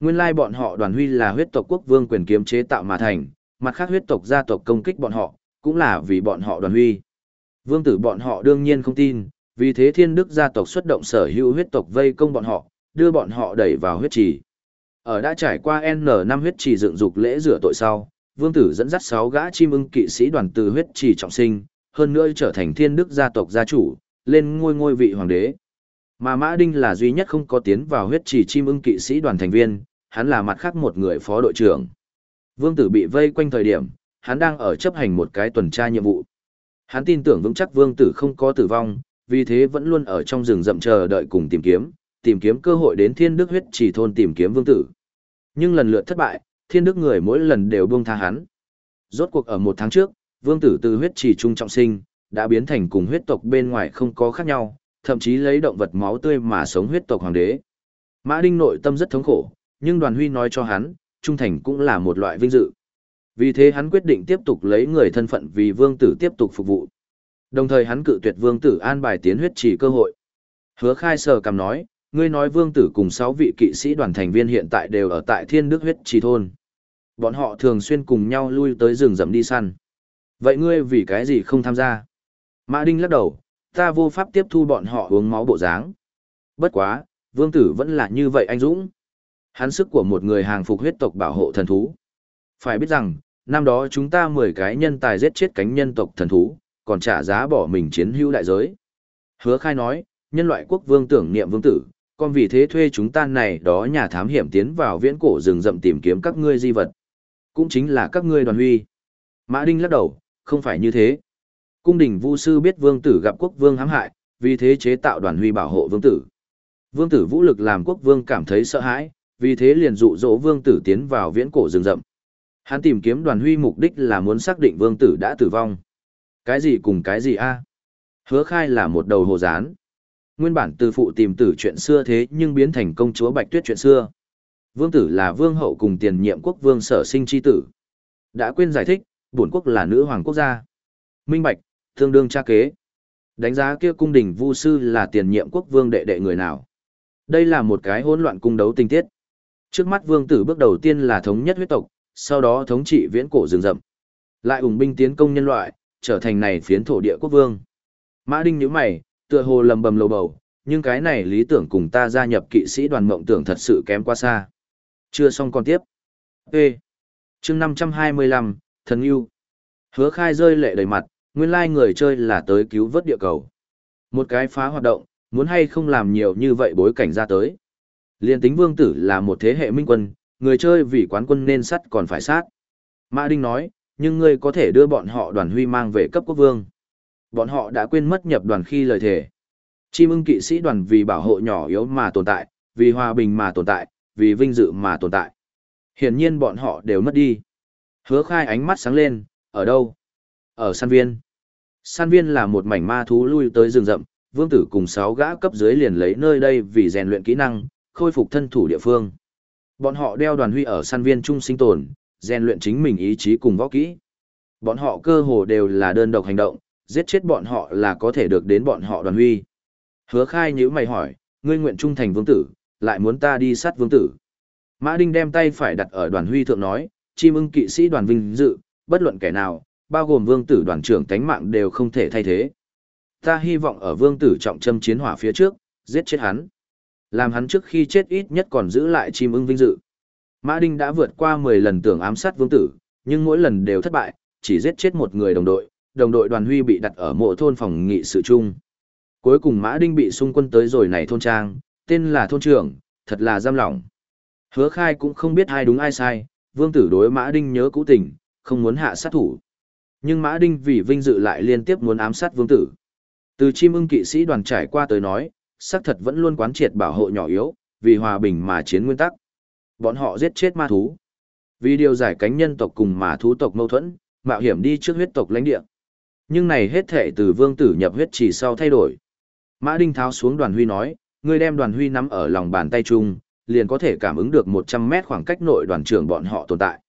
Nguyên lai bọn họ đoàn huy là huyết tộc quốc vương quyền kiếm chế tạo mà thành, mặt khác huyết tộc gia tộc công kích bọn họ, cũng là vì bọn họ đoàn huy. Vương tử bọn họ đương nhiên không tin, vì thế thiên đức gia tộc xuất động sở hữu huyết tộc vây công bọn họ, đưa bọn họ đẩy vào huyết trì. Ở đã trải qua N năm huyết trì dựng dục lễ rửa tội sau, vương tử dẫn dắt sáu gã chim ưng kỵ sĩ đoàn từ huyết trì trọng sinh, hơn nữa trở thành thiên đức gia tộc gia chủ, lên ngôi ngôi vị hoàng đế. Mà Mã Đinh là duy nhất không có tiến vào huyết trì chim ưng kỵ sĩ đoàn thành viên, hắn là mặt khác một người phó đội trưởng. Vương tử bị vây quanh thời điểm, hắn đang ở chấp hành một cái tuần tra nhiệm vụ. Hắn tin tưởng vững chắc vương tử không có tử vong, vì thế vẫn luôn ở trong rừng rậm chờ đợi cùng tìm kiếm, tìm kiếm cơ hội đến thiên đức huyết chỉ thôn tìm kiếm vương tử. Nhưng lần lượt thất bại, thiên đức người mỗi lần đều buông tha hắn. Rốt cuộc ở một tháng trước, vương tử từ huyết chỉ trung trọng sinh, đã biến thành cùng huyết tộc bên ngoài không có khác nhau, thậm chí lấy động vật máu tươi mà sống huyết tộc hoàng đế. Mã Đinh nội tâm rất thống khổ, nhưng đoàn huy nói cho hắn, trung thành cũng là một loại vinh dự. Vì thế hắn quyết định tiếp tục lấy người thân phận vì vương tử tiếp tục phục vụ. Đồng thời hắn cự tuyệt vương tử an bài tiến huyết chỉ cơ hội. Hứa khai sờ cầm nói, ngươi nói vương tử cùng 6 vị kỵ sĩ đoàn thành viên hiện tại đều ở tại thiên đức huyết chỉ thôn. Bọn họ thường xuyên cùng nhau lui tới rừng rậm đi săn. Vậy ngươi vì cái gì không tham gia? Mã Đinh lắc đầu, ta vô pháp tiếp thu bọn họ uống máu bộ dáng. Bất quá, vương tử vẫn là như vậy anh Dũng. Hắn sức của một người hàng phục huyết tộc bảo hộ thần thú. Phải biết rằng, năm đó chúng ta 10 cái nhân tài giết chết cánh nhân tộc thần thú, còn trả giá bỏ mình chiến hữu đại giới. Hứa khai nói, nhân loại quốc vương tưởng niệm vương tử, còn vì thế thuê chúng ta này đó nhà thám hiểm tiến vào viễn cổ rừng rậm tìm kiếm các ngươi di vật. Cũng chính là các ngươi đoàn huy. Mã Đinh lắc đầu, không phải như thế. Cung đình Vu sư biết vương tử gặp quốc vương hãm hại, vì thế chế tạo đoàn huy bảo hộ vương tử. Vương tử vũ lực làm quốc vương cảm thấy sợ hãi, vì thế liền dụ dỗ vương tử tiến vào viễn cổ rừng rậm. Hắn tìm kiếm đoàn huy mục đích là muốn xác định vương tử đã tử vong. Cái gì cùng cái gì a? À? Hứa khai là một đầu hồ gián. Nguyên bản từ phụ tìm tử chuyện xưa thế nhưng biến thành công chúa Bạch Tuyết chuyện xưa. Vương tử là vương hậu cùng tiền nhiệm quốc vương sở sinh chi tử. Đã quên giải thích, bổn quốc là nữ hoàng quốc gia. Minh Bạch, tương đương tra kế. Đánh giá kia cung đình vu sư là tiền nhiệm quốc vương đệ đệ người nào. Đây là một cái hỗn loạn cung đấu tình tiết. Trước mắt vương tử bước đầu tiên là thống nhất huyết tộc, sau đó thống trị viễn cổ rừng rậm. Lại ủng binh tiến công nhân loại, trở thành này phiến thổ địa quốc vương. Mã Đinh nhíu mày, tựa hồ lầm bầm lầu bầu, nhưng cái này lý tưởng cùng ta gia nhập kỵ sĩ đoàn mộng tưởng thật sự kém quá xa. Chưa xong còn tiếp. Ê! chương 525, thần yêu. Hứa khai rơi lệ đầy mặt, nguyên lai người chơi là tới cứu vớt địa cầu. Một cái phá hoạt động, muốn hay không làm nhiều như vậy bối cảnh ra tới. Liên tính vương tử là một thế hệ minh quân, người chơi vì quán quân nên sắt còn phải sát. Mã Đinh nói, nhưng ngươi có thể đưa bọn họ đoàn huy mang về cấp quốc vương. Bọn họ đã quên mất nhập đoàn khi lời thề. Chim ưng kỵ sĩ đoàn vì bảo hộ nhỏ yếu mà tồn tại, vì hòa bình mà tồn tại, vì vinh dự mà tồn tại. Hiển nhiên bọn họ đều mất đi. Hứa khai ánh mắt sáng lên, ở đâu? Ở San viên. San viên là một mảnh ma thú lui tới rừng rậm, vương tử cùng sáu gã cấp dưới liền lấy nơi đây vì rèn luyện kỹ năng, khôi phục thân thủ địa phương. Bọn họ đeo đoàn huy ở săn viên trung sinh tồn, rèn luyện chính mình ý chí cùng võ kỹ. Bọn họ cơ hồ đều là đơn độc hành động, giết chết bọn họ là có thể được đến bọn họ đoàn huy. Hứa khai nhữ mày hỏi, ngươi nguyện trung thành vương tử, lại muốn ta đi sát vương tử. Mã Đinh đem tay phải đặt ở đoàn huy thượng nói, chim ưng kỵ sĩ đoàn vinh dự, bất luận kẻ nào, bao gồm vương tử đoàn trưởng tánh mạng đều không thể thay thế. Ta hy vọng ở vương tử trọng châm chiến hỏa phía trước, giết chết hắn. Làm hắn trước khi chết ít nhất còn giữ lại chim ưng vinh dự. Mã Đinh đã vượt qua 10 lần tưởng ám sát vương tử, nhưng mỗi lần đều thất bại, chỉ giết chết một người đồng đội, đồng đội đoàn huy bị đặt ở mộ thôn phòng nghị sự chung. Cuối cùng Mã Đinh bị xung quân tới rồi này thôn trang, tên là thôn trưởng, thật là giam lỏng. Hứa khai cũng không biết ai đúng ai sai, vương tử đối Mã Đinh nhớ cũ tình, không muốn hạ sát thủ. Nhưng Mã Đinh vì vinh dự lại liên tiếp muốn ám sát vương tử. Từ chim ưng kỵ sĩ đoàn trải qua tới nói, xác thật vẫn luôn quán triệt bảo hộ nhỏ yếu, vì hòa bình mà chiến nguyên tắc. Bọn họ giết chết ma thú. Vì điều giải cánh nhân tộc cùng ma thú tộc mâu thuẫn, mạo hiểm đi trước huyết tộc lãnh địa. Nhưng này hết thể từ vương tử nhập huyết chỉ sau thay đổi. Mã Đinh tháo xuống đoàn huy nói, người đem đoàn huy nắm ở lòng bàn tay chung, liền có thể cảm ứng được 100 mét khoảng cách nội đoàn trưởng bọn họ tồn tại.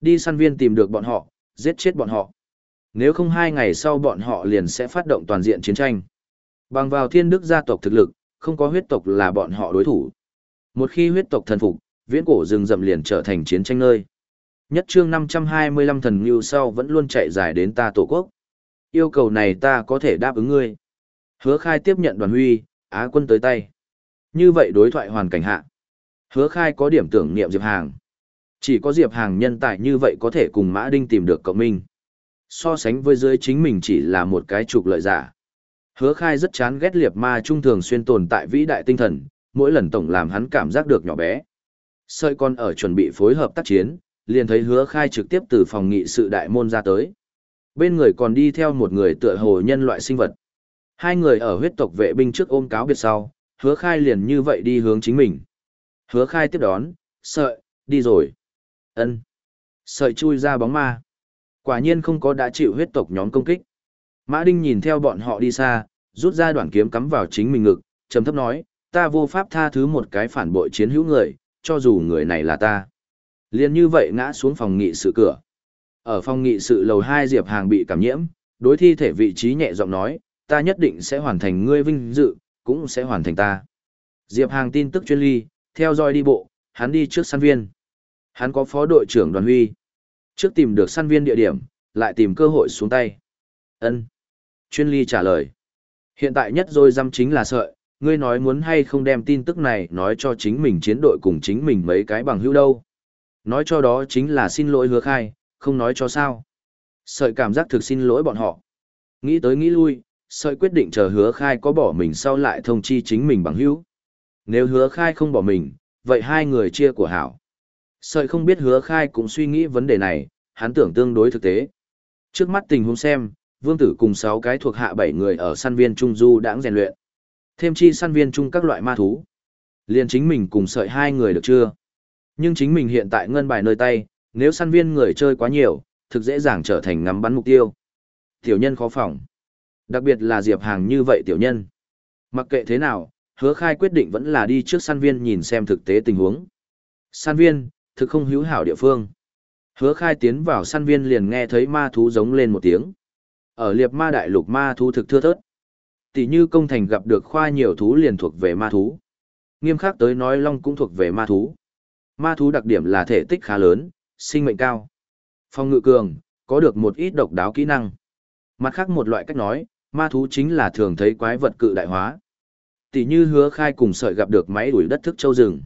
Đi săn viên tìm được bọn họ, giết chết bọn họ. Nếu không hai ngày sau bọn họ liền sẽ phát động toàn diện chiến tranh. Bằng vào thiên đức gia tộc thực lực, không có huyết tộc là bọn họ đối thủ. Một khi huyết tộc thần phục, viễn cổ rừng rậm liền trở thành chiến tranh nơi. Nhất chương 525 thần như sau vẫn luôn chạy dài đến ta tổ quốc. Yêu cầu này ta có thể đáp ứng ngươi. Hứa khai tiếp nhận đoàn huy, Á quân tới tay. Như vậy đối thoại hoàn cảnh hạ. Hứa khai có điểm tưởng niệm Diệp Hàng. Chỉ có Diệp Hàng nhân tài như vậy có thể cùng Mã Đinh tìm được cộng minh. So sánh với dưới chính mình chỉ là một cái trục lợi giả. Hứa khai rất chán ghét liệp ma trung thường xuyên tồn tại vĩ đại tinh thần, mỗi lần tổng làm hắn cảm giác được nhỏ bé. Sợi con ở chuẩn bị phối hợp tác chiến, liền thấy hứa khai trực tiếp từ phòng nghị sự đại môn ra tới. Bên người còn đi theo một người tựa hồ nhân loại sinh vật. Hai người ở huyết tộc vệ binh trước ôm cáo biệt sau, hứa khai liền như vậy đi hướng chính mình. Hứa khai tiếp đón, sợi, đi rồi. ân Sợi chui ra bóng ma. Quả nhiên không có đã chịu huyết tộc nhóm công kích. Mã Đinh nhìn theo bọn họ đi xa, rút ra đoạn kiếm cắm vào chính mình ngực, trầm thấp nói, ta vô pháp tha thứ một cái phản bội chiến hữu người, cho dù người này là ta. Liên như vậy ngã xuống phòng nghị sự cửa. Ở phòng nghị sự lầu 2 Diệp Hàng bị cảm nhiễm, đối thi thể vị trí nhẹ giọng nói, ta nhất định sẽ hoàn thành ngươi vinh dự, cũng sẽ hoàn thành ta. Diệp Hàng tin tức chuyên ly, theo dõi đi bộ, hắn đi trước săn viên. Hắn có phó đội trưởng đoàn huy. Trước tìm được săn viên địa điểm, lại tìm cơ hội xuống tay. ân Chuyên ly trả lời. Hiện tại nhất rồi dăm chính là sợi, ngươi nói muốn hay không đem tin tức này nói cho chính mình chiến đội cùng chính mình mấy cái bằng hữu đâu. Nói cho đó chính là xin lỗi hứa khai, không nói cho sao. Sợi cảm giác thực xin lỗi bọn họ. Nghĩ tới nghĩ lui, sợi quyết định chờ hứa khai có bỏ mình sau lại thông chi chính mình bằng hữu. Nếu hứa khai không bỏ mình, vậy hai người chia của hảo. Sợi không biết hứa khai cũng suy nghĩ vấn đề này, hắn tưởng tương đối thực tế. Trước mắt tình huống xem, vương tử cùng sáu cái thuộc hạ bảy người ở săn viên trung du đãng rèn luyện. Thêm chi săn viên chung các loại ma thú. Liền chính mình cùng sợi hai người được chưa? Nhưng chính mình hiện tại ngân bài nơi tay, nếu săn viên người chơi quá nhiều, thực dễ dàng trở thành ngắm bắn mục tiêu. Tiểu nhân khó phòng. Đặc biệt là Diệp Hàng như vậy tiểu nhân. Mặc kệ thế nào, hứa khai quyết định vẫn là đi trước săn viên nhìn xem thực tế tình huống. Săn viên, thực không hữu hảo địa phương. Hứa khai tiến vào săn viên liền nghe thấy ma thú giống lên một tiếng. Ở liệp ma đại lục ma thú thực thưa thớt. Tỷ như công thành gặp được khoa nhiều thú liền thuộc về ma thú. Nghiêm khắc tới nói long cũng thuộc về ma thú. Ma thú đặc điểm là thể tích khá lớn, sinh mệnh cao. Phong ngự cường, có được một ít độc đáo kỹ năng. Mặt khác một loại cách nói, ma thú chính là thường thấy quái vật cự đại hóa. Tỷ như hứa khai cùng sợi gặp được máy đuổi đất thức châu rừng.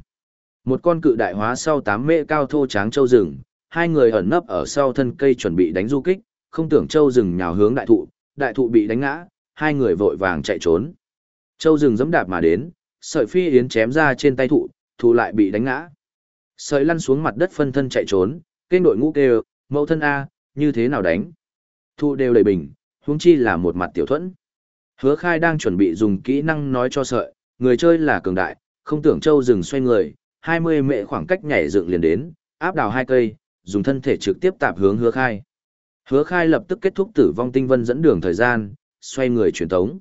Một con cự đại hóa sau 8 mễ cao thô tráng châu rừng, hai người ẩn nấp ở sau thân cây chuẩn bị đánh du kích, không tưởng châu rừng nhào hướng đại thụ, đại thụ bị đánh ngã, hai người vội vàng chạy trốn. Châu rừng giẫm đạp mà đến, sợi phi yến chém ra trên tay thụ, thụ lại bị đánh ngã. Sợi lăn xuống mặt đất phân thân chạy trốn, kênh đội ngũ kêu, mẫu thân A, như thế nào đánh. Thụ đều đầy bình, huống chi là một mặt tiểu thuẫn. Hứa khai đang chuẩn bị dùng kỹ năng nói cho sợi, người chơi là cường đại, không tưởng châu rừng xoay người, 20 mệ khoảng cách nhảy dựng liền đến, áp đào hai cây, dùng thân thể trực tiếp tạp hướng hứa khai. Hứa khai lập tức kết thúc tử vong tinh vân dẫn đường thời gian, xoay người truyền tống.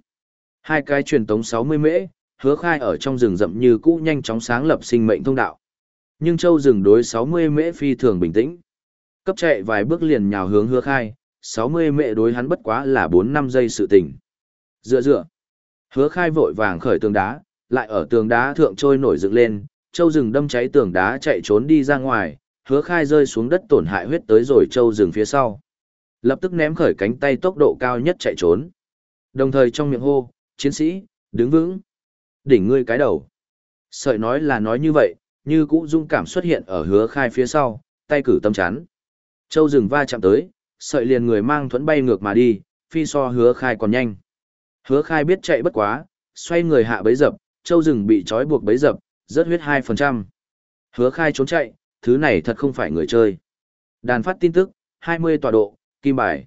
Hai cái truyền tống 60 mễ, hứa khai ở trong rừng rậm như cũ nhanh chóng sáng lập sinh mệnh thông đạo. Nhưng châu rừng đối 60 mễ phi thường bình tĩnh. Cấp chạy vài bước liền nhào hướng hứa khai, 60 mễ đối hắn bất quá là 4 năm giây sự tình. Dựa dựa. Hứa khai vội vàng khởi tường đá, lại ở tường đá thượng trôi nổi dựng lên, châu rừng đâm cháy tường đá chạy trốn đi ra ngoài, hứa khai rơi xuống đất tổn hại huyết tới rồi châu rừng phía sau. Lập tức ném khởi cánh tay tốc độ cao nhất chạy trốn. Đồng thời trong miệng hô, chiến sĩ, đứng vững. Đỉnh ngươi cái đầu. Sợi nói là nói như vậy, như cũ dung cảm xuất hiện ở hứa khai phía sau, tay cử tâm chán. Châu rừng va chạm tới, sợi liền người mang thuẫn bay ngược mà đi, phi so hứa khai còn nhanh. Hứa khai biết chạy bất quá, xoay người hạ bấy dập, châu rừng bị trói buộc bấy dập, rớt huyết 2%. Hứa khai trốn chạy, thứ này thật không phải người chơi. Đàn phát tin tức, 20 tọa độ, kim bài.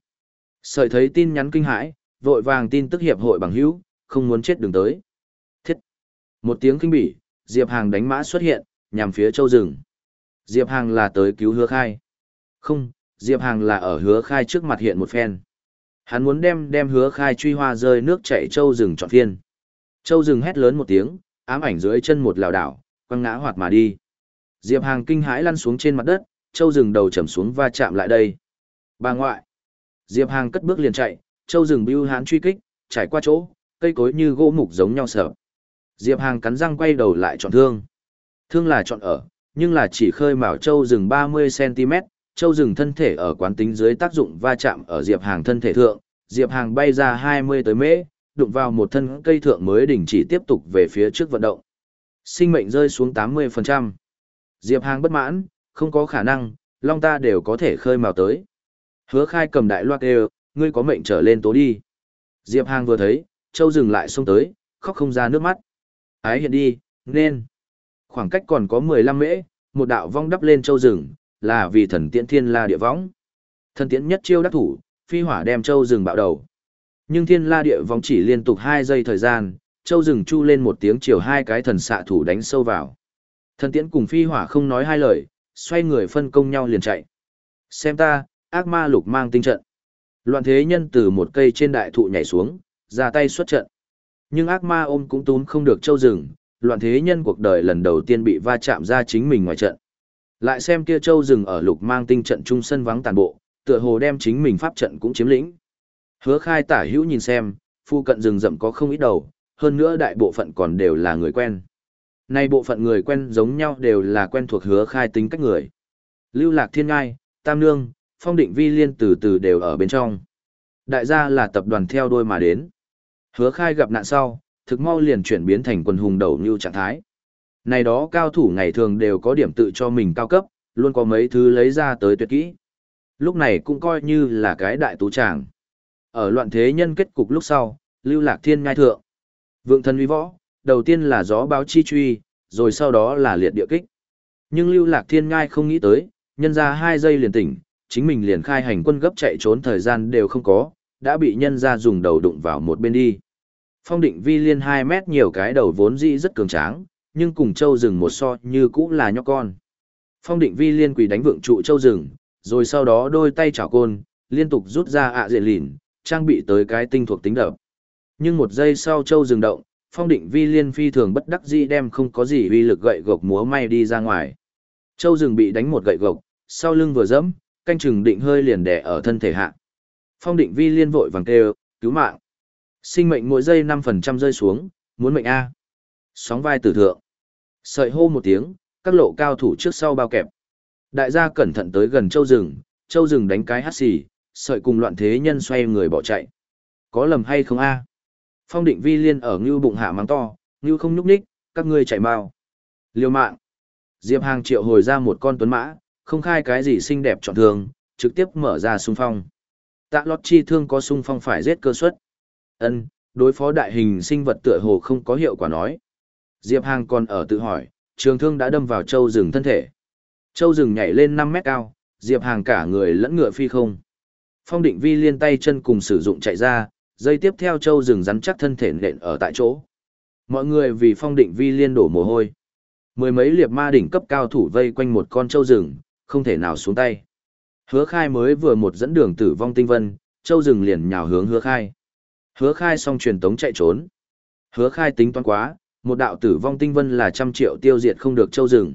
Sợi thấy tin nhắn kinh hãi, vội vàng tin tức hiệp hội bằng hữu, không muốn chết đường tới. Thiết. Một tiếng kinh bỉ, Diệp Hàng đánh mã xuất hiện, nhằm phía châu rừng. Diệp Hàng là tới cứu hứa khai. Không, Diệp Hàng là ở hứa khai trước mặt hiện một phen. Hắn muốn đem đem hứa khai truy hoa rơi nước chảy châu rừng trọn phiên. Châu rừng hét lớn một tiếng, ám ảnh dưới chân một lào đảo, quăng ngã hoạt mà đi. Diệp Hàng kinh hãi lăn xuống trên mặt đất, châu rừng đầu chầm xuống va chạm lại đây. Bà ngoại. Diệp Hàng cất bước liền chạy, châu rừng bưu hán truy kích, trải qua chỗ, cây cối như gỗ mục giống nhau sợ. Diệp Hàng cắn răng quay đầu lại chọn thương. Thương là chọn ở, nhưng là chỉ khơi mào châu rừng 30cm, châu rừng thân thể ở quán tính dưới tác dụng va chạm ở Diệp Hàng thân thể thượng, Diệp Hàng bay ra 20 tới mễ, đụng vào một thân cây thượng mới đình chỉ tiếp tục về phía trước vận động. Sinh mệnh rơi xuống 80%. Diệp Hàng bất mãn, không có khả năng, long ta đều có thể khơi mào tới. Hứa khai cầm đại loạt đều, ngươi có mệnh trở lên tố đi. Diệp Hàng vừa thấy, châu dừng lại xông tới, khóc không ra nước mắt. Ái hiện đi, nên. Khoảng cách còn có 15 mễ, một đạo vong đắp lên châu rừng, là vì thần tiễn thiên la địa võng. Thần tiễn nhất chiêu đắc thủ, phi hỏa đem châu rừng bạo đầu. Nhưng thiên la địa võng chỉ liên tục 2 giây thời gian, châu rừng chu lên một tiếng chiều hai cái thần xạ thủ đánh sâu vào. Thần tiễn cùng phi hỏa không nói hai lời, xoay người phân công nhau liền chạy. Xem ta, ác ma lục mang tinh trận. Loạn thế nhân từ một cây trên đại thụ nhảy xuống, ra tay xuất trận. Nhưng ác ma ôm cũng tún không được châu rừng, loạn thế nhân cuộc đời lần đầu tiên bị va chạm ra chính mình ngoài trận. Lại xem kia châu rừng ở lục mang tinh trận trung sân vắng tàn bộ, tựa hồ đem chính mình pháp trận cũng chiếm lĩnh. Hứa khai tả hữu nhìn xem, phu cận rừng rậm có không ít đầu, hơn nữa đại bộ phận còn đều là người quen. Nay bộ phận người quen giống nhau đều là quen thuộc hứa khai tính cách người. Lưu Lạc Thiên Ngai, Tam Nương, Phong Định Vi Liên từ từ đều ở bên trong. Đại gia là tập đoàn theo đôi mà đến. Hứa khai gặp nạn sau, thực mau liền chuyển biến thành quần hùng đầu như trạng thái. Này đó cao thủ ngày thường đều có điểm tự cho mình cao cấp, luôn có mấy thứ lấy ra tới tuyệt kỹ. Lúc này cũng coi như là cái đại tú tràng. Ở loạn thế nhân kết cục lúc sau, lưu lạc thiên ngai thượng. Vượng thần uy võ, đầu tiên là gió báo chi truy, rồi sau đó là liệt địa kích. Nhưng lưu lạc thiên ngai không nghĩ tới, nhân ra hai giây liền tỉnh, chính mình liền khai hành quân gấp chạy trốn thời gian đều không có, đã bị nhân ra dùng đầu đụng vào một bên đi. Phong định vi liên 2 mét nhiều cái đầu vốn dĩ rất cường tráng, nhưng cùng châu rừng một so như cũ là nhóc con. Phong định vi liên quỳ đánh vượng trụ châu rừng, rồi sau đó đôi tay chảo côn, liên tục rút ra ạ à diện lìn, trang bị tới cái tinh thuộc tính đập. Nhưng một giây sau châu rừng động, phong định vi liên phi thường bất đắc dĩ đem không có gì uy lực gậy gộc múa may đi ra ngoài. Châu rừng bị đánh một gậy gộc, sau lưng vừa dẫm, canh chừng định hơi liền đè ở thân thể hạ. Phong định vi liên vội vàng kêu, cứu mạng. Sinh mệnh mỗi giây 5% rơi xuống, muốn mệnh A. Sóng vai tử thượng. Sợi hô một tiếng, các lộ cao thủ trước sau bao kẹp. Đại gia cẩn thận tới gần châu rừng, châu rừng đánh cái hắt xì, sợi cùng loạn thế nhân xoay người bỏ chạy. Có lầm hay không A? Phong định vi liên ở ngưu bụng hạ mắng to, ngưu không nhúc ních, các ngươi chạy mau. Liêu mạng. Diệp Hàng triệu hồi ra một con tuấn mã, không khai cái gì xinh đẹp chọn thường, trực tiếp mở ra xung phong. Tạ lót chi thương có xung phong phải giết cơ suất. Ân, đối phó đại hình sinh vật tựa hồ không có hiệu quả nói. Diệp Hàng còn ở tự hỏi, trường thương đã đâm vào châu rừng thân thể. Châu rừng nhảy lên 5 mét cao, Diệp Hàng cả người lẫn ngựa phi không. Phong định vi liên tay chân cùng sử dụng chạy ra, dây tiếp theo châu rừng rắn chắc thân thể nện ở tại chỗ. Mọi người vì phong định vi liên đổ mồ hôi. Mười mấy liệp ma đỉnh cấp cao thủ vây quanh một con châu rừng, không thể nào xuống tay. Hứa khai mới vừa một dẫn đường tử vong tinh vân, châu rừng liền nhào hướng hứa khai. Hứa khai xong truyền tống chạy trốn. Hứa khai tính toán quá, một đạo tử vong tinh vân là trăm triệu tiêu diệt không được châu rừng.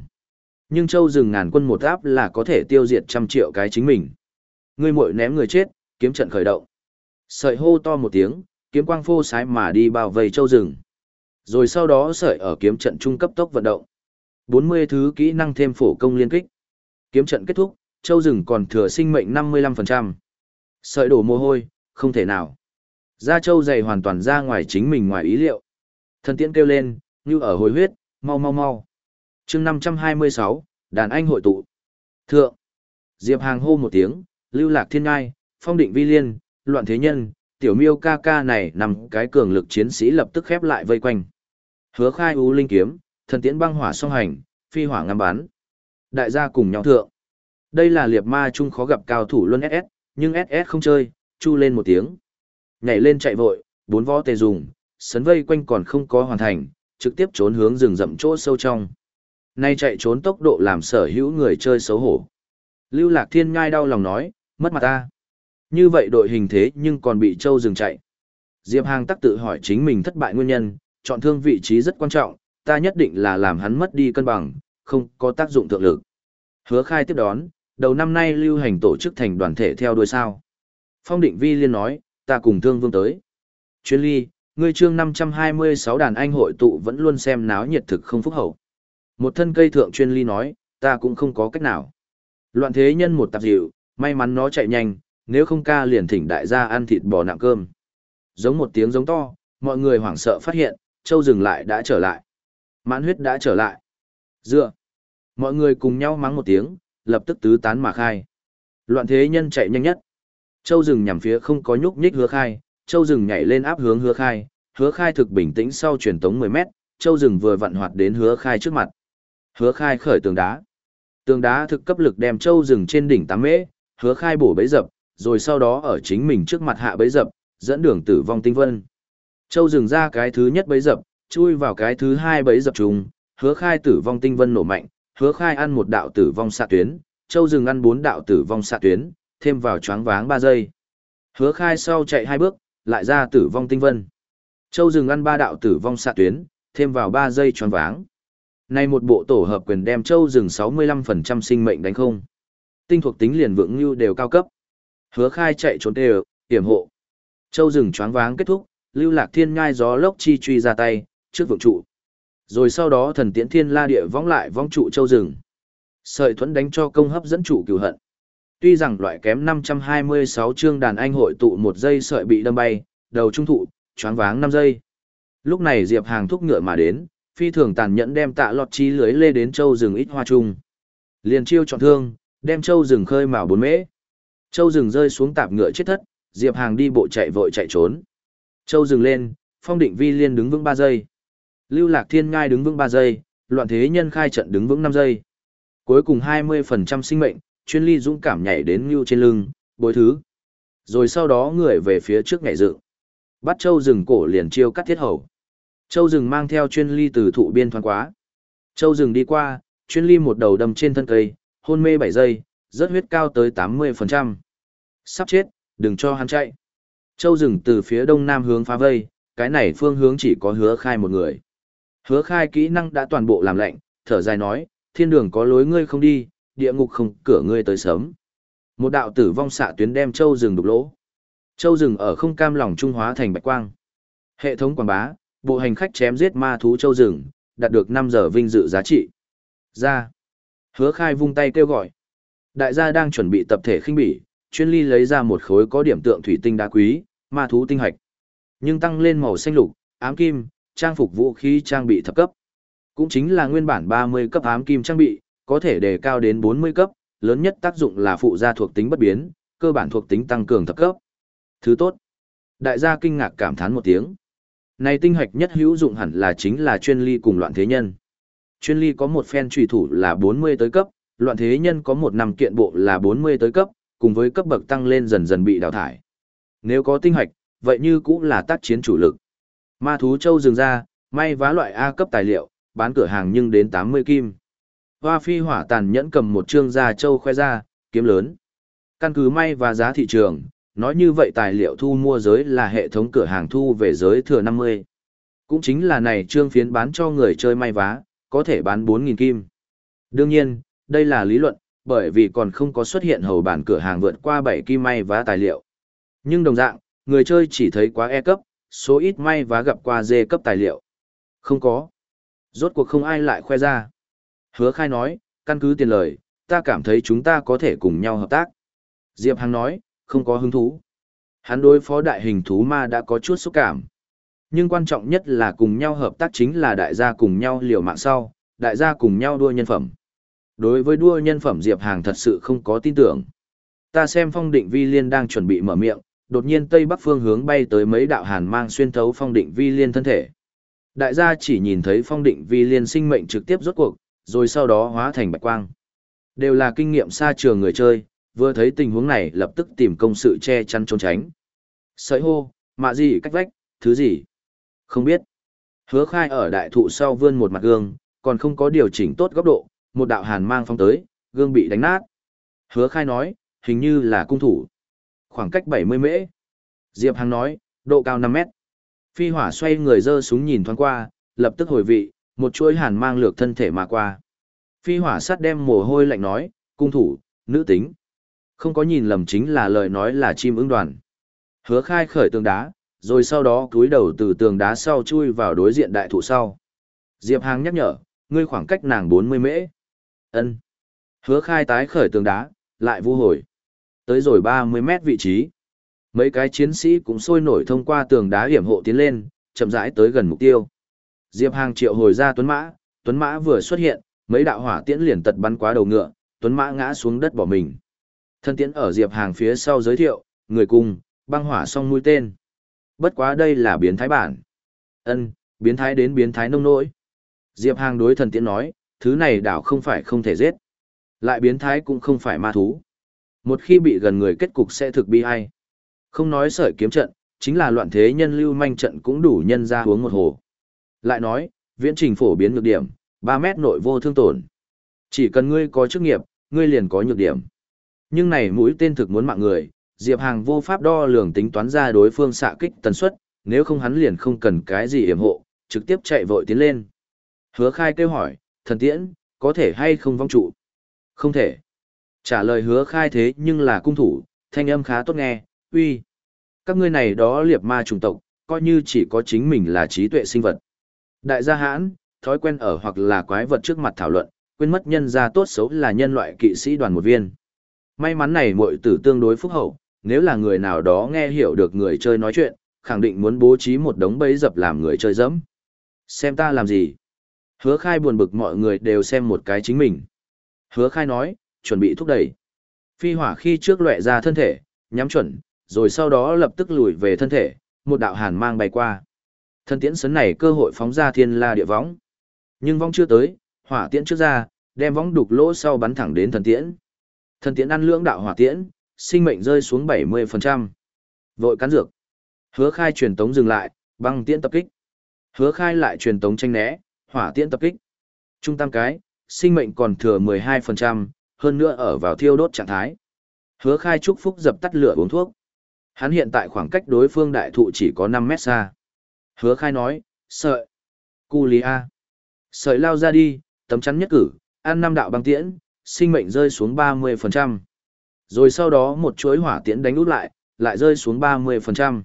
Nhưng châu rừng ngàn quân một áp là có thể tiêu diệt trăm triệu cái chính mình. Người muội ném người chết, kiếm trận khởi động. Sợi hô to một tiếng, kiếm quang phô sái mà đi bao vây châu rừng. Rồi sau đó sợi ở kiếm trận trung cấp tốc vận động. 40 thứ kỹ năng thêm phổ công liên kích. Kiếm trận kết thúc, châu rừng còn thừa sinh mệnh 55%. Sợi đổ mồ hôi, không thể nào. Gia châu dày hoàn toàn ra ngoài chính mình ngoài ý liệu. Thần tiễn kêu lên, như ở hồi huyết, mau mau mau. chương 526, đàn anh hội tụ. Thượng. Diệp Hàng hô một tiếng, lưu lạc thiên ngai, phong định vi liên, loạn thế nhân, tiểu miêu ca ca này nằm cái cường lực chiến sĩ lập tức khép lại vây quanh. Hứa khai ú linh kiếm, thần tiễn băng hỏa song hành, phi hỏa ngắm bắn. Đại gia cùng nhau thượng. Đây là liệp ma chung khó gặp cao thủ luôn SS, nhưng SS không chơi, chu lên một tiếng. Nhảy lên chạy vội, bốn võ tề dùng, sấn vây quanh còn không có hoàn thành, trực tiếp trốn hướng rừng rậm chỗ sâu trong. Nay chạy trốn tốc độ làm sở hữu người chơi xấu hổ. Lưu Lạc Thiên ngai đau lòng nói, mất mặt ta. Như vậy đội hình thế nhưng còn bị châu dừng chạy. Diệp Hàng tắc tự hỏi chính mình thất bại nguyên nhân, chọn thương vị trí rất quan trọng, ta nhất định là làm hắn mất đi cân bằng, không có tác dụng thượng lực. Hứa khai tiếp đón, đầu năm nay lưu hành tổ chức thành đoàn thể theo đuôi sao. Phong định vi liên nói, ta cùng thương vương tới. Chuyên ly, ngươi chương 526 đàn anh hội tụ vẫn luôn xem náo nhiệt thực không phúc hậu. Một thân cây thượng chuyên ly nói, ta cũng không có cách nào. Loạn thế nhân một tạp dịu, may mắn nó chạy nhanh, nếu không ca liền thỉnh đại gia ăn thịt bò nặng cơm. Giống một tiếng giống to, mọi người hoảng sợ phát hiện, châu dừng lại đã trở lại. Mãn huyết đã trở lại. Dựa. Mọi người cùng nhau mắng một tiếng, lập tức tứ tán mà khai. Loạn thế nhân chạy nhanh nhất. Châu rừng nhằm phía không có nhúc nhích hứa khai, châu rừng nhảy lên áp hướng hứa khai, hứa khai thực bình tĩnh sau truyền tống 10 mét, châu rừng vừa vặn hoạt đến hứa khai trước mặt. Hứa khai khởi tường đá. Tường đá thực cấp lực đem châu rừng trên đỉnh 8 mễ, hứa khai bổ bấy dập, rồi sau đó ở chính mình trước mặt hạ bấy dập, dẫn đường tử vong tinh vân. Châu rừng ra cái thứ nhất bấy dập, chui vào cái thứ hai bấy dập trùng, hứa khai tử vong tinh vân nổ mạnh, hứa khai ăn một đạo tử vong xạ tuyến, châu rừng ăn bốn đạo tử vong xạ tuyến, thêm vào choáng váng 3 giây. Hứa khai sau chạy hai bước, lại ra tử vong tinh vân. Châu rừng ăn ba đạo tử vong xạ tuyến, thêm vào 3 giây choáng váng. Này một bộ tổ hợp quyền đem châu rừng 65% sinh mệnh đánh không. Tinh thuộc tính liền vững như đều cao cấp. Hứa khai chạy trốn đều, hiểm hộ. Châu rừng choáng váng kết thúc, lưu lạc thiên ngai gió lốc chi truy ra tay, trước vượng trụ. Rồi sau đó thần tiễn thiên la địa vong lại vong trụ châu rừng. Sợi thuẫn đánh cho công hấp dẫn trụ cửu hận. Tuy rằng loại kém 526 chương đàn anh hội tụ một giây sợi bị đâm bay, đầu trung thụ, choáng váng 5 giây. Lúc này Diệp Hàng thúc ngựa mà đến, phi thường tàn nhẫn đem tạ lọt chi lưới lê đến châu rừng ít hoa trung. Liền chiêu chọn thương, đem châu rừng khơi mào bốn mễ. Châu rừng rơi xuống tạp ngựa chết thất, Diệp Hàng đi bộ chạy vội chạy trốn. Châu rừng lên, phong định vi liên đứng vững 3 giây. Lưu lạc thiên ngai đứng vững 3 giây, loạn thế nhân khai trận đứng vững 5 giây. Cuối cùng 20% sinh mệnh, chuyên ly dũng cảm nhảy đến ngưu trên lưng, bối thứ. Rồi sau đó người về phía trước nhảy dựng. Bắt châu rừng cổ liền chiêu cắt thiết hầu. Châu rừng mang theo chuyên ly từ thụ biên thoáng quá. Châu rừng đi qua, chuyên ly một đầu đâm trên thân cây, hôn mê 7 giây, rất huyết cao tới 80%. Sắp chết, đừng cho hắn chạy. Châu rừng từ phía đông nam hướng phá vây, cái này phương hướng chỉ có hứa khai một người. Hứa khai kỹ năng đã toàn bộ làm lệnh, thở dài nói, thiên đường có lối ngươi không đi, địa ngục không cửa ngươi tới sớm. Một đạo tử vong xạ tuyến đem châu rừng đục lỗ. Châu rừng ở không cam lòng trung hóa thành bạch quang. Hệ thống quảng bá, bộ hành khách chém giết ma thú châu rừng, đạt được 5 giờ vinh dự giá trị. Ra. Hứa khai vung tay kêu gọi. Đại gia đang chuẩn bị tập thể khinh bỉ, chuyên ly lấy ra một khối có điểm tượng thủy tinh đá quý, ma thú tinh hạch. Nhưng tăng lên màu xanh lục, ám kim, trang phục vũ khí trang bị thập cấp. Cũng chính là nguyên bản 30 cấp ám kim trang bị, có thể đề cao đến 40 cấp, lớn nhất tác dụng là phụ gia thuộc tính bất biến, cơ bản thuộc tính tăng cường thập cấp. Thứ tốt. Đại gia kinh ngạc cảm thán một tiếng. Này tinh hạch nhất hữu dụng hẳn là chính là chuyên ly cùng loạn thế nhân. Chuyên ly có một phen trùy thủ là 40 tới cấp, loạn thế nhân có một năm kiện bộ là 40 tới cấp, cùng với cấp bậc tăng lên dần dần bị đào thải. Nếu có tinh hạch, vậy như cũng là tác chiến chủ lực. Ma thú châu dừng ra, may vá loại A cấp tài liệu, bán cửa hàng nhưng đến 80 kim. Hoa phi hỏa tàn nhẫn cầm một trương da châu khoe ra, kiếm lớn. Căn cứ may và giá thị trường, nói như vậy tài liệu thu mua giới là hệ thống cửa hàng thu về giới thừa 50. Cũng chính là này trương phiến bán cho người chơi may vá, có thể bán 4.000 kim. Đương nhiên, đây là lý luận, bởi vì còn không có xuất hiện hầu bản cửa hàng vượt qua 7 kim may vá tài liệu. Nhưng đồng dạng, người chơi chỉ thấy quá E cấp, số ít may và gặp qua dê cấp tài liệu. Không có. Rốt cuộc không ai lại khoe ra. Hứa khai nói, căn cứ tiền lời, ta cảm thấy chúng ta có thể cùng nhau hợp tác. Diệp Hằng nói, không có hứng thú. Hắn đối phó đại hình thú ma đã có chút xúc cảm. Nhưng quan trọng nhất là cùng nhau hợp tác chính là đại gia cùng nhau liều mạng sau, đại gia cùng nhau đua nhân phẩm. Đối với đua nhân phẩm Diệp Hàng thật sự không có tin tưởng. Ta xem phong định vi liên đang chuẩn bị mở miệng, đột nhiên tây bắc phương hướng bay tới mấy đạo hàn mang xuyên thấu phong định vi liên thân thể. Đại gia chỉ nhìn thấy phong định vi liên sinh mệnh trực tiếp rốt cuộc, rồi sau đó hóa thành bạch quang. Đều là kinh nghiệm xa trường người chơi, vừa thấy tình huống này lập tức tìm công sự che chắn trốn tránh. Sợi hô, mạ gì cách vách, thứ gì? Không biết. Hứa khai ở đại thụ sau vươn một mặt gương, còn không có điều chỉnh tốt góc độ, một đạo hàn mang phong tới, gương bị đánh nát. Hứa khai nói, hình như là cung thủ. Khoảng cách 70 mễ. Diệp Hằng nói, độ cao 5 mét. Phi hỏa xoay người dơ súng nhìn thoáng qua, lập tức hồi vị, một chuỗi hàn mang lược thân thể mà qua. Phi hỏa sát đem mồ hôi lạnh nói, cung thủ, nữ tính. Không có nhìn lầm chính là lời nói là chim ứng đoàn. Hứa khai khởi tường đá, rồi sau đó cúi đầu từ tường đá sau chui vào đối diện đại thụ sau. Diệp Hàng nhắc nhở, ngươi khoảng cách nàng 40 mễ. ân Hứa khai tái khởi tường đá, lại vô hồi. Tới rồi 30 mét vị trí. Mấy cái chiến sĩ cũng sôi nổi thông qua tường đá hiểm hộ tiến lên, chậm rãi tới gần mục tiêu. Diệp Hàng triệu hồi ra Tuấn Mã, Tuấn Mã vừa xuất hiện, mấy đạo hỏa tiễn liền tật bắn qua đầu ngựa, Tuấn Mã ngã xuống đất bỏ mình. Thân tiễn ở Diệp Hàng phía sau giới thiệu, người cùng, băng hỏa song mũi tên. Bất quá đây là biến thái bản. Ân, biến thái đến biến thái nông nỗi. Diệp Hàng đối thần tiễn nói, thứ này đảo không phải không thể giết. Lại biến thái cũng không phải ma thú. Một khi bị gần người kết cục sẽ thực bi ai. Không nói sợi kiếm trận, chính là loạn thế nhân lưu manh trận cũng đủ nhân ra uống một hồ. Lại nói, viễn trình phổ biến nhược điểm, 3 mét nội vô thương tổn. Chỉ cần ngươi có chức nghiệp, ngươi liền có nhược điểm. Nhưng này mũi tên thực muốn mạng người, Diệp Hàng vô pháp đo lường tính toán ra đối phương xạ kích tần suất, nếu không hắn liền không cần cái gì yểm hộ, trực tiếp chạy vội tiến lên. Hứa khai kêu hỏi, thần tiễn, có thể hay không vong trụ? Không thể. Trả lời hứa khai thế nhưng là cung thủ, thanh âm khá tốt nghe, uy. Các ngươi này đó liệp ma trùng tộc, coi như chỉ có chính mình là trí tuệ sinh vật. Đại gia hãn, thói quen ở hoặc là quái vật trước mặt thảo luận, quên mất nhân gia tốt xấu là nhân loại kỵ sĩ đoàn một viên. May mắn này muội tử tương đối phúc hậu, nếu là người nào đó nghe hiểu được người chơi nói chuyện, khẳng định muốn bố trí một đống bẫy dập làm người chơi dẫm. Xem ta làm gì? Hứa khai buồn bực mọi người đều xem một cái chính mình. Hứa khai nói, chuẩn bị thúc đẩy. Phi hỏa khi trước lệ ra thân thể, nhắm chuẩn, rồi sau đó lập tức lùi về thân thể, một đạo hàn mang bay qua. Thân tiễn sấn này cơ hội phóng ra thiên la địa võng. Nhưng vong chưa tới, hỏa tiễn trước ra, đem võng đục lỗ sau bắn thẳng đến thần tiễn. Thần tiễn ăn lưỡng đạo hỏa tiễn, sinh mệnh rơi xuống 70%. Vội cắn dược. Hứa khai truyền tống dừng lại, băng tiễn tập kích. Hứa khai lại truyền tống tranh né, hỏa tiễn tập kích. Trung tam cái, sinh mệnh còn thừa 12%, hơn nữa ở vào thiêu đốt trạng thái. Hứa khai chúc phúc dập tắt lửa uống thuốc. Hắn hiện tại khoảng cách đối phương đại thụ chỉ có 5 mét xa. Hứa khai nói, sợi. Cú lý A. Sợi lao ra đi, tấm chắn nhất cử, ăn năm đạo băng tiễn, sinh mệnh rơi xuống 30%. Rồi sau đó một chuỗi hỏa tiễn đánh út lại, lại rơi xuống 30%.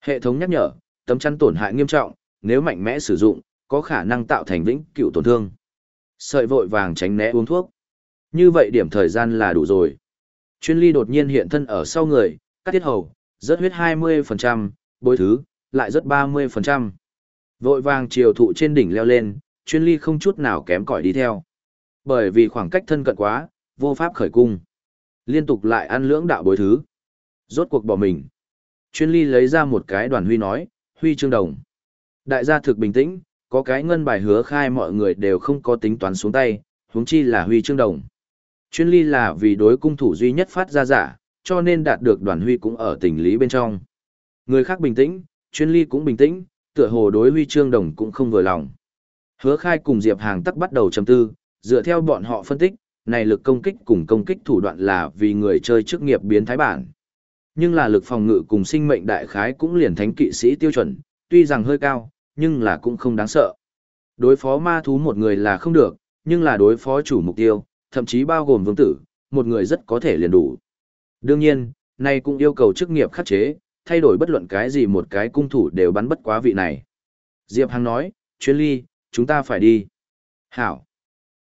Hệ thống nhắc nhở, tấm chắn tổn hại nghiêm trọng, nếu mạnh mẽ sử dụng, có khả năng tạo thành vĩnh cựu tổn thương. Sợi vội vàng tránh né uống thuốc. Như vậy điểm thời gian là đủ rồi. Chuyên ly đột nhiên hiện thân ở sau người, cắt tiết hầu, rớt huyết 20%, bối thứ, lại rớt 30%. Vội vàng chiều thụ trên đỉnh leo lên, chuyên ly không chút nào kém cỏi đi theo. Bởi vì khoảng cách thân cận quá, vô pháp khởi cung. Liên tục lại ăn lưỡng đạo bối thứ. Rốt cuộc bỏ mình. Chuyên ly lấy ra một cái đoàn huy nói, huy chương đồng. Đại gia thực bình tĩnh, có cái ngân bài hứa khai mọi người đều không có tính toán xuống tay, huống chi là huy chương đồng. Chuyên ly là vì đối cung thủ duy nhất phát ra giả, cho nên đạt được đoàn huy cũng ở tình lý bên trong. Người khác bình tĩnh, chuyên ly cũng bình tĩnh, tựa hồ đối huy chương đồng cũng không vừa lòng. Hứa khai cùng Diệp Hàng tắc bắt đầu chầm tư, dựa theo bọn họ phân tích, này lực công kích cùng công kích thủ đoạn là vì người chơi chức nghiệp biến thái bản. Nhưng là lực phòng ngự cùng sinh mệnh đại khái cũng liền thánh kỵ sĩ tiêu chuẩn, tuy rằng hơi cao, nhưng là cũng không đáng sợ. Đối phó ma thú một người là không được, nhưng là đối phó chủ mục tiêu, thậm chí bao gồm vương tử, một người rất có thể liền đủ. Đương nhiên, này cũng yêu cầu chức nghiệp khắc chế, thay đổi bất luận cái gì một cái cung thủ đều bắn bất quá vị này. Diệp Hằng nói, chuyên ly, chúng ta phải đi. Hảo.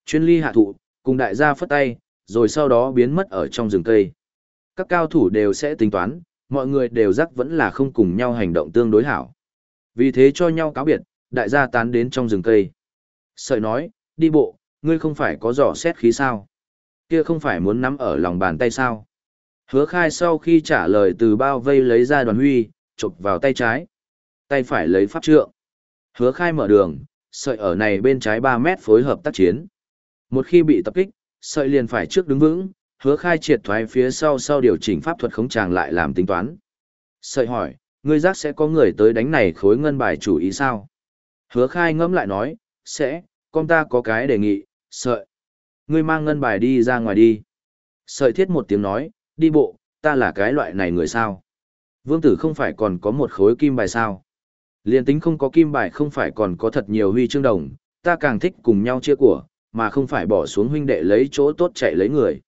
Chuyên ly hạ thụ, cùng đại gia phất tay, rồi sau đó biến mất ở trong rừng cây. Các cao thủ đều sẽ tính toán, mọi người đều rắc vẫn là không cùng nhau hành động tương đối hảo. Vì thế cho nhau cáo biệt, đại gia tán đến trong rừng cây. Sợi nói, đi bộ, ngươi không phải có giỏ xét khí sao? Kia không phải muốn nắm ở lòng bàn tay sao? Hứa khai sau khi trả lời từ bao vây lấy ra đoàn huy, chụp vào tay trái. Tay phải lấy pháp trượng. Hứa khai mở đường, sợi ở này bên trái 3 mét phối hợp tác chiến. Một khi bị tập kích, sợi liền phải trước đứng vững, hứa khai triệt thoái phía sau sau điều chỉnh pháp thuật khống tràng lại làm tính toán. Sợi hỏi, ngươi giác sẽ có người tới đánh này khối ngân bài chủ ý sao? Hứa khai ngẫm lại nói, sẽ, con ta có cái đề nghị, sợi. Ngươi mang ngân bài đi ra ngoài đi. Sợi thiết một tiếng nói, đi bộ, ta là cái loại này người sao? Vương tử không phải còn có một khối kim bài sao? Liên tính không có kim bài không phải còn có thật nhiều huy chương đồng, ta càng thích cùng nhau chia của, mà không phải bỏ xuống huynh đệ lấy chỗ tốt chạy lấy người.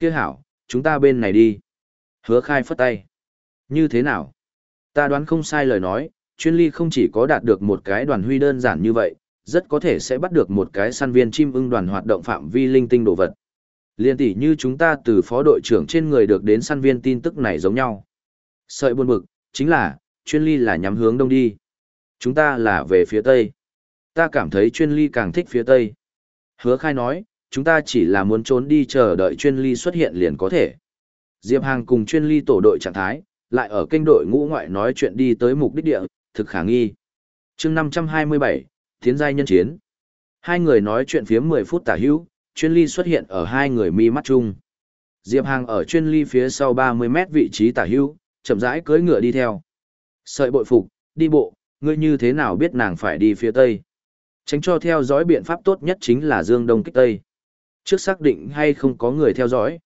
Kia hảo, chúng ta bên này đi. Hứa khai phất tay. Như thế nào? Ta đoán không sai lời nói, chuyên ly không chỉ có đạt được một cái đoàn huy đơn giản như vậy, rất có thể sẽ bắt được một cái săn viên chim ưng đoàn hoạt động phạm vi linh tinh đồ vật. Liên tỷ như chúng ta từ phó đội trưởng trên người được đến săn viên tin tức này giống nhau. Sợi buồn bực, chính là, chuyên ly là nhắm hướng đông đi. Chúng ta là về phía tây. Ta cảm thấy chuyên ly càng thích phía tây. Hứa khai nói, chúng ta chỉ là muốn trốn đi chờ đợi chuyên ly xuất hiện liền có thể. Diệp Hàng cùng chuyên ly tổ đội trạng thái, lại ở kênh đội ngũ ngoại nói chuyện đi tới mục đích địa, thực khả nghi. chương 527, Tiến giai nhân chiến. Hai người nói chuyện phía 10 phút tả hữu, chuyên ly xuất hiện ở hai người mi mắt chung. Diệp Hàng ở chuyên ly phía sau 30 mét vị trí tả hữu, chậm rãi cưỡi ngựa đi theo. Sợi bội phục, đi bộ, ngươi như thế nào biết nàng phải đi phía tây? Tránh cho theo dõi biện pháp tốt nhất chính là dương đông kích tây. Trước xác định hay không có người theo dõi.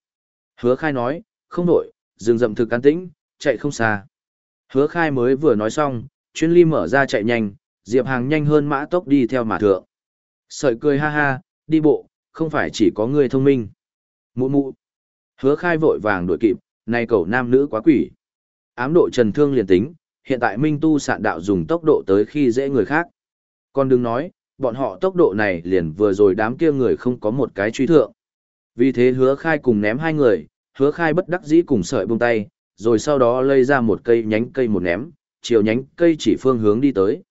Hứa khai nói, không đổi, dừng rậm thực an tĩnh, chạy không xa. Hứa khai mới vừa nói xong, chuyên ly mở ra chạy nhanh, Diệp Hàng nhanh hơn mã tốc đi theo mà thượng. Sợi cười ha ha, đi bộ, không phải chỉ có người thông minh. Mụ mụ. Hứa khai vội vàng đuổi kịp, Nay cậu nam nữ quá quỷ. Ám độ trần thương liền tính, hiện tại minh tu sạn đạo dùng tốc độ tới khi dễ người khác. Còn đừng nói, bọn họ tốc độ này liền vừa rồi đám kia người không có một cái truy thượng. Vì thế hứa khai cùng ném hai người, hứa khai bất đắc dĩ cùng sợi buông tay, rồi sau đó lây ra một cây nhánh cây một ném, chiều nhánh cây chỉ phương hướng đi tới.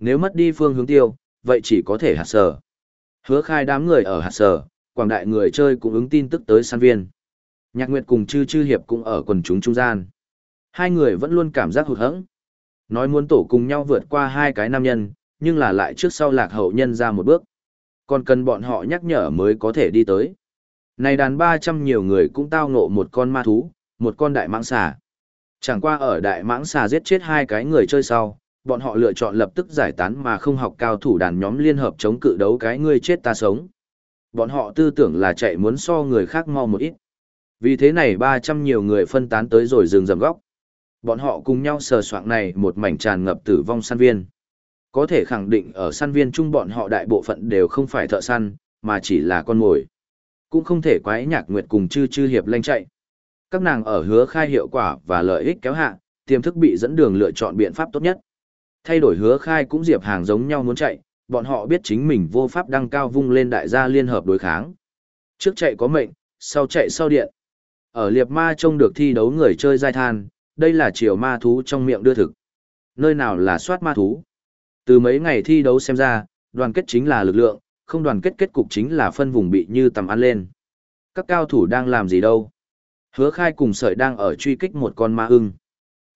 Nếu mất đi phương hướng tiêu, vậy chỉ có thể hạt sở. Hứa khai đám người ở hạt sở, quảng đại người chơi cũng ứng tin tức tới săn viên. Nhạc Nguyệt cùng Chư Chư Hiệp cũng ở quần chúng trung gian. Hai người vẫn luôn cảm giác hụt hẫng. Nói muốn tổ cùng nhau vượt qua hai cái nam nhân, nhưng là lại trước sau lạc hậu nhân ra một bước. Còn cần bọn họ nhắc nhở mới có thể đi tới. Này đàn 300 nhiều người cũng tao ngộ một con ma thú, một con đại mãng xà. Chẳng qua ở đại mãng xà giết chết hai cái người chơi sau, bọn họ lựa chọn lập tức giải tán mà không học cao thủ đàn nhóm liên hợp chống cự đấu cái ngươi chết ta sống. Bọn họ tư tưởng là chạy muốn so người khác mau một ít. Vì thế này 300 nhiều người phân tán tới rồi rừng rầm góc. Bọn họ cùng nhau sờ soạng này một mảnh tràn ngập tử vong săn viên. Có thể khẳng định ở săn viên chung bọn họ đại bộ phận đều không phải thợ săn, mà chỉ là con mồi. Cũng không thể quái nhạc nguyệt cùng chư chư hiệp lanh chạy. Các nàng ở hứa khai hiệu quả và lợi ích kéo hạ, tiềm thức bị dẫn đường lựa chọn biện pháp tốt nhất. Thay đổi hứa khai cũng diệp hàng giống nhau muốn chạy, bọn họ biết chính mình vô pháp đăng cao vung lên đại gia liên hợp đối kháng. Trước chạy có mệnh, sau chạy sau điện. Ở liệp ma trông được thi đấu người chơi giai than, đây là chiều ma thú trong miệng đưa thực. Nơi nào là soát ma thú? Từ mấy ngày thi đấu xem ra, đoàn kết chính là lực lượng, không đoàn kết kết cục chính là phân vùng bị như tầm ăn lên. Các cao thủ đang làm gì đâu? Hứa khai cùng sợi đang ở truy kích một con ma ưng.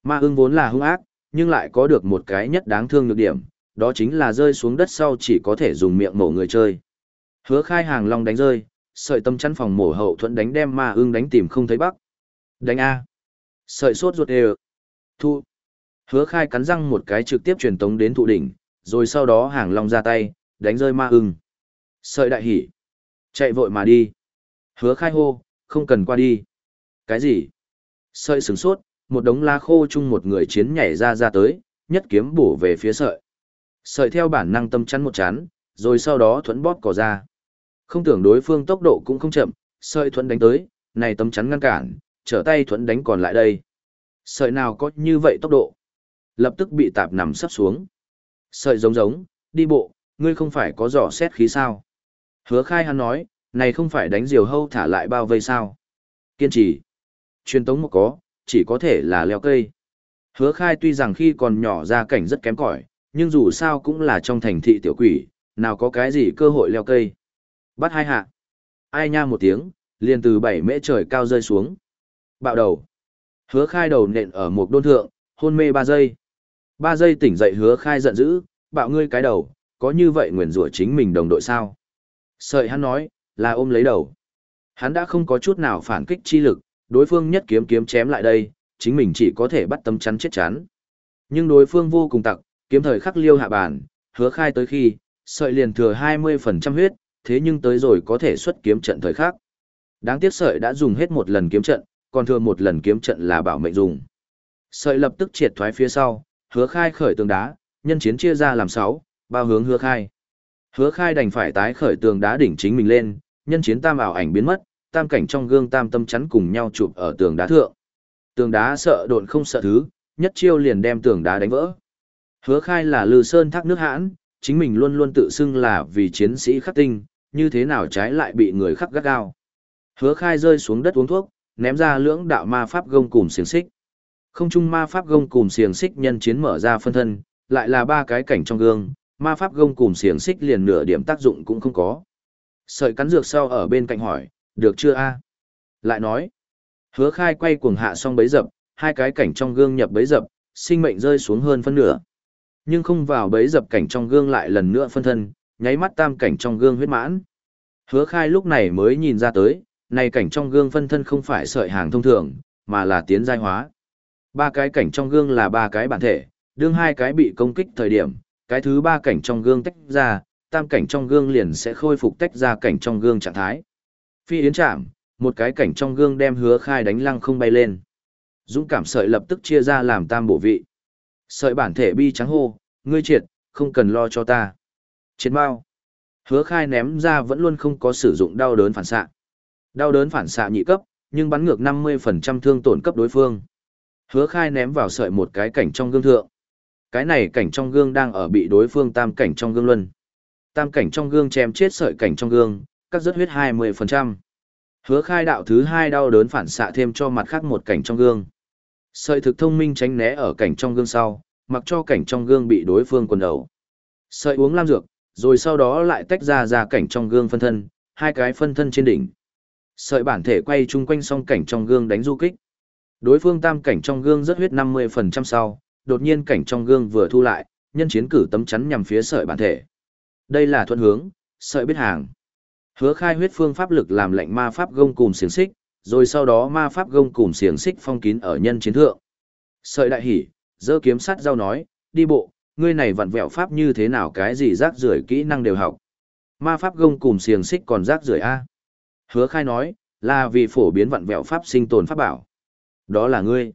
Ma ưng vốn là hung ác, nhưng lại có được một cái nhất đáng thương nhược điểm, đó chính là rơi xuống đất sau chỉ có thể dùng miệng mổ người chơi. Hứa khai hàng long đánh rơi, sợi tâm chắn phòng mổ hậu thuẫn đánh đem ma ưng đánh tìm không thấy bắc. Đánh A. Sợi sốt ruột đều. Thu. Hứa khai cắn răng một cái trực tiếp truyền tống đến thụ đỉnh, rồi sau đó hàng long ra tay, đánh rơi ma ưng. Sợi đại hỉ. Chạy vội mà đi. Hứa khai hô, không cần qua đi. Cái gì? Sợi sừng sốt, một đống lá khô chung một người chiến nhảy ra ra tới, nhất kiếm bổ về phía sợi. Sợi theo bản năng tâm chắn một chán, rồi sau đó thuẫn bóp cỏ ra. Không tưởng đối phương tốc độ cũng không chậm, sợi thuẫn đánh tới, này tâm chắn ngăn cản, trở tay thuẫn đánh còn lại đây. Sợi nào có như vậy tốc độ? Lập tức bị tạp nằm sắp xuống. Sợi giống giống, đi bộ, ngươi không phải có giỏ xét khí sao? Hứa khai hắn nói, này không phải đánh diều hâu thả lại bao vây sao? Kiên trì. Truyền tống một có, chỉ có thể là leo cây. Hứa khai tuy rằng khi còn nhỏ ra cảnh rất kém cỏi nhưng dù sao cũng là trong thành thị tiểu quỷ, nào có cái gì cơ hội leo cây. Bắt hai hạ. Ai nha một tiếng, liền từ bảy mễ trời cao rơi xuống. Bạo đầu. Hứa khai đầu nện ở một đôn thượng, hôn mê ba giây. Ba giây tỉnh dậy hứa khai giận dữ, bạo ngươi cái đầu, có như vậy nguyền rủa chính mình đồng đội sao? Sợi hắn nói, là ôm lấy đầu. Hắn đã không có chút nào phản kích chi lực, đối phương nhất kiếm kiếm chém lại đây, chính mình chỉ có thể bắt tâm chắn chết chắn. Nhưng đối phương vô cùng tặc, kiếm thời khắc liêu hạ bản, hứa khai tới khi, sợi liền thừa 20% huyết, thế nhưng tới rồi có thể xuất kiếm trận thời khắc. Đáng tiếc sợi đã dùng hết một lần kiếm trận, còn thừa một lần kiếm trận là bảo mệnh dùng. Sợi lập tức triệt thoái phía sau, hứa khai khởi tường đá, nhân chiến chia ra làm 6, bao hướng hứa khai. Hứa khai đành phải tái khởi tường đá đỉnh chính mình lên, nhân chiến tam ảo ảnh biến mất, tam cảnh trong gương tam tâm chắn cùng nhau chụp ở tường đá thượng. Tường đá sợ độn không sợ thứ, nhất chiêu liền đem tường đá đánh vỡ. Hứa khai là lư sơn thác nước hãn, chính mình luôn luôn tự xưng là vì chiến sĩ khắc tinh, như thế nào trái lại bị người khắc gắt gao. Hứa khai rơi xuống đất uống thuốc, ném ra lưỡng đạo ma pháp gông cùng xiềng xích. Không trung ma pháp gông cùng xiềng xích nhân chiến mở ra phân thân, lại là ba cái cảnh trong gương, ma pháp gông cùng xiềng xích liền nửa điểm tác dụng cũng không có. Sợi cắn dược sau ở bên cạnh hỏi, được chưa a Lại nói, hứa khai quay cuồng hạ xong bấy dập, hai cái cảnh trong gương nhập bấy dập, sinh mệnh rơi xuống hơn phân nửa. Nhưng không vào bấy dập cảnh trong gương lại lần nữa phân thân, nháy mắt tam cảnh trong gương huyết mãn. Hứa khai lúc này mới nhìn ra tới, này cảnh trong gương phân thân không phải sợi hàng thông thường, mà là tiến giai hóa. Ba cái cảnh trong gương là ba cái bản thể, đương hai cái bị công kích thời điểm, cái thứ ba cảnh trong gương tách ra, tam cảnh trong gương liền sẽ khôi phục tách ra cảnh trong gương trạng thái. Phi yến chạm, một cái cảnh trong gương đem hứa khai đánh lăng không bay lên. Dũng cảm sợi lập tức chia ra làm tam bộ vị. Sợi bản thể bi trắng hô, ngươi triệt, không cần lo cho ta. Triệt mau. Hứa khai ném ra vẫn luôn không có sử dụng đau đớn phản xạ. Đau đớn phản xạ nhị cấp, nhưng bắn ngược 50% thương tổn cấp đối phương. Hứa khai ném vào sợi một cái cảnh trong gương thượng. Cái này cảnh trong gương đang ở bị đối phương tam cảnh trong gương luân. Tam cảnh trong gương chém chết sợi cảnh trong gương, cắt rất huyết 20%. Hứa khai đạo thứ hai đau đớn phản xạ thêm cho mặt khác một cảnh trong gương. Sợi thực thông minh tránh né ở cảnh trong gương sau, mặc cho cảnh trong gương bị đối phương quần đầu. Sợi uống lam dược, rồi sau đó lại tách ra ra cảnh trong gương phân thân, hai cái phân thân trên đỉnh. Sợi bản thể quay chung quanh song cảnh trong gương đánh du kích. Đối phương tam cảnh trong gương rất huyết 50% sau, đột nhiên cảnh trong gương vừa thu lại, nhân chiến cử tấm chắn nhằm phía sợi bản thể. Đây là thuận hướng, sợi biết hàng. Hứa khai huyết phương pháp lực làm lệnh ma pháp gông cùng xiềng xích, rồi sau đó ma pháp gông cùng xiềng xích phong kín ở nhân chiến thượng. Sợi đại hỉ, dơ kiếm sắt giao nói, đi bộ, ngươi này vặn vẹo pháp như thế nào cái gì rác rưởi kỹ năng đều học. Ma pháp gông cùng xiềng xích còn rác rưởi A. Hứa khai nói, là vì phổ biến vặn vẹo pháp sinh tồn pháp bảo. Đó là ngươi.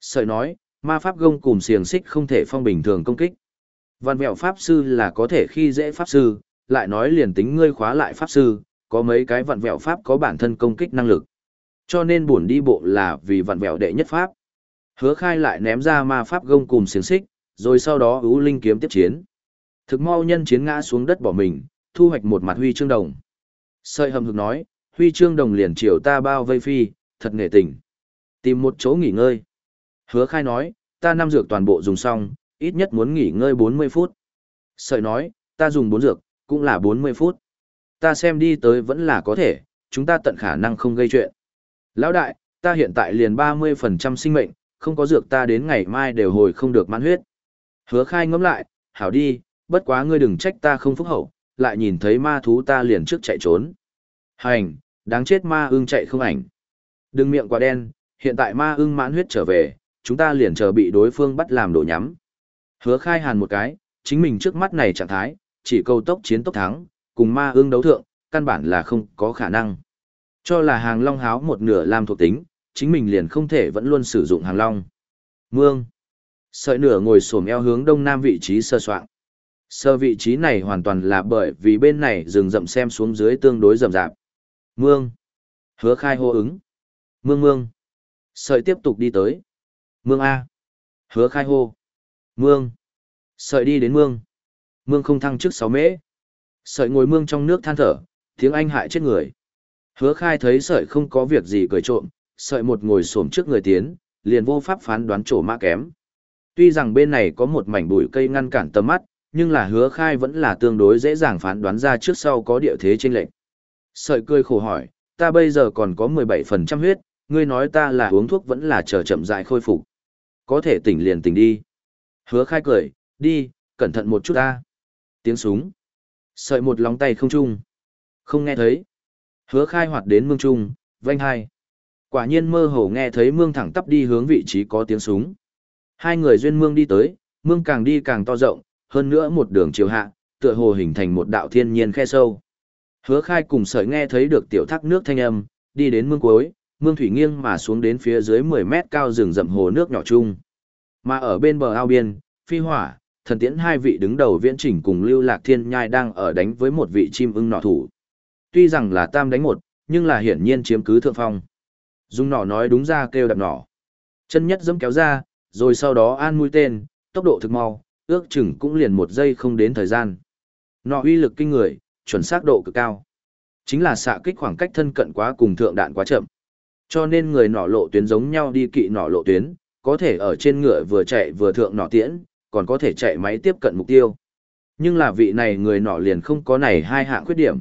Sợi nói, ma pháp gông cùng xiềng xích không thể phong bình thường công kích. Vặn vẹo pháp sư là có thể khi dễ pháp sư, lại nói liền tính ngươi khóa lại pháp sư, có mấy cái vặn vẹo pháp có bản thân công kích năng lực. Cho nên buồn đi bộ là vì vặn vẹo đệ nhất pháp. Hứa khai lại ném ra ma pháp gông cùng xiềng xích, rồi sau đó ưu linh kiếm tiếp chiến. Thực mau nhân chiến ngã xuống đất bỏ mình, thu hoạch một mặt huy chương đồng. Sợi hầm hực nói, huy chương đồng liền chiều ta bao vây phi, thật nghệ tình. Tìm một chỗ nghỉ ngơi. Hứa khai nói, ta năm dược toàn bộ dùng xong, ít nhất muốn nghỉ ngơi 40 phút. Sợi nói, ta dùng 4 dược, cũng là 40 phút. Ta xem đi tới vẫn là có thể, chúng ta tận khả năng không gây chuyện. Lão đại, ta hiện tại liền 30% sinh mệnh, không có dược ta đến ngày mai đều hồi không được mãn huyết. Hứa khai ngẫm lại, hảo đi, bất quá ngươi đừng trách ta không phúc hậu, lại nhìn thấy ma thú ta liền trước chạy trốn. Hành, đáng chết ma ưng chạy không ảnh. Đừng miệng quá đen, hiện tại ma ưng mãn huyết trở về, chúng ta liền chờ bị đối phương bắt làm đổ nhắm. Hứa khai hàn một cái, chính mình trước mắt này trạng thái, chỉ câu tốc chiến tốc thắng, cùng ma ương đấu thượng, căn bản là không có khả năng. Cho là hàng long háo một nửa làm thuộc tính, chính mình liền không thể vẫn luôn sử dụng hàng long. Mương. Sợi nửa ngồi xổm eo hướng đông nam vị trí sơ soạn. Sơ vị trí này hoàn toàn là bởi vì bên này rừng rậm xem xuống dưới tương đối rậm rạp. Mương. Hứa khai hô ứng. Mương mương. Sợi tiếp tục đi tới. Mương A. Hứa khai hô. Mương. Sợi đi đến mương. Mương không thăng trước 6 mễ. Sợi ngồi mương trong nước than thở, tiếng anh hại chết người. Hứa khai thấy sợi không có việc gì cười trộm, sợi một ngồi xổm trước người tiến, liền vô pháp phán đoán chỗ mã kém. Tuy rằng bên này có một mảnh bụi cây ngăn cản tầm mắt, nhưng là hứa khai vẫn là tương đối dễ dàng phán đoán ra trước sau có địa thế trên lệnh. Sợi cười khổ hỏi, ta bây giờ còn có 17% huyết, ngươi nói ta là uống thuốc vẫn là chờ chậm dại khôi phục. Có thể tỉnh liền tỉnh đi. Hứa khai cười, đi, cẩn thận một chút ta. Tiếng súng. Sợi một lóng tay không trung. Không nghe thấy. Hứa khai hoạt đến mương trung, vanh hai. Quả nhiên mơ hồ nghe thấy mương thẳng tắp đi hướng vị trí có tiếng súng. Hai người duyên mương đi tới, mương càng đi càng to rộng, hơn nữa một đường chiều hạ, tựa hồ hình thành một đạo thiên nhiên khe sâu. Hứa khai cùng sợi nghe thấy được tiểu thác nước thanh âm, đi đến mương cuối, mương thủy nghiêng mà xuống đến phía dưới 10 mét cao rừng rậm hồ nước nhỏ chung. Mà ở bên bờ ao biên, phi hỏa, thần tiễn hai vị đứng đầu viễn chỉnh cùng lưu lạc thiên nhai đang ở đánh với một vị chim ưng nọ thủ. Tuy rằng là tam đánh một, nhưng là hiển nhiên chiếm cứ thượng phong. Dung nọ nói đúng ra kêu đập nọ. Chân nhất dẫm kéo ra, rồi sau đó an mũi tên, tốc độ thực mau, ước chừng cũng liền một giây không đến thời gian. Nọ uy lực kinh người, chuẩn xác độ cực cao. Chính là xạ kích khoảng cách thân cận quá cùng thượng đạn quá chậm. Cho nên người nỏ lộ tuyến giống nhau đi kỵ nỏ lộ tuyến, có thể ở trên ngựa vừa chạy vừa thượng nỏ tiễn, còn có thể chạy máy tiếp cận mục tiêu. Nhưng là vị này người nọ liền không có này hai hạng khuyết điểm.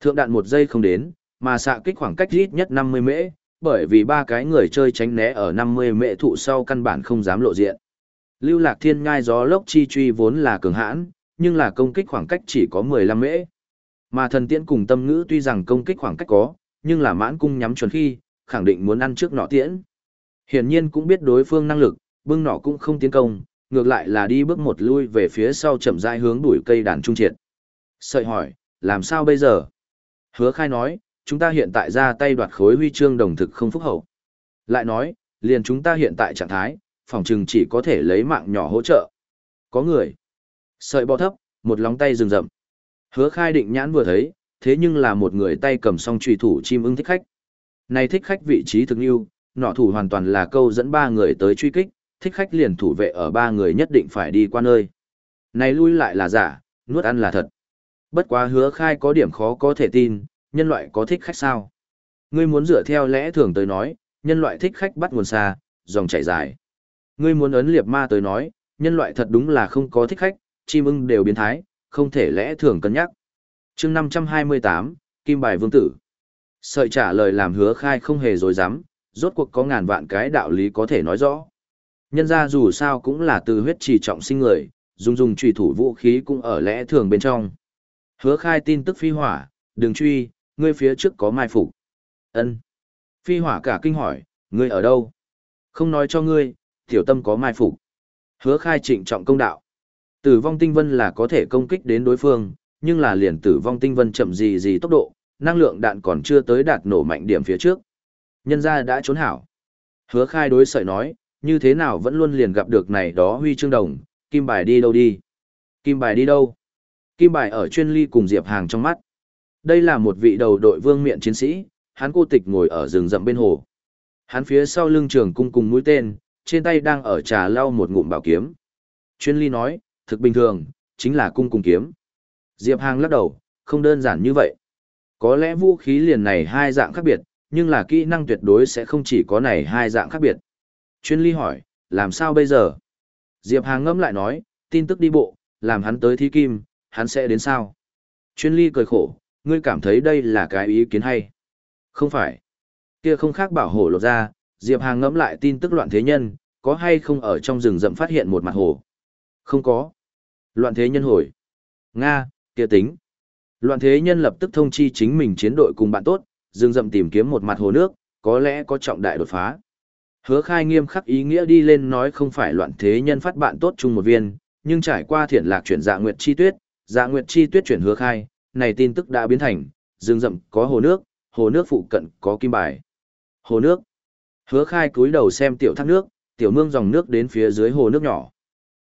Thượng đạn một giây không đến, mà xạ kích khoảng cách ít nhất 50 mễ, bởi vì ba cái người chơi tránh né ở 50 mễ thụ sau căn bản không dám lộ diện. Lưu Lạc Thiên ngai gió lốc chi truy vốn là cường hãn, nhưng là công kích khoảng cách chỉ có 15 mễ. Mà thần tiễn cùng tâm ngữ tuy rằng công kích khoảng cách có, nhưng là mãn cung nhắm chuẩn khi, khẳng định muốn ăn trước nọ tiễn. Hiển nhiên cũng biết đối phương năng lực, bưng nọ cũng không tiến công, ngược lại là đi bước một lui về phía sau chậm rãi hướng đuổi cây đàn trung triệt. Sợi hỏi, làm sao bây giờ? Hứa khai nói, chúng ta hiện tại ra tay đoạt khối huy chương đồng thực không phúc hậu. Lại nói, liền chúng ta hiện tại trạng thái, phòng trừng chỉ có thể lấy mạng nhỏ hỗ trợ. Có người. Sợi bò thấp, một lóng tay rừng rậm. Hứa khai định nhãn vừa thấy, thế nhưng là một người tay cầm song trùy thủ chim ưng thích khách. Này thích khách vị trí thực yêu, nọ thủ hoàn toàn là câu dẫn ba người tới truy kích, thích khách liền thủ vệ ở ba người nhất định phải đi qua nơi. Này lui lại là giả, nuốt ăn là thật. Bất quá hứa khai có điểm khó có thể tin, nhân loại có thích khách sao? Ngươi muốn dựa theo lẽ thường tới nói, nhân loại thích khách bắt nguồn xa, dòng chảy dài. Ngươi muốn ấn liệp ma tới nói, nhân loại thật đúng là không có thích khách, chim ưng đều biến thái, không thể lẽ thường cân nhắc. chương 528, Kim Bài Vương Tử. Sợi trả lời làm hứa khai không hề dối dám, rốt cuộc có ngàn vạn cái đạo lý có thể nói rõ. Nhân ra dù sao cũng là từ huyết trì trọng sinh người, dùng dùng trùy thủ vũ khí cũng ở lẽ thường bên trong. Hứa khai tin tức phi hỏa, đừng truy, ngươi phía trước có mai phục ân Phi hỏa cả kinh hỏi, ngươi ở đâu? Không nói cho ngươi, tiểu tâm có mai phục Hứa khai trịnh trọng công đạo. Tử vong tinh vân là có thể công kích đến đối phương, nhưng là liền tử vong tinh vân chậm gì gì tốc độ, năng lượng đạn còn chưa tới đạt nổ mạnh điểm phía trước. Nhân ra đã trốn hảo. Hứa khai đối sợi nói, như thế nào vẫn luôn liền gặp được này đó huy chương đồng, kim bài đi đâu đi. Kim bài đi đâu? Kim bài ở chuyên ly cùng Diệp Hàng trong mắt. Đây là một vị đầu đội vương miện chiến sĩ, hắn cô tịch ngồi ở rừng rậm bên hồ. Hắn phía sau lưng trường cung cùng mũi tên, trên tay đang ở trà lau một ngụm bảo kiếm. Chuyên ly nói, thực bình thường, chính là cung cùng kiếm. Diệp Hàng lắc đầu, không đơn giản như vậy. Có lẽ vũ khí liền này hai dạng khác biệt, nhưng là kỹ năng tuyệt đối sẽ không chỉ có này hai dạng khác biệt. Chuyên ly hỏi, làm sao bây giờ? Diệp Hàng ngẫm lại nói, tin tức đi bộ, làm hắn tới thi kim, hắn sẽ đến sao? Chuyên ly cười khổ, ngươi cảm thấy đây là cái ý kiến hay. Không phải. Kia không khác bảo hổ lột ra, Diệp Hàng ngẫm lại tin tức loạn thế nhân, có hay không ở trong rừng rậm phát hiện một mặt hổ? Không có. Loạn thế nhân hồi. Nga, kia tính. Loạn thế nhân lập tức thông chi chính mình chiến đội cùng bạn tốt, rừng rậm tìm kiếm một mặt hồ nước, có lẽ có trọng đại đột phá. Hứa khai nghiêm khắc ý nghĩa đi lên nói không phải loạn thế nhân phát bạn tốt chung một viên, nhưng trải qua thiện lạc chuyển dạ nguyệt chi tuyết, dạ nguyệt chi tuyết chuyển hứa khai, này tin tức đã biến thành, rừng rậm có hồ nước, hồ nước phụ cận có kim bài. Hồ nước. Hứa khai cúi đầu xem tiểu thác nước, tiểu mương dòng nước đến phía dưới hồ nước nhỏ.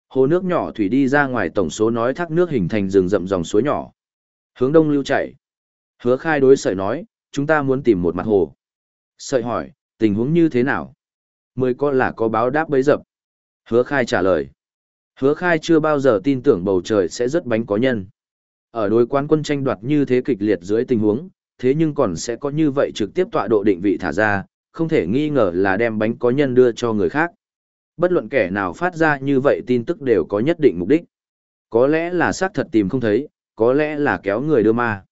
Hồ nước nhỏ thủy đi ra ngoài tổng số nói thác nước hình thành rừng rậm dòng suối nhỏ. Hướng đông lưu chảy. Hứa khai đối sợi nói, chúng ta muốn tìm một mặt hồ. Sợi hỏi, tình huống như thế nào? Mới có là có báo đáp bấy dập. Hứa khai trả lời. Hứa khai chưa bao giờ tin tưởng bầu trời sẽ rất bánh có nhân. Ở đối quán quân tranh đoạt như thế kịch liệt dưới tình huống, thế nhưng còn sẽ có như vậy trực tiếp tọa độ định vị thả ra, không thể nghi ngờ là đem bánh có nhân đưa cho người khác. Bất luận kẻ nào phát ra như vậy tin tức đều có nhất định mục đích. Có lẽ là xác thật tìm không thấy, có lẽ là kéo người đưa ma.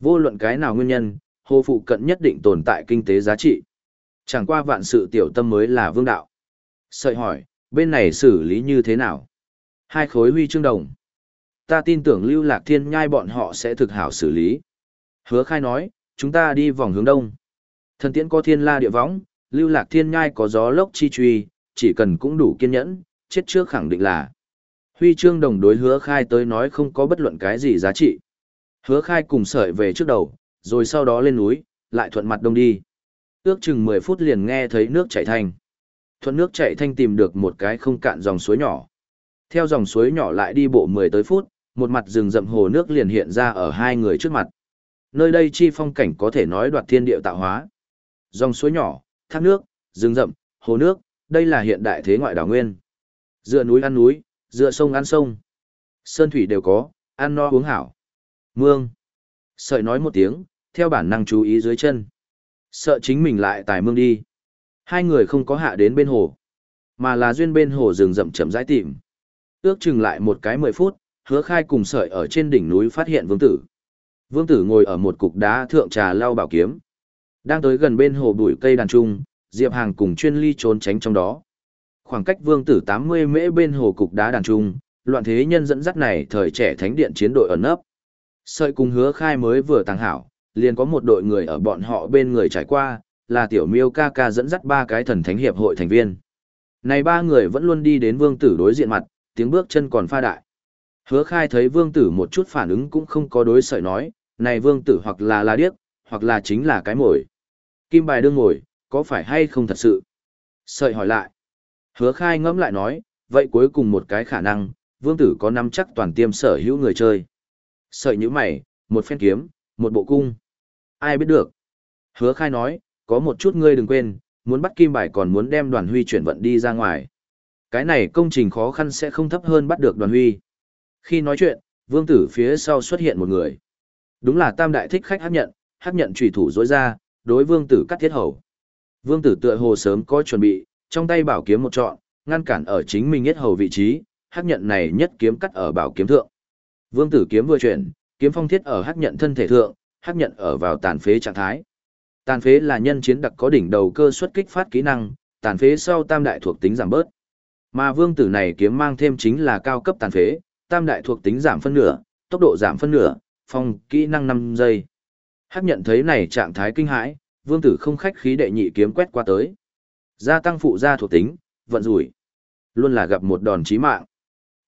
Vô luận cái nào nguyên nhân, hồ phụ cận nhất định tồn tại kinh tế giá trị. Chẳng qua vạn sự tiểu tâm mới là vương đạo. Sợi hỏi, bên này xử lý như thế nào? Hai khối huy chương đồng ta tin tưởng lưu lạc thiên nhai bọn họ sẽ thực hảo xử lý. Hứa khai nói, chúng ta đi vòng hướng đông. Thần tiễn có thiên la địa võng, lưu lạc thiên nhai có gió lốc chi truy, chỉ cần cũng đủ kiên nhẫn, chết trước khẳng định là. Huy chương đồng đối hứa khai tới nói không có bất luận cái gì giá trị. Hứa khai cùng sợi về trước đầu, rồi sau đó lên núi, lại thuận mặt đông đi. Ước chừng 10 phút liền nghe thấy nước chảy thanh. Thuận nước chảy thanh tìm được một cái không cạn dòng suối nhỏ. Theo dòng suối nhỏ lại đi bộ 10 tới phút, một mặt rừng rậm hồ nước liền hiện ra ở hai người trước mặt. Nơi đây chi phong cảnh có thể nói đoạt thiên địa tạo hóa. Dòng suối nhỏ, thác nước, rừng rậm, hồ nước, đây là hiện đại thế ngoại đảo nguyên. Dựa núi ăn núi, dựa sông ăn sông. Sơn thủy đều có, ăn no uống hảo. Mương. Sợi nói một tiếng, theo bản năng chú ý dưới chân. Sợ chính mình lại tài mương đi. Hai người không có hạ đến bên hồ, mà là duyên bên hồ rừng rậm chậm rãi tìm. Ước chừng lại một cái mười phút, hứa khai cùng sợi ở trên đỉnh núi phát hiện vương tử. Vương tử ngồi ở một cục đá thượng trà lau bảo kiếm. Đang tới gần bên hồ bụi cây đàn trung, Diệp Hàng cùng chuyên ly trốn tránh trong đó. Khoảng cách vương tử 80 mễ bên hồ cục đá đàn trung, loạn thế nhân dẫn dắt này thời trẻ thánh điện chiến đội ẩn nấp. Sợi cùng hứa khai mới vừa tăng hảo, liền có một đội người ở bọn họ bên người trải qua, là tiểu miêu ca ca dẫn dắt ba cái thần thánh hiệp hội thành viên. Này ba người vẫn luôn đi đến vương tử đối diện mặt, tiếng bước chân còn pha đại. Hứa khai thấy vương tử một chút phản ứng cũng không có đối sợi nói, này vương tử hoặc là là điếc, hoặc là chính là cái mồi. Kim bài đương ngồi, có phải hay không thật sự? Sợi hỏi lại. Hứa khai ngẫm lại nói, vậy cuối cùng một cái khả năng, vương tử có nắm chắc toàn tiêm sở hữu người chơi. Sợi như mày, một phen kiếm, một bộ cung. Ai biết được? Hứa khai nói, có một chút ngươi đừng quên, muốn bắt kim bài còn muốn đem đoàn huy chuyển vận đi ra ngoài. Cái này công trình khó khăn sẽ không thấp hơn bắt được đoàn huy. Khi nói chuyện, vương tử phía sau xuất hiện một người. Đúng là tam đại thích khách hấp nhận, hấp nhận trùy thủ dối ra, đối vương tử cắt thiết hầu. Vương tử tựa hồ sớm có chuẩn bị, trong tay bảo kiếm một trọn, ngăn cản ở chính mình nhất hầu vị trí, hấp nhận này nhất kiếm cắt ở bảo kiếm thượng. Vương tử kiếm vừa chuyển, kiếm phong thiết ở hấp nhận thân thể thượng, hắc nhận ở vào tàn phế trạng thái. Tàn phế là nhân chiến đặc có đỉnh đầu cơ suất kích phát kỹ năng, tàn phế sau tam đại thuộc tính giảm bớt. Mà vương tử này kiếm mang thêm chính là cao cấp tàn phế, tam đại thuộc tính giảm phân nửa, tốc độ giảm phân nửa, phong kỹ năng 5 giây. Hắc nhận thấy này trạng thái kinh hãi, vương tử không khách khí đệ nhị kiếm quét qua tới. Gia tăng phụ gia thuộc tính, vận rủi. Luôn là gặp một đòn chí mạng.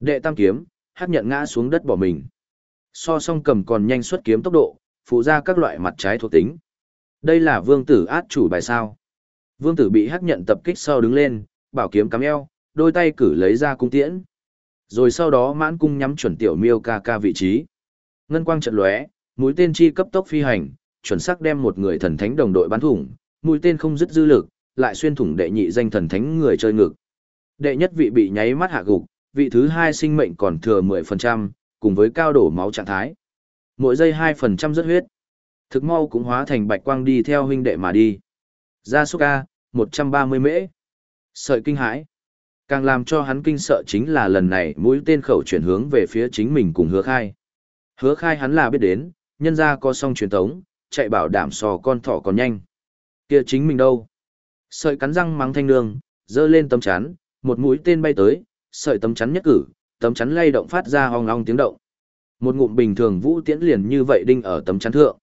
Đệ tam kiếm, hắc nhận ngã xuống đất bỏ mình. So song cầm còn nhanh xuất kiếm tốc độ, phụ ra các loại mặt trái thuộc tính. Đây là vương tử át chủ bài sao. Vương tử bị hắc nhận tập kích sau đứng lên, bảo kiếm cắm eo, đôi tay cử lấy ra cung tiễn. Rồi sau đó mãn cung nhắm chuẩn tiểu miêu ca ca vị trí. Ngân quang trận lóe, mũi tên chi cấp tốc phi hành, chuẩn xác đem một người thần thánh đồng đội bắn thủng, mũi tên không dứt dư lực, lại xuyên thủng đệ nhị danh thần thánh người chơi ngực. Đệ nhất vị bị nháy mắt hạ gục, vị thứ hai sinh mệnh còn thừa 10%, cùng với cao đổ máu trạng thái. Mỗi giây 2% rất huyết. Thực mau cũng hóa thành bạch quang đi theo huynh đệ mà đi. Gia súc A, 130 mễ. Sợi kinh hãi. Càng làm cho hắn kinh sợ chính là lần này mũi tên khẩu chuyển hướng về phía chính mình cùng hứa khai. Hứa khai hắn là biết đến, nhân ra có song truyền tống, chạy bảo đảm sò con thỏ còn nhanh. kia chính mình đâu? Sợi cắn răng mắng thanh nương, dơ lên tấm chắn, một mũi tên bay tới, sợi tấm chắn nhất cử, tấm chắn lay động phát ra hong long tiếng động. Một ngụm bình thường vũ tiễn liền như vậy đinh ở tấm chắn thượng.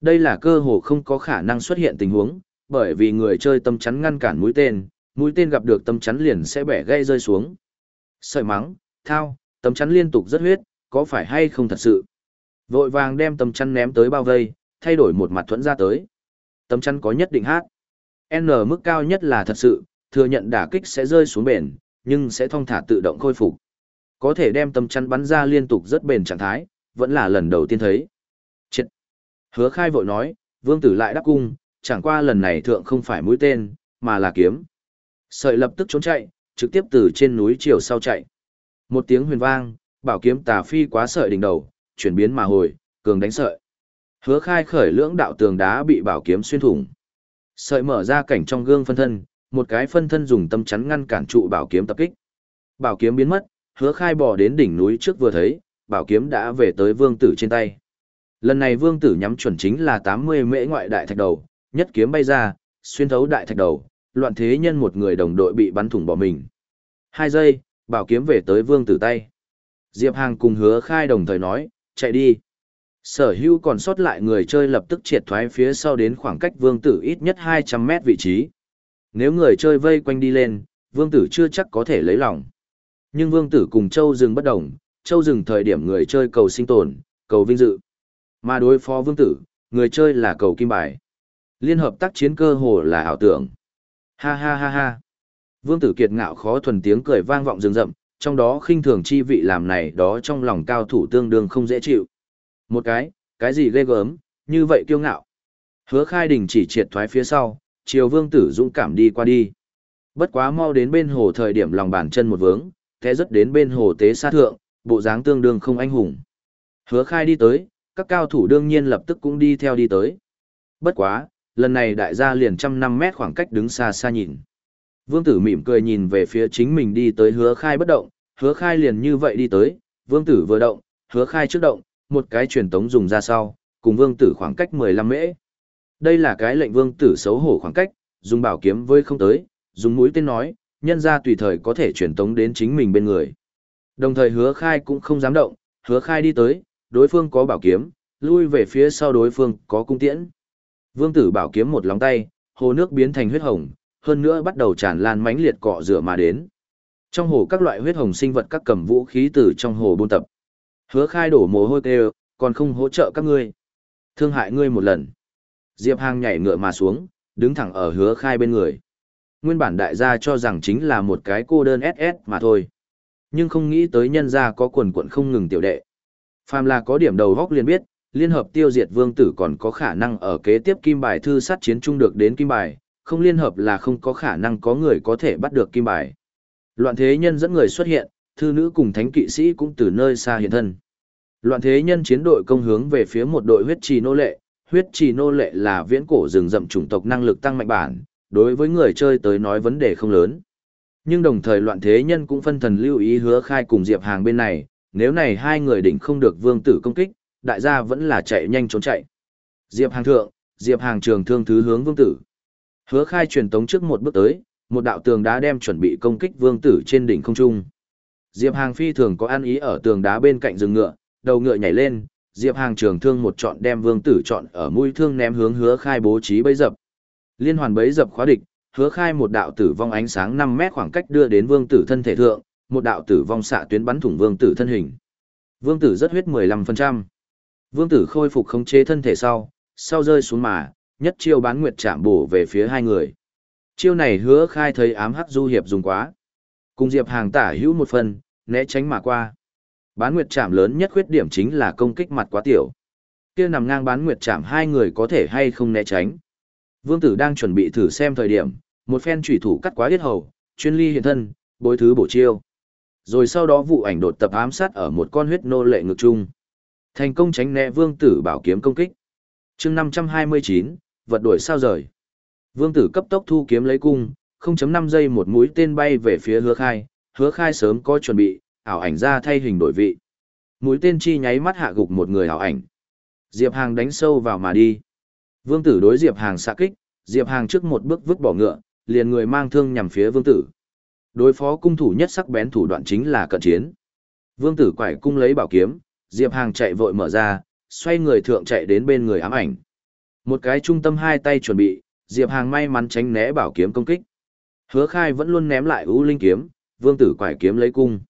Đây là cơ hồ không có khả năng xuất hiện tình huống, bởi vì người chơi tấm chắn ngăn cản mũi tên, mũi tên gặp được tấm chắn liền sẽ bẻ gây rơi xuống. Sợi mắng, thao, tấm chắn liên tục rất huyết, có phải hay không thật sự? Vội vàng đem tấm chắn ném tới bao vây, thay đổi một mặt thuẫn ra tới. Tấm chắn có nhất định hát. N mức cao nhất là thật sự, thừa nhận đả kích sẽ rơi xuống bền, nhưng sẽ thông thả tự động khôi phục. Có thể đem tâm chắn bắn ra liên tục rất bền trạng thái, vẫn là lần đầu tiên thấy. Chết! Hứa khai vội nói, vương tử lại đáp cung, chẳng qua lần này thượng không phải mũi tên, mà là kiếm. Sợi lập tức trốn chạy, trực tiếp từ trên núi chiều sau chạy. Một tiếng huyền vang, bảo kiếm tà phi quá sợi đỉnh đầu, chuyển biến mà hồi, cường đánh sợi. Hứa khai khởi lưỡng đạo tường đá bị bảo kiếm xuyên thủng. Sợi mở ra cảnh trong gương phân thân, một cái phân thân dùng tâm chắn ngăn cản trụ bảo kiếm tập kích. Bảo kiếm biến mất, hứa khai bỏ đến đỉnh núi trước vừa thấy, bảo kiếm đã về tới vương tử trên tay. Lần này vương tử nhắm chuẩn chính là 80 mễ ngoại đại thạch đầu, nhất kiếm bay ra, xuyên thấu đại thạch đầu, loạn thế nhân một người đồng đội bị bắn thủng bỏ mình. Hai giây, bảo kiếm về tới vương tử tay. Diệp Hàng cùng hứa khai đồng thời nói, chạy đi. Sở hữu còn sót lại người chơi lập tức triệt thoái phía sau đến khoảng cách vương tử ít nhất 200 mét vị trí. Nếu người chơi vây quanh đi lên, vương tử chưa chắc có thể lấy lòng. Nhưng vương tử cùng châu rừng bất đồng, châu rừng thời điểm người chơi cầu sinh tồn, cầu vinh dự. Mà đối phó vương tử, người chơi là cầu kim bài. Liên hợp tác chiến cơ hồ là ảo tưởng. Ha ha ha ha. Vương tử kiệt ngạo khó thuần tiếng cười vang vọng rừng rậm, trong đó khinh thường chi vị làm này đó trong lòng cao thủ tương đương không dễ chịu. Một cái, cái gì ghê gớm, như vậy kiêu ngạo. Hứa khai đình chỉ triệt thoái phía sau, chiều vương tử dũng cảm đi qua đi. Bất quá mau đến bên hồ thời điểm lòng bàn chân một vướng, thế rất đến bên hồ tế sát thượng, bộ dáng tương đương không anh hùng. Hứa khai đi tới, Các cao thủ đương nhiên lập tức cũng đi theo đi tới. Bất quá, lần này đại gia liền trăm năm mét khoảng cách đứng xa xa nhìn. Vương tử mỉm cười nhìn về phía chính mình đi tới hứa khai bất động, hứa khai liền như vậy đi tới, vương tử vừa động, hứa khai trước động, một cái truyền tống dùng ra sau, cùng vương tử khoảng cách 15 mễ. Đây là cái lệnh vương tử xấu hổ khoảng cách, dùng bảo kiếm với không tới, dùng mũi tên nói, nhân ra tùy thời có thể truyền tống đến chính mình bên người. Đồng thời hứa khai cũng không dám động, hứa khai đi tới, đối phương có bảo kiếm, lui về phía sau đối phương có cung tiễn. Vương tử bảo kiếm một lòng tay, hồ nước biến thành huyết hồng, hơn nữa bắt đầu tràn lan mãnh liệt cọ rửa mà đến. Trong hồ các loại huyết hồng sinh vật các cầm vũ khí từ trong hồ buôn tập. Hứa khai đổ mồ hôi kêu, còn không hỗ trợ các ngươi. Thương hại ngươi một lần. Diệp Hàng nhảy ngựa mà xuống, đứng thẳng ở hứa khai bên người. Nguyên bản đại gia cho rằng chính là một cái cô đơn SS mà thôi. Nhưng không nghĩ tới nhân gia có quần quận không ngừng tiểu đệ. Phàm là có điểm đầu góc liền biết, liên hợp tiêu diệt vương tử còn có khả năng ở kế tiếp kim bài thư sát chiến trung được đến kim bài, không liên hợp là không có khả năng có người có thể bắt được kim bài. Loạn thế nhân dẫn người xuất hiện, thư nữ cùng thánh kỵ sĩ cũng từ nơi xa hiện thân. Loạn thế nhân chiến đội công hướng về phía một đội huyết trì nô lệ, huyết trì nô lệ là viễn cổ rừng rậm chủng tộc năng lực tăng mạnh bản, đối với người chơi tới nói vấn đề không lớn. Nhưng đồng thời loạn thế nhân cũng phân thần lưu ý hứa khai cùng Diệp Hàng bên này, nếu này hai người đỉnh không được vương tử công kích, đại gia vẫn là chạy nhanh trốn chạy. Diệp Hàng thượng, Diệp Hàng trường thương thứ hướng vương tử. Hứa khai truyền tống trước một bước tới, một đạo tường đá đem chuẩn bị công kích vương tử trên đỉnh không trung. Diệp Hàng phi thường có ăn ý ở tường đá bên cạnh rừng ngựa, đầu ngựa nhảy lên, Diệp Hàng trường thương một chọn đem vương tử chọn ở mũi thương ném hướng hứa khai bố trí bấy dập. Liên hoàn bấy dập khóa địch, hứa khai một đạo tử vong ánh sáng 5 mét khoảng cách đưa đến vương tử thân thể thượng, một đạo tử vong xạ tuyến bắn thủng vương tử thân hình. Vương tử rất huyết 15%. Vương tử khôi phục khống chế thân thể sau, sau rơi xuống mà, nhất chiêu bán nguyệt chạm bổ về phía hai người. Chiêu này hứa khai thấy ám hắc du hiệp dùng quá. Cùng Diệp Hàng tả hữu một phần, né tránh mà qua. Bán nguyệt chạm lớn nhất khuyết điểm chính là công kích mặt quá tiểu. Kia nằm ngang bán nguyệt chạm hai người có thể hay không né tránh. Vương tử đang chuẩn bị thử xem thời điểm, một phen chủy thủ cắt quá yết hầu, chuyên ly hiện thân, bối thứ bổ chiêu. Rồi sau đó vụ ảnh đột tập ám sát ở một con huyết nô lệ ngực chung. Thành công tránh né vương tử bảo kiếm công kích. chương 529, vật đuổi sao rời. Vương tử cấp tốc thu kiếm lấy cung, 0.5 giây một mũi tên bay về phía hứa khai, hứa khai sớm có chuẩn bị, ảo ảnh ra thay hình đổi vị. Mũi tên chi nháy mắt hạ gục một người ảo ảnh. Diệp Hàng đánh sâu vào mà đi. Vương tử đối Diệp Hàng xạ kích, Diệp Hàng trước một bước vứt bỏ ngựa, liền người mang thương nhằm phía vương tử. Đối phó cung thủ nhất sắc bén thủ đoạn chính là cận chiến. Vương tử quải cung lấy bảo kiếm, Diệp Hàng chạy vội mở ra, xoay người thượng chạy đến bên người ám ảnh. Một cái trung tâm hai tay chuẩn bị, Diệp Hàng may mắn tránh né bảo kiếm công kích. Hứa khai vẫn luôn ném lại ưu linh kiếm, vương tử quải kiếm lấy cung.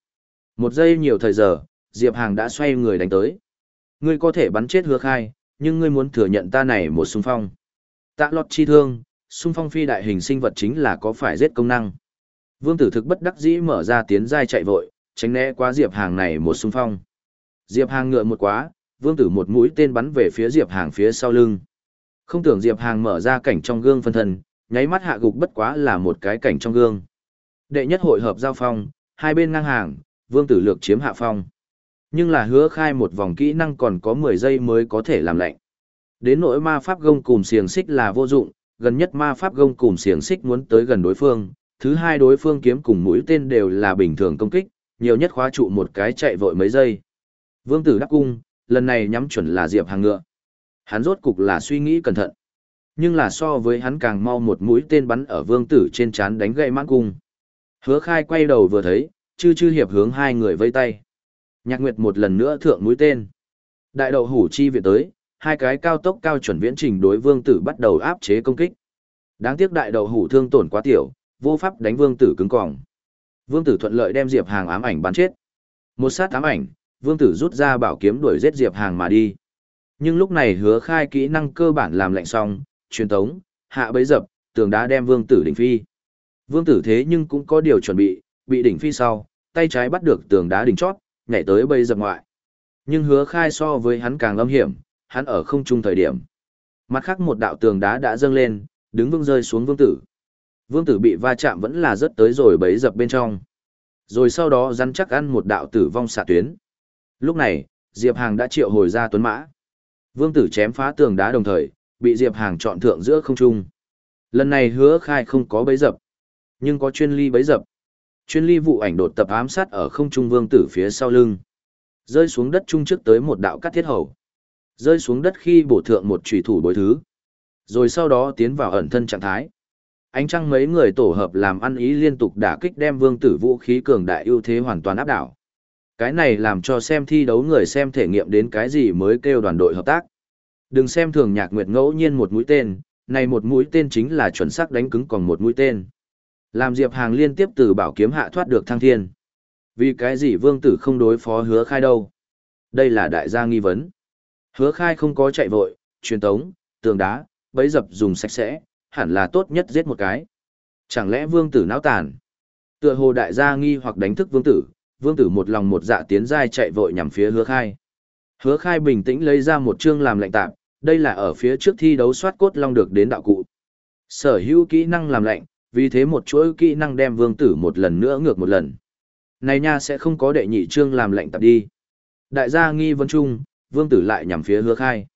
Một giây nhiều thời giờ, Diệp Hàng đã xoay người đánh tới. Ngươi có thể bắn chết hứa khai, nhưng ngươi muốn thừa nhận ta này một xung phong. Tạ lọt chi thương, xung phong phi đại hình sinh vật chính là có phải giết công năng. Vương tử thực bất đắc dĩ mở ra tiến giai chạy vội, tránh né quá Diệp Hàng này một xung phong. Diệp Hàng ngựa một quá, vương tử một mũi tên bắn về phía Diệp Hàng phía sau lưng. Không tưởng Diệp Hàng mở ra cảnh trong gương phân thân, nháy mắt hạ gục bất quá là một cái cảnh trong gương. Đệ nhất hội hợp giao phong, hai bên ngang hàng, vương tử lược chiếm hạ phong. Nhưng là hứa khai một vòng kỹ năng còn có 10 giây mới có thể làm lạnh. Đến nỗi ma pháp gông cùng xiềng xích là vô dụng, gần nhất ma pháp gông cùng xiềng xích muốn tới gần đối phương, thứ hai đối phương kiếm cùng mũi tên đều là bình thường công kích, nhiều nhất khóa trụ một cái chạy vội mấy giây. Vương tử đắc cung, lần này nhắm chuẩn là Diệp Hàng ngựa. Hắn rốt cục là suy nghĩ cẩn thận. Nhưng là so với hắn càng mau một mũi tên bắn ở vương tử trên chán đánh gậy mãn cung. Hứa khai quay đầu vừa thấy, chư chư hiệp hướng hai người vây tay. Nhạc Nguyệt một lần nữa thượng mũi tên. Đại đậu hủ chi viện tới, hai cái cao tốc cao chuẩn viễn trình đối vương tử bắt đầu áp chế công kích. Đáng tiếc đại đậu hủ thương tổn quá tiểu, vô pháp đánh vương tử cứng cỏng. Vương tử thuận lợi đem Diệp Hàng ám ảnh bắn chết. Một sát ám ảnh, vương tử rút ra bảo kiếm đuổi giết Diệp Hàng mà đi. Nhưng lúc này hứa khai kỹ năng cơ bản làm lạnh xong, truyền tống, hạ bấy dập, tường đá đem vương tử đỉnh phi. Vương tử thế nhưng cũng có điều chuẩn bị, bị đỉnh phi sau, tay trái bắt được tường đá đỉnh chót, nhảy tới bấy dập ngoại. Nhưng hứa khai so với hắn càng âm hiểm, hắn ở không trung thời điểm. Mặt khác một đạo tường đá đã dâng lên, đứng vương rơi xuống vương tử. Vương tử bị va chạm vẫn là rất tới rồi bấy dập bên trong. Rồi sau đó rắn chắc ăn một đạo tử vong xạ tuyến. Lúc này, Diệp Hàng đã triệu hồi ra tuấn mã. Vương tử chém phá tường đá đồng thời, bị Diệp Hàng chọn thượng giữa không trung. Lần này hứa khai không có bấy dập, nhưng có chuyên ly bấy dập. Chuyên ly vụ ảnh đột tập ám sát ở không trung vương tử phía sau lưng. Rơi xuống đất trung trước tới một đạo cắt thiết hầu. Rơi xuống đất khi bổ thượng một trùy thủ bối thứ. Rồi sau đó tiến vào ẩn thân trạng thái. Ánh trăng mấy người tổ hợp làm ăn ý liên tục đả kích đem vương tử vũ khí cường đại ưu thế hoàn toàn áp đảo. Cái này làm cho xem thi đấu người xem thể nghiệm đến cái gì mới kêu đoàn đội hợp tác. Đừng xem thường nhạc nguyệt ngẫu nhiên một mũi tên, này một mũi tên chính là chuẩn xác đánh cứng còn một mũi tên. Làm Diệp Hàng liên tiếp từ bảo kiếm hạ thoát được thăng thiên. Vì cái gì vương tử không đối phó hứa khai đâu? Đây là đại gia nghi vấn. Hứa khai không có chạy vội, truyền tống, tường đá, bấy dập dùng sạch sẽ, hẳn là tốt nhất giết một cái. Chẳng lẽ vương tử náo tàn? Tựa hồ đại gia nghi hoặc đánh thức vương tử, vương tử một lòng một dạ tiến dai chạy vội nhằm phía hứa khai. Hứa khai bình tĩnh lấy ra một chương làm lệnh tạp, đây là ở phía trước thi đấu soát cốt long được đến đạo cụ. Sở hữu kỹ năng làm lệnh, vì thế một chuỗi kỹ năng đem vương tử một lần nữa ngược một lần. Này nha sẽ không có đệ nhị chương làm lệnh tập đi. Đại gia nghi vấn chung, vương tử lại nhằm phía hứa khai.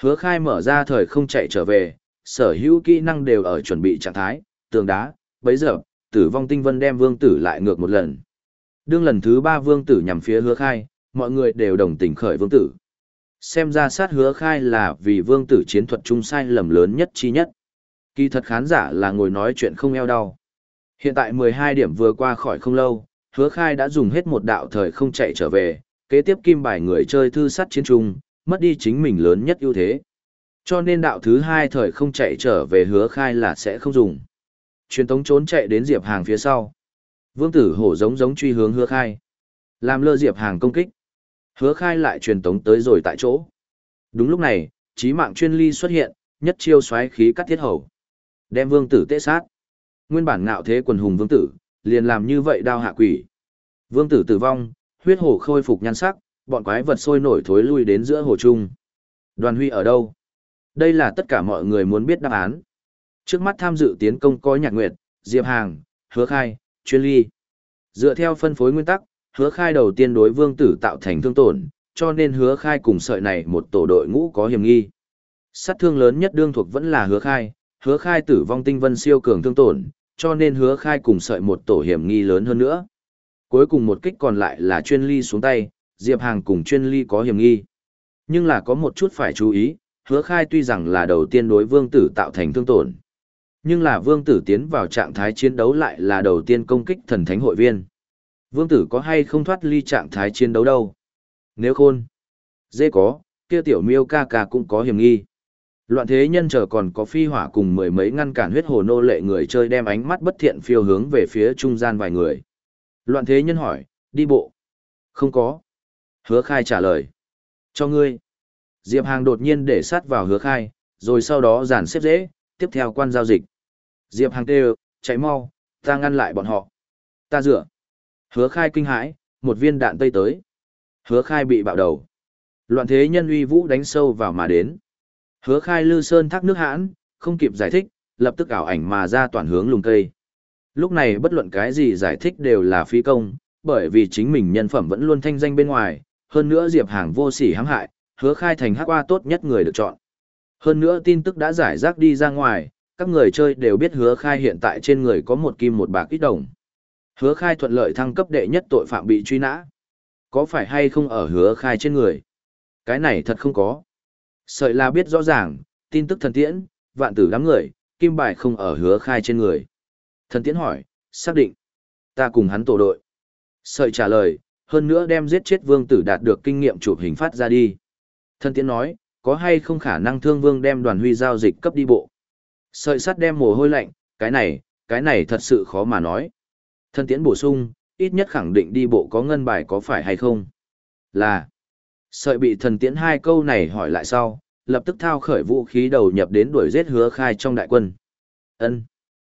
Hứa khai mở ra thời không chạy trở về, sở hữu kỹ năng đều ở chuẩn bị trạng thái, tường đá, bấy giờ, tử vong tinh vân đem vương tử lại ngược một lần. Đương lần thứ ba vương tử nhằm phía hứa khai, mọi người đều đồng tình khởi vương tử. Xem ra sát hứa khai là vì vương tử chiến thuật chung sai lầm lớn nhất chi nhất. Kỳ thật khán giả là ngồi nói chuyện không eo đau. Hiện tại 12 điểm vừa qua khỏi không lâu, hứa khai đã dùng hết một đạo thời không chạy trở về, kế tiếp kim bài người chơi thư sắt chiến trung, mất đi chính mình lớn nhất ưu thế. Cho nên đạo thứ hai thời không chạy trở về hứa khai là sẽ không dùng. Truyền tống trốn chạy đến Diệp Hàng phía sau. Vương tử hổ giống giống truy hướng hứa khai. Làm lơ Diệp Hàng công kích. Hứa khai lại truyền tống tới rồi tại chỗ. Đúng lúc này, trí mạng chuyên ly xuất hiện, nhất chiêu xoáy khí cắt thiết hầu. Đem vương tử tế sát. Nguyên bản ngạo thế quần hùng vương tử, liền làm như vậy đao hạ quỷ. Vương tử tử vong, huyết hồ khôi phục nhan sắc, bọn quái vật sôi nổi thối lui đến giữa hồ trung. Đoàn huy ở đâu? Đây là tất cả mọi người muốn biết đáp án. Trước mắt tham dự tiến công có nhạc nguyệt, diệp hàng, hứa khai, chuyên ly. Dựa theo phân phối nguyên tắc, hứa khai đầu tiên đối vương tử tạo thành thương tổn, cho nên hứa khai cùng sợi này một tổ đội ngũ có hiểm nghi. Sát thương lớn nhất đương thuộc vẫn là hứa khai, hứa khai tử vong tinh vân siêu cường thương tổn, cho nên hứa khai cùng sợi một tổ hiểm nghi lớn hơn nữa. Cuối cùng một kích còn lại là chuyên ly xuống tay, Diệp Hàng cùng chuyên ly có hiểm nghi. Nhưng là có một chút phải chú ý, hứa khai tuy rằng là đầu tiên đối vương tử tạo thành thương tổn. Nhưng là vương tử tiến vào trạng thái chiến đấu lại là đầu tiên công kích thần thánh hội viên. Vương tử có hay không thoát ly trạng thái chiến đấu đâu? Nếu khôn, dễ có, kia tiểu miêu ca ca cũng có hiểm nghi. Loạn thế nhân chờ còn có phi hỏa cùng mười mấy ngăn cản huyết hồ nô lệ người chơi đem ánh mắt bất thiện phiêu hướng về phía trung gian vài người. Loạn thế nhân hỏi, đi bộ. Không có. Hứa khai trả lời. Cho ngươi. Diệp Hàng đột nhiên để sát vào hứa khai, rồi sau đó giản xếp dễ, tiếp theo quan giao dịch. Diệp Hàng kêu, chạy mau, ta ngăn lại bọn họ. Ta dựa. Hứa khai kinh hãi, một viên đạn tây tới. Hứa khai bị bạo đầu. Loạn thế nhân uy vũ đánh sâu vào mà đến. Hứa khai lư sơn thác nước hãn, không kịp giải thích, lập tức ảo ảnh mà ra toàn hướng lùng cây. Lúc này bất luận cái gì giải thích đều là phi công, bởi vì chính mình nhân phẩm vẫn luôn thanh danh bên ngoài, hơn nữa Diệp Hàng vô sỉ hãm hại, hứa khai thành hắc qua tốt nhất người được chọn. Hơn nữa tin tức đã giải rác đi ra ngoài, các người chơi đều biết hứa khai hiện tại trên người có một kim một bạc ít đồng. Hứa khai thuận lợi thăng cấp đệ nhất tội phạm bị truy nã. Có phải hay không ở hứa khai trên người? Cái này thật không có. Sợi là biết rõ ràng, tin tức thần tiễn, vạn tử đám người, kim bài không ở hứa khai trên người. Thần tiễn hỏi, xác định. Ta cùng hắn tổ đội. Sợi trả lời, hơn nữa đem giết chết vương tử đạt được kinh nghiệm chụp hình phát ra đi. Thần tiễn nói, có hay không khả năng thương vương đem đoàn huy giao dịch cấp đi bộ. Sợi sắt đem mồ hôi lạnh, cái này, cái này thật sự khó mà nói. Thần tiễn bổ sung, ít nhất khẳng định đi bộ có ngân bài có phải hay không. Là, Sợi bị thần tiễn hai câu này hỏi lại sau, lập tức thao khởi vũ khí đầu nhập đến đuổi giết hứa khai trong đại quân. ân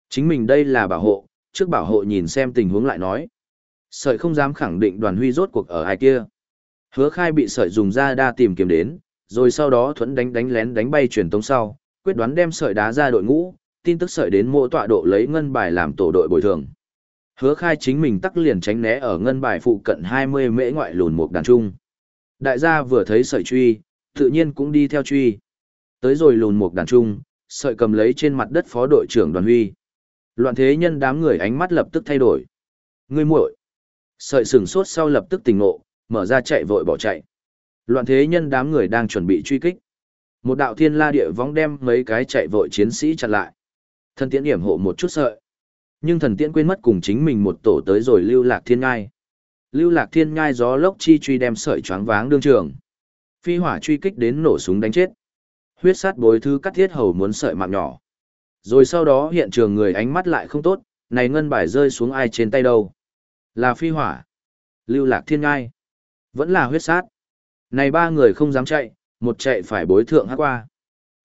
Chính mình đây là bảo hộ, trước bảo hộ nhìn xem tình huống lại nói. Sợi không dám khẳng định đoàn huy rốt cuộc ở ai kia. Hứa khai bị sợi dùng ra đa tìm kiếm đến, rồi sau đó thuẫn đánh đánh lén đánh bay truyền tống sau, quyết đoán đem sợi đá ra đội ngũ, tin tức sợi đến mộ tọa độ lấy ngân bài làm tổ đội bồi thường. Hứa khai chính mình tắc liền tránh né ở ngân bài phụ cận 20 mễ ngoại lùn một đàn trung. Đại gia vừa thấy sợi truy, tự nhiên cũng đi theo truy. Tới rồi lùn một đàn trung, sợi cầm lấy trên mặt đất phó đội trưởng đoàn huy. Loạn thế nhân đám người ánh mắt lập tức thay đổi. Ngươi muội. Sợi sừng sốt sau lập tức tỉnh ngộ, mở ra chạy vội bỏ chạy. Loạn thế nhân đám người đang chuẩn bị truy kích. Một đạo thiên la địa vong đem mấy cái chạy vội chiến sĩ chặn lại. Thần tiễn điểm hộ một chút sợi. Nhưng thần tiễn quên mất cùng chính mình một tổ tới rồi lưu lạc thiên ngai. Lưu lạc thiên ngai gió lốc chi truy đem sợi choáng váng đương trường. Phi hỏa truy kích đến nổ súng đánh chết. Huyết sát bối thư cắt thiết hầu muốn sợi mạng nhỏ. Rồi sau đó hiện trường người ánh mắt lại không tốt, này ngân bài rơi xuống ai trên tay đâu. Là phi hỏa, lưu lạc thiên ngai, vẫn là huyết sát. Này ba người không dám chạy, một chạy phải bối thượng hát qua.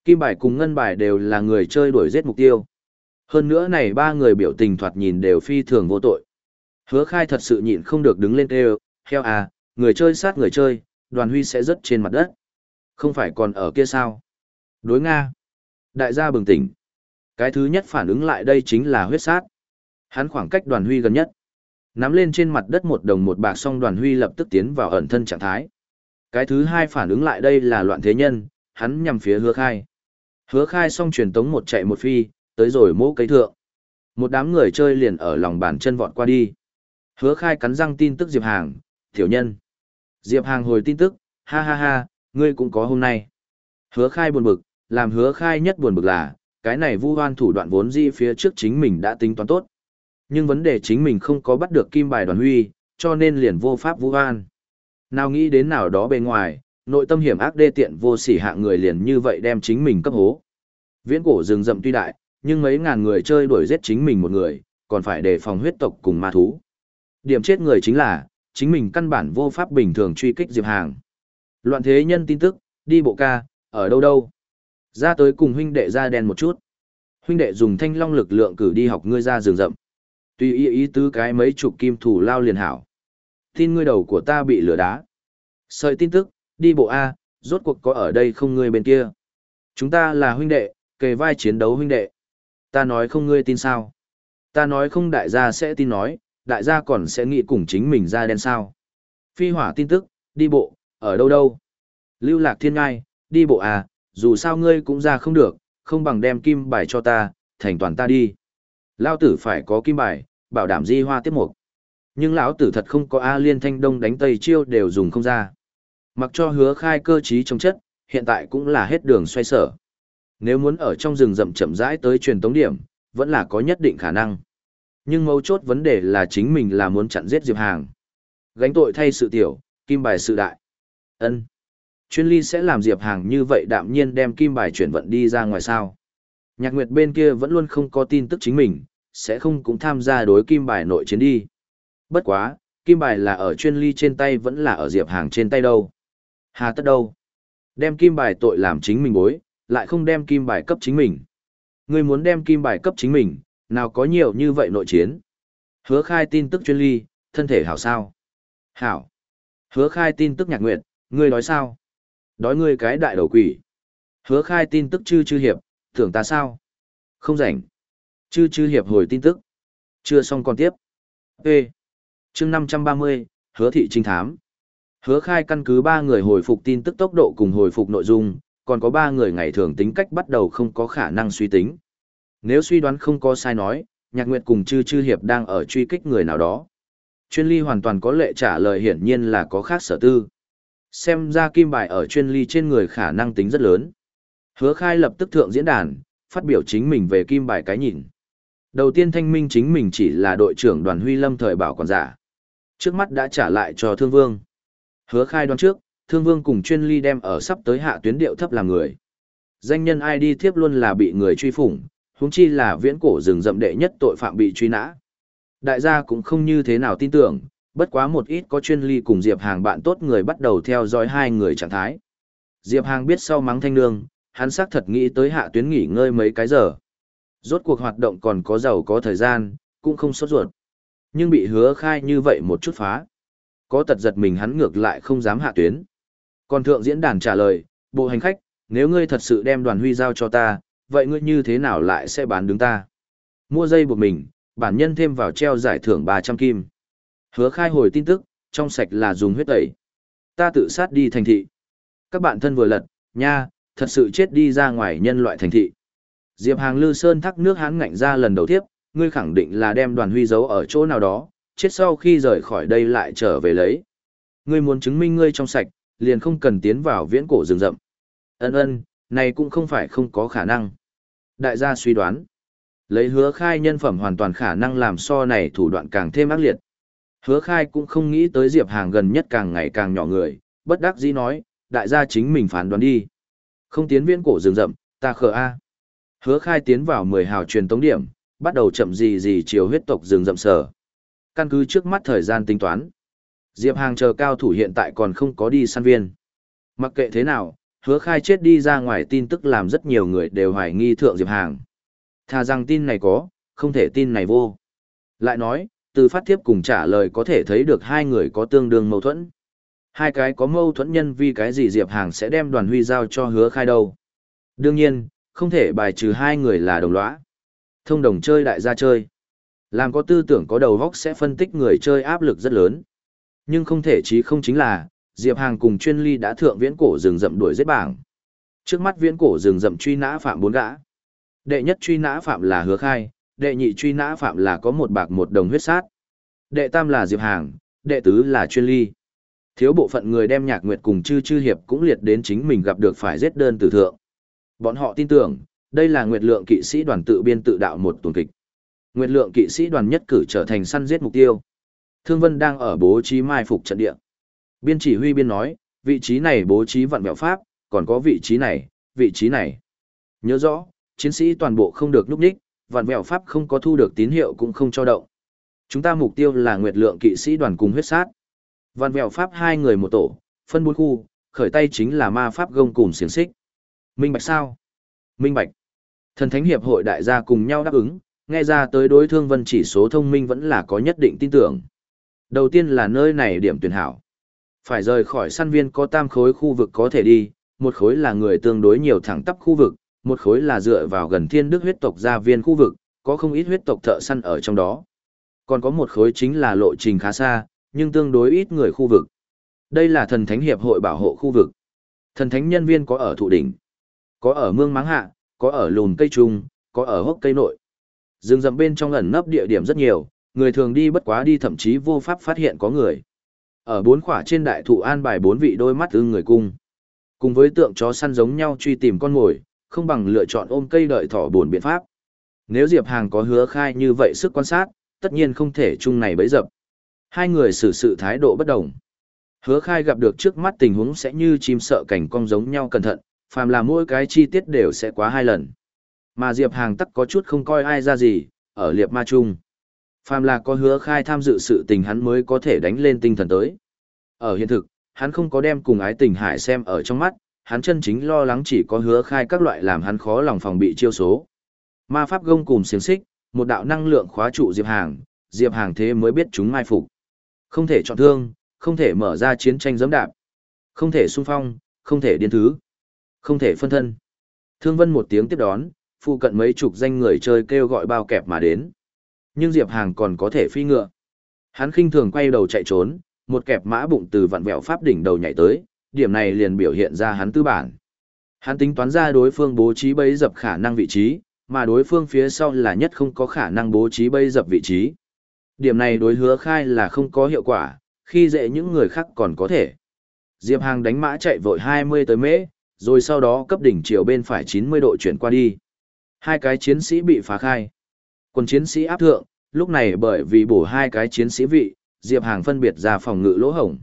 Kim bài cùng ngân bài đều là người chơi đuổi giết mục tiêu. Hơn nữa này ba người biểu tình thoạt nhìn đều phi thường vô tội. Hứa khai thật sự nhịn không được đứng lên kêu, heo à, người chơi sát người chơi, đoàn huy sẽ rớt trên mặt đất. Không phải còn ở kia sao? Đối Nga. Đại gia bừng tỉnh. Cái thứ nhất phản ứng lại đây chính là huyết sát. Hắn khoảng cách đoàn huy gần nhất. Nắm lên trên mặt đất một đồng một bạc xong đoàn huy lập tức tiến vào ẩn thân trạng thái. Cái thứ hai phản ứng lại đây là loạn thế nhân, hắn nhằm phía hứa khai. Hứa khai xong truyền tống một chạy một phi, tới rồi mô cây thượng. Một đám người chơi liền ở lòng bàn chân vọt qua đi. Hứa khai cắn răng tin tức Diệp Hàng, tiểu nhân. Diệp Hàng hồi tin tức, ha ha ha, ngươi cũng có hôm nay. Hứa khai buồn bực, làm hứa khai nhất buồn bực là, cái này vu hoan thủ đoạn vốn di phía trước chính mình đã tính toán tốt. Nhưng vấn đề chính mình không có bắt được kim bài đoàn huy, cho nên liền vô pháp vu hoan. Nào nghĩ đến nào đó bên ngoài, nội tâm hiểm ác đê tiện vô sỉ hạng người liền như vậy đem chính mình cấp hố. Viễn cổ rừng rậm tuy đại, nhưng mấy ngàn người chơi đuổi giết chính mình một người, còn phải đề phòng huyết tộc cùng ma thú. Điểm chết người chính là, chính mình căn bản vô pháp bình thường truy kích Diệp Hàng. Loạn thế nhân tin tức, đi bộ ca, ở đâu đâu. Ra tới cùng huynh đệ ra đen một chút. Huynh đệ dùng thanh long lực lượng cử đi học ngươi ra rừng rậm. Tùy ý ý tứ cái mấy chục kim thủ lao liền hảo. Tin ngươi đầu của ta bị lửa đá. Sợi tin tức, đi bộ A, rốt cuộc có ở đây không ngươi bên kia. Chúng ta là huynh đệ, kề vai chiến đấu huynh đệ. Ta nói không ngươi tin sao. Ta nói không đại gia sẽ tin nói, đại gia còn sẽ nghĩ cùng chính mình ra đen sao. Phi hỏa tin tức, đi bộ, ở đâu đâu. Lưu lạc thiên ngai, đi bộ à, dù sao ngươi cũng ra không được, không bằng đem kim bài cho ta, thành toàn ta đi. Lao tử phải có kim bài, bảo đảm di hoa tiếp mục. Nhưng lão tử thật không có A liên thanh đông đánh tây chiêu đều dùng không ra. Mặc cho hứa khai cơ trí trong chất, hiện tại cũng là hết đường xoay sở. Nếu muốn ở trong rừng rậm chậm rãi tới truyền tống điểm, vẫn là có nhất định khả năng. Nhưng mấu chốt vấn đề là chính mình là muốn chặn giết Diệp Hàng. Gánh tội thay sự tiểu, kim bài sự đại. ân chuyên ly sẽ làm Diệp Hàng như vậy đạm nhiên đem kim bài chuyển vận đi ra ngoài sao. Nhạc Nguyệt bên kia vẫn luôn không có tin tức chính mình, sẽ không cũng tham gia đối kim bài nội chiến đi. Bất quá, kim bài là ở chuyên ly trên tay vẫn là ở Diệp Hàng trên tay đâu. Hà tất đâu. Đem kim bài tội làm chính mình bối, lại không đem kim bài cấp chính mình. Người muốn đem kim bài cấp chính mình, nào có nhiều như vậy nội chiến. Hứa khai tin tức chuyên ly, thân thể hảo sao. Hảo. Hứa khai tin tức nhạc nguyệt, ngươi nói sao? Đói ngươi cái đại đầu quỷ. Hứa khai tin tức chư chư hiệp, tưởng ta sao? Không rảnh. Chư chư hiệp hồi tin tức. Chưa xong còn tiếp. Ê. chương 530, hứa thị trinh thám. Hứa khai căn cứ ba người hồi phục tin tức tốc độ cùng hồi phục nội dung, còn có ba người ngày thường tính cách bắt đầu không có khả năng suy tính. Nếu suy đoán không có sai nói, Nhạc Nguyệt cùng Chư Chư Hiệp đang ở truy kích người nào đó. Chuyên ly hoàn toàn có lệ trả lời hiển nhiên là có khác sở tư. Xem ra kim bài ở chuyên ly trên người khả năng tính rất lớn. Hứa khai lập tức thượng diễn đàn, phát biểu chính mình về kim bài cái nhìn. Đầu tiên thanh minh chính mình chỉ là đội trưởng đoàn huy lâm thời bảo quản giả. Trước mắt đã trả lại cho thương vương. Hứa khai đoán trước, thương vương cùng chuyên ly đem ở sắp tới hạ tuyến điệu thấp làm người. Danh nhân ID thiếp luôn là bị người truy phủng, huống chi là viễn cổ rừng rậm đệ nhất tội phạm bị truy nã. Đại gia cũng không như thế nào tin tưởng, bất quá một ít có chuyên ly cùng Diệp Hàng bạn tốt người bắt đầu theo dõi hai người trạng thái. Diệp Hàng biết sau mắng thanh nương, hắn xác thật nghĩ tới hạ tuyến nghỉ ngơi mấy cái giờ. Rốt cuộc hoạt động còn có giàu có thời gian, cũng không sốt ruột. Nhưng bị hứa khai như vậy một chút phá. Có tật giật mình hắn ngược lại không dám hạ tuyến. Còn thượng diễn đàn trả lời, bộ hành khách, nếu ngươi thật sự đem đoàn huy giao cho ta, vậy ngươi như thế nào lại sẽ bán đứng ta? Mua dây buộc mình, bản nhân thêm vào treo giải thưởng 300 kim. Hứa khai hồi tin tức, trong sạch là dùng huyết tẩy. Ta tự sát đi thành thị. Các bạn thân vừa lật, nha, thật sự chết đi ra ngoài nhân loại thành thị. Diệp Hàng Lư Sơn thắc nước hán ngạnh ra lần đầu tiếp, ngươi khẳng định là đem đoàn huy giấu ở chỗ nào đó, chết sau khi rời khỏi đây lại trở về lấy. Ngươi muốn chứng minh ngươi trong sạch, liền không cần tiến vào viễn cổ rừng rậm. Ân ân, này cũng không phải không có khả năng. Đại gia suy đoán, lấy hứa khai nhân phẩm hoàn toàn khả năng làm so này thủ đoạn càng thêm ác liệt. Hứa khai cũng không nghĩ tới Diệp Hàng gần nhất càng ngày càng nhỏ người, bất đắc dĩ nói, đại gia chính mình phán đoán đi. Không tiến viễn cổ rừng rậm, ta khờ A. Hứa khai tiến vào 10 hào truyền tống điểm, bắt đầu chậm gì gì chiều huyết tộc rừng rậm sở. Căn cứ trước mắt thời gian tính toán. Diệp Hàng chờ cao thủ hiện tại còn không có đi săn viên. Mặc kệ thế nào, hứa khai chết đi ra ngoài tin tức làm rất nhiều người đều hoài nghi thượng Diệp Hàng. Thà rằng tin này có, không thể tin này vô. Lại nói, từ phát thiếp cùng trả lời có thể thấy được hai người có tương đương mâu thuẫn. Hai cái có mâu thuẫn nhân vì cái gì Diệp Hàng sẽ đem đoàn huy giao cho hứa khai đâu. Đương nhiên, không thể bài trừ hai người là đồng lõa. Thông đồng chơi đại gia chơi. Làm có tư tưởng có đầu góc sẽ phân tích người chơi áp lực rất lớn. Nhưng không thể chí không chính là, Diệp Hàng cùng chuyên ly đã thượng viễn cổ rừng rậm đuổi giết bảng. Trước mắt viễn cổ rừng rậm truy nã phạm bốn gã. Đệ nhất truy nã phạm là hứa khai, đệ nhị truy nã phạm là có một bạc một đồng huyết sát. Đệ tam là Diệp Hàng, đệ tứ là chuyên ly. Thiếu bộ phận người đem nhạc nguyệt cùng chư chư hiệp cũng liệt đến chính mình gặp được phải giết đơn tử thượng. Bọn họ tin tưởng, đây là nguyệt lượng kỵ sĩ đoàn tự biên tự đạo một tuần kịch. Nguyệt lượng kỵ sĩ đoàn nhất cử trở thành săn giết mục tiêu. Thương Vân đang ở bố trí mai phục trận địa. Biên chỉ huy biên nói, vị trí này bố trí vặn vẹo pháp, còn có vị trí này, vị trí này. Nhớ rõ, chiến sĩ toàn bộ không được núp đích, vạn vẹo pháp không có thu được tín hiệu cũng không cho động. Chúng ta mục tiêu là nguyệt lượng kỵ sĩ đoàn cùng huyết sát. Vạn vẹo pháp hai người một tổ, phân bốn khu, khởi tay chính là ma pháp gông cùng xiềng xích. Minh bạch sao? Minh bạch. Thần thánh hiệp hội đại gia cùng nhau đáp ứng, nghe ra tới đối thương vân chỉ số thông minh vẫn là có nhất định tin tưởng. Đầu tiên là nơi này điểm tuyển hảo. Phải rời khỏi săn viên có tam khối khu vực có thể đi, một khối là người tương đối nhiều thẳng tắp khu vực, một khối là dựa vào gần thiên đức huyết tộc gia viên khu vực, có không ít huyết tộc thợ săn ở trong đó. Còn có một khối chính là lộ trình khá xa, nhưng tương đối ít người khu vực. Đây là thần thánh hiệp hội bảo hộ khu vực. Thần thánh nhân viên có ở thụ đỉnh, có ở mương máng hạ, có ở lùn cây trung, có ở hốc cây nội. Rừng rậm bên trong ẩn nấp địa điểm rất nhiều, người thường đi bất quá đi thậm chí vô pháp phát hiện có người. Ở bốn khỏa trên đại thụ an bài bốn vị đôi mắt ưng người cung. Cùng với tượng chó săn giống nhau truy tìm con mồi, không bằng lựa chọn ôm cây đợi thỏ buồn biện pháp. Nếu Diệp Hàng có hứa khai như vậy sức quan sát, tất nhiên không thể chung này bấy dập. Hai người xử sự thái độ bất đồng. Hứa khai gặp được trước mắt tình huống sẽ như chim sợ cảnh cong giống nhau cẩn thận, phàm là mỗi cái chi tiết đều sẽ quá hai lần. Mà Diệp Hàng tắc có chút không coi ai ra gì, ở liệp ma chung. Phàm là có hứa khai tham dự sự tình hắn mới có thể đánh lên tinh thần tới. Ở hiện thực, hắn không có đem cùng ái tình hải xem ở trong mắt, hắn chân chính lo lắng chỉ có hứa khai các loại làm hắn khó lòng phòng bị chiêu số. Ma pháp gông cùng xiềng xích, một đạo năng lượng khóa trụ Diệp Hàng, Diệp Hàng thế mới biết chúng mai phục. Không thể chọn thương, không thể mở ra chiến tranh giẫm đạp, không thể xung phong, không thể điên thứ, không thể phân thân. Thương Vân một tiếng tiếp đón, phụ cận mấy chục danh người chơi kêu gọi bao kẹp mà đến. Nhưng Diệp Hàng còn có thể phi ngựa. Hắn khinh thường quay đầu chạy trốn, một kẹp mã bụng từ vặn vẹo pháp đỉnh đầu nhảy tới, điểm này liền biểu hiện ra hắn tư bản. Hắn tính toán ra đối phương bố trí bấy dập khả năng vị trí, mà đối phương phía sau là nhất không có khả năng bố trí bấy dập vị trí. Điểm này đối hứa khai là không có hiệu quả, khi dễ những người khác còn có thể. Diệp Hàng đánh mã chạy vội 20 tới mễ, rồi sau đó cấp đỉnh chiều bên phải 90 độ chuyển qua đi. Hai cái chiến sĩ bị phá khai. Quân chiến sĩ áp thượng, lúc này bởi vì bổ hai cái chiến sĩ vị, Diệp Hàng phân biệt ra phòng ngự lỗ hổng.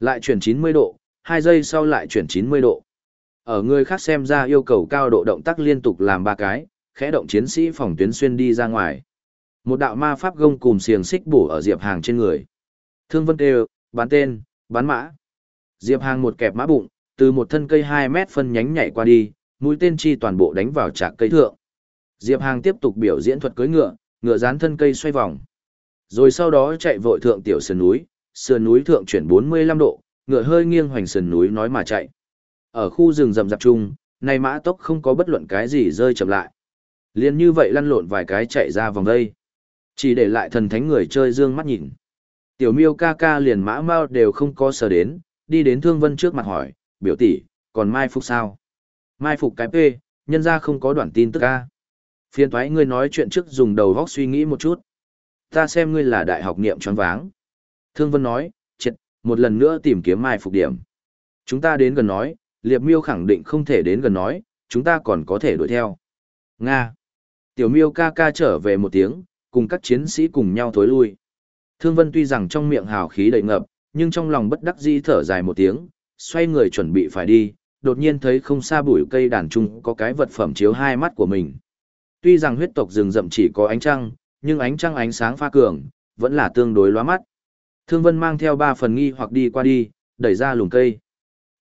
Lại chuyển 90 độ, 2 giây sau lại chuyển 90 độ. Ở người khác xem ra yêu cầu cao độ động tác liên tục làm ba cái, khẽ động chiến sĩ phòng tuyến xuyên đi ra ngoài. Một đạo ma pháp gông cùng xiềng xích bổ ở Diệp Hàng trên người. Thương Vân kêu, bán tên, bán mã. Diệp Hàng một kẹp mã bụng, từ một thân cây 2 mét phân nhánh nhảy qua đi, mũi tên chi toàn bộ đánh vào trạc cây thượng. Diệp Hàng tiếp tục biểu diễn thuật cưỡi ngựa, ngựa dán thân cây xoay vòng. Rồi sau đó chạy vội thượng tiểu sườn núi, sườn núi thượng chuyển 45 độ, ngựa hơi nghiêng hoành sườn núi nói mà chạy. Ở khu rừng rậm rạp chung, này mã tốc không có bất luận cái gì rơi chậm lại. Liên như vậy lăn lộn vài cái chạy ra vòng đây. Chỉ để lại thần thánh người chơi dương mắt nhìn. Tiểu miêu ca ca liền mã mau đều không có sờ đến, đi đến thương vân trước mặt hỏi, biểu tỷ, còn mai phục sao? Mai phục cái P, nhân ra không có đoạn tin tức ca. Phiên thoái ngươi nói chuyện trước dùng đầu góc suy nghĩ một chút. Ta xem ngươi là đại học niệm choáng váng. Thương Vân nói, triệt, một lần nữa tìm kiếm mai phục điểm. Chúng ta đến gần nói, Liệp Miêu khẳng định không thể đến gần nói, chúng ta còn có thể đuổi theo. Nga. Tiểu Miêu ca ca trở về một tiếng, cùng các chiến sĩ cùng nhau thối lui. Thương Vân tuy rằng trong miệng hào khí đầy ngập, nhưng trong lòng bất đắc dĩ thở dài một tiếng, xoay người chuẩn bị phải đi, đột nhiên thấy không xa bụi cây đàn trung có cái vật phẩm chiếu hai mắt của mình. Tuy rằng huyết tộc rừng rậm chỉ có ánh trăng, nhưng ánh trăng ánh sáng pha cường, vẫn là tương đối lóa mắt. Thương Vân mang theo ba phần nghi hoặc đi qua đi, đẩy ra lùm cây.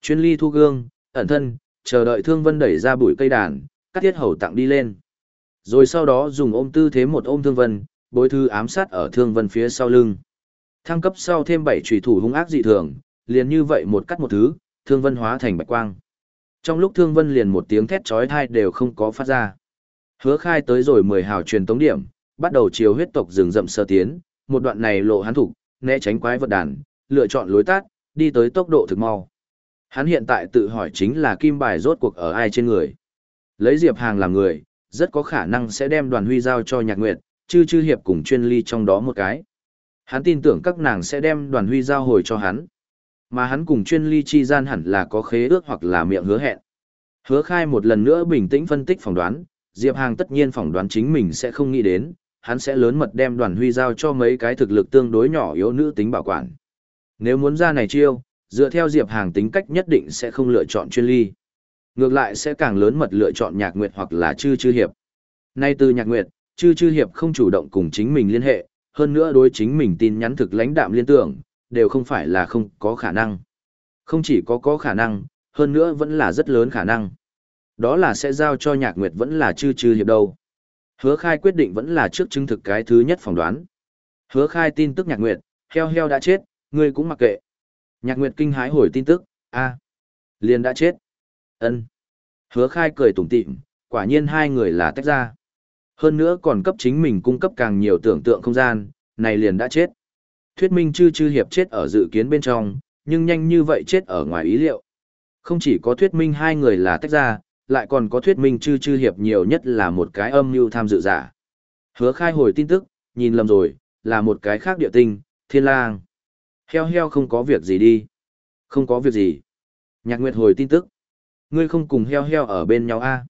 Chuyên ly thu gương, ẩn thân, chờ đợi Thương Vân đẩy ra bụi cây đàn, cắt thiết hầu tặng đi lên. Rồi sau đó dùng ôm tư thế một ôm Thương Vân, bối thư ám sát ở Thương Vân phía sau lưng. Thăng cấp sau thêm bảy trùy thủ hung ác dị thường, liền như vậy một cắt một thứ, Thương Vân hóa thành bạch quang. Trong lúc Thương Vân liền một tiếng thét chói tai đều không có phát ra. Hứa khai tới rồi mười hào truyền tống điểm, bắt đầu chiều huyết tộc rừng rậm sơ tiến, một đoạn này lộ hắn thủ, né tránh quái vật đàn, lựa chọn lối tát, đi tới tốc độ thực mau. Hắn hiện tại tự hỏi chính là kim bài rốt cuộc ở ai trên người. Lấy Diệp Hàng làm người, rất có khả năng sẽ đem đoàn huy giao cho nhạc nguyệt, chư chư hiệp cùng chuyên ly trong đó một cái. Hắn tin tưởng các nàng sẽ đem đoàn huy giao hồi cho hắn. Mà hắn cùng chuyên ly chi gian hẳn là có khế ước hoặc là miệng hứa hẹn. Hứa khai một lần nữa bình tĩnh phân tích phỏng đoán, Diệp Hàng tất nhiên phỏng đoán chính mình sẽ không nghĩ đến, hắn sẽ lớn mật đem đoàn huy giao cho mấy cái thực lực tương đối nhỏ yếu nữ tính bảo quản. Nếu muốn ra này chiêu, dựa theo Diệp Hàng tính cách nhất định sẽ không lựa chọn chuyên ly. Ngược lại sẽ càng lớn mật lựa chọn nhạc nguyệt hoặc là chư chư hiệp. Nay từ nhạc nguyệt, chư chư hiệp không chủ động cùng chính mình liên hệ, hơn nữa đối chính mình tin nhắn thực lãnh đạm liên tưởng, đều không phải là không có khả năng. Không chỉ có có khả năng, hơn nữa vẫn là rất lớn khả năng. Đó là sẽ giao cho nhạc nguyệt vẫn là chư chư hiệp đâu. Hứa khai quyết định vẫn là trước chứng thực cái thứ nhất phỏng đoán. Hứa khai tin tức nhạc nguyệt, heo heo đã chết, ngươi cũng mặc kệ. Nhạc nguyệt kinh hái hồi tin tức, a liền đã chết. ân Hứa khai cười tủm tỉm, quả nhiên hai người là tách ra. Hơn nữa còn cấp chính mình cung cấp càng nhiều tưởng tượng không gian, này liền đã chết. Thuyết minh chư chư hiệp chết ở dự kiến bên trong, nhưng nhanh như vậy chết ở ngoài ý liệu. Không chỉ có thuyết minh hai người là tách ra, lại còn có thuyết minh chư chư hiệp nhiều nhất là một cái âm mưu tham dự giả. Hứa khai hồi tin tức, nhìn lầm rồi, là một cái khác địa tinh, thiên lang. Heo heo không có việc gì đi. Không có việc gì. Nhạc Nguyệt hồi tin tức. Ngươi không cùng heo heo ở bên nhau a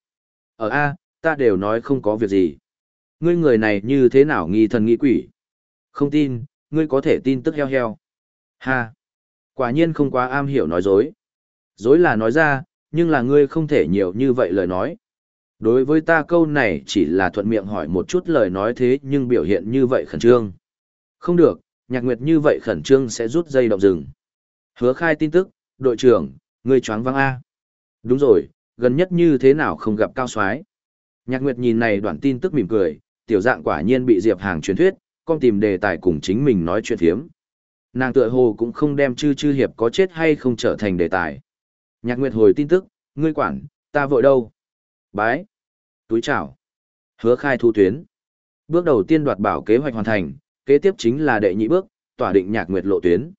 Ở a ta đều nói không có việc gì. Ngươi người này như thế nào nghi thần nghi quỷ? Không tin, ngươi có thể tin tức heo heo. Ha! Quả nhiên không quá am hiểu nói dối. Dối là nói ra, nhưng là ngươi không thể nhiều như vậy lời nói. Đối với ta câu này chỉ là thuận miệng hỏi một chút lời nói thế nhưng biểu hiện như vậy khẩn trương. Không được, nhạc nguyệt như vậy khẩn trương sẽ rút dây động rừng. Hứa khai tin tức, đội trưởng, ngươi choáng văng A. Đúng rồi, gần nhất như thế nào không gặp cao soái Nhạc nguyệt nhìn này đoạn tin tức mỉm cười, tiểu dạng quả nhiên bị Diệp Hàng truyền thuyết, con tìm đề tài cùng chính mình nói chuyện thiếm. Nàng tựa hồ cũng không đem chư chư hiệp có chết hay không trở thành đề tài. Nhạc Nguyệt hồi tin tức, ngươi quản, ta vội đâu. Bái. Túi chào. Hứa khai thu tuyến. Bước đầu tiên đoạt bảo kế hoạch hoàn thành, kế tiếp chính là đệ nhị bước, tỏa định Nhạc Nguyệt lộ tuyến.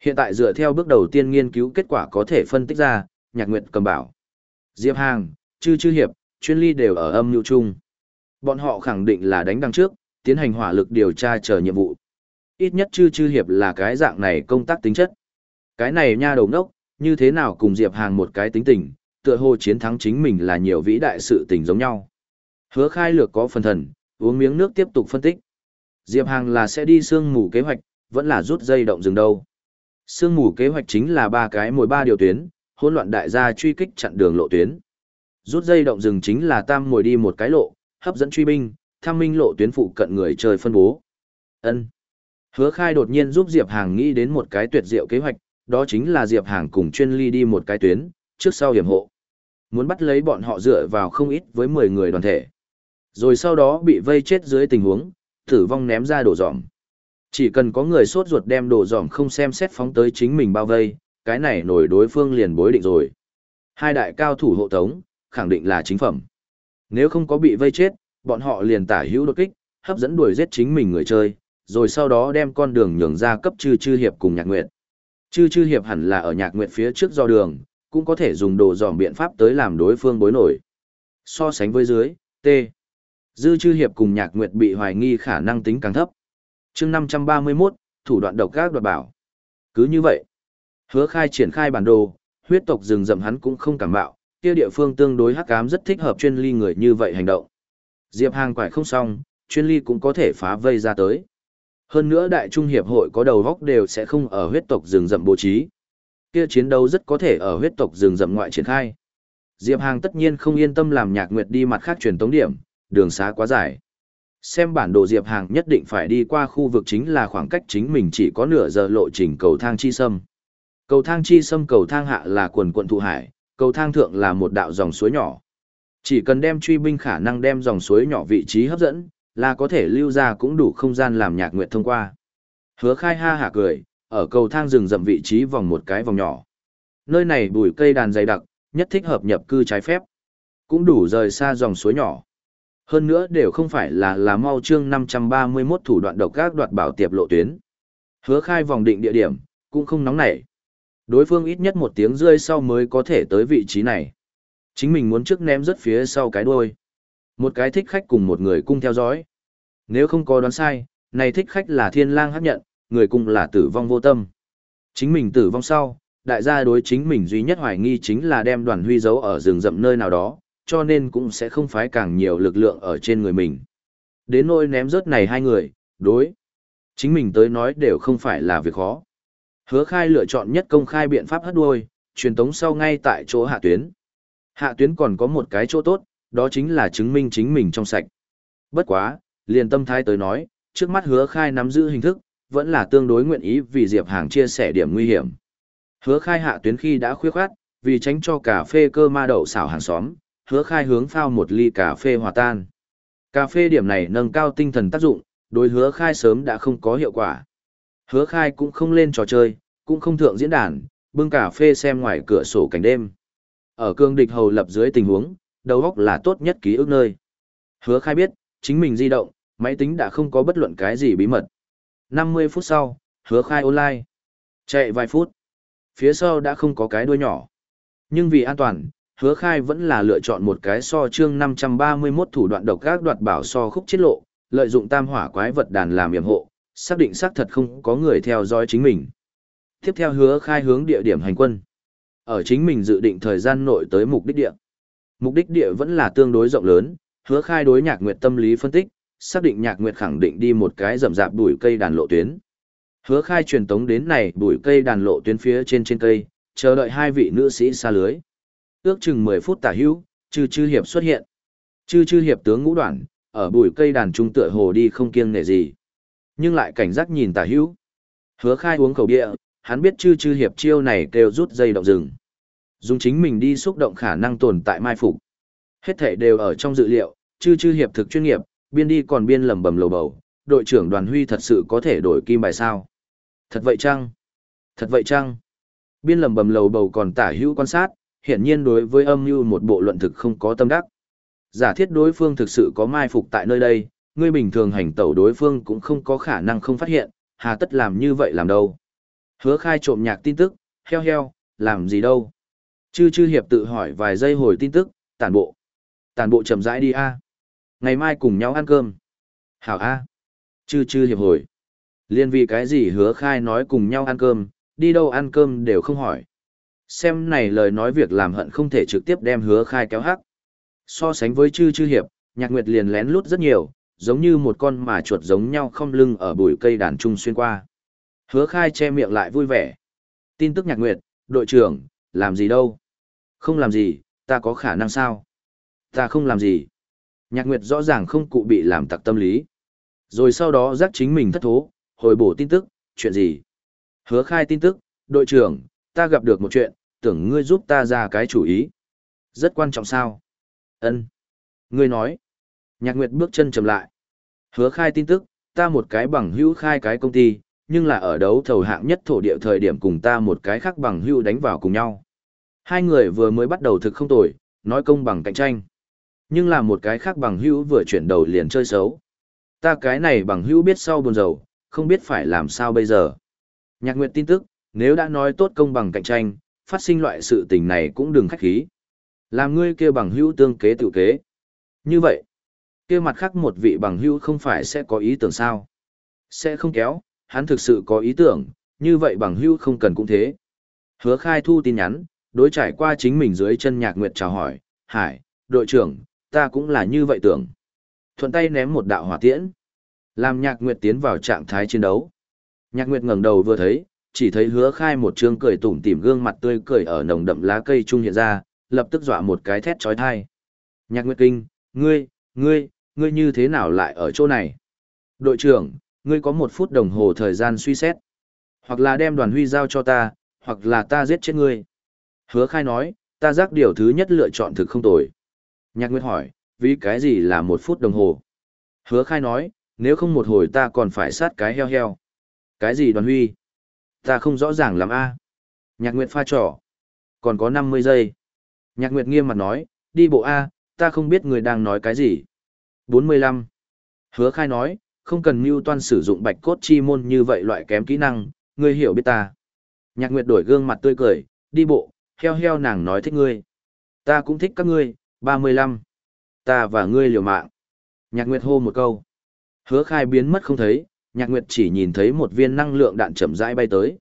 Hiện tại dựa theo bước đầu tiên nghiên cứu kết quả có thể phân tích ra, Nhạc Nguyệt cầm bảo. Diệp Hàng, chư chư hiệp, chuyên ly đều ở âm nhu chung. Bọn họ khẳng định là đánh đằng trước, tiến hành hỏa lực điều tra chờ nhiệm vụ. Ít nhất chư chư hiệp là cái dạng này công tác tính chất. Cái này nha đầu ngốc, như thế nào cùng Diệp Hàng một cái tính tình, tựa hồ chiến thắng chính mình là nhiều vĩ đại sự tình giống nhau. Hứa khai lược có phần thần, uống miếng nước tiếp tục phân tích. Diệp Hàng là sẽ đi sương mù kế hoạch, vẫn là rút dây động dừng đâu. Sương mù kế hoạch chính là ba cái mỗi ba điều tuyến, hỗn loạn đại gia truy kích chặn đường lộ tuyến. Rút dây động rừng chính là tam ngồi đi một cái lộ, hấp dẫn truy binh, tham minh lộ tuyến phụ cận người chơi phân bố. Ân. Hứa khai đột nhiên giúp Diệp Hàng nghĩ đến một cái tuyệt diệu kế hoạch, đó chính là Diệp Hàng cùng chuyên ly đi một cái tuyến, trước sau hiểm hộ. Muốn bắt lấy bọn họ dựa vào không ít với 10 người đoàn thể. Rồi sau đó bị vây chết dưới tình huống, tử vong ném ra đổ dòm. Chỉ cần có người sốt ruột đem đổ dòm không xem xét phóng tới chính mình bao vây, cái này nổi đối phương liền bối định rồi. Hai đại cao thủ hộ tống, khẳng định là chính phẩm. Nếu không có bị vây chết, bọn họ liền tả hữu đột kích, hấp dẫn đuổi giết chính mình người chơi, rồi sau đó đem con đường nhường ra cấp chư chư hiệp cùng nhạc nguyệt. Chư chư hiệp hẳn là ở nhạc nguyệt phía trước do đường, cũng có thể dùng đồ dòm biện pháp tới làm đối phương bối nổi. So sánh với dưới, T. Dư chư hiệp cùng nhạc nguyệt bị hoài nghi khả năng tính càng thấp. chương 531, thủ đoạn độc gác đoạt bảo. Cứ như vậy, hứa khai triển khai bản đồ, huyết tộc rừng rậm hắn cũng không cảm bạo, kia địa phương tương đối hắc ám rất thích hợp chuyên ly người như vậy hành động. Diệp Hàng quải không xong, chuyên ly cũng có thể phá vây ra tới. Hơn nữa đại trung hiệp hội có đầu góc đều sẽ không ở huyết tộc rừng rậm bố trí. Kia chiến đấu rất có thể ở huyết tộc rừng rậm ngoại triển khai. Diệp Hàng tất nhiên không yên tâm làm nhạc nguyệt đi mặt khác truyền tống điểm, đường xá quá dài. Xem bản đồ Diệp Hàng nhất định phải đi qua khu vực chính là khoảng cách chính mình chỉ có nửa giờ lộ trình cầu thang chi sâm. Cầu thang chi sâm cầu thang hạ là quần quận thụ hải, cầu thang thượng là một đạo dòng suối nhỏ. Chỉ cần đem truy binh khả năng đem dòng suối nhỏ vị trí hấp dẫn, là có thể lưu ra cũng đủ không gian làm nhạc nguyệt thông qua. Hứa khai ha hạ cười, ở cầu thang rừng rậm vị trí vòng một cái vòng nhỏ. Nơi này bùi cây đàn dày đặc, nhất thích hợp nhập cư trái phép. Cũng đủ rời xa dòng suối nhỏ. Hơn nữa đều không phải là là mau chương 531 thủ đoạn độc các đoạt bảo tiệp lộ tuyến. Hứa khai vòng định địa điểm, cũng không nóng nảy. Đối phương ít nhất một tiếng rơi sau mới có thể tới vị trí này. Chính mình muốn trước ném rất phía sau cái đuôi. Một cái thích khách cùng một người cung theo dõi. Nếu không có đoán sai, này thích khách là thiên lang hấp nhận, người cung là tử vong vô tâm. Chính mình tử vong sau, đại gia đối chính mình duy nhất hoài nghi chính là đem đoàn huy giấu ở rừng rậm nơi nào đó, cho nên cũng sẽ không phái càng nhiều lực lượng ở trên người mình. Đến nỗi ném rớt này hai người, đối. Chính mình tới nói đều không phải là việc khó. Hứa khai lựa chọn nhất công khai biện pháp hất đuôi, truyền tống sau ngay tại chỗ hạ tuyến. Hạ tuyến còn có một cái chỗ tốt, đó chính là chứng minh chính mình trong sạch. Bất quá, liền tâm thái tới nói, trước mắt hứa khai nắm giữ hình thức, vẫn là tương đối nguyện ý vì Diệp Hàng chia sẻ điểm nguy hiểm. Hứa khai hạ tuyến khi đã khuyết khoát, vì tránh cho cà phê cơ ma đậu xảo hàng xóm, hứa khai hướng phao một ly cà phê hòa tan. Cà phê điểm này nâng cao tinh thần tác dụng, đối hứa khai sớm đã không có hiệu quả. Hứa khai cũng không lên trò chơi, cũng không thượng diễn đàn, bưng cà phê xem ngoài cửa sổ cảnh đêm. Ở cương địch hầu lập dưới tình huống, đầu óc là tốt nhất ký ức nơi. Hứa khai biết, chính mình di động, máy tính đã không có bất luận cái gì bí mật. 50 phút sau, hứa khai online. Chạy vài phút. Phía sau đã không có cái đuôi nhỏ. Nhưng vì an toàn, hứa khai vẫn là lựa chọn một cái so chương 531 thủ đoạn độc gác đoạt bảo so khúc chết lộ, lợi dụng tam hỏa quái vật đàn làm yểm hộ, xác định xác thật không có người theo dõi chính mình. Tiếp theo hứa khai hướng địa điểm hành quân. Ở chính mình dự định thời gian nội tới mục đích địa. Mục đích địa vẫn là tương đối rộng lớn, hứa khai đối nhạc nguyệt tâm lý phân tích, xác định nhạc nguyệt khẳng định đi một cái rậm rạp bụi cây đàn lộ tuyến. Hứa khai truyền tống đến này bụi cây đàn lộ tuyến phía trên trên cây, chờ đợi hai vị nữ sĩ xa lưới. Ước chừng 10 phút tả hữu, chư chư hiệp xuất hiện. Chư chư hiệp tướng ngũ đoạn, ở bụi cây đàn trung tựa hồ đi không kiêng nể gì. Nhưng lại cảnh giác nhìn tả hữu. Hứa khai uống khẩu bia, hắn biết chư chư hiệp chiêu này kêu rút dây động rừng. Dùng chính mình đi xúc động khả năng tồn tại mai phục. Hết thể đều ở trong dự liệu, chư chư hiệp thực chuyên nghiệp, biên đi còn biên lầm bầm lầu bầu, đội trưởng đoàn huy thật sự có thể đổi kim bài sao. Thật vậy chăng? Thật vậy chăng? Biên lầm bầm lầu bầu còn tả hữu quan sát, hiển nhiên đối với âm mưu một bộ luận thực không có tâm đắc. Giả thiết đối phương thực sự có mai phục tại nơi đây, ngươi bình thường hành tẩu đối phương cũng không có khả năng không phát hiện, hà tất làm như vậy làm đâu. Hứa khai trộm nhạc tin tức, heo heo, làm gì đâu. Chư chư hiệp tự hỏi vài giây hồi tin tức, tản bộ. Tản bộ chậm rãi đi a Ngày mai cùng nhau ăn cơm. Hảo a Chư chư hiệp hồi. Liên vì cái gì hứa khai nói cùng nhau ăn cơm, đi đâu ăn cơm đều không hỏi. Xem này lời nói việc làm hận không thể trực tiếp đem hứa khai kéo hắc. So sánh với chư chư hiệp, nhạc nguyệt liền lén lút rất nhiều, giống như một con mà chuột giống nhau không lưng ở bụi cây đàn trung xuyên qua. Hứa khai che miệng lại vui vẻ. Tin tức nhạc nguyệt, đội trưởng, làm gì đâu? Không làm gì, ta có khả năng sao? Ta không làm gì. Nhạc nguyệt rõ ràng không cụ bị làm tặc tâm lý. Rồi sau đó giác chính mình thất thố, hồi bổ tin tức, chuyện gì? Hứa khai tin tức, đội trưởng, ta gặp được một chuyện, tưởng ngươi giúp ta ra cái chủ ý. Rất quan trọng sao? ân Ngươi nói. Nhạc Nguyệt bước chân chầm lại. Hứa khai tin tức, ta một cái bằng hữu khai cái công ty, nhưng là ở đấu thầu hạng nhất thổ địa thời điểm cùng ta một cái khác bằng hữu đánh vào cùng nhau. Hai người vừa mới bắt đầu thực không tồi, nói công bằng cạnh tranh. Nhưng là một cái khác bằng hữu vừa chuyển đầu liền chơi xấu. Ta cái này bằng hữu biết sau buồn rầu, không biết phải làm sao bây giờ. Nhạc Nguyệt tin tức, nếu đã nói tốt công bằng cạnh tranh, phát sinh loại sự tình này cũng đừng khách khí. Làm ngươi kia bằng hữu tương kế tự kế. Như vậy, kia mặt khác một vị bằng hữu không phải sẽ có ý tưởng sao? Sẽ không kéo, hắn thực sự có ý tưởng, như vậy bằng hữu không cần cũng thế. Hứa khai thu tin nhắn, đối trải qua chính mình dưới chân nhạc nguyệt chào hỏi, hải, đội trưởng, ta cũng là như vậy tưởng. Thuận tay ném một đạo hỏa tiễn. Làm nhạc nguyệt tiến vào trạng thái chiến đấu. Nhạc nguyệt ngẩng đầu vừa thấy, chỉ thấy hứa khai một trương cười tủm tỉm gương mặt tươi cười ở nồng đậm lá cây trung hiện ra, lập tức dọa một cái thét trói thai. Nhạc nguyệt kinh, ngươi, ngươi, ngươi như thế nào lại ở chỗ này? Đội trưởng, ngươi có một phút đồng hồ thời gian suy xét. Hoặc là đem đoàn huy giao cho ta, hoặc là ta giết chết ngươi. Hứa khai nói, ta giác điều thứ nhất lựa chọn thực không tồi. Nhạc Nguyệt hỏi, vì cái gì là một phút đồng hồ? Hứa khai nói, nếu không một hồi ta còn phải sát cái heo heo. Cái gì đoàn huy? Ta không rõ ràng lắm a Nhạc Nguyệt pha trò. Còn có 50 giây. Nhạc Nguyệt nghiêm mặt nói, đi bộ A, ta không biết người đang nói cái gì. 45. Hứa khai nói, không cần mưu toan sử dụng bạch cốt chi môn như vậy loại kém kỹ năng, ngươi hiểu biết ta. Nhạc Nguyệt đổi gương mặt tươi cười, đi bộ, heo heo nàng nói thích ngươi. Ta cũng thích các ngươi, 35. Ta và ngươi liều mạng. Nhạc Nguyệt hô một câu. Hứa khai biến mất không thấy, Nhạc Nguyệt chỉ nhìn thấy một viên năng lượng đạn chậm rãi bay tới.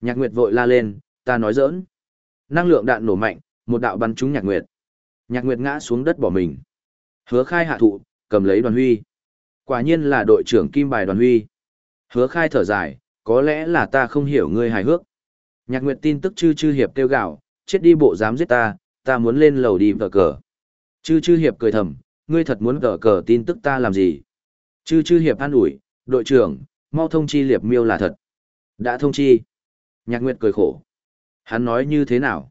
Nhạc Nguyệt vội la lên, ta nói giỡn. Năng lượng đạn nổ mạnh, một đạo bắn trúng Nhạc Nguyệt. Nhạc Nguyệt ngã xuống đất bỏ mình. Hứa khai hạ thụ, cầm lấy đoàn huy. Quả nhiên là đội trưởng kim bài đoàn huy. Hứa khai thở dài, có lẽ là ta không hiểu ngươi hài hước. Nhạc Nguyệt tin tức chư chư hiệp kêu gạo, chết đi bộ dám giết ta, ta muốn lên lầu đi vợ cờ. Chư chư hiệp cười thầm, ngươi thật muốn vợ cờ tin tức ta làm gì? Chư chư hiệp an ủi, đội trưởng, mau thông chi liệp miêu là thật. Đã thông chi. Nhạc Nguyệt cười khổ. Hắn nói như thế nào?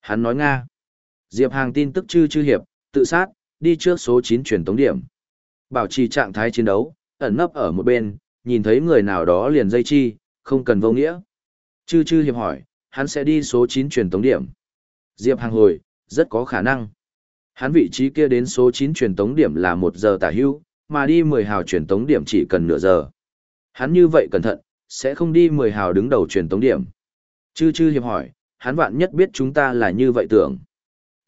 Hắn nói Nga. Diệp Hàng tin tức chư chư hiệp, tự sát, đi trước số 9 truyền tống điểm. Bảo trì trạng thái chiến đấu, ẩn nấp ở một bên, nhìn thấy người nào đó liền dây chi, không cần vô nghĩa. Chư chư hiệp hỏi, hắn sẽ đi số 9 truyền tống điểm. Diệp Hàng hồi, rất có khả năng. Hắn vị trí kia đến số 9 truyền tống điểm là 1 giờ tả hưu, mà đi 10 hào truyền tống điểm chỉ cần nửa giờ. Hắn như vậy cẩn thận, sẽ không đi 10 hào đứng đầu truyền tống điểm. Chư chư hiệp hỏi, hắn vạn nhất biết chúng ta là như vậy tưởng.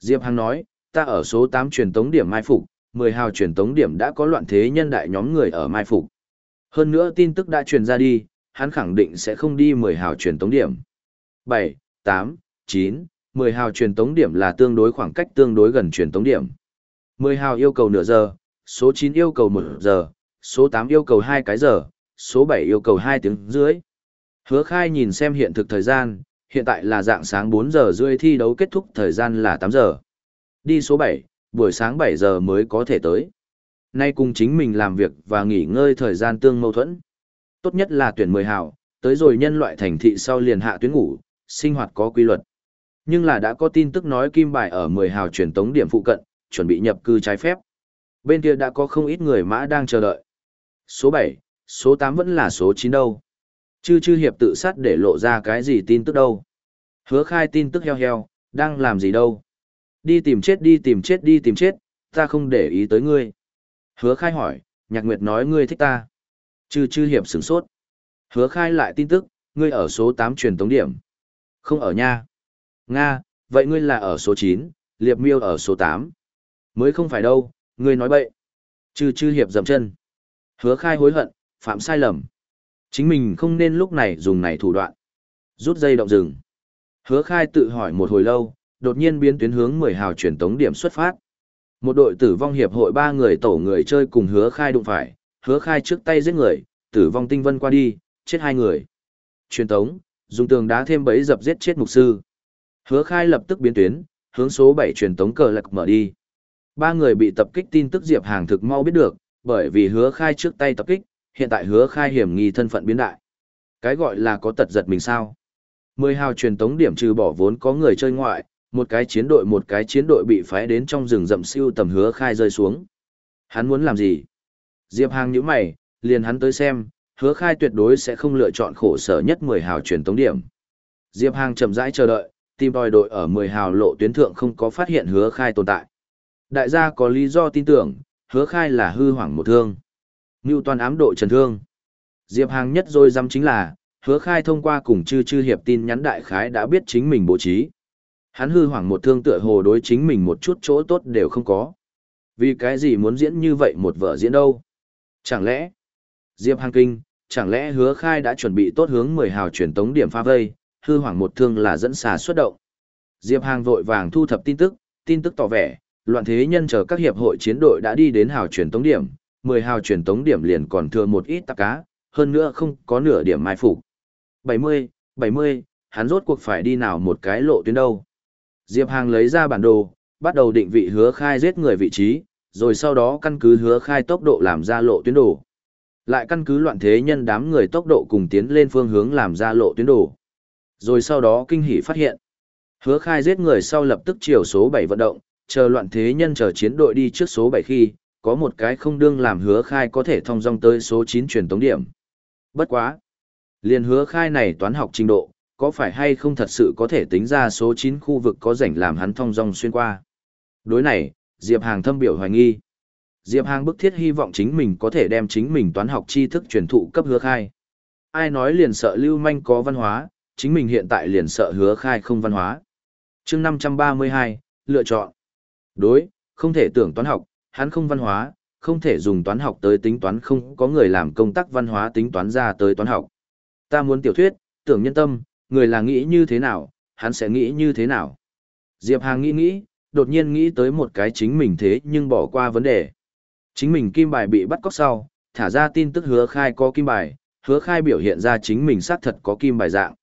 Diệp Hằng nói, ta ở số 8 truyền tống điểm mai phục, 10 hào truyền tống điểm đã có loạn thế nhân đại nhóm người ở mai phục. Hơn nữa tin tức đã truyền ra đi, hắn khẳng định sẽ không đi 10 hào truyền tống điểm. 7, 8, 9, 10 hào truyền tống điểm là tương đối khoảng cách tương đối gần truyền tống điểm. 10 hào yêu cầu nửa giờ, số 9 yêu cầu 1 giờ, số 8 yêu cầu 2 cái giờ, số 7 yêu cầu 2 tiếng rưỡi. Hứa khai nhìn xem hiện thực thời gian, hiện tại là dạng sáng 4 giờ rưỡi thi đấu kết thúc thời gian là 8 giờ. Đi số 7, buổi sáng 7 giờ mới có thể tới. Nay cùng chính mình làm việc và nghỉ ngơi thời gian tương mâu thuẫn. Tốt nhất là tuyển 10 hào, tới rồi nhân loại thành thị sau liền hạ tuyến ngủ, sinh hoạt có quy luật. Nhưng là đã có tin tức nói kim bài ở 10 hào truyền tống điểm phụ cận, chuẩn bị nhập cư trái phép. Bên kia đã có không ít người mã đang chờ đợi. Số 7, số 8 vẫn là số 9 đâu. Chư chư hiệp tự sát để lộ ra cái gì tin tức đâu. Hứa khai tin tức heo heo, đang làm gì đâu. Đi tìm chết đi tìm chết đi tìm chết, ta không để ý tới ngươi. Hứa khai hỏi, nhạc nguyệt nói ngươi thích ta. Chư chư hiệp sửng sốt. Hứa khai lại tin tức, ngươi ở số 8 truyền tống điểm. Không ở nha. Nga, vậy ngươi là ở số 9, liệp miêu ở số 8. Mới không phải đâu, ngươi nói bậy. Chư chư hiệp dầm chân. Hứa khai hối hận, phạm sai lầm. Chính mình không nên lúc này dùng này thủ đoạn. Rút dây động rừng. Hứa khai tự hỏi một hồi lâu, đột nhiên biến tuyến hướng 10 hào truyền tống điểm xuất phát. Một đội tử vong hiệp hội ba người tổ người chơi cùng hứa khai đụng phải, hứa khai trước tay giết người, tử vong tinh vân qua đi, chết hai người. Truyền tống, dùng tường đá thêm bẫy dập giết chết mục sư. Hứa khai lập tức biến tuyến, hướng số 7 truyền tống cờ lạc mở đi. Ba người bị tập kích tin tức Diệp Hàng thực mau biết được, bởi vì hứa khai trước tay tập kích, hiện tại hứa khai hiểm nghi thân phận biến đại. Cái gọi là có tật giật mình sao. Mười hào truyền tống điểm trừ bỏ vốn có người chơi ngoại, một cái chiến đội một cái chiến đội bị phái đến trong rừng rậm siêu tầm hứa khai rơi xuống. Hắn muốn làm gì? Diệp Hàng nhíu mày, liền hắn tới xem, hứa khai tuyệt đối sẽ không lựa chọn khổ sở nhất 10 hào truyền tống điểm. Diệp Hàng chậm rãi chờ đợi, tìm đòi đội ở 10 hào lộ tuyến thượng không có phát hiện hứa khai tồn tại. Đại gia có lý do tin tưởng, hứa khai là hư hoảng một thương. Ngưu toàn ám độ trần thương. Diệp Hàng nhất rồi dám chính là, hứa khai thông qua cùng chư chư hiệp tin nhắn đại khái đã biết chính mình bố trí. Hắn hư hoảng một thương tựa hồ đối chính mình một chút chỗ tốt đều không có. Vì cái gì muốn diễn như vậy một vở diễn đâu? Chẳng lẽ, Diệp Hàng Kinh, chẳng lẽ hứa khai đã chuẩn bị tốt hướng 10 hào truyền tống điểm pha vây, hư hoảng một thương là dẫn xà xuất động. Diệp Hàng vội vàng thu thập tin tức, tin tức tỏ vẻ, loạn thế nhân chờ các hiệp hội chiến đội đã đi đến hào truyền tống điểm, 10 hào truyền tống điểm liền còn thừa một ít tạp cá, hơn nữa không có nửa điểm mai phục. 70, 70, hắn rốt cuộc phải đi nào một cái lộ tuyến đâu. Diệp Hàng lấy ra bản đồ, bắt đầu định vị hứa khai giết người vị trí, rồi sau đó căn cứ hứa khai tốc độ làm ra lộ tuyến đồ. Lại căn cứ loạn thế nhân đám người tốc độ cùng tiến lên phương hướng làm ra lộ tuyến đồ. Rồi sau đó kinh hỉ phát hiện. Hứa khai giết người sau lập tức chiều số 7 vận động, chờ loạn thế nhân chờ chiến đội đi trước số 7 khi, có một cái không đương làm hứa khai có thể thông dong tới số 9 truyền tống điểm. Bất quá. Liền hứa khai này toán học trình độ, có phải hay không thật sự có thể tính ra số 9 khu vực có rảnh làm hắn thông dong xuyên qua. Đối này, Diệp Hàng thâm biểu hoài nghi. Diệp Hàng bức thiết hy vọng chính mình có thể đem chính mình toán học tri thức truyền thụ cấp hứa khai. Ai nói liền sợ lưu manh có văn hóa, chính mình hiện tại liền sợ hứa khai không văn hóa. chương 532, lựa chọn. Đối, không thể tưởng toán học, hắn không văn hóa, không thể dùng toán học tới tính toán không có người làm công tác văn hóa tính toán ra tới toán học. Ta muốn tiểu thuyết, tưởng nhân tâm, người là nghĩ như thế nào, hắn sẽ nghĩ như thế nào. Diệp Hàng nghĩ nghĩ, đột nhiên nghĩ tới một cái chính mình thế nhưng bỏ qua vấn đề. Chính mình kim bài bị bắt cóc sau, thả ra tin tức hứa khai có kim bài, hứa khai biểu hiện ra chính mình xác thật có kim bài dạng.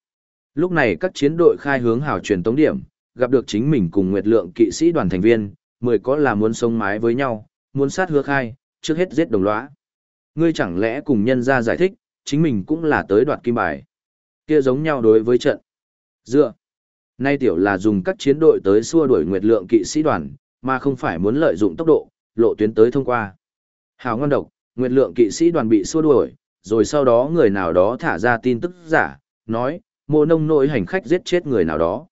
Lúc này các chiến đội khai hướng hào truyền tống điểm, gặp được chính mình cùng Nguyệt Lượng kỵ sĩ đoàn thành viên, mười có là muốn sống mái với nhau, muốn sát hứa khai, trước hết giết đồng lõa. Ngươi chẳng lẽ cùng nhân ra giải thích, chính mình cũng là tới đoạt kim bài. Kia giống nhau đối với trận. Dựa. Nay tiểu là dùng các chiến đội tới xua đuổi Nguyệt Lượng kỵ sĩ đoàn, mà không phải muốn lợi dụng tốc độ, lộ tuyến tới thông qua. Hào ngon độc, Nguyệt Lượng kỵ sĩ đoàn bị xua đuổi, rồi sau đó người nào đó thả ra tin tức giả, nói, mô nông nỗi hành khách giết chết người nào đó.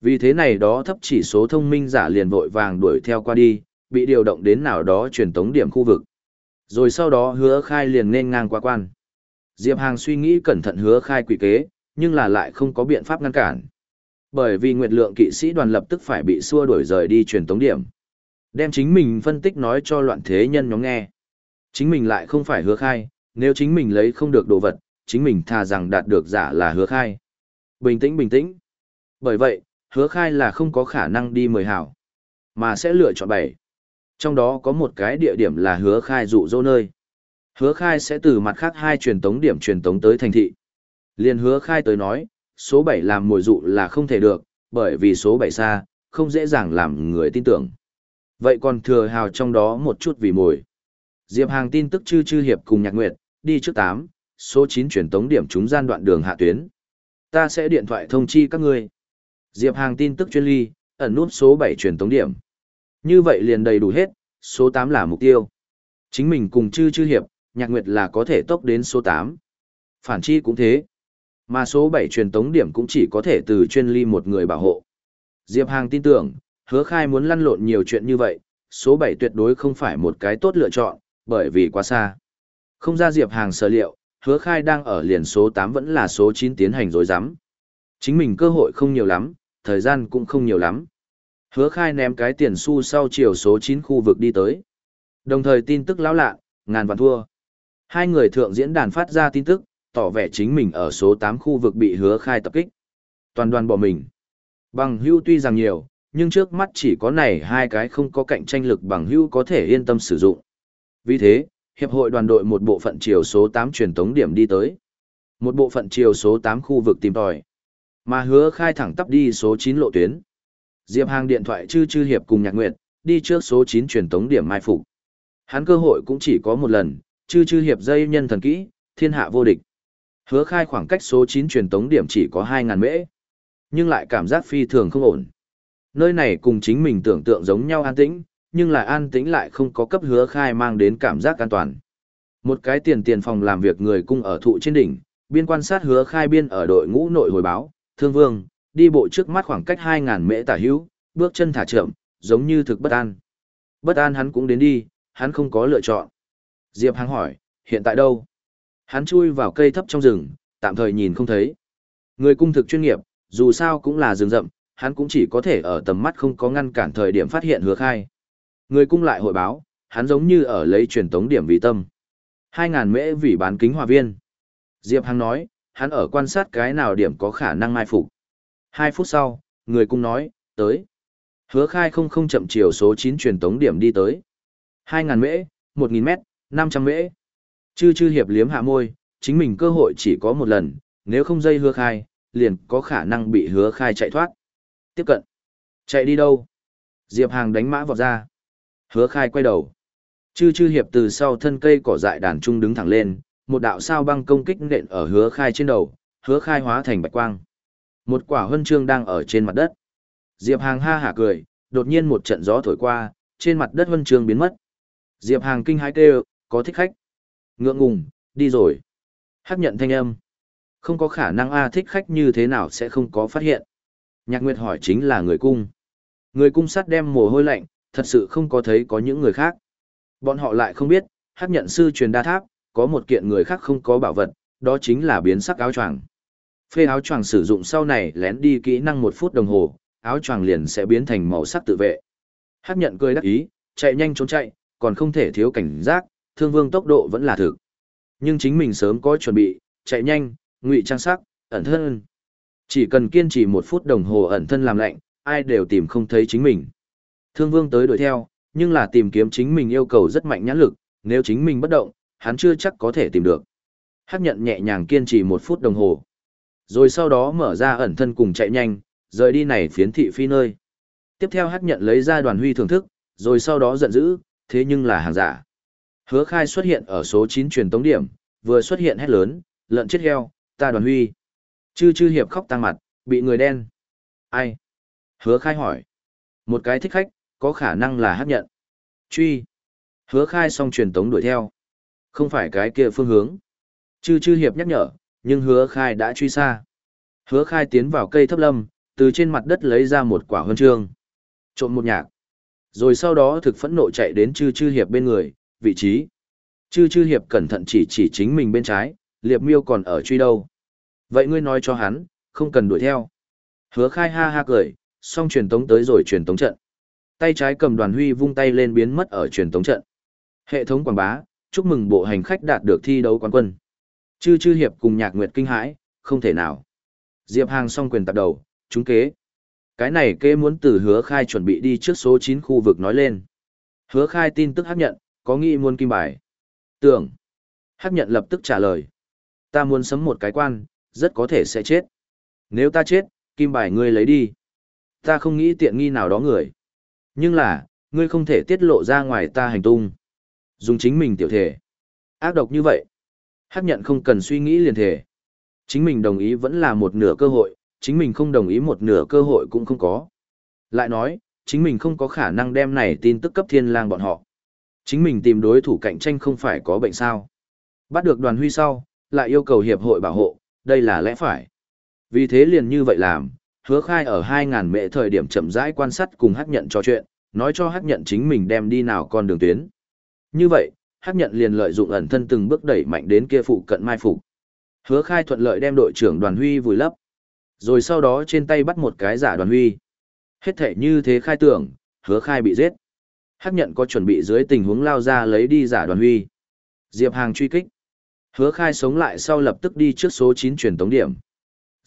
Vì thế này đó thấp chỉ số thông minh giả liền vội vàng đuổi theo qua đi, bị điều động đến nào đó truyền tống điểm khu vực. Rồi sau đó hứa khai liền nên ngang qua quan. Diệp Hàng suy nghĩ cẩn thận hứa khai quỷ kế, nhưng là lại không có biện pháp ngăn cản. Bởi vì nguyệt lượng kỵ sĩ đoàn lập tức phải bị xua đuổi rời đi truyền tống điểm. Đem chính mình phân tích nói cho loạn thế nhân nhóm nghe. Chính mình lại không phải hứa khai, nếu chính mình lấy không được đồ vật, chính mình thà rằng đạt được giả là hứa khai. Bình tĩnh bình tĩnh. Bởi vậy, hứa khai là không có khả năng đi mời hảo, mà sẽ lựa chọn bảy. Trong đó có một cái địa điểm là hứa khai dụ dỗ nơi. Hứa khai sẽ từ mặt khác hai truyền tống điểm truyền tống tới thành thị. Liên hứa khai tới nói, số 7 làm mồi dụ là không thể được, bởi vì số 7 xa, không dễ dàng làm người tin tưởng. Vậy còn thừa hào trong đó một chút vì mồi. Diệp Hàng tin tức chư chư hiệp cùng nhạc nguyệt, đi trước 8, số 9 truyền tống điểm chúng gian đoạn đường hạ tuyến. Ta sẽ điện thoại thông chi các ngươi. Diệp Hàng tin tức chuyên ly, ẩn nút số 7 truyền tống điểm. Như vậy liền đầy đủ hết, số 8 là mục tiêu. Chính mình cùng chư chư hiệp, nhạc nguyệt là có thể tốc đến số 8. Phản chi cũng thế. Mà số 7 truyền tống điểm cũng chỉ có thể từ chuyên ly một người bảo hộ. Diệp Hàng tin tưởng, hứa khai muốn lăn lộn nhiều chuyện như vậy, số 7 tuyệt đối không phải một cái tốt lựa chọn, bởi vì quá xa. Không ra Diệp Hàng sở liệu, hứa khai đang ở liền số 8 vẫn là số 9 tiến hành dối rắm Chính mình cơ hội không nhiều lắm, thời gian cũng không nhiều lắm. Hứa khai ném cái tiền xu sau chiều số 9 khu vực đi tới. Đồng thời tin tức lão lạ, ngàn vạn thua. Hai người thượng diễn đàn phát ra tin tức, tỏ vẻ chính mình ở số 8 khu vực bị hứa khai tập kích. Toàn đoàn bỏ mình. Bằng hưu tuy rằng nhiều, nhưng trước mắt chỉ có này hai cái không có cạnh tranh lực bằng hưu có thể yên tâm sử dụng. Vì thế, hiệp hội đoàn đội một bộ phận chiều số 8 truyền tống điểm đi tới. Một bộ phận chiều số 8 khu vực tìm tòi. Mà hứa khai thẳng tắp đi số 9 lộ tuyến. Diệp Hàng điện thoại chư chư hiệp cùng Nhạc Nguyệt, đi trước số 9 truyền tống điểm mai phục. Hắn cơ hội cũng chỉ có một lần, chư chư hiệp dây nhân thần kỹ, thiên hạ vô địch. Hứa khai khoảng cách số 9 truyền tống điểm chỉ có 2.000 mễ. Nhưng lại cảm giác phi thường không ổn. Nơi này cùng chính mình tưởng tượng giống nhau an tĩnh, nhưng lại an tĩnh lại không có cấp hứa khai mang đến cảm giác an toàn. Một cái tiền tiền phòng làm việc người cung ở thụ trên đỉnh, biên quan sát hứa khai biên ở đội ngũ nội hồi báo, thương vương, đi bộ trước mắt khoảng cách 2.000 mễ tả hữu, bước chân thả chậm, giống như thực bất an. Bất an hắn cũng đến đi, hắn không có lựa chọn. Diệp Hàng hỏi, hiện tại đâu? Hắn chui vào cây thấp trong rừng, tạm thời nhìn không thấy. Người cung thực chuyên nghiệp, dù sao cũng là rừng rậm, hắn cũng chỉ có thể ở tầm mắt không có ngăn cản thời điểm phát hiện hứa khai. Người cung lại hội báo, hắn giống như ở lấy truyền tống điểm vì tâm. 2.000 mễ vì bán kính hòa viên. Diệp Hằng nói, hắn ở quan sát cái nào điểm có khả năng mai phục. Hai phút sau, người cung nói, tới. Hứa khai không không chậm chiều số 9 truyền tống điểm đi tới. 2.000 mễ, 1.000 mét, 500 mễ. Chư chư hiệp liếm hạ môi, chính mình cơ hội chỉ có một lần, nếu không dây hứa khai, liền có khả năng bị hứa khai chạy thoát. Tiếp cận. Chạy đi đâu? Diệp Hàng đánh mã vọt ra. Hứa khai quay đầu. Chư chư hiệp từ sau thân cây cỏ dại đàn trung đứng thẳng lên, một đạo sao băng công kích nện ở hứa khai trên đầu, hứa khai hóa thành bạch quang. Một quả huân chương đang ở trên mặt đất. Diệp Hàng ha hả cười, đột nhiên một trận gió thổi qua, trên mặt đất huân chương biến mất. Diệp Hàng kinh hãi kêu, có thích khách. Ngượng ngùng, đi rồi. Hắc nhận thanh âm. Không có khả năng A thích khách như thế nào sẽ không có phát hiện. Nhạc Nguyệt hỏi chính là người cung. Người cung sắt đem mồ hôi lạnh, thật sự không có thấy có những người khác. Bọn họ lại không biết, hắc nhận sư truyền đa tháp, có một kiện người khác không có bảo vật, đó chính là biến sắc áo choàng. Phê áo choàng sử dụng sau này lén đi kỹ năng một phút đồng hồ, áo choàng liền sẽ biến thành màu sắc tự vệ. Hắc nhận cười đắc ý, chạy nhanh trốn chạy, còn không thể thiếu cảnh giác, thương vương tốc độ vẫn là thực. Nhưng chính mình sớm có chuẩn bị, chạy nhanh, ngụy trang sắc, ẩn thân. Chỉ cần kiên trì một phút đồng hồ ẩn thân làm lạnh, ai đều tìm không thấy chính mình. Thương vương tới đuổi theo, nhưng là tìm kiếm chính mình yêu cầu rất mạnh nhãn lực, nếu chính mình bất động, hắn chưa chắc có thể tìm được. Hắc nhận nhẹ nhàng kiên trì một phút đồng hồ. Rồi sau đó mở ra ẩn thân cùng chạy nhanh, rời đi này phiến thị phi nơi. Tiếp theo Hắc nhận lấy ra đoàn huy thưởng thức, rồi sau đó giận dữ, thế nhưng là hàng giả. Hứa khai xuất hiện ở số 9 truyền tống điểm, vừa xuất hiện hét lớn, lợn chết heo, ta đoàn huy. Chư chư hiệp khóc tăng mặt, bị người đen. Ai? Hứa khai hỏi. Một cái thích khách, có khả năng là hấp nhận. Truy. Hứa khai xong truyền tống đuổi theo. Không phải cái kia phương hướng. Chư chư hiệp nhắc nhở, nhưng hứa khai đã truy xa. Hứa khai tiến vào cây thấp lâm, từ trên mặt đất lấy ra một quả huân chương. Trộm một nhạc. Rồi sau đó thực phẫn nộ chạy đến chư chư hiệp bên người, vị trí. Chư chư hiệp cẩn thận chỉ chỉ chính mình bên trái, liệp miêu còn ở truy đâu. Vậy ngươi nói cho hắn, không cần đuổi theo. Hứa khai ha ha cười, xong truyền tống tới rồi truyền tống trận. Tay trái cầm đoàn huy vung tay lên biến mất ở truyền tống trận. Hệ thống quảng bá, chúc mừng bộ hành khách đạt được thi đấu quán quân. Chư chư hiệp cùng nhạc nguyệt kinh hãi, không thể nào. Diệp Hàng xong quyền tập đầu, trúng kế. Cái này kế muốn từ hứa khai chuẩn bị đi trước số 9 khu vực nói lên. Hứa khai tin tức hấp nhận, có nghĩ muốn kim bài. Tưởng. Hấp nhận lập tức trả lời. Ta muốn sấm một cái quan, rất có thể sẽ chết. Nếu ta chết, kim bài ngươi lấy đi. Ta không nghĩ tiện nghi nào đó người. Nhưng là, ngươi không thể tiết lộ ra ngoài ta hành tung. Dùng chính mình tiểu thể. Ác độc như vậy. Hắc nhận không cần suy nghĩ liền thể. Chính mình đồng ý vẫn là một nửa cơ hội, chính mình không đồng ý một nửa cơ hội cũng không có. Lại nói, chính mình không có khả năng đem này tin tức cấp thiên lang bọn họ. Chính mình tìm đối thủ cạnh tranh không phải có bệnh sao. Bắt được đoàn huy sau, lại yêu cầu hiệp hội bảo hộ, đây là lẽ phải. Vì thế liền như vậy làm, hứa khai ở 2.000 mệ thời điểm chậm rãi quan sát cùng hắc nhận trò chuyện, nói cho hắc nhận chính mình đem đi nào con đường tuyến. Như vậy, hắc nhận liền lợi dụng ẩn thân từng bước đẩy mạnh đến kia phụ cận mai phục. Hứa khai thuận lợi đem đội trưởng đoàn huy vùi lấp. Rồi sau đó trên tay bắt một cái giả đoàn huy. Hết thể như thế khai tưởng, hứa khai bị giết. Hắc nhận có chuẩn bị dưới tình huống lao ra lấy đi giả đoàn huy. Diệp Hàng truy kích. Hứa khai sống lại sau lập tức đi trước số 9 truyền tống điểm.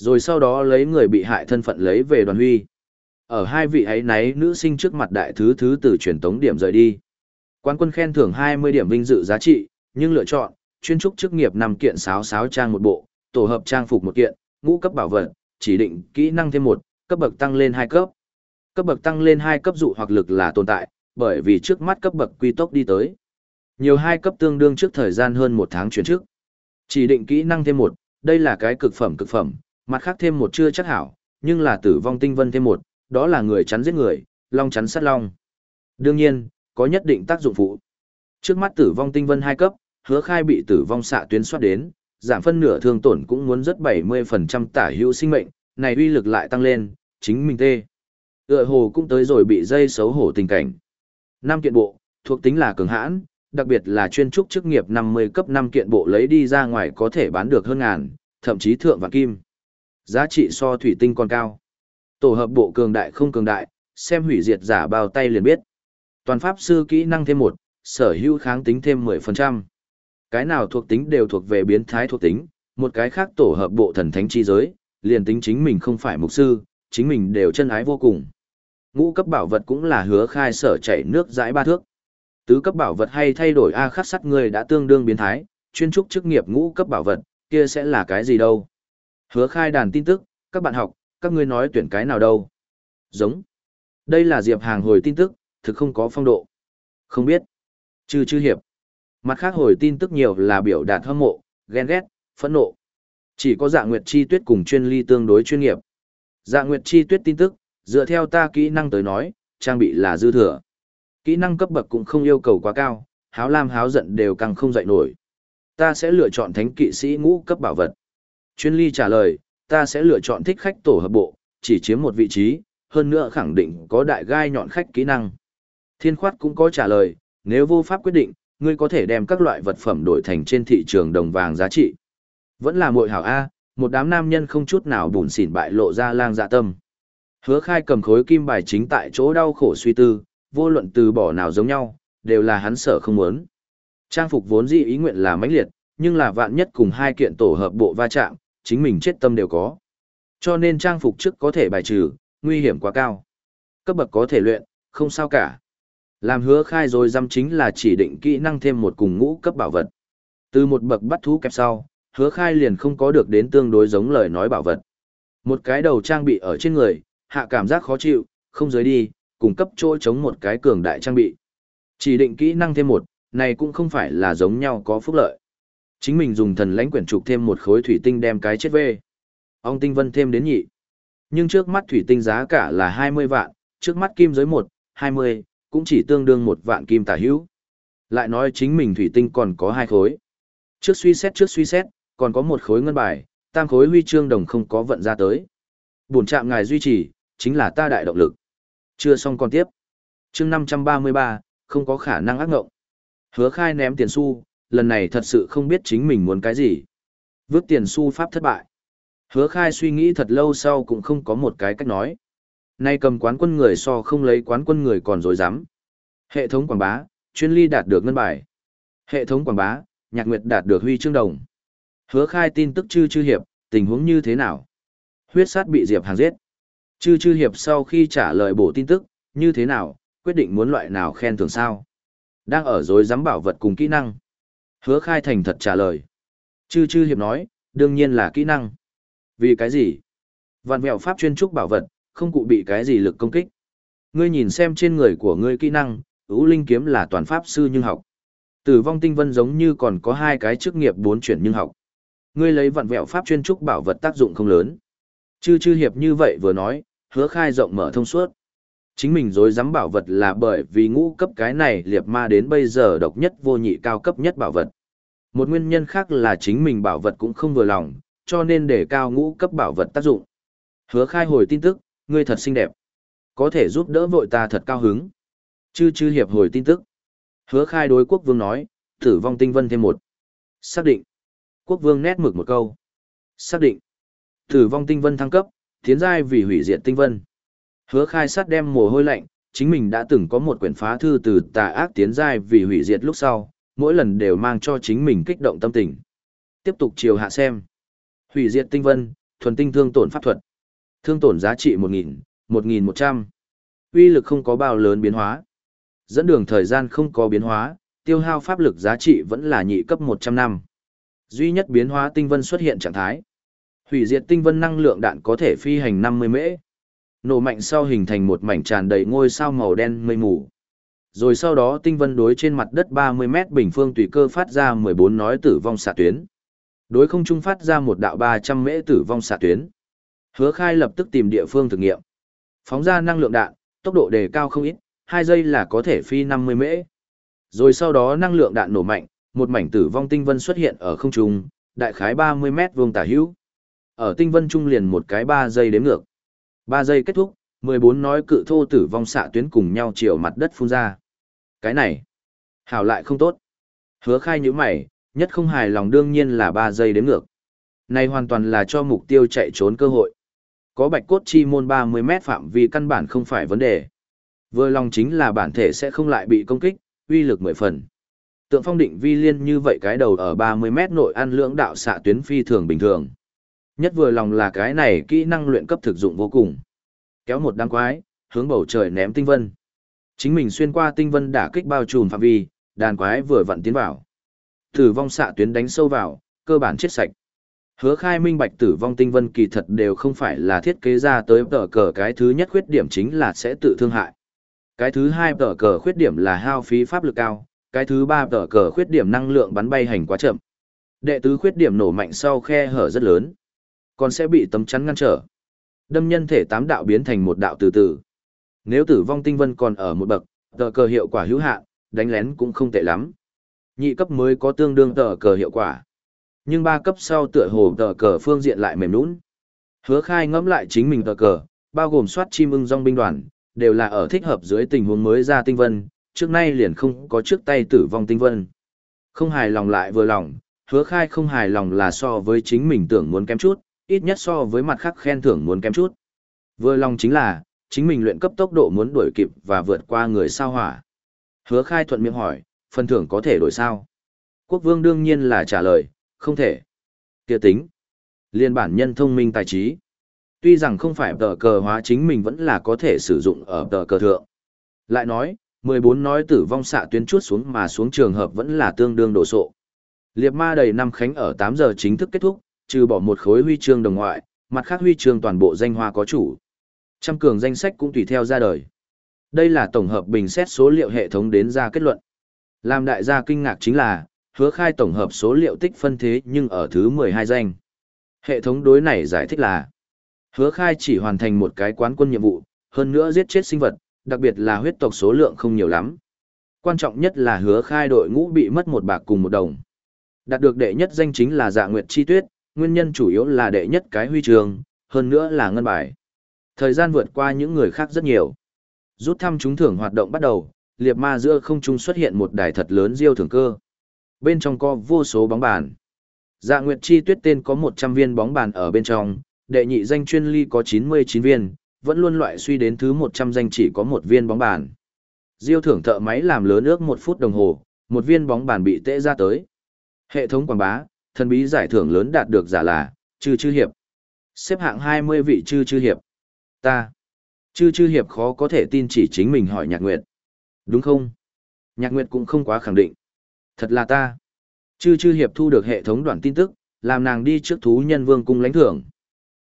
Rồi sau đó lấy người bị hại thân phận lấy về đoàn huy. Ở hai vị ấy nấy nữ sinh trước mặt đại thứ thứ từ truyền tống điểm rời đi. Quan quân khen thưởng 20 điểm vinh dự giá trị, nhưng lựa chọn, chuyên trúc chức nghiệp 5 kiện sáo sáo trang một bộ, tổ hợp trang phục một kiện, ngũ cấp bảo vật, chỉ định kỹ năng thêm một, cấp bậc tăng lên 2 cấp. Cấp bậc tăng lên 2 cấp dụ hoặc lực là tồn tại, bởi vì trước mắt cấp bậc quy tốc đi tới. Nhiều hai cấp tương đương trước thời gian hơn một tháng chuyển trước. Chỉ định kỹ năng thêm một, đây là cái cực phẩm cực phẩm, mặt khác thêm một chưa chắc hảo, nhưng là tử vong tinh vân thêm một, đó là người chắn giết người, long chắn sát long. Đương nhiên, có nhất định tác dụng phụ. Trước mắt tử vong tinh vân hai cấp, hứa khai bị tử vong xạ tuyến soát đến, giảm phân nửa thương tổn cũng muốn rất 70% tả hữu sinh mệnh, này uy lực lại tăng lên, chính mình tê. tựa hồ cũng tới rồi bị dây xấu hổ tình cảnh. Năm kiện bộ, thuộc tính là cường hãn, đặc biệt là chuyên trúc chức nghiệp 50 cấp 5 kiện bộ lấy đi ra ngoài có thể bán được hơn ngàn, thậm chí thượng và kim. Giá trị so thủy tinh còn cao. Tổ hợp bộ cường đại không cường đại, xem hủy diệt giả bao tay liền biết. Toàn pháp sư kỹ năng thêm một, sở hữu kháng tính thêm 10%. Cái nào thuộc tính đều thuộc về biến thái thuộc tính, một cái khác tổ hợp bộ thần thánh chi giới, liền tính chính mình không phải mục sư, chính mình đều chân ái vô cùng. Ngũ cấp bảo vật cũng là hứa khai sở chảy nước dãi ba thước. Tứ cấp bảo vật hay thay đổi A khắc sắt người đã tương đương biến thái, chuyên trúc chức nghiệp ngũ cấp bảo vật, kia sẽ là cái gì đâu. Hứa khai đàn tin tức, các bạn học, các ngươi nói tuyển cái nào đâu. Giống. Đây là Diệp Hàng hồi tin tức, thực không có phong độ. Không biết. Chư chư hiệp. Mặt khác hồi tin tức nhiều là biểu đạt hâm mộ, ghen ghét, phẫn nộ. Chỉ có dạ nguyệt chi tuyết cùng chuyên ly tương đối chuyên nghiệp. Dạ nguyệt chi tuyết tin tức, dựa theo ta kỹ năng tới nói, trang bị là dư thừa. Kỹ năng cấp bậc cũng không yêu cầu quá cao, háo lam háo giận đều càng không dậy nổi. Ta sẽ lựa chọn thánh kỵ sĩ ngũ cấp bảo vật. Chuyên ly trả lời, ta sẽ lựa chọn thích khách tổ hợp bộ, chỉ chiếm một vị trí, hơn nữa khẳng định có đại gai nhọn khách kỹ năng. Thiên khoát cũng có trả lời, nếu vô pháp quyết định, ngươi có thể đem các loại vật phẩm đổi thành trên thị trường đồng vàng giá trị. Vẫn là muội hảo A, một đám nam nhân không chút nào bùn xỉn bại lộ ra lang dạ tâm. Hứa khai cầm khối kim bài chính tại chỗ đau khổ suy tư, vô luận từ bỏ nào giống nhau, đều là hắn sở không muốn. Trang phục vốn dĩ ý nguyện là mãnh liệt, nhưng là vạn nhất cùng hai kiện tổ hợp bộ va chạm, chính mình chết tâm đều có. Cho nên trang phục trước có thể bài trừ, nguy hiểm quá cao. Cấp bậc có thể luyện, không sao cả. Làm hứa khai rồi dăm chính là chỉ định kỹ năng thêm một cùng ngũ cấp bảo vật. Từ một bậc bắt thú kẹp sau, hứa khai liền không có được đến tương đối giống lời nói bảo vật. Một cái đầu trang bị ở trên người, hạ cảm giác khó chịu, không giới đi, cung cấp chỗ chống một cái cường đại trang bị. Chỉ định kỹ năng thêm một, này cũng không phải là giống nhau có phúc lợi. Chính mình dùng thần lãnh quyển trục thêm một khối thủy tinh đem cái chết về. Ông tinh vân thêm đến nhị. Nhưng trước mắt thủy tinh giá cả là 20 vạn, trước mắt kim giới 1, 20, cũng chỉ tương đương một vạn kim tả hữu. Lại nói chính mình thủy tinh còn có hai khối. Trước suy xét trước suy xét, còn có một khối ngân bài, tam khối huy chương đồng không có vận ra tới. Bổn trạm ngài duy trì, chính là ta đại động lực. Chưa xong còn tiếp. chương 533, không có khả năng ác ngộng. Hứa khai ném tiền xu, lần này thật sự không biết chính mình muốn cái gì. Vước tiền xu pháp thất bại. Hứa khai suy nghĩ thật lâu sau cũng không có một cái cách nói. Nay cầm quán quân người so không lấy quán quân người còn dối dám. Hệ thống quảng bá, chuyên ly đạt được ngân bài. Hệ thống quảng bá, nhạc nguyệt đạt được huy chương đồng. Hứa khai tin tức chư chư hiệp, tình huống như thế nào? Huyết sát bị Diệp Hàng giết. Chư chư hiệp sau khi trả lời bổ tin tức, như thế nào, quyết định muốn loại nào khen thưởng sao? Đang ở dối dám bảo vật cùng kỹ năng. Hứa khai thành thật trả lời. Chư chư hiệp nói, đương nhiên là kỹ năng. Vì cái gì? Vạn vẹo pháp chuyên trúc bảo vật, không cụ bị cái gì lực công kích. Ngươi nhìn xem trên người của ngươi kỹ năng, ưu linh kiếm là toàn pháp sư nhưng học. Tử vong tinh vân giống như còn có hai cái chức nghiệp bốn chuyển nhưng học. Ngươi lấy vạn vẹo pháp chuyên trúc bảo vật tác dụng không lớn. Chư chư hiệp như vậy vừa nói, hứa khai rộng mở thông suốt. Chính mình dối dám bảo vật là bởi vì ngũ cấp cái này liệt ma đến bây giờ độc nhất vô nhị cao cấp nhất bảo vật. Một nguyên nhân khác là chính mình bảo vật cũng không vừa lòng, cho nên để cao ngũ cấp bảo vật tác dụng. Hứa khai hồi tin tức, ngươi thật xinh đẹp. Có thể giúp đỡ vội ta thật cao hứng. Chư chư hiệp hồi tin tức. Hứa khai đối quốc vương nói, tử vong tinh vân thêm một. Xác định. Quốc vương nét mực một câu. Xác định. Tử vong tinh vân thăng cấp, tiến giai vì hủy diệt tinh vân. Hứa khai sát đem mồ hôi lạnh, chính mình đã từng có một quyển phá thư từ tà ác tiến giai vì hủy diệt lúc sau, mỗi lần đều mang cho chính mình kích động tâm tình. Tiếp tục chiều hạ xem. Hủy diệt tinh vân, thuần tinh thương tổn pháp thuật. Thương tổn giá trị 1.000, 1.100. Uy lực không có bao lớn biến hóa. Dẫn đường thời gian không có biến hóa, tiêu hao pháp lực giá trị vẫn là nhị cấp 100 năm. Duy nhất biến hóa tinh vân xuất hiện trạng thái. Hủy diệt tinh vân năng lượng đạn có thể phi hành 50 mễ. Nổ mạnh sau hình thành một mảnh tràn đầy ngôi sao màu đen mây mù. Rồi sau đó tinh vân đối trên mặt đất 30 mét bình phương tùy cơ phát ra 14 nói tử vong xạ tuyến. Đối không trung phát ra một đạo 300 mễ tử vong xạ tuyến. Hứa khai lập tức tìm địa phương thực nghiệm. Phóng ra năng lượng đạn, tốc độ đề cao không ít, 2 giây là có thể phi 50 mễ. Rồi sau đó năng lượng đạn nổ mạnh, một mảnh tử vong tinh vân xuất hiện ở không trung, đại khái 30 mét vuông tả hữu. Ở tinh vân trung liền một cái 3 giây đếm ngược. 3 giây kết thúc, 14 nói cự thô tử vong xạ tuyến cùng nhau chiều mặt đất phun ra. Cái này, hảo lại không tốt. Hứa khai như mày, nhất không hài lòng đương nhiên là 3 giây đếm ngược. Này hoàn toàn là cho mục tiêu chạy trốn cơ hội. Có bạch cốt chi môn 30 mét phạm vi căn bản không phải vấn đề. Vừa lòng chính là bản thể sẽ không lại bị công kích, uy lực mười phần. Tượng phong định vi liên như vậy cái đầu ở 30 mét nội ăn lưỡng đạo xạ tuyến phi thường bình thường. Nhất vừa lòng là cái này kỹ năng luyện cấp thực dụng vô cùng. Kéo một đám quái, hướng bầu trời ném tinh vân. Chính mình xuyên qua tinh vân đả kích bao trùm phạm vi, đàn quái vừa vặn tiến vào. Tử vong xạ tuyến đánh sâu vào, cơ bản chết sạch. Hứa khai minh bạch tử vong tinh vân kỳ thật đều không phải là thiết kế ra tới tờ cờ cái thứ nhất khuyết điểm chính là sẽ tự thương hại. Cái thứ hai tờ cờ khuyết điểm là hao phí pháp lực cao, cái thứ ba tờ cờ khuyết điểm năng lượng bắn bay hành quá chậm. Đệ tứ khuyết điểm nổ mạnh sau khe hở rất lớn, còn sẽ bị tấm chắn ngăn trở. Đâm nhân thể tám đạo biến thành một đạo từ từ. Nếu tử vong tinh vân còn ở một bậc, tờ cờ hiệu quả hữu hạn, đánh lén cũng không tệ lắm. Nhị cấp mới có tương đương tờ cờ hiệu quả. Nhưng ba cấp sau tựa hồ tờ cờ phương diện lại mềm nũng. Hứa khai ngẫm lại chính mình tờ cờ, bao gồm soát chim ưng dòng binh đoàn, đều là ở thích hợp dưới tình huống mới ra tinh vân, trước nay liền không có trước tay tử vong tinh vân. Không hài lòng lại vừa lòng, hứa khai không hài lòng là so với chính mình tưởng muốn kém chút, ít nhất so với mặt khác khen thưởng muốn kém chút. Vừa lòng chính là, chính mình luyện cấp tốc độ muốn đuổi kịp và vượt qua người sao hỏa. Hứa khai thuận miệng hỏi, phần thưởng có thể đổi sao? Quốc vương đương nhiên là trả lời, không thể. kia tính. Liên bản nhân thông minh tài trí. Tuy rằng không phải tờ cờ hóa chính mình vẫn là có thể sử dụng ở tờ cờ thượng. Lại nói, 14 nói tử vong xạ tuyến chuốt xuống mà xuống trường hợp vẫn là tương đương đổ sộ. Liệp ma đầy năm khánh ở 8 giờ chính thức kết thúc, trừ bỏ một khối huy chương đồng ngoại, mặt khác huy chương toàn bộ danh hoa có chủ. Trăm cường danh sách cũng tùy theo ra đời. Đây là tổng hợp bình xét số liệu hệ thống đến ra kết luận. Làm đại gia kinh ngạc chính là, hứa khai tổng hợp số liệu tích phân thế nhưng ở thứ 12 danh. Hệ thống đối này giải thích là, hứa khai chỉ hoàn thành một cái quán quân nhiệm vụ, hơn nữa giết chết sinh vật, đặc biệt là huyết tộc số lượng không nhiều lắm. Quan trọng nhất là hứa khai đội ngũ bị mất một bạc cùng một đồng. Đạt được đệ nhất danh chính là dạ nguyệt chi tuyết, nguyên nhân chủ yếu là đệ nhất cái huy trường, hơn nữa là ngân bài. Thời gian vượt qua những người khác rất nhiều. Rút thăm trúng thưởng hoạt động bắt đầu, liệp ma giữa không trung xuất hiện một đài thật lớn diêu thưởng cơ. Bên trong có vô số bóng bàn. Dạ Nguyệt Chi Tuyết tên có 100 viên bóng bàn ở bên trong, đệ nhị danh chuyên ly có 99 viên, vẫn luôn loại suy đến thứ 100 danh chỉ có một viên bóng bàn. Diêu thưởng thợ máy làm lớn ước một phút đồng hồ, một viên bóng bàn bị tễ ra tới. Hệ thống quảng bá, thần bí giải thưởng lớn đạt được giả là, chư chư hiệp. Xếp hạng 20 vị chư chư hiệp. Ta. Chư chư hiệp khó có thể tin chỉ chính mình hỏi nhạc nguyệt. Đúng không? Nhạc nguyệt cũng không quá khẳng định. Thật là ta. Chư chư hiệp thu được hệ thống đoạn tin tức, làm nàng đi trước thú nhân vương cung lãnh thưởng.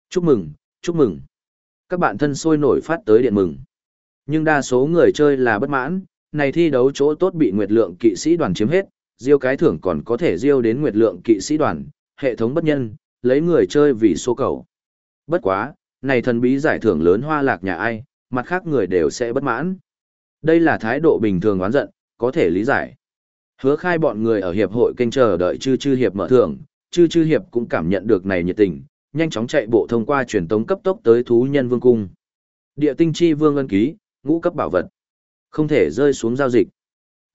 Chúc mừng, chúc mừng. Các bạn thân sôi nổi phát tới điện mừng. Nhưng đa số người chơi là bất mãn, này thi đấu chỗ tốt bị nguyệt lượng kỵ sĩ đoàn chiếm hết, diêu cái thưởng còn có thể diêu đến nguyệt lượng kỵ sĩ đoàn, hệ thống bất nhân, lấy người chơi vì số cầu. Bất quá, này thần bí giải thưởng lớn hoa lạc nhà ai, mặt khác người đều sẽ bất mãn. Đây là thái độ bình thường oán giận, có thể lý giải. Hứa khai bọn người ở hiệp hội kênh chờ đợi chư chư hiệp mở thưởng, chư chư hiệp cũng cảm nhận được này nhiệt tình, nhanh chóng chạy bộ thông qua truyền tống cấp tốc tới thú nhân vương cung. Địa tinh chi vương ân ký, ngũ cấp bảo vật. Không thể rơi xuống giao dịch.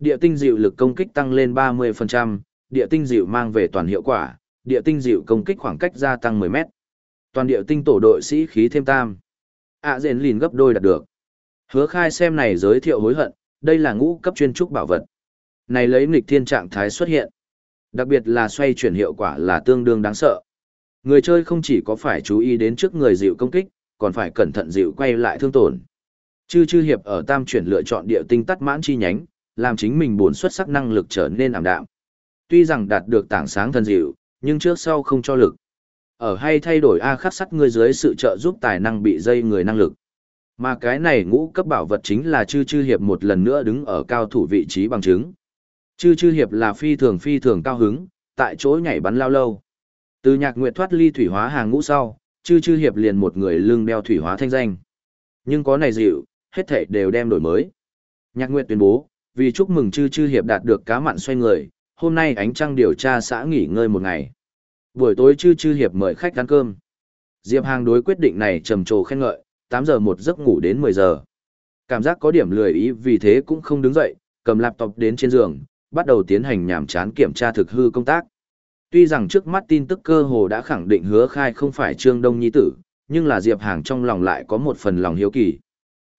Địa tinh dịu lực công kích tăng lên 30%, địa tinh dịu mang về toàn hiệu quả, địa tinh dịu công kích khoảng cách gia tăng 10 mét. Toàn địa tinh tổ đội sĩ khí thêm tam. ạ à, rền lìn gấp đôi đạt được. Hứa khai xem này giới thiệu hối hận, đây là ngũ cấp chuyên trúc bảo vật. Này lấy nghịch thiên trạng thái xuất hiện. Đặc biệt là xoay chuyển hiệu quả là tương đương đáng sợ. Người chơi không chỉ có phải chú ý đến trước người dịu công kích, còn phải cẩn thận dịu quay lại thương tổn. Chư chư hiệp ở tam chuyển lựa chọn địa tinh tắt mãn chi nhánh, làm chính mình buồn xuất sắc năng lực trở nên ảm đạm. Tuy rằng đạt được tảng sáng thần dịu, nhưng trước sau không cho lực. Ở hay thay đổi A khắc sắt người dưới sự trợ giúp tài năng bị dây người năng lực. Mà cái này ngũ cấp bảo vật chính là chư chư hiệp một lần nữa đứng ở cao thủ vị trí bằng chứng. Chư chư hiệp là phi thường phi thường cao hứng, tại chỗ nhảy bắn lao lâu. Từ nhạc nguyện thoát ly thủy hóa hàng ngũ sau, chư chư hiệp liền một người lưng đeo thủy hóa thanh danh. Nhưng có này dịu, hết thảy đều đem đổi mới. Nhạc nguyện tuyên bố, vì chúc mừng chư chư hiệp đạt được cá mặn xoay người, hôm nay ánh trăng điều tra xã nghỉ ngơi một ngày. Buổi tối chư chư hiệp mời khách ăn cơm. Diệp Hàng đối quyết định này trầm trồ khen ngợi, 8 giờ một giấc ngủ đến 10 giờ. Cảm giác có điểm lười ý vì thế cũng không đứng dậy, cầm laptop đến trên giường, bắt đầu tiến hành nhảm chán kiểm tra thực hư công tác. Tuy rằng trước mắt tin tức cơ hồ đã khẳng định hứa khai không phải Trương Đông Nhi tử, nhưng là Diệp Hàng trong lòng lại có một phần lòng hiếu kỳ.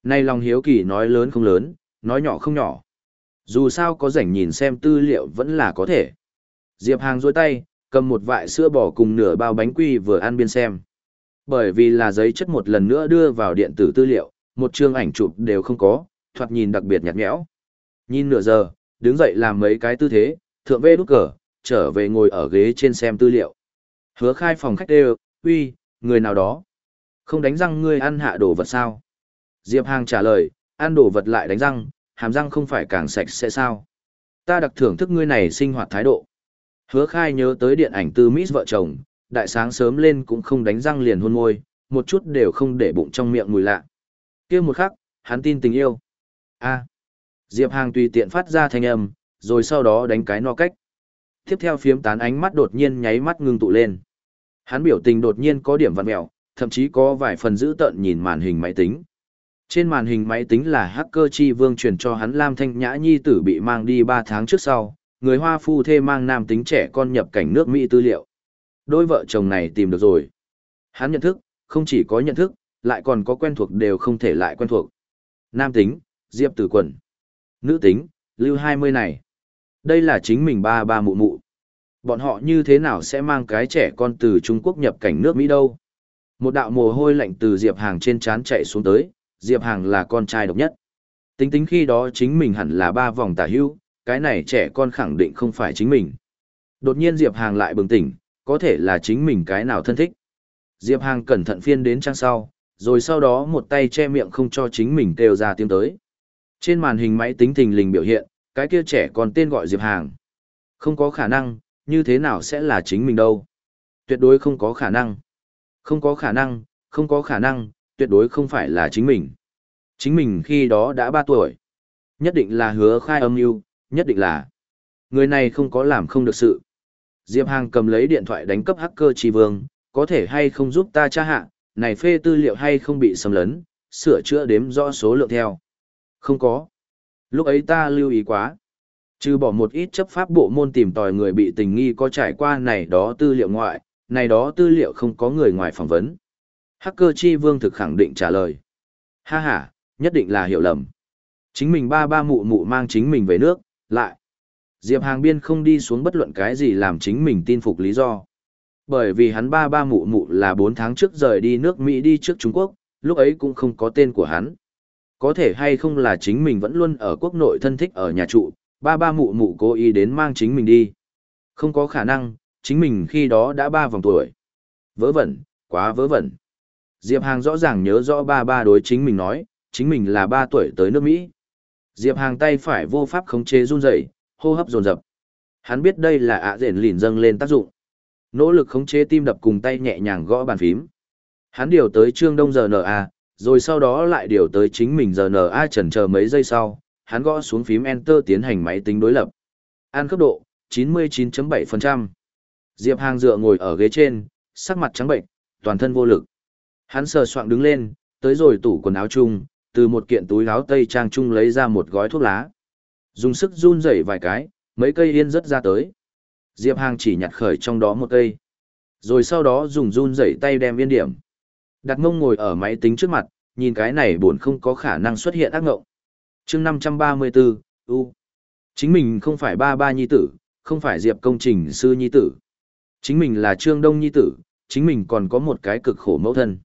Nay lòng hiếu kỳ nói lớn không lớn, nói nhỏ không nhỏ. Dù sao có rảnh nhìn xem tư liệu vẫn là có thể. Diệp Hàng dôi tay, cầm một vại sữa bò cùng nửa bao bánh quy vừa ăn biên xem. Bởi vì là giấy chất một lần nữa đưa vào điện tử tư liệu, một chương ảnh chụp đều không có, thoạt nhìn đặc biệt nhạt nhẽo. Nhìn nửa giờ, đứng dậy làm mấy cái tư thế, thượng vê đút cờ, trở về ngồi ở ghế trên xem tư liệu. Hứa khai phòng khách đều, uy, người nào đó. Không đánh răng ngươi ăn hạ đồ vật sao? Diệp Hàng trả lời, ăn đồ vật lại đánh răng, hàm răng không phải càng sạch sẽ sao? Ta đặc thưởng thức ngươi này sinh hoạt thái độ. Hứa khai nhớ tới điện ảnh tư Miss vợ chồng, đại sáng sớm lên cũng không đánh răng liền hôn môi, một chút đều không để bụng trong miệng mùi lạ. kia một khắc, hắn tin tình yêu. a Diệp Hàng tùy tiện phát ra thanh âm, rồi sau đó đánh cái no cách. Tiếp theo phiếm tán ánh mắt đột nhiên nháy mắt ngưng tụ lên. Hắn biểu tình đột nhiên có điểm vặn mẹo, thậm chí có vài phần giữ tợn nhìn màn hình máy tính. Trên màn hình máy tính là hacker chi vương truyền cho hắn Lam Thanh Nhã Nhi tử bị mang đi 3 tháng trước sau, người Hoa phu thê mang nam tính trẻ con nhập cảnh nước Mỹ tư liệu. Đôi vợ chồng này tìm được rồi. Hắn nhận thức, không chỉ có nhận thức, lại còn có quen thuộc đều không thể lại quen thuộc. Nam tính, Diệp Tử Quần. Nữ tính, Lưu 20 này. Đây là chính mình ba ba mụ mụ. Bọn họ như thế nào sẽ mang cái trẻ con từ Trung Quốc nhập cảnh nước Mỹ đâu? Một đạo mồ hôi lạnh từ Diệp Hàng trên trán chạy xuống tới, Diệp Hàng là con trai độc nhất. Tính tính khi đó chính mình hẳn là ba vòng tả hữu, cái này trẻ con khẳng định không phải chính mình. Đột nhiên Diệp Hàng lại bừng tỉnh, có thể là chính mình cái nào thân thích. Diệp Hàng cẩn thận phiên đến trang sau, rồi sau đó một tay che miệng không cho chính mình kêu ra tiếng tới. Trên màn hình máy tính thình lình biểu hiện, cái kia trẻ còn tên gọi Diệp Hàng. Không có khả năng, như thế nào sẽ là chính mình đâu. Tuyệt đối không có khả năng. Không có khả năng, không có khả năng, tuyệt đối không phải là chính mình. Chính mình khi đó đã 3 tuổi. Nhất định là hứa khai âm mưu nhất định là. Người này không có làm không được sự. Diệp Hàng cầm lấy điện thoại đánh cấp hacker trì vương, có thể hay không giúp ta tra hạ, này phê tư liệu hay không bị xâm lấn, sửa chữa đếm rõ số lượng theo. Không có. Lúc ấy ta lưu ý quá. Trừ bỏ một ít chấp pháp bộ môn tìm tòi người bị tình nghi có trải qua này đó tư liệu ngoại, này đó tư liệu không có người ngoài phỏng vấn. Hacker chi vương thực khẳng định trả lời. Ha ha, nhất định là hiểu lầm. Chính mình ba ba mụ mụ mang chính mình về nước, lại. Diệp Hàng Biên không đi xuống bất luận cái gì làm chính mình tin phục lý do. Bởi vì hắn ba ba mụ mụ là 4 tháng trước rời đi nước Mỹ đi trước Trung Quốc, lúc ấy cũng không có tên của hắn. Có thể hay không là chính mình vẫn luôn ở quốc nội thân thích ở nhà trụ, ba ba mụ mụ cố ý đến mang chính mình đi. Không có khả năng, chính mình khi đó đã ba vòng tuổi. Vớ vẩn, quá vớ vẩn. Diệp Hàng rõ ràng nhớ rõ ba ba đối chính mình nói, chính mình là ba tuổi tới nước Mỹ. Diệp Hàng tay phải vô pháp khống chế run rẩy, hô hấp dồn dập. Hắn biết đây là ạ rền lìn dâng lên tác dụng. Nỗ lực khống chế tim đập cùng tay nhẹ nhàng gõ bàn phím. Hắn điều tới Trương Đông giờ NA, rồi sau đó lại điều tới chính mình giờ NA chần chờ mấy giây sau, hắn gõ xuống phím Enter tiến hành máy tính đối lập. An cấp độ, 99.7%. Diệp Hàng dựa ngồi ở ghế trên, sắc mặt trắng bệnh, toàn thân vô lực. Hắn sờ soạng đứng lên, tới rồi tủ quần áo chung, từ một kiện túi áo tây trang chung lấy ra một gói thuốc lá. Dùng sức run rẩy vài cái, mấy cây yên rất ra tới. Diệp Hàng chỉ nhặt khởi trong đó một cây. Rồi sau đó dùng run rẩy tay đem yên điểm. Đặt ngông ngồi ở máy tính trước mặt, nhìn cái này buồn không có khả năng xuất hiện ác ngộng. chương 534, U. Chính mình không phải ba ba nhi tử, không phải Diệp công trình sư nhi tử. Chính mình là Trương Đông nhi tử, chính mình còn có một cái cực khổ mẫu thân.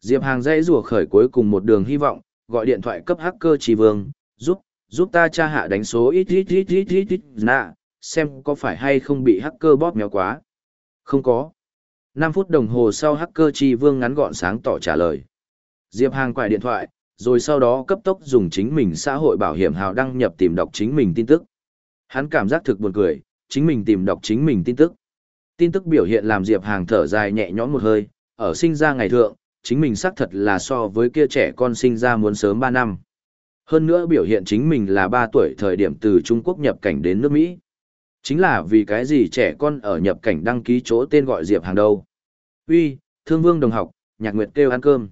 Diệp Hàng dây rùa khởi cuối cùng một đường hy vọng, gọi điện thoại cấp hacker trì vương, giúp, giúp ta tra hạ đánh số ít ít ít ít ít ít nạ, xem có phải hay không bị hacker bóp méo quá. Không có. 5 phút đồng hồ sau hacker trì vương ngắn gọn sáng tỏ trả lời. Diệp Hàng quải điện thoại, rồi sau đó cấp tốc dùng chính mình xã hội bảo hiểm hào đăng nhập tìm đọc chính mình tin tức. Hắn cảm giác thực buồn cười, chính mình tìm đọc chính mình tin tức. Tin tức biểu hiện làm Diệp Hàng thở dài nhẹ nhõm một hơi, ở sinh ra ngày thượng, chính mình xác thật là so với kia trẻ con sinh ra muốn sớm 3 năm. Hơn nữa biểu hiện chính mình là 3 tuổi thời điểm từ Trung Quốc nhập cảnh đến nước Mỹ. Chính là vì cái gì trẻ con ở nhập cảnh đăng ký chỗ tên gọi Diệp Hàng đâu. Uy, thương vương đồng học, nhạc nguyệt kêu ăn cơm.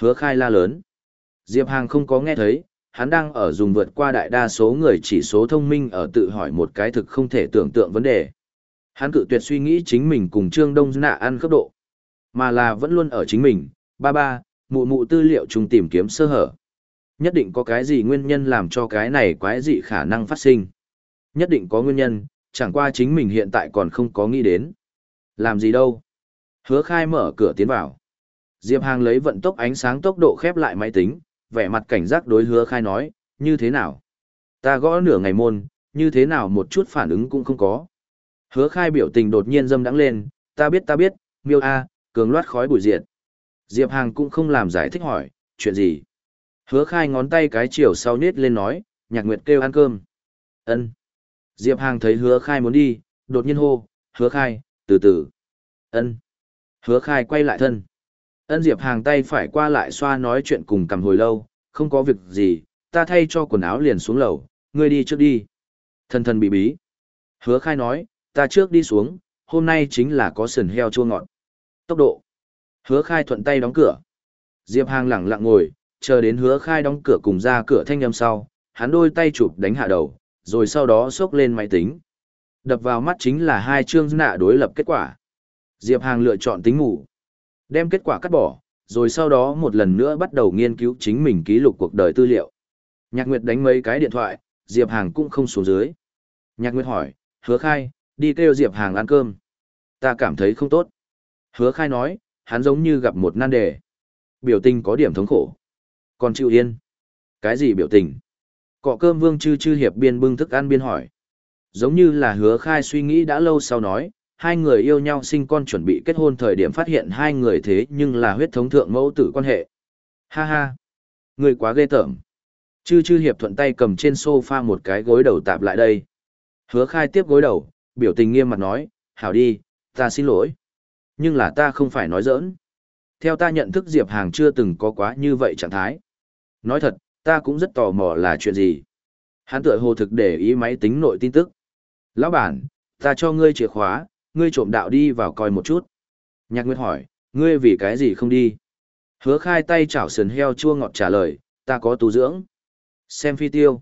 Hứa khai la lớn. Diệp Hàng không có nghe thấy, hắn đang ở dùng vượt qua đại đa số người chỉ số thông minh ở tự hỏi một cái thực không thể tưởng tượng vấn đề. Hắn cự tuyệt suy nghĩ chính mình cùng Trương Đông Nạ ăn cấp độ, mà là vẫn luôn ở chính mình, ba ba, mụ mụ tư liệu trùng tìm kiếm sơ hở. Nhất định có cái gì nguyên nhân làm cho cái này quái dị khả năng phát sinh. Nhất định có nguyên nhân, chẳng qua chính mình hiện tại còn không có nghĩ đến. Làm gì đâu? Hứa khai mở cửa tiến vào. Diệp Hàng lấy vận tốc ánh sáng tốc độ khép lại máy tính, vẻ mặt cảnh giác đối hứa khai nói, như thế nào? Ta gõ nửa ngày môn, như thế nào một chút phản ứng cũng không có. Hứa khai biểu tình đột nhiên dâm đắng lên, ta biết ta biết, miêu A, cường loát khói bụi diệt. Diệp Hàng cũng không làm giải thích hỏi, chuyện gì? Hứa khai ngón tay cái chiều sau nết lên nói, nhạc nguyệt kêu ăn cơm. ân Diệp Hàng thấy hứa khai muốn đi, đột nhiên hô, hứa khai, từ từ. ân Hứa khai quay lại thân. Ân Diệp Hàng tay phải qua lại xoa nói chuyện cùng cầm hồi lâu, không có việc gì, ta thay cho quần áo liền xuống lầu, ngươi đi trước đi. Thần thần bị bí. Hứa khai nói, ta trước đi xuống, hôm nay chính là có sườn heo chua ngọt. Tốc độ. Hứa khai thuận tay đóng cửa. Diệp Hàng lặng lặng ngồi, chờ đến hứa khai đóng cửa cùng ra cửa thanh âm sau, hắn đôi tay chụp đánh hạ đầu, rồi sau đó xốc lên máy tính. Đập vào mắt chính là hai chương nạ đối lập kết quả. Diệp Hàng lựa chọn tính ngủ. Đem kết quả cắt bỏ, rồi sau đó một lần nữa bắt đầu nghiên cứu chính mình ký lục cuộc đời tư liệu. Nhạc Nguyệt đánh mấy cái điện thoại, Diệp Hàng cũng không xuống dưới. Nhạc Nguyệt hỏi, hứa khai, đi kêu Diệp Hàng ăn cơm. Ta cảm thấy không tốt. Hứa khai nói, hắn giống như gặp một nan đề. Biểu tình có điểm thống khổ. Còn chịu yên. Cái gì biểu tình? Cọ cơm vương chư chư hiệp biên bưng thức ăn biên hỏi. Giống như là hứa khai suy nghĩ đã lâu sau nói, hai người yêu nhau sinh con chuẩn bị kết hôn thời điểm phát hiện hai người thế nhưng là huyết thống thượng mẫu tử quan hệ. Ha ha! Người quá ghê tởm. Chư chư hiệp thuận tay cầm trên sofa một cái gối đầu tạp lại đây. Hứa khai tiếp gối đầu, biểu tình nghiêm mặt nói, hảo đi, ta xin lỗi. Nhưng là ta không phải nói giỡn. Theo ta nhận thức Diệp Hàng chưa từng có quá như vậy trạng thái. Nói thật, ta cũng rất tò mò là chuyện gì. Hắn tựa hồ thực để ý máy tính nội tin tức. Lão bản, ta cho ngươi chìa khóa, ngươi trộm đạo đi vào coi một chút. Nhạc Nguyệt hỏi, ngươi vì cái gì không đi? Hứa khai tay chảo sườn heo chua ngọt trả lời, ta có tu dưỡng. Xem phi tiêu.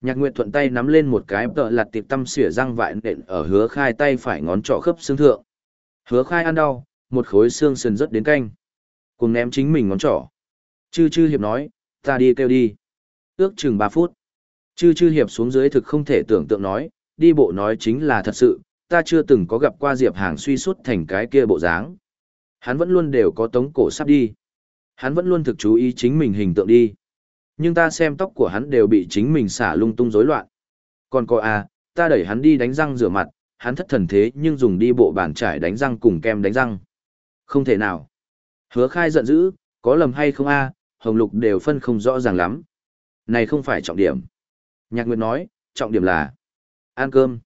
Nhạc Nguyệt thuận tay nắm lên một cái tợ lặt tiệp tâm xỉa răng vại nện ở hứa khai tay phải ngón trỏ khớp xương thượng. Hứa khai ăn đau, một khối xương sườn rất đến canh. Cùng ném chính mình ngón trỏ. Chư chư hiệp nói, ta đi kêu đi. Ước chừng 3 phút. Chư chư hiệp xuống dưới thực không thể tưởng tượng nói, đi bộ nói chính là thật sự, ta chưa từng có gặp qua Diệp Hàng suy sút thành cái kia bộ dáng. Hắn vẫn luôn đều có tống cổ sắp đi. Hắn vẫn luôn thực chú ý chính mình hình tượng đi. Nhưng ta xem tóc của hắn đều bị chính mình xả lung tung rối loạn. Còn có à, ta đẩy hắn đi đánh răng rửa mặt, hắn thất thần thế nhưng dùng đi bộ bàn trải đánh răng cùng kem đánh răng. Không thể nào. Hứa khai giận dữ, có lầm hay không a hồng lục đều phân không rõ ràng lắm. Này không phải trọng điểm. Nhạc Nguyệt nói, trọng điểm là ăn cơm.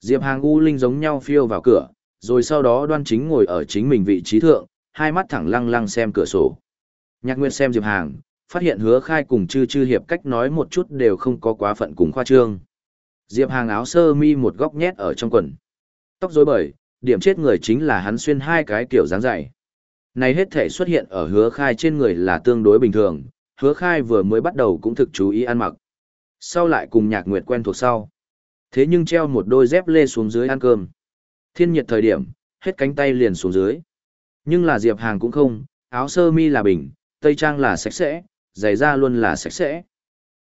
Diệp Hàng U Linh giống nhau phiêu vào cửa, rồi sau đó đoan chính ngồi ở chính mình vị trí thượng, hai mắt thẳng lăng lăng xem cửa sổ. Nhạc Nguyệt xem Diệp Hàng, phát hiện hứa khai cùng chư chư hiệp cách nói một chút đều không có quá phận cùng khoa trương. Diệp Hàng áo sơ mi một góc nhét ở trong quần. Tóc rối bời, điểm chết người chính là hắn xuyên hai cái kiểu dáng dày. Này hết thể xuất hiện ở hứa khai trên người là tương đối bình thường, hứa khai vừa mới bắt đầu cũng thực chú ý ăn mặc. Sau lại cùng nhạc nguyệt quen thuộc sau. Thế nhưng treo một đôi dép lê xuống dưới ăn cơm. Thiên nhiệt thời điểm, hết cánh tay liền xuống dưới. Nhưng là Diệp Hàng cũng không, áo sơ mi là bình, tây trang là sạch sẽ, giày da luôn là sạch sẽ.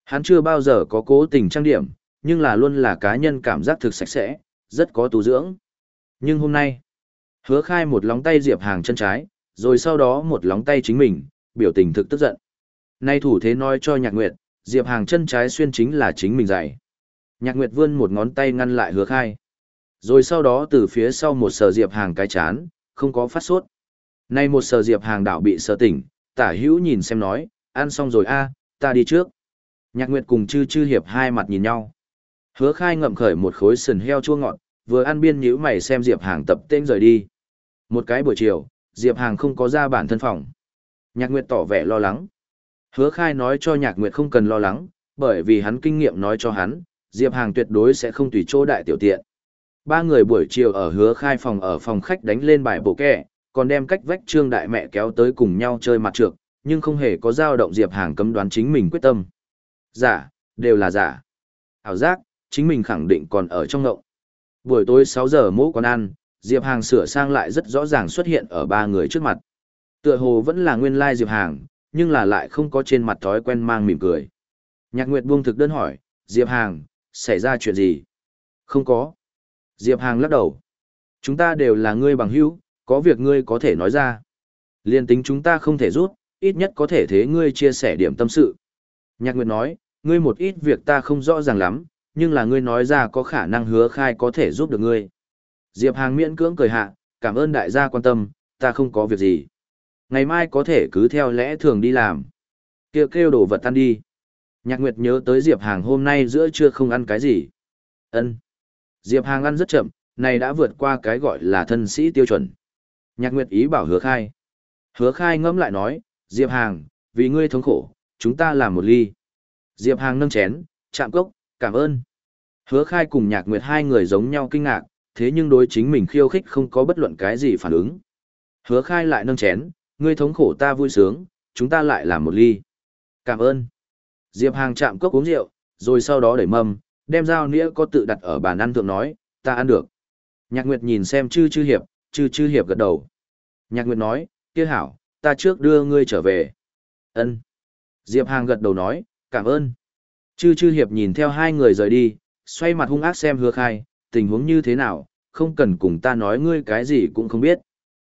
Hắn chưa bao giờ có cố tình trang điểm, nhưng là luôn là cá nhân cảm giác thực sạch sẽ, rất có tu dưỡng. Nhưng hôm nay, hứa khai một lóng tay Diệp Hàng chân trái, rồi sau đó một lóng tay chính mình, biểu tình thực tức giận. Nay thủ thế nói cho Nhạc Nguyệt, Diệp Hàng chân trái xuyên chính là chính mình giày. Nhạc Nguyệt vươn một ngón tay ngăn lại hứa khai. Rồi sau đó từ phía sau một sờ Diệp Hàng cái chán, không có phát sốt. Nay một sờ Diệp Hàng đảo bị sờ tỉnh, tả hữu nhìn xem nói, ăn xong rồi a ta đi trước. Nhạc Nguyệt cùng chư chư hiệp hai mặt nhìn nhau. Hứa khai ngậm khởi một khối sườn heo chua ngọt, vừa ăn biên nhíu mày xem Diệp Hàng tập tên rời đi. Một cái buổi chiều, Diệp Hàng không có ra bản thân phòng. Nhạc Nguyệt tỏ vẻ lo lắng. Hứa khai nói cho Nhạc Nguyệt không cần lo lắng, bởi vì hắn kinh nghiệm nói cho hắn, Diệp Hàng tuyệt đối sẽ không tùy chỗ đại tiểu tiện. Ba người buổi chiều ở hứa khai phòng ở phòng khách đánh lên bài bộ kẻ, còn đem cách vách trương đại mẹ kéo tới cùng nhau chơi mặt trược, nhưng không hề có dao động Diệp Hàng cấm đoán chính mình quyết tâm. Giả, đều là giả. Hảo giác, chính mình khẳng định còn ở trong ngộng. Buổi tối 6 giờ mỗ quán ăn, Diệp Hàng sửa sang lại rất rõ ràng xuất hiện ở ba người trước mặt. Tựa hồ vẫn là nguyên lai Diệp Hàng, nhưng là lại không có trên mặt thói quen mang mỉm cười. Nhạc Nguyệt buông thực đơn hỏi, Diệp Hàng, xảy ra chuyện gì? Không có. Diệp Hàng lắc đầu. Chúng ta đều là ngươi bằng hữu, có việc ngươi có thể nói ra. Liên tính chúng ta không thể rút, ít nhất có thể thế ngươi chia sẻ điểm tâm sự. Nhạc Nguyệt nói, ngươi một ít việc ta không rõ ràng lắm, nhưng là ngươi nói ra có khả năng hứa khai có thể giúp được ngươi. Diệp Hàng miễn cưỡng cười hạ, cảm ơn đại gia quan tâm, ta không có việc gì. Ngày mai có thể cứ theo lẽ thường đi làm. Kêu kêu đồ vật ăn đi. Nhạc Nguyệt nhớ tới Diệp Hàng hôm nay giữa trưa không ăn cái gì. Ân. Diệp Hàng ăn rất chậm, này đã vượt qua cái gọi là thân sĩ tiêu chuẩn. Nhạc Nguyệt ý bảo hứa khai. Hứa khai ngẫm lại nói, Diệp Hàng, vì ngươi thống khổ, chúng ta làm một ly. Diệp Hàng nâng chén, chạm cốc, cảm ơn. Hứa khai cùng Nhạc Nguyệt hai người giống nhau kinh ngạc, thế nhưng đối chính mình khiêu khích không có bất luận cái gì phản ứng. Hứa khai lại nâng chén, ngươi thống khổ ta vui sướng, chúng ta lại làm một ly. Cảm ơn. Diệp Hàng chạm cốc uống rượu, rồi sau đó đẩy mâm, đem dao nĩa có tự đặt ở bàn ăn thượng nói, ta ăn được. Nhạc Nguyệt nhìn xem chư chư hiệp, chư chư hiệp gật đầu. Nhạc Nguyệt nói, kia hảo, ta trước đưa ngươi trở về. Ân. Diệp Hàng gật đầu nói, cảm ơn. Chư chư hiệp nhìn theo hai người rời đi, xoay mặt hung ác xem hứa khai, tình huống như thế nào, không cần cùng ta nói ngươi cái gì cũng không biết.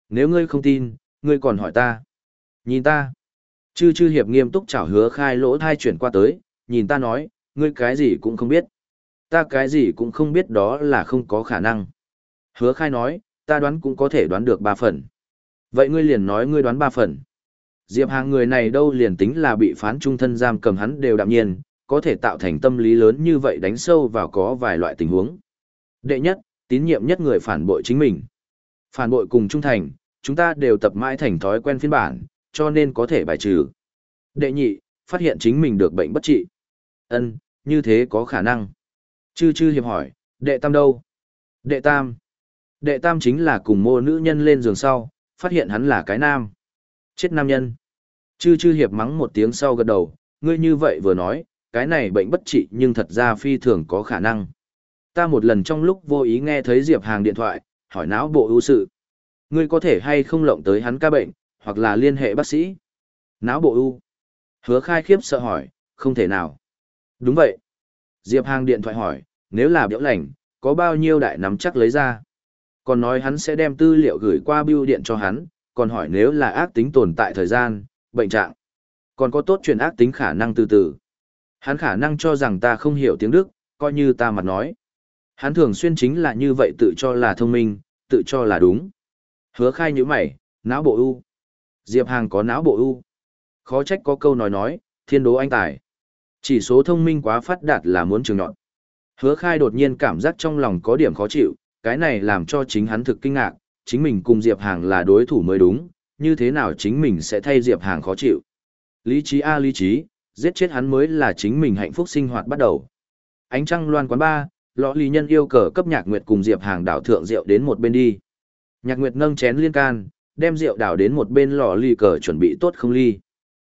Nếu ngươi không tin, ngươi còn hỏi ta. Nhìn ta. Chư chư hiệp nghiêm túc chảo hứa khai lỗ thai chuyển qua tới, nhìn ta nói, ngươi cái gì cũng không biết. Ta cái gì cũng không biết đó là không có khả năng. Hứa khai nói, ta đoán cũng có thể đoán được ba phần. Vậy ngươi liền nói ngươi đoán ba phần. Diệp Hàng người này đâu liền tính là bị phán trung thân giam cầm hắn đều đạm nhiên, có thể tạo thành tâm lý lớn như vậy đánh sâu vào có vài loại tình huống. Đệ nhất, tín nhiệm nhất người phản bội chính mình. Phản bội cùng trung thành, chúng ta đều tập mãi thành thói quen phiên bản, cho nên có thể bài trừ. Đệ nhị, phát hiện chính mình được bệnh bất trị. Ân, như thế có khả năng. Chư chư hiệp hỏi, đệ tam đâu? Đệ tam. Đệ tam chính là cùng mô nữ nhân lên giường sau, phát hiện hắn là cái nam. Chết nam nhân. Chư chư hiệp mắng một tiếng sau gật đầu, ngươi như vậy vừa nói, cái này bệnh bất trị nhưng thật ra phi thường có khả năng. Ta một lần trong lúc vô ý nghe thấy Diệp Hàng điện thoại, hỏi não bộ ưu sự. Ngươi có thể hay không lộng tới hắn ca bệnh, hoặc là liên hệ bác sĩ. Não bộ ưu. Hứa khai khiếp sợ hỏi, không thể nào. Đúng vậy. Diệp Hàng điện thoại hỏi, nếu là biểu lành, có bao nhiêu đại nắm chắc lấy ra. Còn nói hắn sẽ đem tư liệu gửi qua bưu điện cho hắn, còn hỏi nếu là ác tính tồn tại thời gian, bệnh trạng. Còn có tốt chuyển ác tính khả năng từ từ. Hắn khả năng cho rằng ta không hiểu tiếng Đức, coi như ta mặt nói. Hắn thường xuyên chính là như vậy tự cho là thông minh, tự cho là đúng. Hứa khai như mày, não bộ ưu. Diệp Hàng có não bộ ưu. Khó trách có câu nói nói, thiên đố anh tài. Chỉ số thông minh quá phát đạt là muốn trường nhọn. Hứa khai đột nhiên cảm giác trong lòng có điểm khó chịu, cái này làm cho chính hắn thực kinh ngạc, chính mình cùng Diệp Hàng là đối thủ mới đúng, như thế nào chính mình sẽ thay Diệp Hàng khó chịu. Lý trí a lý trí, giết chết hắn mới là chính mình hạnh phúc sinh hoạt bắt đầu. Ánh trăng loan quán ba, lọ lý nhân yêu cờ cấp nhạc nguyệt cùng Diệp Hàng đảo thượng rượu đến một bên đi. Nhạc nguyệt nâng chén liên can, đem rượu đảo đến một bên lò ly cờ chuẩn bị tốt không ly.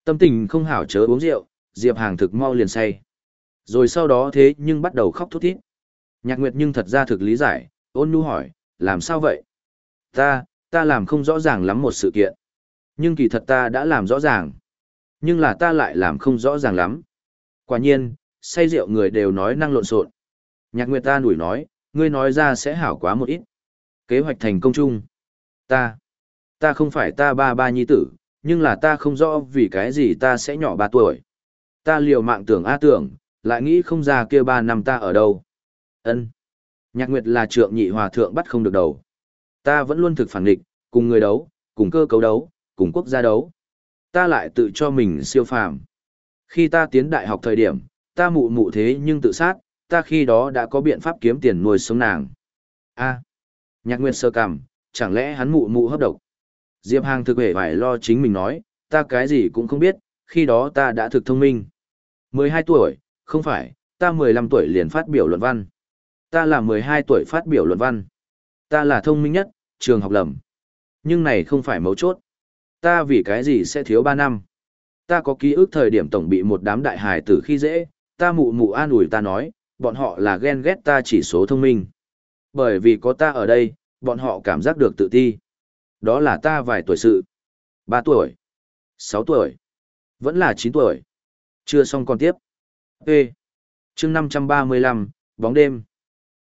Tâm tình không hảo chớ uống rượu, Diệp Hàng thực mau liền say. Rồi sau đó thế nhưng bắt đầu khóc thút thít. Nhạc Nguyệt nhưng thật ra thực lý giải, ôn nhu hỏi, làm sao vậy? Ta, ta làm không rõ ràng lắm một sự kiện. Nhưng kỳ thật ta đã làm rõ ràng. Nhưng là ta lại làm không rõ ràng lắm. Quả nhiên, say rượu người đều nói năng lộn xộn. Nhạc Nguyệt ta nủi nói, ngươi nói ra sẽ hảo quá một ít. Kế hoạch thành công chung. Ta, ta không phải ta ba ba nhi tử, nhưng là ta không rõ vì cái gì ta sẽ nhỏ ba tuổi. Ta liều mạng tưởng a tưởng, lại nghĩ không ra kia ba năm ta ở đâu. Ân. Nhạc Nguyệt là trượng nhị hòa thượng bắt không được đầu. Ta vẫn luôn thực phản địch, cùng người đấu, cùng cơ cấu đấu, cùng quốc gia đấu. Ta lại tự cho mình siêu phàm. Khi ta tiến đại học thời điểm, ta mụ mụ thế nhưng tự sát, ta khi đó đã có biện pháp kiếm tiền nuôi sống nàng. A. Nhạc Nguyệt sơ cằm, chẳng lẽ hắn mụ mụ hấp độc. Diệp Hàng thực vẻ phải lo chính mình nói, ta cái gì cũng không biết, khi đó ta đã thực thông minh. 12 tuổi, không phải, ta 15 tuổi liền phát biểu luận văn. Ta là 12 tuổi phát biểu luận văn. Ta là thông minh nhất, trường học lầm. Nhưng này không phải mấu chốt. Ta vì cái gì sẽ thiếu 3 năm. Ta có ký ức thời điểm tổng bị một đám đại hài tử khi dễ, ta mụ mụ an ủi ta nói, bọn họ là ghen ghét ta chỉ số thông minh. Bởi vì có ta ở đây, bọn họ cảm giác được tự ti. Đó là ta vài tuổi sự. ba tuổi. sáu tuổi. Vẫn là chín tuổi. Chưa xong còn tiếp. Ê. chương năm trăm ba mươi lăm bóng đêm.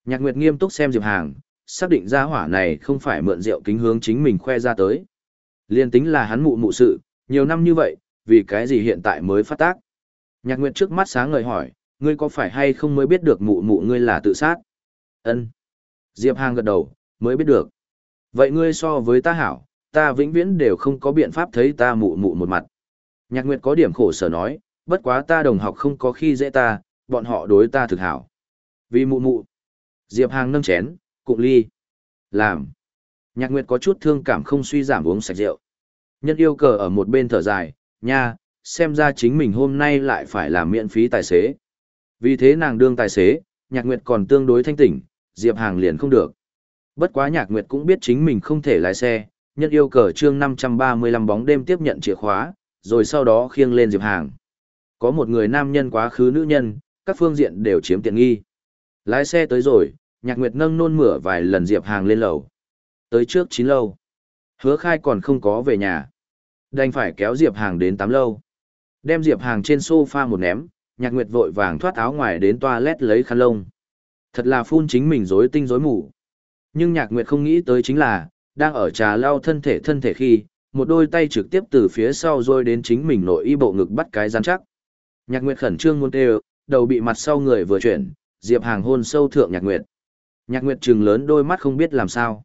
Nhạc Nguyệt nghiêm túc xem Diệp Hàng, xác định ra hỏa này không phải mượn rượu kính hướng chính mình khoe ra tới. Liên tính là hắn mụ mụ sự, nhiều năm như vậy, vì cái gì hiện tại mới phát tác. Nhạc Nguyệt trước mắt sáng ngời hỏi, ngươi có phải hay không mới biết được mụ mụ ngươi là tự sát? Ân. Diệp Hàng gật đầu, mới biết được. Vậy ngươi so với ta hảo, ta vĩnh viễn đều không có biện pháp thấy ta mụ mụ một mặt. Nhạc Nguyệt có điểm khổ sở nói, bất quá ta đồng học không có khi dễ ta, bọn họ đối ta thực hảo. Vì mụ mụ. Diệp Hàng nâng chén, cụng ly. Làm. Nhạc Nguyệt có chút thương cảm không suy giảm uống sạch rượu. Nhân yêu cờ ở một bên thở dài, nha, xem ra chính mình hôm nay lại phải làm miễn phí tài xế. Vì thế nàng đương tài xế, Nhạc Nguyệt còn tương đối thanh tỉnh, Diệp Hàng liền không được. Bất quá Nhạc Nguyệt cũng biết chính mình không thể lái xe, nhân yêu cờ chương 535 bóng đêm tiếp nhận chìa khóa, rồi sau đó khiêng lên Diệp Hàng. Có một người nam nhân quá khứ nữ nhân, các phương diện đều chiếm tiện nghi. Lái xe tới rồi, Nhạc Nguyệt nâng nôn mửa vài lần Diệp Hàng lên lầu. Tới trước chín lâu. Hứa khai còn không có về nhà. Đành phải kéo Diệp Hàng đến 8 lâu. Đem Diệp Hàng trên sofa một ném, Nhạc Nguyệt vội vàng thoát áo ngoài đến toilet lấy khăn lông. Thật là phun chính mình rối tinh rối mù. Nhưng Nhạc Nguyệt không nghĩ tới chính là, đang ở trà lau thân thể thân thể khi, một đôi tay trực tiếp từ phía sau rồi đến chính mình nội y bộ ngực bắt cái rắn chắc. Nhạc Nguyệt khẩn trương muôn tê đầu bị mặt sau người vừa chuyển, Diệp Hàng hôn sâu thượng Nhạc Nguyệt. Nhạc Nguyệt trừng lớn đôi mắt không biết làm sao.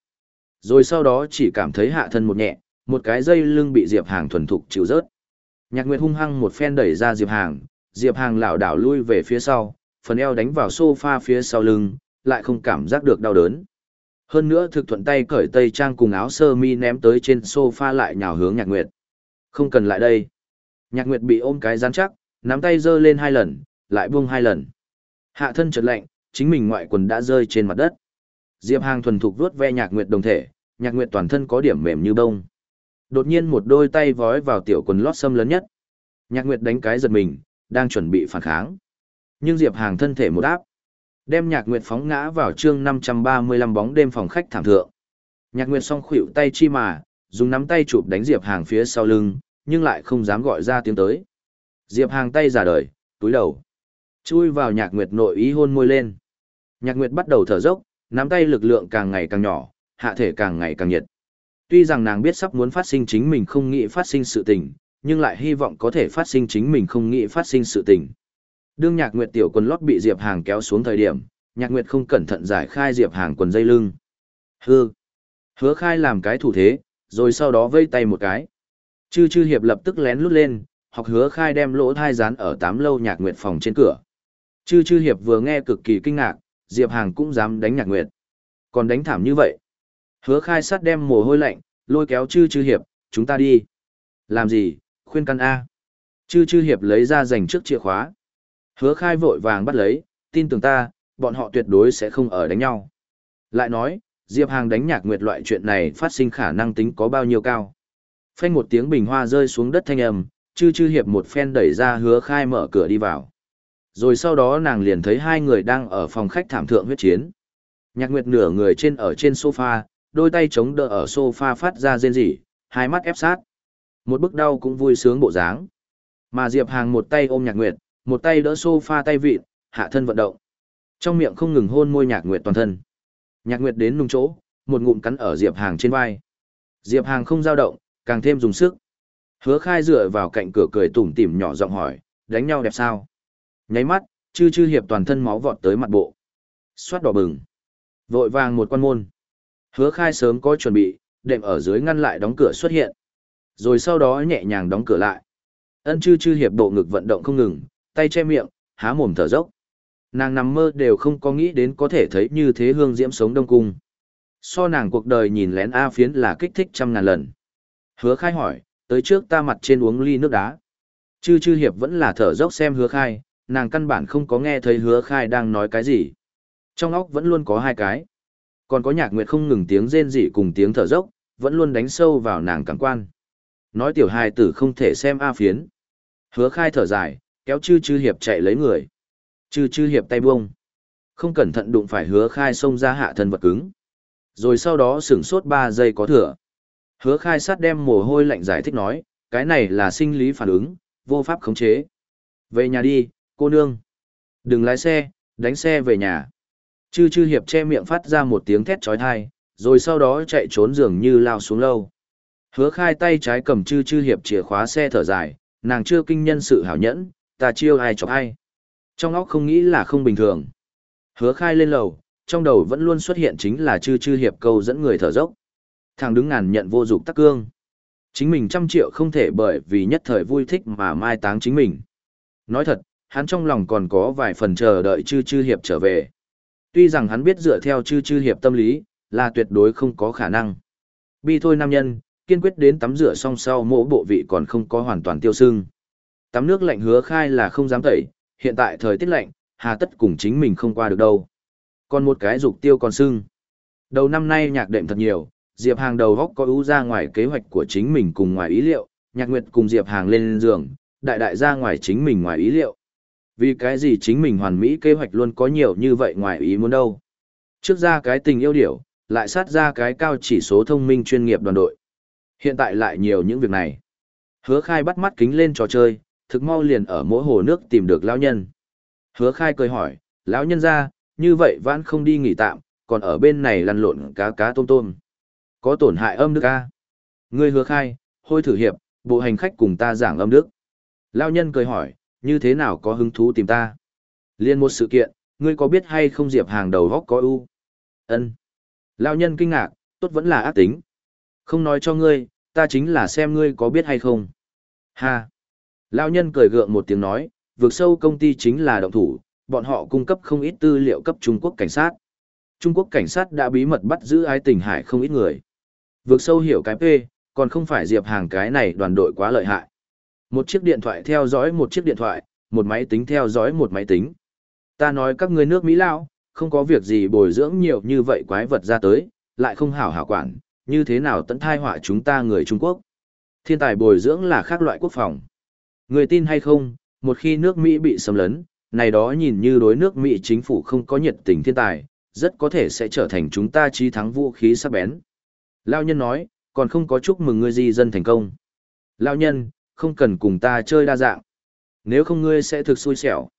Rồi sau đó chỉ cảm thấy hạ thân một nhẹ, một cái dây lưng bị Diệp Hàng thuần thục chịu rớt. Nhạc Nguyệt hung hăng một phen đẩy ra Diệp Hàng, Diệp Hàng lảo đảo lui về phía sau, phần eo đánh vào sofa phía sau lưng, lại không cảm giác được đau đớn. Hơn nữa thực thuận tay cởi tây trang cùng áo sơ mi ném tới trên sofa lại nhào hướng Nhạc Nguyệt. Không cần lại đây. Nhạc Nguyệt bị ôm cái rắn chắc, nắm tay giơ lên hai lần, lại buông hai lần. Hạ thân chợt lạnh, chính mình ngoại quần đã rơi trên mặt đất. Diệp Hàng thuần thục vuốt ve Nhạc Nguyệt đồng thể, Nhạc Nguyệt toàn thân có điểm mềm như bông. Đột nhiên một đôi tay vói vào tiểu quần lót xâm lớn nhất. Nhạc Nguyệt đánh cái giật mình, đang chuẩn bị phản kháng. Nhưng Diệp Hàng thân thể một áp, đem Nhạc Nguyệt phóng ngã vào chương 535 bóng đêm phòng khách thảm thượng. Nhạc Nguyệt song khuỷu tay chi mà, dùng nắm tay chụp đánh Diệp Hàng phía sau lưng, nhưng lại không dám gọi ra tiếng tới. Diệp Hàng tay giả đời, túi đầu, chui vào Nhạc Nguyệt nội ý hôn môi lên. Nhạc Nguyệt bắt đầu thở dốc, nắm tay lực lượng càng ngày càng nhỏ, hạ thể càng ngày càng nhiệt. Tuy rằng nàng biết sắp muốn phát sinh chính mình không nghĩ phát sinh sự tình, nhưng lại hy vọng có thể phát sinh chính mình không nghĩ phát sinh sự tình. Đương Nhạc Nguyệt tiểu quần lót bị Diệp Hàng kéo xuống thời điểm, Nhạc Nguyệt không cẩn thận giải khai Diệp Hàng quần dây lưng. Hừ. Hứa khai làm cái thủ thế, rồi sau đó vây tay một cái. Chư chư hiệp lập tức lén lút lên, hoặc hứa khai đem lỗ thai dán ở tám lâu Nhạc Nguyệt phòng trên cửa. Chư chư hiệp vừa nghe cực kỳ kinh ngạc, Diệp Hàng cũng dám đánh Nhạc Nguyệt. Còn đánh thảm như vậy. Hứa khai sát đem mồ hôi lạnh, lôi kéo chư chư hiệp, chúng ta đi. Làm gì, khuyên căn A. Chư chư hiệp lấy ra dành trước chìa khóa. Hứa khai vội vàng bắt lấy, tin tưởng ta, bọn họ tuyệt đối sẽ không ở đánh nhau. Lại nói, Diệp Hàng đánh nhạc nguyệt loại chuyện này phát sinh khả năng tính có bao nhiêu cao. Phanh một tiếng bình hoa rơi xuống đất thanh âm, chư chư hiệp một phen đẩy ra hứa khai mở cửa đi vào. Rồi sau đó nàng liền thấy hai người đang ở phòng khách thảm thượng huyết chiến. Nhạc nguyệt nửa người trên ở trên sofa, đôi tay chống đỡ ở sofa phát ra rên rỉ, hai mắt ép sát. Một bức đau cũng vui sướng bộ dáng. Mà Diệp Hàng một tay ôm Nhạc Nguyệt, một tay đỡ sofa tay vịt, hạ thân vận động. Trong miệng không ngừng hôn môi Nhạc Nguyệt toàn thân. Nhạc Nguyệt đến nung chỗ, một ngụm cắn ở Diệp Hàng trên vai. Diệp Hàng không dao động, càng thêm dùng sức. Hứa khai dựa vào cạnh cửa cười tủm tỉm nhỏ giọng hỏi, đánh nhau đẹp sao? Nháy mắt, chư chư hiệp toàn thân máu vọt tới mặt bộ. Xoát đỏ bừng. Vội vàng một quan môn. Hứa khai sớm có chuẩn bị, đệm ở dưới ngăn lại đóng cửa xuất hiện. Rồi sau đó nhẹ nhàng đóng cửa lại. Ân chư chư hiệp bộ ngực vận động không ngừng, tay che miệng, há mồm thở dốc. Nàng nằm mơ đều không có nghĩ đến có thể thấy như thế hương diễm sống đông cung. So nàng cuộc đời nhìn lén A phiến là kích thích trăm ngàn lần. Hứa khai hỏi, tới trước ta mặt trên uống ly nước đá. Chư chư hiệp vẫn là thở dốc xem hứa khai, nàng căn bản không có nghe thấy hứa khai đang nói cái gì. Trong óc vẫn luôn có hai cái. Còn có nhạc nguyệt không ngừng tiếng rên rỉ cùng tiếng thở dốc, vẫn luôn đánh sâu vào nàng cảm quan. Nói tiểu hài tử không thể xem A phiến. Hứa khai thở dài, kéo chư chư hiệp chạy lấy người. Chư chư hiệp tay buông. Không cẩn thận đụng phải hứa khai xông ra hạ thân vật cứng. Rồi sau đó sửng sốt 3 giây có thừa. Hứa khai sát đem mồ hôi lạnh giải thích nói, cái này là sinh lý phản ứng, vô pháp khống chế. Về nhà đi, cô nương. Đừng lái xe, đánh xe về nhà. Chư chư hiệp che miệng phát ra một tiếng thét trói thai, rồi sau đó chạy trốn dường như lao xuống lâu. Hứa khai tay trái cầm chư chư hiệp chìa khóa xe thở dài, nàng chưa kinh nhân sự hảo nhẫn, ta chiêu ai chọc ai. Trong óc không nghĩ là không bình thường. Hứa khai lên lầu, trong đầu vẫn luôn xuất hiện chính là chư chư hiệp câu dẫn người thở dốc. Thằng đứng ngàn nhận vô dụng tắc cương. Chính mình trăm triệu không thể bởi vì nhất thời vui thích mà mai táng chính mình. Nói thật, hắn trong lòng còn có vài phần chờ đợi chư chư hiệp trở về. Tuy rằng hắn biết dựa theo chư chư hiệp tâm lý, là tuyệt đối không có khả năng. Bi thôi nam nhân, kiên quyết đến tắm rửa xong sau mỗi bộ vị còn không có hoàn toàn tiêu sưng. Tắm nước lạnh hứa khai là không dám tẩy, hiện tại thời tiết lạnh, hà tất cùng chính mình không qua được đâu. Còn một cái dục tiêu còn sưng. Đầu năm nay nhạc đệm thật nhiều, Diệp Hàng đầu góc có ưu ra ngoài kế hoạch của chính mình cùng ngoài ý liệu, nhạc nguyệt cùng Diệp Hàng lên giường, đại đại ra ngoài chính mình ngoài ý liệu. Vì cái gì chính mình hoàn mỹ kế hoạch luôn có nhiều như vậy ngoài ý muốn đâu. Trước ra cái tình yêu điểu, lại sát ra cái cao chỉ số thông minh chuyên nghiệp đoàn đội. Hiện tại lại nhiều những việc này. Hứa khai bắt mắt kính lên trò chơi, thực mau liền ở mỗi hồ nước tìm được lão nhân. Hứa khai cười hỏi, lão nhân ra, như vậy vẫn không đi nghỉ tạm, còn ở bên này lăn lộn cá cá tôm tôm. Có tổn hại âm đức ca. Ngươi hứa khai, hôi thử hiệp, bộ hành khách cùng ta giảng âm đức. Lão nhân cười hỏi, như thế nào có hứng thú tìm ta? Liên một sự kiện, ngươi có biết hay không diệp hàng đầu góc có ưu? ân Lão nhân kinh ngạc, tốt vẫn là ác tính. Không nói cho ngươi, ta chính là xem ngươi có biết hay không. Ha! Lão nhân cười gượng một tiếng nói, vượt sâu công ty chính là động thủ, bọn họ cung cấp không ít tư liệu cấp Trung Quốc cảnh sát. Trung Quốc cảnh sát đã bí mật bắt giữ ái tình hải không ít người. Vượt sâu hiểu cái P, còn không phải diệp hàng cái này đoàn đội quá lợi hại. Một chiếc điện thoại theo dõi một chiếc điện thoại, một máy tính theo dõi một máy tính. Ta nói các ngươi nước Mỹ lao, không có việc gì bồi dưỡng nhiều như vậy quái vật ra tới, lại không hảo hảo quản, như thế nào tận thai họa chúng ta người Trung Quốc. Thiên tài bồi dưỡng là khác loại quốc phòng. Người tin hay không, một khi nước Mỹ bị xâm lấn, này đó nhìn như đối nước Mỹ chính phủ không có nhiệt tình thiên tài, rất có thể sẽ trở thành chúng ta trí thắng vũ khí sắc bén. Lao nhân nói, còn không có chúc mừng ngươi di dân thành công. Lao nhân, không cần cùng ta chơi đa dạng. Nếu không ngươi sẽ thực xui xẻo.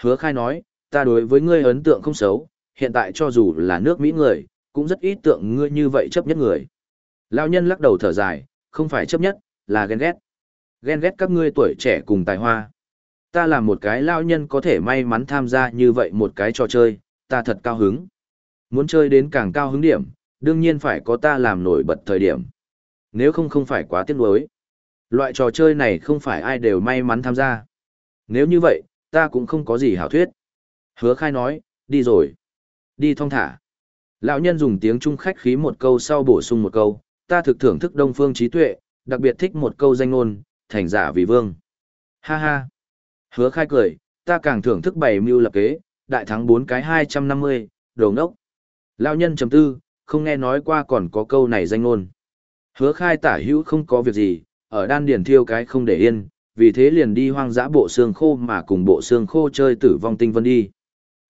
Hứa khai nói, ta đối với ngươi ấn tượng không xấu, hiện tại cho dù là nước Mỹ người, cũng rất ít tượng ngươi như vậy chấp nhất người. Lao nhân lắc đầu thở dài, không phải chấp nhất, là ghen ghét. Ghen ghét các ngươi tuổi trẻ cùng tài hoa. Ta là một cái lao nhân có thể may mắn tham gia như vậy một cái trò chơi, ta thật cao hứng. Muốn chơi đến càng cao hứng điểm, đương nhiên phải có ta làm nổi bật thời điểm. Nếu không không phải quá tiếc nuối. Loại trò chơi này không phải ai đều may mắn tham gia. Nếu như vậy, ta cũng không có gì hảo thuyết. Hứa khai nói, đi rồi. Đi thong thả. Lão nhân dùng tiếng trung khách khí một câu sau bổ sung một câu, ta thực thưởng thức đông phương trí tuệ, đặc biệt thích một câu danh ngôn, thành giả vì vương. Ha ha. Hứa khai cười, ta càng thưởng thức bảy mưu lập kế, đại thắng bốn cái 250, đồ ngốc. Lão nhân chấm tư, không nghe nói qua còn có câu này danh ngôn. Hứa khai tả hữu không có việc gì, ở đan điền thiêu cái không để yên, vì thế liền đi hoang dã bộ xương khô mà cùng bộ xương khô chơi tử vong tinh vân đi.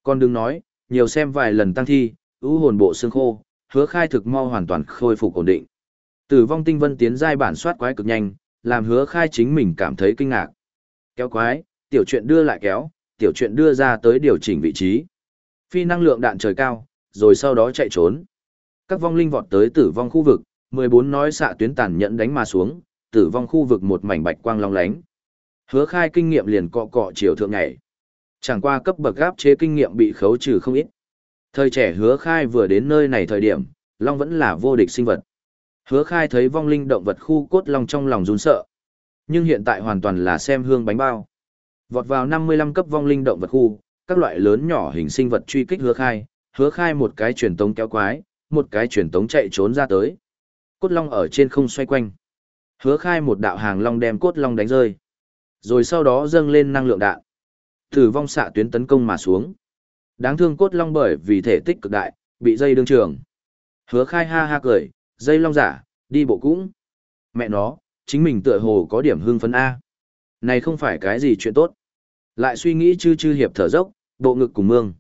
Còn đừng nói, nhiều xem vài lần tăng thi, ưu hồn bộ xương khô, hứa khai thực mau hoàn toàn khôi phục ổn định. Tử vong tinh vân tiến giai bản soát quái cực nhanh, làm hứa khai chính mình cảm thấy kinh ngạc. Kéo quái, tiểu chuyện đưa lại kéo, tiểu chuyện đưa ra tới điều chỉnh vị trí. Phi năng lượng đạn trời cao, rồi sau đó chạy trốn. Các vong linh vọt tới tử vong khu vực, 14 nói xạ tuyến tàn nhẫn đánh mà xuống, tử vong khu vực một mảnh bạch quang long lánh. Hứa khai kinh nghiệm liền cọ cọ chiều thượng ngày. Chẳng qua cấp bậc gáp chế kinh nghiệm bị khấu trừ không ít. Thời trẻ hứa khai vừa đến nơi này thời điểm, long vẫn là vô địch sinh vật. Hứa khai thấy vong linh động vật khu cốt long trong lòng run sợ. Nhưng hiện tại hoàn toàn là xem hương bánh bao. Vọt vào 55 cấp vong linh động vật khu, các loại lớn nhỏ hình sinh vật truy kích hứa khai, hứa khai một cái truyền tống kéo quái, một cái truyền tống chạy trốn ra tới. Cốt long ở trên không xoay quanh. Hứa khai một đạo hàng long đem cốt long đánh rơi. Rồi sau đó dâng lên năng lượng đạn. thử vong xạ tuyến tấn công mà xuống. Đáng thương cốt long bởi vì thể tích cực đại, bị dây đương trường. Hứa khai ha ha cười, dây long giả, đi bộ cũng. Mẹ nó, chính mình tựa hồ có điểm hương phấn A. Này không phải cái gì chuyện tốt. Lại suy nghĩ chư chư hiệp thở dốc, bộ ngực cùng mương.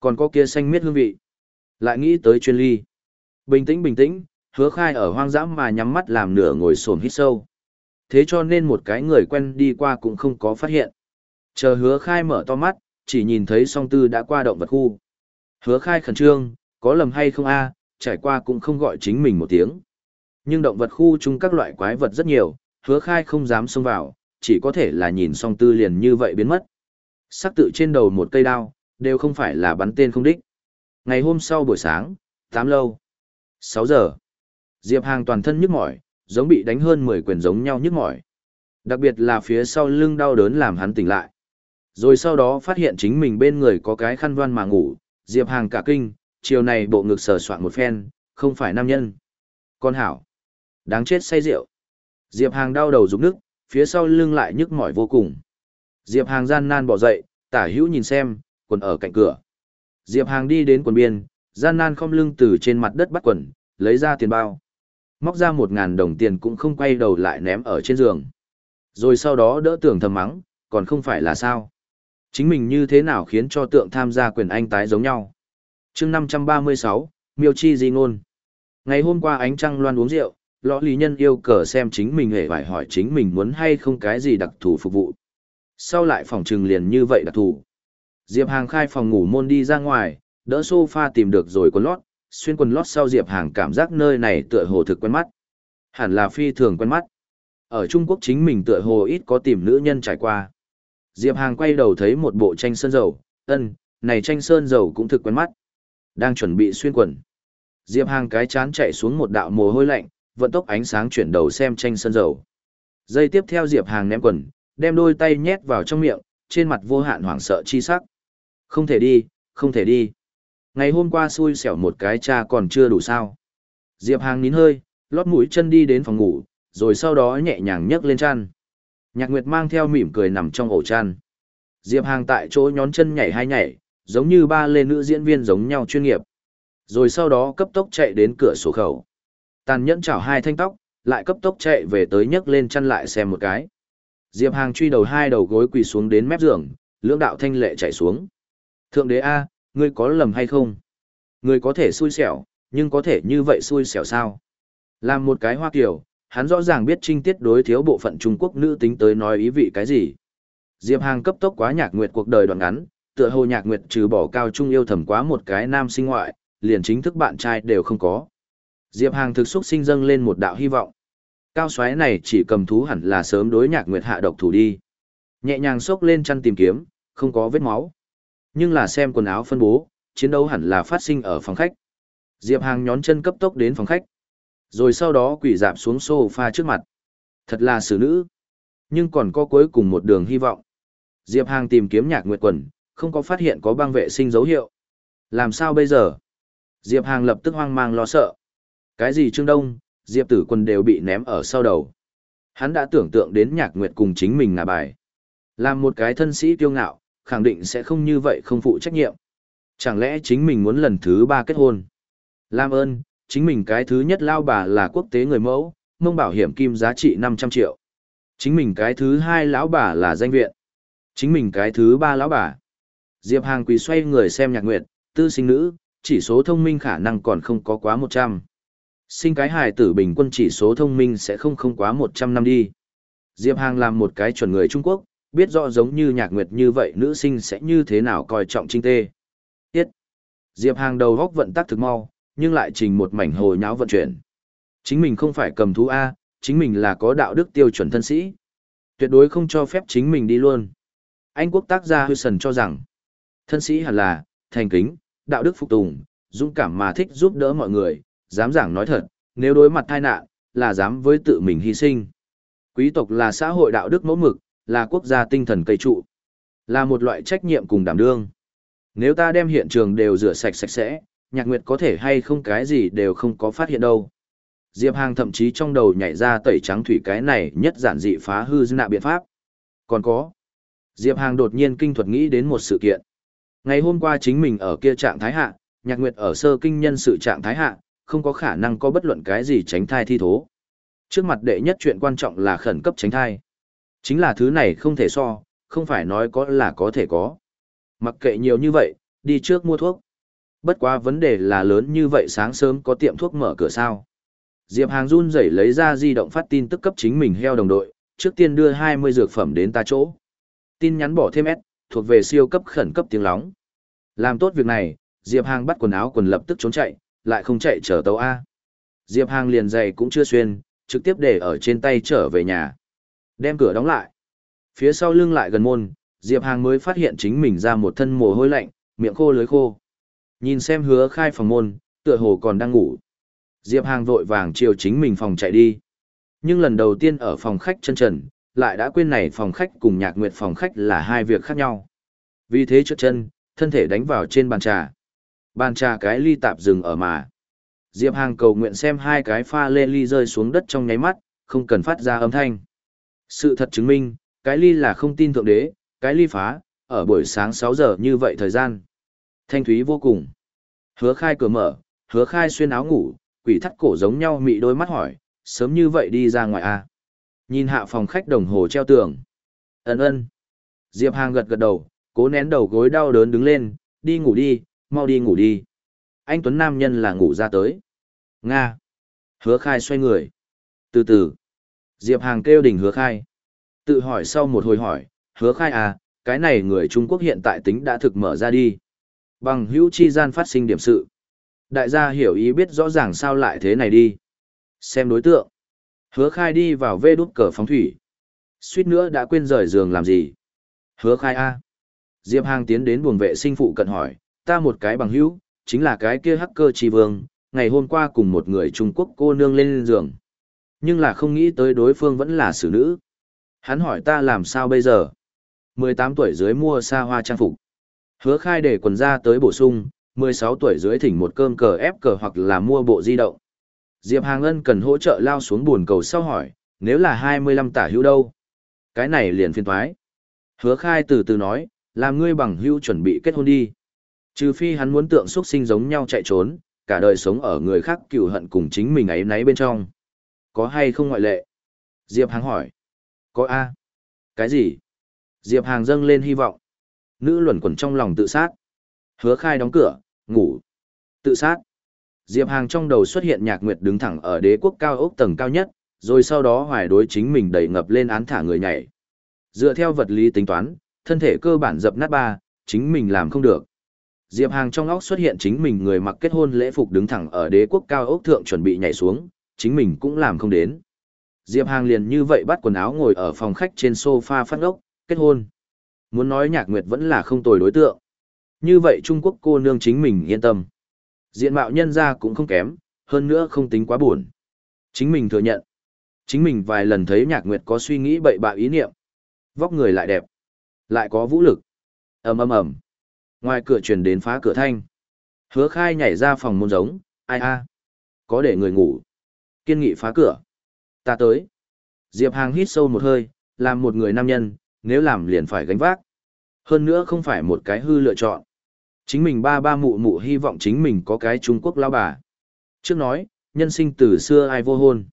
Còn có kia xanh miết hương vị. Lại nghĩ tới chuyên ly. Bình tĩnh bình tĩnh, hứa khai ở hoang dã mà nhắm mắt làm nửa ngồi xổm hít sâu. Thế cho nên một cái người quen đi qua cũng không có phát hiện. Chờ hứa khai mở to mắt, chỉ nhìn thấy song tư đã qua động vật khu. Hứa khai khẩn trương, có lầm hay không a trải qua cũng không gọi chính mình một tiếng. Nhưng động vật khu chung các loại quái vật rất nhiều, hứa khai không dám xông vào, chỉ có thể là nhìn song tư liền như vậy biến mất. Sắc tự trên đầu một cây đao, đều không phải là bắn tên không đích. Ngày hôm sau buổi sáng, 8 lâu, 6 giờ, Diệp Hàng toàn thân nhức mỏi, giống bị đánh hơn 10 quyền giống nhau nhức mỏi. Đặc biệt là phía sau lưng đau đớn làm hắn tỉnh lại. Rồi sau đó phát hiện chính mình bên người có cái khăn voan mà ngủ, Diệp Hàng cả kinh, chiều này bộ ngực sờ soạn một phen, không phải nam nhân. Con hảo, đáng chết say rượu. Diệp Hàng đau đầu rụng nước, phía sau lưng lại nhức mỏi vô cùng. Diệp Hàng gian nan bỏ dậy, tả hữu nhìn xem, quần ở cạnh cửa. Diệp Hàng đi đến quần biên, gian nan không lưng từ trên mặt đất bắt quần, lấy ra tiền bao. Móc ra một ngàn đồng tiền cũng không quay đầu lại ném ở trên giường. Rồi sau đó đỡ tưởng thầm mắng, còn không phải là sao. Chính mình như thế nào khiến cho tượng tham gia quyền anh tái giống nhau. chương 536, Miêu Chi Di Ngôn. Ngày hôm qua ánh trăng loan uống rượu, lõ lý nhân yêu cờ xem chính mình hề phải hỏi chính mình muốn hay không cái gì đặc thù phục vụ. Sau lại phòng trừng liền như vậy đặc thù. Diệp Hàng khai phòng ngủ môn đi ra ngoài, đỡ sofa tìm được rồi quần lót, xuyên quần lót sau Diệp Hàng cảm giác nơi này tựa hồ thực quen mắt. Hẳn là phi thường quen mắt. Ở Trung Quốc chính mình tựa hồ ít có tìm nữ nhân trải qua. Diệp Hàng quay đầu thấy một bộ tranh sơn dầu, ân, này tranh sơn dầu cũng thực quen mắt. Đang chuẩn bị xuyên quần. Diệp Hàng cái chán chạy xuống một đạo mồ hôi lạnh, vận tốc ánh sáng chuyển đầu xem tranh sơn dầu. Giây tiếp theo Diệp Hàng ném quần, đem đôi tay nhét vào trong miệng, trên mặt vô hạn hoảng sợ chi sắc. Không thể đi, không thể đi. Ngày hôm qua xui xẻo một cái cha còn chưa đủ sao. Diệp Hàng nín hơi, lót mũi chân đi đến phòng ngủ, rồi sau đó nhẹ nhàng nhấc lên chăn. Nhạc Nguyệt mang theo mỉm cười nằm trong ổ chăn. Diệp Hàng tại chỗ nhón chân nhảy hai nhảy, giống như ba lê nữ diễn viên giống nhau chuyên nghiệp. Rồi sau đó cấp tốc chạy đến cửa sổ khẩu. Tàn nhẫn chảo hai thanh tóc, lại cấp tốc chạy về tới nhấc lên chăn lại xem một cái. Diệp Hàng truy đầu hai đầu gối quỳ xuống đến mép giường, lưỡng đạo thanh lệ chạy xuống. Thượng đế A, ngươi có lầm hay không? Ngươi có thể xui xẻo, nhưng có thể như vậy xui xẻo sao? Làm một cái hoa kiểu, hắn rõ ràng biết trinh tiết đối thiếu bộ phận Trung Quốc nữ tính tới nói ý vị cái gì. Diệp Hàng cấp tốc quá nhạc nguyệt cuộc đời đoạn ngắn, tựa hồ nhạc nguyệt trừ bỏ cao trung yêu thầm quá một cái nam sinh ngoại, liền chính thức bạn trai đều không có. Diệp Hàng thực xúc sinh dâng lên một đạo hy vọng. Cao xoáy này chỉ cầm thú hẳn là sớm đối nhạc nguyệt hạ độc thủ đi. Nhẹ nhàng xốc lên chăn tìm kiếm, không có vết máu. Nhưng là xem quần áo phân bố, chiến đấu hẳn là phát sinh ở phòng khách. Diệp Hàng nhón chân cấp tốc đến phòng khách. Rồi sau đó quỷ dạp xuống sofa trước mặt. Thật là xử nữ. Nhưng còn có cuối cùng một đường hy vọng. Diệp Hàng tìm kiếm nhạc nguyệt quần, không có phát hiện có băng vệ sinh dấu hiệu. Làm sao bây giờ? Diệp Hàng lập tức hoang mang lo sợ. Cái gì Trương Đông, Diệp Tử Quân đều bị ném ở sau đầu. Hắn đã tưởng tượng đến nhạc nguyệt cùng chính mình ngả bài. Làm một cái thân sĩ kiêu ngạo, khẳng định sẽ không như vậy không phụ trách nhiệm. Chẳng lẽ chính mình muốn lần thứ ba kết hôn? Làm ơn, chính mình cái thứ nhất lao bà là quốc tế người mẫu, mông bảo hiểm kim giá trị 500 triệu. Chính mình cái thứ hai lão bà là danh viện. Chính mình cái thứ ba lão bà. Diệp Hàng quỳ xoay người xem nhạc nguyệt, tư sinh nữ, chỉ số thông minh khả năng còn không có quá 100. Sinh cái hài tử bình quân chỉ số thông minh sẽ không không quá 100 năm đi. Diệp Hàng làm một cái chuẩn người Trung Quốc, biết rõ giống như nhạc nguyệt như vậy nữ sinh sẽ như thế nào coi trọng trinh tê. Tiết. Diệp Hàng đầu góc vận tắc thực mau, nhưng lại trình một mảnh hồi nháo vận chuyển. Chính mình không phải cầm thú A, chính mình là có đạo đức tiêu chuẩn thân sĩ. Tuyệt đối không cho phép chính mình đi luôn. Anh quốc tác gia Hư cho rằng, thân sĩ hẳn là, thành kính, đạo đức phục tùng, dũng cảm mà thích giúp đỡ mọi người, dám giảng nói thật, nếu đối mặt tai nạn, là dám với tự mình hy sinh. Quý tộc là xã hội đạo đức mẫu mực, là quốc gia tinh thần cây trụ, là một loại trách nhiệm cùng đảm đương. Nếu ta đem hiện trường đều rửa sạch sạch sẽ, nhạc nguyệt có thể hay không cái gì đều không có phát hiện đâu. Diệp Hàng thậm chí trong đầu nhảy ra tẩy trắng thủy cái này nhất giản dị phá hư dân nạ biện pháp. Còn có. Diệp Hàng đột nhiên kinh thuật nghĩ đến một sự kiện. Ngày hôm qua chính mình ở kia trạng thái hạ, nhạc nguyệt ở sơ kinh nhân sự trạng thái hạ, không có khả năng có bất luận cái gì tránh thai thi thố. Trước mặt đệ nhất chuyện quan trọng là khẩn cấp tránh thai. Chính là thứ này không thể so, không phải nói có là có thể có. Mặc kệ nhiều như vậy, đi trước mua thuốc. Bất quá vấn đề là lớn như vậy sáng sớm có tiệm thuốc mở cửa sao. Diệp Hàng run rẩy lấy ra di động phát tin tức cấp chính mình heo đồng đội, trước tiên đưa 20 dược phẩm đến ta chỗ. Tin nhắn bỏ thêm S, thuộc về siêu cấp khẩn cấp tiếng lóng. Làm tốt việc này, Diệp Hàng bắt quần áo quần lập tức trốn chạy, lại không chạy chở tàu A. Diệp Hàng liền giày cũng chưa xuyên, trực tiếp để ở trên tay trở về nhà. Đem cửa đóng lại. Phía sau lưng lại gần môn, Diệp Hàng mới phát hiện chính mình ra một thân mồ hôi lạnh, miệng khô lưới khô. Nhìn xem hứa khai phòng môn, tựa hồ còn đang ngủ. Diệp Hàng vội vàng chiều chính mình phòng chạy đi. Nhưng lần đầu tiên ở phòng khách chân trần, lại đã quên này phòng khách cùng nhạc nguyệt phòng khách là hai việc khác nhau. Vì thế trước chân, thân thể đánh vào trên bàn trà. Bàn trà cái ly tạp dừng ở mà. Diệp Hàng cầu nguyện xem hai cái pha lê ly rơi xuống đất trong nháy mắt, không cần phát ra âm thanh. Sự thật chứng minh, cái ly là không tin thượng đế, cái ly phá, ở buổi sáng 6 giờ như vậy thời gian. Thanh thúy vô cùng. Hứa khai cửa mở, hứa khai xuyên áo ngủ, quỷ thắt cổ giống nhau mị đôi mắt hỏi, sớm như vậy đi ra ngoài à? Nhìn hạ phòng khách đồng hồ treo tường. Ấn ơn. Diệp Hàng gật gật đầu, cố nén đầu gối đau đớn đứng lên, đi ngủ đi, mau đi ngủ đi. Anh Tuấn Nam Nhân là ngủ ra tới. Nga. Hứa khai xoay người. Từ từ. Diệp Hàng kêu đỉnh hứa khai. Tự hỏi sau một hồi hỏi, hứa khai à, cái này người Trung Quốc hiện tại tính đã thực mở ra đi. Bằng hữu chi gian phát sinh điểm sự. Đại gia hiểu ý biết rõ ràng sao lại thế này đi. Xem đối tượng. Hứa khai đi vào vê đút cờ phóng thủy. Suýt nữa đã quên rời giường làm gì. Hứa khai A. Diệp Hàng tiến đến buồng vệ sinh phụ cận hỏi, ta một cái bằng hữu, chính là cái kia hacker trì vương, ngày hôm qua cùng một người Trung Quốc cô nương lên giường. Nhưng là không nghĩ tới đối phương vẫn là xử nữ. Hắn hỏi ta làm sao bây giờ? 18 tuổi dưới mua xa hoa trang phục. Hứa khai để quần ra tới bổ sung, 16 tuổi dưới thỉnh một cơm cờ ép cờ hoặc là mua bộ di động. Diệp Hàng Ân cần hỗ trợ lao xuống buồn cầu sau hỏi, nếu là 25 tả hữu đâu? Cái này liền phiên thoái. Hứa khai từ từ nói, làm ngươi bằng hữu chuẩn bị kết hôn đi. Trừ phi hắn muốn tượng xuất sinh giống nhau chạy trốn, cả đời sống ở người khác cựu hận cùng chính mình ấy nấy bên trong. Có hay không ngoại lệ? Diệp Hàng hỏi. Có A. Cái gì? Diệp Hàng dâng lên hy vọng. Nữ luẩn quẩn trong lòng tự sát. Hứa khai đóng cửa, ngủ. Tự sát. Diệp Hàng trong đầu xuất hiện nhạc nguyệt đứng thẳng ở đế quốc cao ốc tầng cao nhất, rồi sau đó hoài đối chính mình đẩy ngập lên án thả người nhảy. Dựa theo vật lý tính toán, thân thể cơ bản dập nát ba, chính mình làm không được. Diệp Hàng trong óc xuất hiện chính mình người mặc kết hôn lễ phục đứng thẳng ở đế quốc cao ốc thượng chuẩn bị nhảy xuống, chính mình cũng làm không đến. Diệp Hàng liền như vậy bắt quần áo ngồi ở phòng khách trên sofa phát ngốc, kết hôn. Muốn nói nhạc nguyệt vẫn là không tồi đối tượng. Như vậy Trung Quốc cô nương chính mình yên tâm. Diện mạo nhân ra cũng không kém, hơn nữa không tính quá buồn. Chính mình thừa nhận. Chính mình vài lần thấy nhạc nguyệt có suy nghĩ bậy bạ ý niệm. Vóc người lại đẹp. Lại có vũ lực. ầm ầm ầm Ngoài cửa truyền đến phá cửa thanh. Hứa khai nhảy ra phòng môn giống, ai a Có để người ngủ. Kiên nghị phá cửa. Ta tới. Diệp Hàng hít sâu một hơi, làm một người nam nhân, nếu làm liền phải gánh vác. Hơn nữa không phải một cái hư lựa chọn. Chính mình ba ba mụ mụ hy vọng chính mình có cái Trung Quốc lao bà. Trước nói, nhân sinh từ xưa ai vô hôn.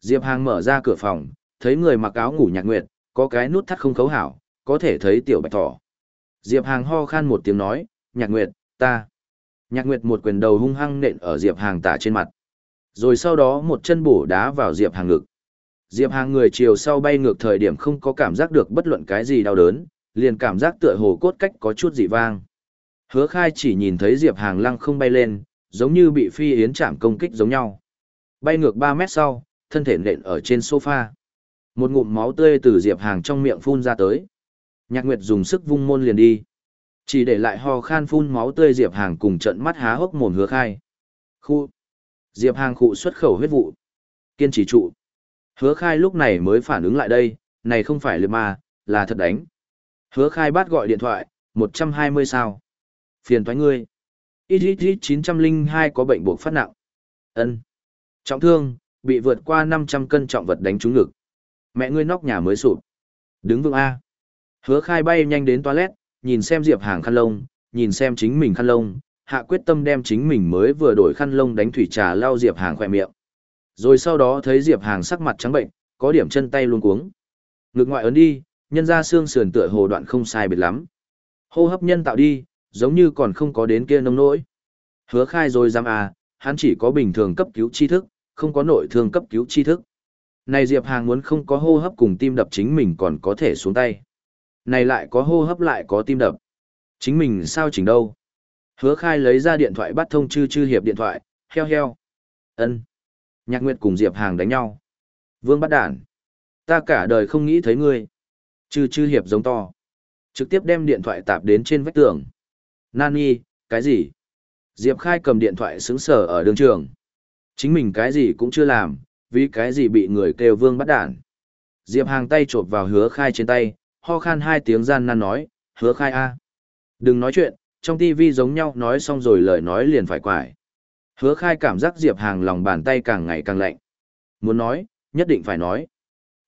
Diệp Hàng mở ra cửa phòng, thấy người mặc áo ngủ nhạc nguyệt, có cái nút thắt không khấu hảo, có thể thấy tiểu bạch thỏ. Diệp Hàng ho khan một tiếng nói, nhạc nguyệt, ta. Nhạc nguyệt một quyền đầu hung hăng nện ở Diệp Hàng tả trên mặt. Rồi sau đó một chân bổ đá vào Diệp Hàng ngực. Diệp Hàng người chiều sau bay ngược thời điểm không có cảm giác được bất luận cái gì đau đớn, liền cảm giác tựa hồ cốt cách có chút dị vang. Hứa khai chỉ nhìn thấy Diệp Hàng lăng không bay lên, giống như bị phi yến chạm công kích giống nhau. Bay ngược 3 mét sau, thân thể nện ở trên sofa. Một ngụm máu tươi từ Diệp Hàng trong miệng phun ra tới. Nhạc Nguyệt dùng sức vung môn liền đi. Chỉ để lại ho khan phun máu tươi Diệp Hàng cùng trận mắt há hốc mồm hứa khai. Khu. Diệp Hàng khụ xuất khẩu huyết vụ. Kiên trì trụ. Hứa khai lúc này mới phản ứng lại đây, này không phải liệp ma, là thật đánh. Hứa khai bắt gọi điện thoại, 120 sao. Phiền thoái ngươi. XXX 902 có bệnh buộc phát nặng. ân Trọng thương, bị vượt qua 500 cân trọng vật đánh trúng ngực. Mẹ ngươi nóc nhà mới sụp. Đứng vững A. Hứa khai bay nhanh đến toilet, nhìn xem Diệp Hàng khăn lông, nhìn xem chính mình khăn lông, hạ quyết tâm đem chính mình mới vừa đổi khăn lông đánh thủy trà lao Diệp Hàng khỏe miệng. Rồi sau đó thấy Diệp Hàng sắc mặt trắng bệnh, có điểm chân tay luôn cuống. Ngực ngoại ấn đi, nhân ra xương sườn tựa hồ đoạn không sai biệt lắm. Hô hấp nhân tạo đi, giống như còn không có đến kia nông nỗi. Hứa khai rồi dám à, hắn chỉ có bình thường cấp cứu tri thức, không có nội thương cấp cứu tri thức. Này Diệp Hàng muốn không có hô hấp cùng tim đập chính mình còn có thể xuống tay. Này lại có hô hấp lại có tim đập. Chính mình sao chỉnh đâu. Hứa khai lấy ra điện thoại bắt thông chư chư hiệp điện thoại, heo heo. ân Nhạc Nguyệt cùng Diệp Hàng đánh nhau. Vương bắt đản. Ta cả đời không nghĩ thấy ngươi. Chư chư hiệp giống to. Trực tiếp đem điện thoại tạp đến trên vách tường. Nani, cái gì? Diệp Khai cầm điện thoại xứng sở ở đường trường. Chính mình cái gì cũng chưa làm, vì cái gì bị người kêu vương bắt đản. Diệp Hàng tay chộp vào hứa khai trên tay, ho khan hai tiếng gian nan nói, hứa khai a Đừng nói chuyện, trong tivi giống nhau nói xong rồi lời nói liền phải quải. Hứa khai cảm giác Diệp Hàng lòng bàn tay càng ngày càng lạnh. Muốn nói, nhất định phải nói.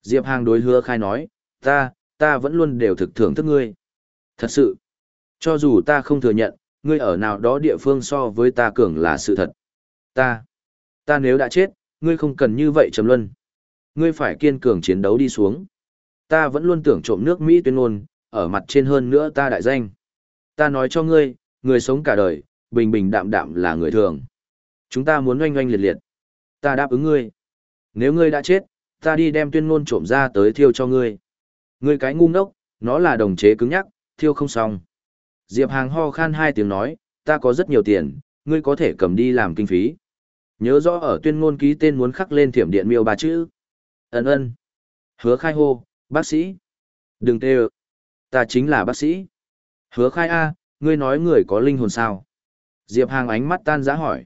Diệp Hàng đối hứa khai nói, ta, ta vẫn luôn đều thực thưởng thức ngươi. Thật sự, cho dù ta không thừa nhận, ngươi ở nào đó địa phương so với ta cường là sự thật. Ta, ta nếu đã chết, ngươi không cần như vậy trầm luân. Ngươi phải kiên cường chiến đấu đi xuống. Ta vẫn luôn tưởng trộm nước Mỹ tuyên ngôn, ở mặt trên hơn nữa ta đại danh. Ta nói cho ngươi, người sống cả đời, bình bình đạm đạm là người thường. Chúng ta muốn oanh oanh liệt liệt. Ta đáp ứng ngươi. Nếu ngươi đã chết, ta đi đem tuyên ngôn trộm ra tới thiêu cho ngươi. Ngươi cái ngu ngốc, nó là đồng chế cứng nhắc, thiêu không xong. Diệp Hàng ho khan hai tiếng nói, ta có rất nhiều tiền, ngươi có thể cầm đi làm kinh phí. Nhớ rõ ở tuyên ngôn ký tên muốn khắc lên thiểm điện miêu ba chữ. Ấn ơn. Hứa khai hô, bác sĩ. Đừng tê. Ta chính là bác sĩ. Hứa khai A, ngươi nói người có linh hồn sao? Diệp Hàng ánh mắt tan giã hỏi.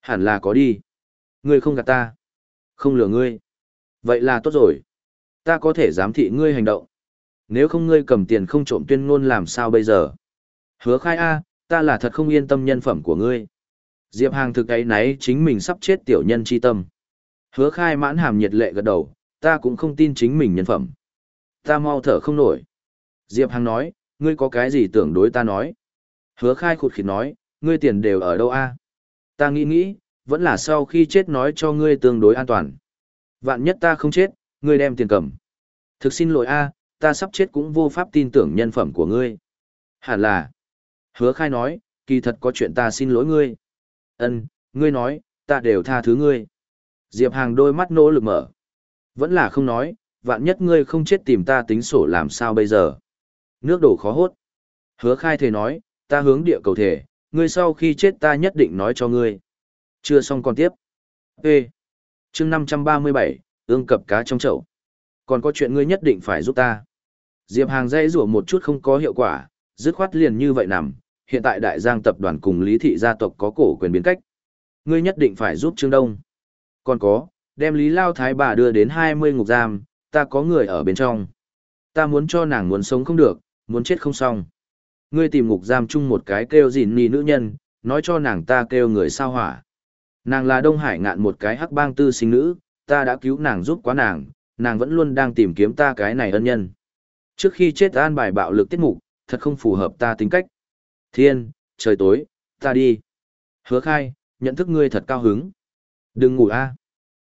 Hẳn là có đi. Ngươi không gạt ta. Không lừa ngươi. Vậy là tốt rồi. Ta có thể giám thị ngươi hành động. Nếu không ngươi cầm tiền không trộm tuyên ngôn làm sao bây giờ? Hứa khai A, ta là thật không yên tâm nhân phẩm của ngươi. Diệp Hàng thực ấy nấy chính mình sắp chết tiểu nhân chi tâm. Hứa khai mãn hàm nhiệt lệ gật đầu, ta cũng không tin chính mình nhân phẩm. Ta mau thở không nổi. Diệp Hàng nói, ngươi có cái gì tưởng đối ta nói? Hứa khai khụt khịt nói, ngươi tiền đều ở đâu a? Ta nghĩ nghĩ, vẫn là sau khi chết nói cho ngươi tương đối an toàn. Vạn nhất ta không chết, ngươi đem tiền cầm. Thực xin lỗi a, ta sắp chết cũng vô pháp tin tưởng nhân phẩm của ngươi. Hẳn là. Hứa khai nói, kỳ thật có chuyện ta xin lỗi ngươi. ân ngươi nói, ta đều tha thứ ngươi. Diệp Hàng đôi mắt nỗ lực mở. Vẫn là không nói, vạn nhất ngươi không chết tìm ta tính sổ làm sao bây giờ. Nước đổ khó hốt. Hứa khai thể nói, ta hướng địa cầu thể, ngươi sau khi chết ta nhất định nói cho ngươi. Chưa xong còn tiếp. Ê! chương 537, ương cập cá trong chậu. Còn có chuyện ngươi nhất định phải giúp ta. Diệp Hàng dây rủa một chút không có hiệu quả, dứt khoát liền như vậy nằm. Hiện tại đại giang tập đoàn cùng lý thị gia tộc có cổ quyền biến cách. Ngươi nhất định phải giúp Trương Đông. Còn có, đem Lý Lao Thái bà đưa đến 20 ngục giam, ta có người ở bên trong. Ta muốn cho nàng muốn sống không được, muốn chết không xong. Ngươi tìm ngục giam chung một cái kêu gìn nì nữ nhân, nói cho nàng ta kêu người sao hỏa. Nàng là Đông Hải ngạn một cái hắc bang tư sinh nữ, ta đã cứu nàng giúp quá nàng, nàng vẫn luôn đang tìm kiếm ta cái này ân nhân. Trước khi chết an bài bạo lực tiết mục, thật không phù hợp ta tính cách. Thiên, trời tối, ta đi. Hứa khai, nhận thức ngươi thật cao hứng. Đừng ngủ a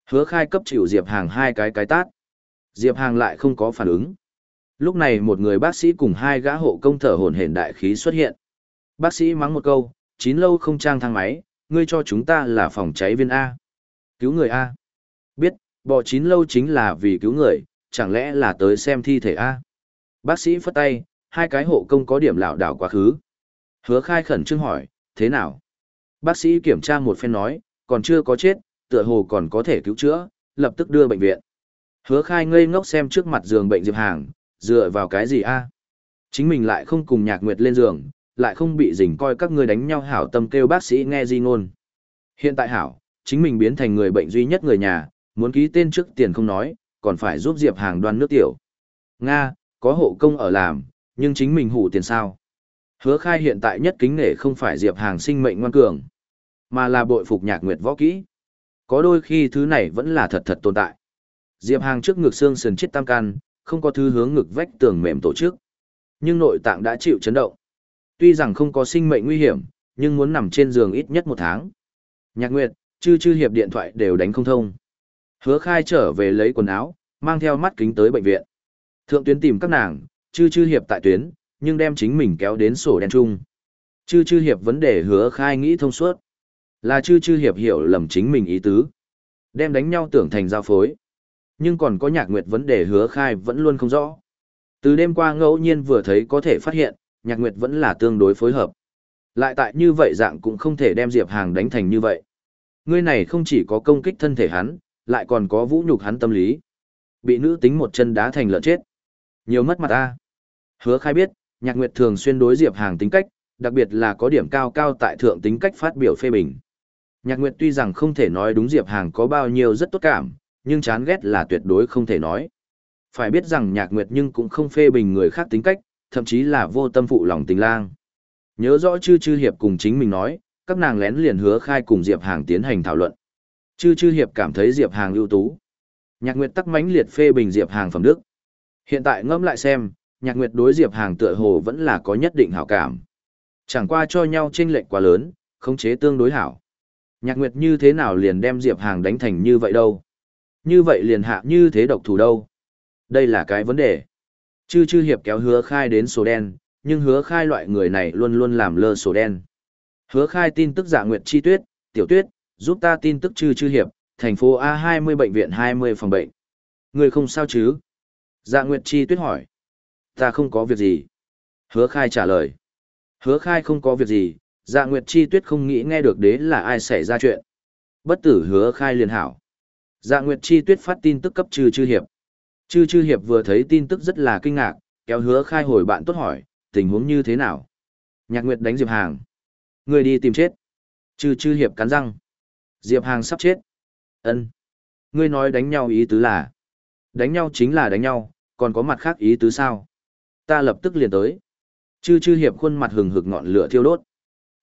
Hứa khai cấp chịu Diệp Hàng hai cái cái tát. Diệp Hàng lại không có phản ứng. Lúc này một người bác sĩ cùng hai gã hộ công thở hồn hển đại khí xuất hiện. Bác sĩ mắng một câu, chín lâu không trang thang máy, ngươi cho chúng ta là phòng cháy viên A. Cứu người A. Biết, bọ chín lâu chính là vì cứu người, chẳng lẽ là tới xem thi thể A. Bác sĩ phất tay, hai cái hộ công có điểm lảo đảo quá khứ. Hứa khai khẩn trương hỏi, thế nào? Bác sĩ kiểm tra một phen nói, còn chưa có chết, tựa hồ còn có thể cứu chữa, lập tức đưa bệnh viện. Hứa khai ngây ngốc xem trước mặt giường bệnh Diệp Hàng, dựa vào cái gì a? Chính mình lại không cùng nhạc nguyệt lên giường, lại không bị rình coi các ngươi đánh nhau hảo tâm kêu bác sĩ nghe di ngôn. Hiện tại hảo, chính mình biến thành người bệnh duy nhất người nhà, muốn ký tên trước tiền không nói, còn phải giúp Diệp Hàng đoan nước tiểu. Nga, có hộ công ở làm, nhưng chính mình hủ tiền sao? Hứa khai hiện tại nhất kính nể không phải Diệp Hàng sinh mệnh ngoan cường, mà là bội phục nhạc nguyệt võ kỹ. Có đôi khi thứ này vẫn là thật thật tồn tại. Diệp Hàng trước ngực xương sườn chết tam can, không có thứ hướng ngực vách tường mềm tổ chức. Nhưng nội tạng đã chịu chấn động. Tuy rằng không có sinh mệnh nguy hiểm, nhưng muốn nằm trên giường ít nhất một tháng. Nhạc Nguyệt, chư chư hiệp điện thoại đều đánh không thông. Hứa khai trở về lấy quần áo, mang theo mắt kính tới bệnh viện. Thượng tuyến tìm các nàng, chư chư hiệp tại tuyến, nhưng đem chính mình kéo đến sổ đen chung. Chư chư hiệp vấn đề hứa khai nghĩ thông suốt. Là chư chư hiệp hiểu lầm chính mình ý tứ. Đem đánh nhau tưởng thành giao phối. Nhưng còn có nhạc nguyệt vấn đề hứa khai vẫn luôn không rõ. Từ đêm qua ngẫu nhiên vừa thấy có thể phát hiện, nhạc nguyệt vẫn là tương đối phối hợp. Lại tại như vậy dạng cũng không thể đem Diệp Hàng đánh thành như vậy. Ngươi này không chỉ có công kích thân thể hắn, lại còn có vũ nhục hắn tâm lý. Bị nữ tính một chân đá thành lợn chết. Nhiều mất mặt ta. Hứa khai biết, nhạc nguyệt thường xuyên đối Diệp Hàng tính cách, đặc biệt là có điểm cao cao tại thượng tính cách phát biểu phê bình. Nhạc nguyệt tuy rằng không thể nói đúng Diệp Hàng có bao nhiêu rất tốt cảm, nhưng chán ghét là tuyệt đối không thể nói. Phải biết rằng nhạc nguyệt nhưng cũng không phê bình người khác tính cách, thậm chí là vô tâm phụ lòng tình lang. Nhớ rõ chư chư hiệp cùng chính mình nói, các nàng lén liền hứa khai cùng Diệp Hàng tiến hành thảo luận. Chư chư hiệp cảm thấy Diệp Hàng ưu tú. Nhạc Nguyệt tắc mãnh liệt phê bình Diệp Hàng phẩm đức. Hiện tại ngẫm lại xem, Nhạc Nguyệt đối Diệp Hàng tựa hồ vẫn là có nhất định hảo cảm. Chẳng qua cho nhau chênh lệch quá lớn, khống chế tương đối hảo. Nhạc Nguyệt như thế nào liền đem Diệp Hàng đánh thành như vậy đâu? Như vậy liền hạ như thế độc thủ đâu? Đây là cái vấn đề. Chư chư hiệp kéo hứa khai đến số đen, nhưng hứa khai loại người này luôn luôn làm lơ sổ đen. Hứa khai tin tức giả nguyệt chi tuyết, tiểu tuyết, giúp ta tin tức chư chư hiệp, thành phố A20 bệnh viện 20 phòng bệnh. Người không sao chứ? Dạ nguyệt chi tuyết hỏi. Ta không có việc gì. Hứa khai trả lời. Hứa khai không có việc gì, dạ nguyệt chi tuyết không nghĩ nghe được đế là ai xảy ra chuyện. Bất tử hứa khai liền hảo. Dạ nguyệt chi tuyết phát tin tức cấp trừ chư hiệp. Chư chư hiệp vừa thấy tin tức rất là kinh ngạc, kéo hứa khai hồi bạn tốt hỏi, tình huống như thế nào? Nhạc Nguyệt đánh Diệp Hàng. Người đi tìm chết. Chư chư hiệp cắn răng. Diệp Hàng sắp chết. ân Ngươi nói đánh nhau ý tứ là. Đánh nhau chính là đánh nhau, còn có mặt khác ý tứ sao? Ta lập tức liền tới. Chư chư hiệp khuôn mặt hừng hực ngọn lửa thiêu đốt.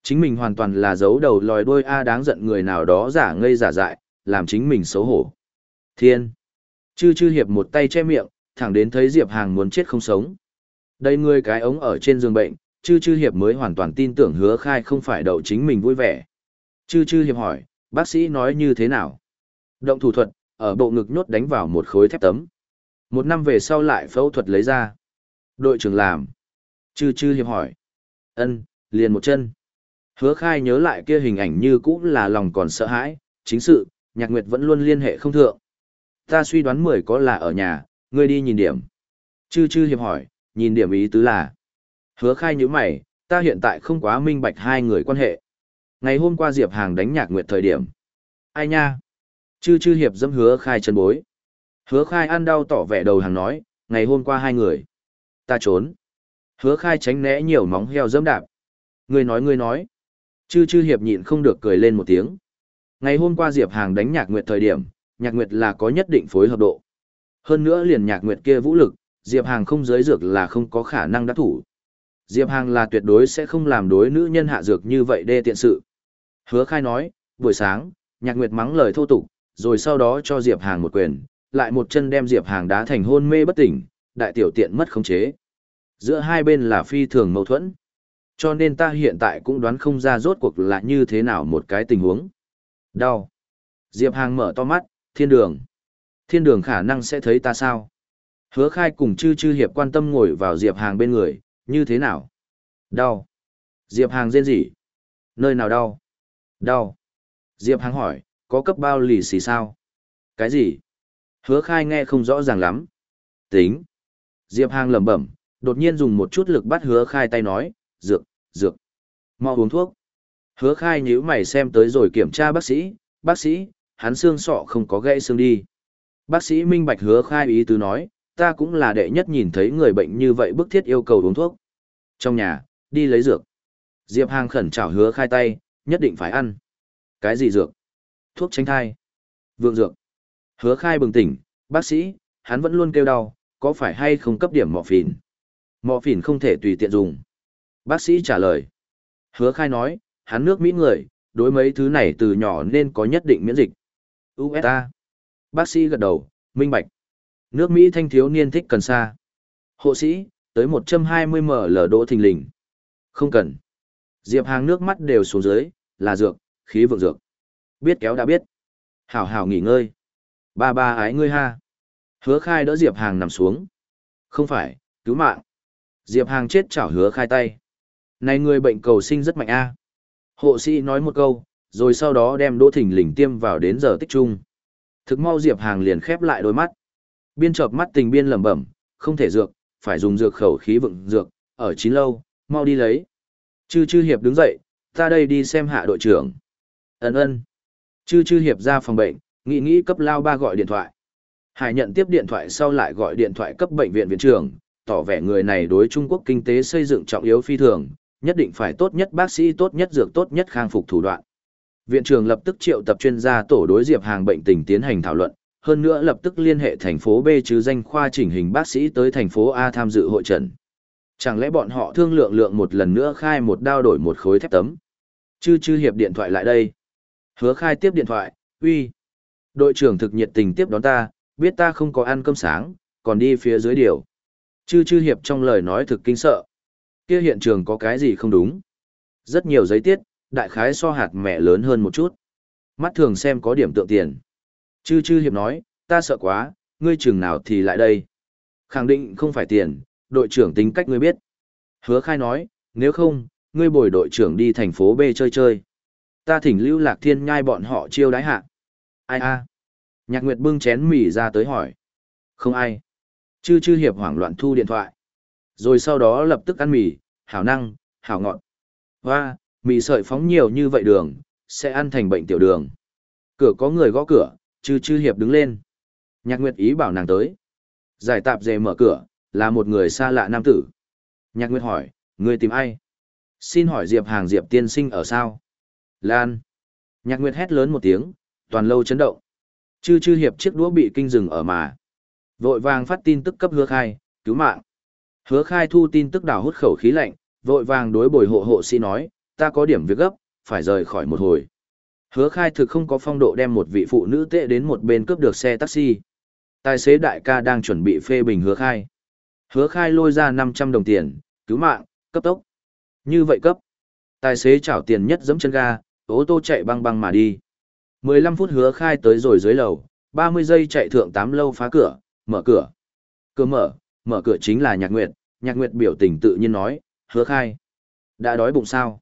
Chính mình hoàn toàn là giấu đầu lòi đuôi A đáng giận người nào đó giả ngây giả dại, làm chính mình xấu hổ. Thiên. Chư chư hiệp một tay che miệng, thẳng đến thấy Diệp Hàng muốn chết không sống. Đây người cái ống ở trên giường bệnh, chư chư hiệp mới hoàn toàn tin tưởng hứa khai không phải đậu chính mình vui vẻ. Chư chư hiệp hỏi, bác sĩ nói như thế nào? Động thủ thuật, ở bộ ngực nhốt đánh vào một khối thép tấm. Một năm về sau lại phẫu thuật lấy ra. Đội trưởng làm. Chư chư hiệp hỏi. ân liền một chân. Hứa khai nhớ lại kia hình ảnh như cũ là lòng còn sợ hãi, chính sự, nhạc nguyệt vẫn luôn liên hệ không thượng. Ta suy đoán mười có là ở nhà, ngươi đi nhìn điểm. Chư chư hiệp hỏi, nhìn điểm ý tứ là. Hứa khai như mày, ta hiện tại không quá minh bạch hai người quan hệ. Ngày hôm qua Diệp Hàng đánh nhạc nguyệt thời điểm. Ai nha? Chư chư hiệp dâm hứa khai chân bối. Hứa khai ăn đau tỏ vẻ đầu hàng nói, ngày hôm qua hai người. Ta trốn. Hứa khai tránh né nhiều móng heo dâm đạp. Người nói người nói. Chư chư hiệp nhịn không được cười lên một tiếng. Ngày hôm qua Diệp Hàng đánh nhạc nguyệt thời điểm, nhạc nguyệt là có nhất định phối hợp độ. Hơn nữa liền nhạc nguyệt kia vũ lực, Diệp Hàng không giới dược là không có khả năng đắc thủ. Diệp Hàng là tuyệt đối sẽ không làm đối nữ nhân hạ dược như vậy đê tiện sự. Hứa khai nói, buổi sáng, nhạc nguyệt mắng lời thô tục, rồi sau đó cho Diệp Hàng một quyền, lại một chân đem Diệp Hàng đá thành hôn mê bất tỉnh, đại tiểu tiện mất khống chế. Giữa hai bên là phi thường mâu thuẫn. Cho nên ta hiện tại cũng đoán không ra rốt cuộc là như thế nào một cái tình huống. Đau. Diệp Hàng mở to mắt, thiên đường. Thiên đường khả năng sẽ thấy ta sao? Hứa khai cùng chư chư hiệp quan tâm ngồi vào Diệp Hàng bên người, như thế nào? Đau. Diệp Hàng rên rỉ. Nơi nào đau? Đau. Diệp Hàng hỏi, có cấp bao lì xì sao? Cái gì? Hứa khai nghe không rõ ràng lắm. Tính. Diệp Hàng lẩm bẩm, đột nhiên dùng một chút lực bắt hứa khai tay nói, dược, dược. mau uống thuốc. Hứa khai nhíu mày xem tới rồi kiểm tra bác sĩ, bác sĩ, hắn xương sọ không có gãy xương đi. Bác sĩ minh bạch hứa khai ý tứ nói, ta cũng là đệ nhất nhìn thấy người bệnh như vậy bức thiết yêu cầu uống thuốc. Trong nhà, đi lấy dược. Diệp Hàng khẩn trảo hứa khai tay, nhất định phải ăn. Cái gì dược? Thuốc tránh thai. Vượng dược. Hứa khai bừng tỉnh, bác sĩ, hắn vẫn luôn kêu đau, có phải hay không cấp điểm mọ phìn? Mọ phìn không thể tùy tiện dùng. Bác sĩ trả lời. Hứa khai nói, hắn nước Mỹ người, đối mấy thứ này từ nhỏ nên có nhất định miễn dịch. USA. Bác sĩ gật đầu, minh bạch. Nước Mỹ thanh thiếu niên thích cần sa. Hộ sĩ, tới 120ml đỗ thình lình. Không cần. Diệp Hàng nước mắt đều xuống dưới, là dược, khí vượng dược. Biết kéo đã biết. Hảo hảo nghỉ ngơi. Ba ba ái ngươi ha. Hứa khai đỡ Diệp Hàng nằm xuống. Không phải, cứu mạng. Diệp Hàng chết chảo hứa khai tay. Này người bệnh cầu sinh rất mạnh a. Hộ sĩ nói một câu, rồi sau đó đem Đỗ Thỉnh Lình tiêm vào đến giờ tích trung. Thực mau Diệp Hàng liền khép lại đôi mắt. Biên chợp mắt tình biên lẩm bẩm, không thể dược, phải dùng dược khẩu khí vựng dược, ở chín lâu, mau đi lấy. Chư chư hiệp đứng dậy, ta đây đi xem hạ đội trưởng. Ấn ơn. Chư chư hiệp ra phòng bệnh, nghĩ nghĩ cấp lao ba gọi điện thoại. Hải nhận tiếp điện thoại sau lại gọi điện thoại cấp bệnh viện viện trưởng, tỏ vẻ người này đối Trung Quốc kinh tế xây dựng trọng yếu phi thường, nhất định phải tốt nhất bác sĩ tốt nhất dược tốt nhất khang phục thủ đoạn. Viện trưởng lập tức triệu tập chuyên gia tổ đối diệp hàng bệnh tình tiến hành thảo luận, hơn nữa lập tức liên hệ thành phố B chứ danh khoa chỉnh hình bác sĩ tới thành phố A tham dự hội trần. Chẳng lẽ bọn họ thương lượng lượng một lần nữa khai một đao đổi một khối thép tấm? Chư chư hiệp điện thoại lại đây. Hứa khai tiếp điện thoại, uy. Đội trưởng thực nhiệt tình tiếp đón ta, biết ta không có ăn cơm sáng, còn đi phía dưới điều. Chư chư hiệp trong lời nói thực kinh sợ. Kia hiện trường có cái gì không đúng? Rất nhiều giấy tiết, đại khái so hạt mẹ lớn hơn một chút. Mắt thường xem có điểm tượng tiền. Chư chư hiệp nói, ta sợ quá, ngươi chừng nào thì lại đây. Khẳng định không phải tiền, đội trưởng tính cách ngươi biết. Hứa khai nói, nếu không, ngươi bồi đội trưởng đi thành phố B chơi chơi. Ta thỉnh lưu lạc thiên nhai bọn họ chiêu đái hạ. Ai a Nhạc Nguyệt bưng chén mì ra tới hỏi. Không ai. Chư chư hiệp hoảng loạn thu điện thoại. Rồi sau đó lập tức ăn mì, hảo năng, hảo ngọt. Hoa, mì sợi phóng nhiều như vậy đường, sẽ ăn thành bệnh tiểu đường. Cửa có người gõ cửa, chư chư hiệp đứng lên. Nhạc Nguyệt ý bảo nàng tới. Giải tạp dề mở cửa, là một người xa lạ nam tử. Nhạc Nguyệt hỏi, người tìm ai? Xin hỏi Diệp Hàng Diệp tiên sinh ở sao? Lan. Nhạc Nguyệt hét lớn một tiếng, toàn lâu chấn động. Chư chư hiệp chiếc đũa bị kinh rừng ở mà. Vội vàng phát tin tức cấp hứa khai, cứu mạng. Hứa khai thu tin tức đào hút khẩu khí lạnh, vội vàng đối bồi hộ hộ sĩ nói, ta có điểm việc gấp, phải rời khỏi một hồi. Hứa khai thực không có phong độ đem một vị phụ nữ tệ đến một bên cướp được xe taxi. Tài xế đại ca đang chuẩn bị phê bình hứa khai. Hứa khai lôi ra 500 đồng tiền, cứu mạng, cấp tốc. Như vậy cấp. Tài xế chảo tiền nhất giẫm chân ga, ô tô chạy băng băng mà đi. 15 phút hứa khai tới rồi dưới lầu, 30 giây chạy thượng 8 lâu phá cửa, mở cửa. Cửa mở, mở cửa chính là Nhạc Nguyệt, Nhạc Nguyệt biểu tình tự nhiên nói, hứa khai. Đã đói bụng sao?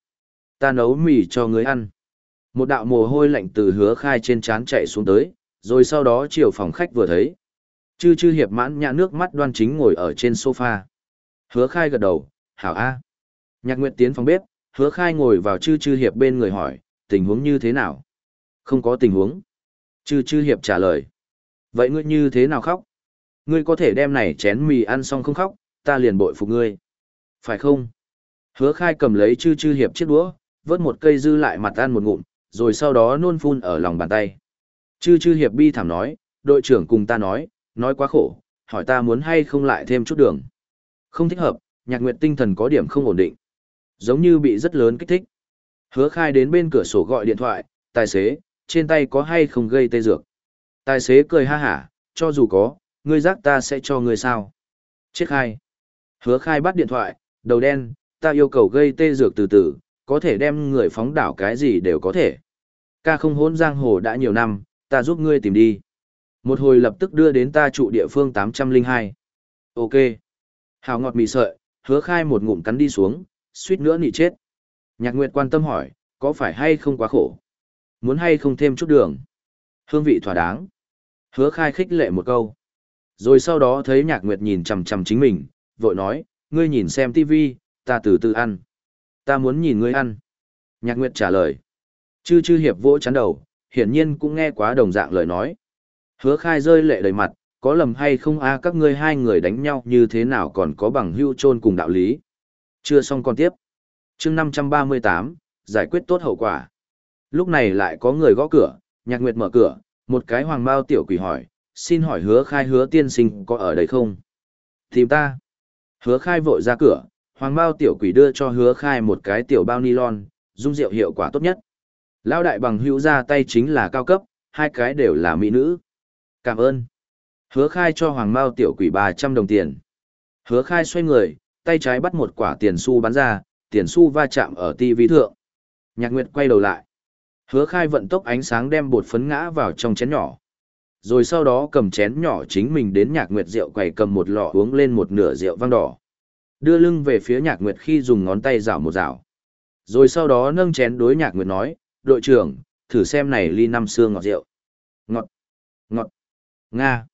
Ta nấu mì cho ngươi ăn. Một đạo mồ hôi lạnh từ hứa khai trên trán chạy xuống tới, rồi sau đó chiều phòng khách vừa thấy. Chư chư hiệp mãn nhã nước mắt đoan chính ngồi ở trên sofa. Hứa khai gật đầu, hảo A. Nhạc Nguyệt tiến phòng bếp, hứa khai ngồi vào chư chư hiệp bên người hỏi, tình huống như thế nào? Không có tình huống. Chư chư hiệp trả lời. Vậy ngươi như thế nào khóc? Ngươi có thể đem này chén mì ăn xong không khóc, ta liền bội phục ngươi. Phải không? Hứa khai cầm lấy chư chư hiệp chiếc đũa, vớt một cây dư lại mặt ăn một ngụm, rồi sau đó nôn phun ở lòng bàn tay. Chư chư hiệp bi thảm nói, đội trưởng cùng ta nói, nói quá khổ, hỏi ta muốn hay không lại thêm chút đường. Không thích hợp, nhạc nguyệt tinh thần có điểm không ổn định. Giống như bị rất lớn kích thích. Hứa khai đến bên cửa sổ gọi điện thoại, tài xế, trên tay có hay không gây tê dược. Tài xế cười ha hả, cho dù có, ngươi giác ta sẽ cho ngươi sao. Chết khai. Hứa khai bắt điện thoại, đầu đen, ta yêu cầu gây tê dược từ từ, có thể đem người phóng đảo cái gì đều có thể. Ca không hôn giang hồ đã nhiều năm, ta giúp ngươi tìm đi. Một hồi lập tức đưa đến ta trụ địa phương 802. Ok. Hào ngọt mì sợi, hứa khai một ngụm cắn đi xuống, suýt nữa nị chết. Nhạc Nguyệt quan tâm hỏi, có phải hay không quá khổ? Muốn hay không thêm chút đường? Hương vị thỏa đáng. Hứa khai khích lệ một câu. Rồi sau đó thấy Nhạc Nguyệt nhìn chằm chằm chính mình, vội nói, ngươi nhìn xem tivi, ta từ từ ăn. Ta muốn nhìn ngươi ăn. Nhạc Nguyệt trả lời. Chư chư hiệp vỗ chán đầu, hiển nhiên cũng nghe quá đồng dạng lời nói. Hứa khai rơi lệ đầy mặt, có lầm hay không a các ngươi hai người đánh nhau như thế nào còn có bằng hưu chôn cùng đạo lý. Chưa xong còn tiếp. chương 538, giải quyết tốt hậu quả. Lúc này lại có người gõ cửa, nhạc nguyệt mở cửa, một cái hoàng bao tiểu quỷ hỏi, xin hỏi hứa khai hứa tiên sinh có ở đây không? Tìm ta. Hứa khai vội ra cửa, hoàng bao tiểu quỷ đưa cho hứa khai một cái tiểu bao nylon, dung rượu hiệu quả tốt nhất. Lao đại bằng hữu ra tay chính là cao cấp, hai cái đều là mỹ nữ. Cảm ơn. Hứa khai cho hoàng bao tiểu quỷ 300 đồng tiền. Hứa khai xoay người, tay trái bắt một quả tiền xu bắn ra, tiền xu va chạm ở tivi thượng. Nhạc Nguyệt quay đầu lại. Hứa khai vận tốc ánh sáng đem bột phấn ngã vào trong chén nhỏ. Rồi sau đó cầm chén nhỏ chính mình đến nhạc nguyệt rượu quầy cầm một lọ uống lên một nửa rượu vang đỏ. Đưa lưng về phía nhạc nguyệt khi dùng ngón tay rảo một rảo. Rồi sau đó nâng chén đối nhạc nguyệt nói, đội trưởng, thử xem này ly năm xương ngọt rượu. Ngọt, ngọt, nga.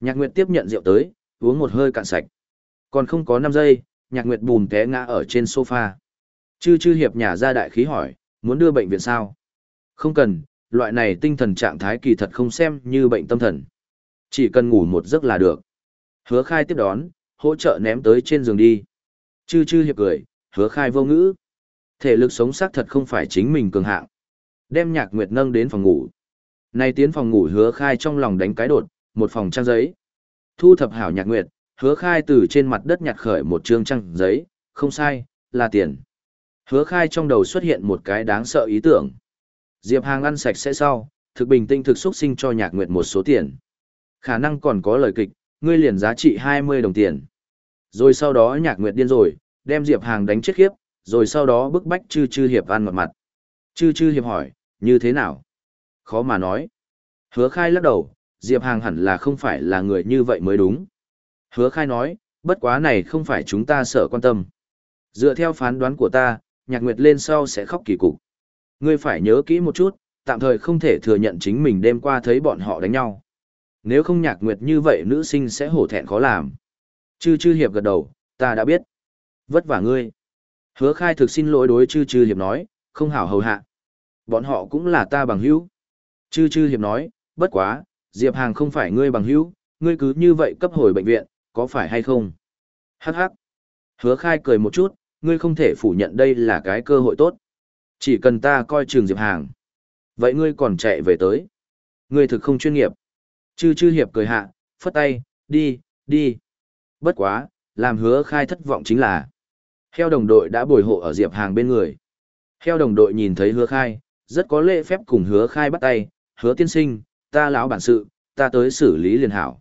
Nhạc nguyệt tiếp nhận rượu tới, uống một hơi cạn sạch. Còn không có năm giây, nhạc nguyệt bùn té ngã ở trên sofa. Chư chư hiệp nhà ra đại khí hỏi, muốn đưa bệnh viện sao? Không cần, loại này tinh thần trạng thái kỳ thật không xem như bệnh tâm thần. Chỉ cần ngủ một giấc là được. Hứa khai tiếp đón, hỗ trợ ném tới trên giường đi. Chư chư hiệp cười, hứa khai vô ngữ. Thể lực sống xác thật không phải chính mình cường hạng. Đem nhạc nguyệt nâng đến phòng ngủ. Nay tiến phòng ngủ hứa khai trong lòng đánh cái đột, một phòng trang giấy. Thu thập hảo nhạc nguyệt, hứa khai từ trên mặt đất nhặt khởi một trương trang giấy, không sai, là tiền. Hứa khai trong đầu xuất hiện một cái đáng sợ ý tưởng. Diệp Hàng ăn sạch sẽ sau, thực bình tinh thực xúc sinh cho nhạc nguyệt một số tiền. Khả năng còn có lời kịch, ngươi liền giá trị 20 đồng tiền. Rồi sau đó nhạc nguyệt điên rồi, đem Diệp Hàng đánh chết khiếp, rồi sau đó bức bách chư chư hiệp ăn mặt mặt. Chư chư hiệp hỏi, như thế nào? Khó mà nói. Hứa khai lắc đầu, Diệp Hàng hẳn là không phải là người như vậy mới đúng. Hứa khai nói, bất quá này không phải chúng ta sợ quan tâm. Dựa theo phán đoán của ta, nhạc nguyệt lên sau sẽ khóc kỳ cục. Ngươi phải nhớ kỹ một chút, tạm thời không thể thừa nhận chính mình đêm qua thấy bọn họ đánh nhau. Nếu không nhạc nguyệt như vậy nữ sinh sẽ hổ thẹn khó làm. Chư chư hiệp gật đầu, ta đã biết. Vất vả ngươi. Hứa khai thực xin lỗi đối chư chư hiệp nói, không hảo hầu hạ. Bọn họ cũng là ta bằng hữu. Chư chư hiệp nói, bất quá, Diệp Hàng không phải ngươi bằng hữu, ngươi cứ như vậy cấp hồi bệnh viện, có phải hay không? Hắc hắc. Hứa khai cười một chút, ngươi không thể phủ nhận đây là cái cơ hội tốt. Chỉ cần ta coi trường Diệp Hàng. Vậy ngươi còn chạy về tới. Ngươi thực không chuyên nghiệp. Chư chư hiệp cười hạ, phất tay, đi, đi. Bất quá, làm hứa khai thất vọng chính là heo đồng đội đã bồi hộ ở Diệp Hàng bên người. Heo đồng đội nhìn thấy hứa khai, rất có lễ phép cùng hứa khai bắt tay, hứa tiên sinh, ta lão bản sự, ta tới xử lý liền hảo.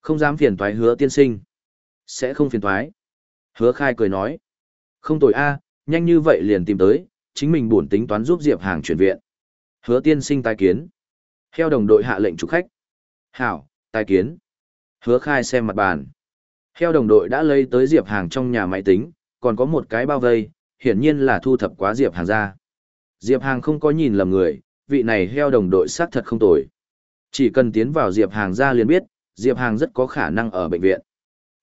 Không dám phiền toái hứa tiên sinh. Sẽ không phiền toái. Hứa khai cười nói. Không tội a nhanh như vậy liền tìm tới, chính mình buồn tính toán giúp Diệp Hàng chuyển viện. Hứa tiên sinh tài kiến. Heo đồng đội hạ lệnh chủ khách. Hảo, tài kiến. Hứa khai xem mặt bàn. Heo đồng đội đã lấy tới Diệp Hàng trong nhà máy tính, còn có một cái bao vây, hiển nhiên là thu thập quá Diệp Hàng ra. Diệp Hàng không có nhìn lầm người, vị này heo đồng đội xác thật không tồi. Chỉ cần tiến vào Diệp Hàng ra liền biết, Diệp Hàng rất có khả năng ở bệnh viện.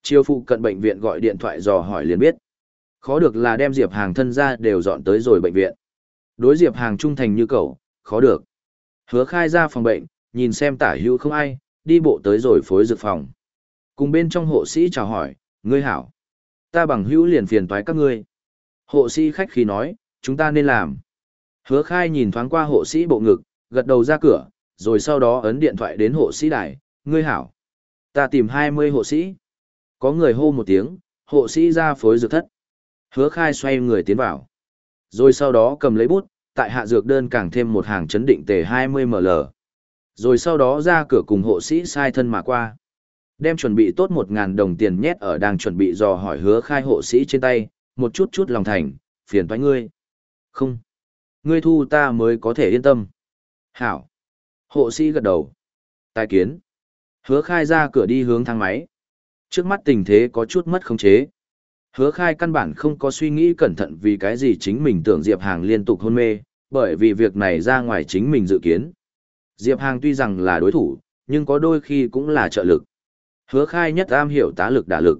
Chiêu phụ cận bệnh viện gọi điện thoại dò hỏi liền biết. Khó được là đem Diệp Hàng thân ra đều dọn tới rồi bệnh viện. Đối Diệp Hàng trung thành như cậu, khó được. Hứa khai ra phòng bệnh, nhìn xem tả hữu không ai, đi bộ tới rồi phối dược phòng. Cùng bên trong hộ sĩ chào hỏi, ngươi hảo. Ta bằng hữu liền phiền toái các ngươi. Hộ sĩ khách khí nói, chúng ta nên làm. Hứa khai nhìn thoáng qua hộ sĩ bộ ngực, gật đầu ra cửa, rồi sau đó ấn điện thoại đến hộ sĩ đài, ngươi hảo. Ta tìm 20 hộ sĩ. Có người hô một tiếng, hộ sĩ ra phối dược thất. Hứa khai xoay người tiến vào. Rồi sau đó cầm lấy bút, tại hạ dược đơn càng thêm một hàng chấn định tề 20ml. Rồi sau đó ra cửa cùng hộ sĩ sai thân mà qua. Đem chuẩn bị tốt 1.000 đồng tiền nhét ở đang chuẩn bị dò hỏi hứa khai hộ sĩ trên tay, một chút chút lòng thành, phiền toái ngươi. Không. Ngươi thu ta mới có thể yên tâm. Hảo. Hộ sĩ gật đầu. Tài kiến. Hứa khai ra cửa đi hướng thang máy. Trước mắt tình thế có chút mất khống chế. Hứa khai căn bản không có suy nghĩ cẩn thận vì cái gì chính mình tưởng Diệp Hàng liên tục hôn mê, bởi vì việc này ra ngoài chính mình dự kiến. Diệp Hàng tuy rằng là đối thủ, nhưng có đôi khi cũng là trợ lực. Hứa khai nhất am hiểu tá lực đả lực.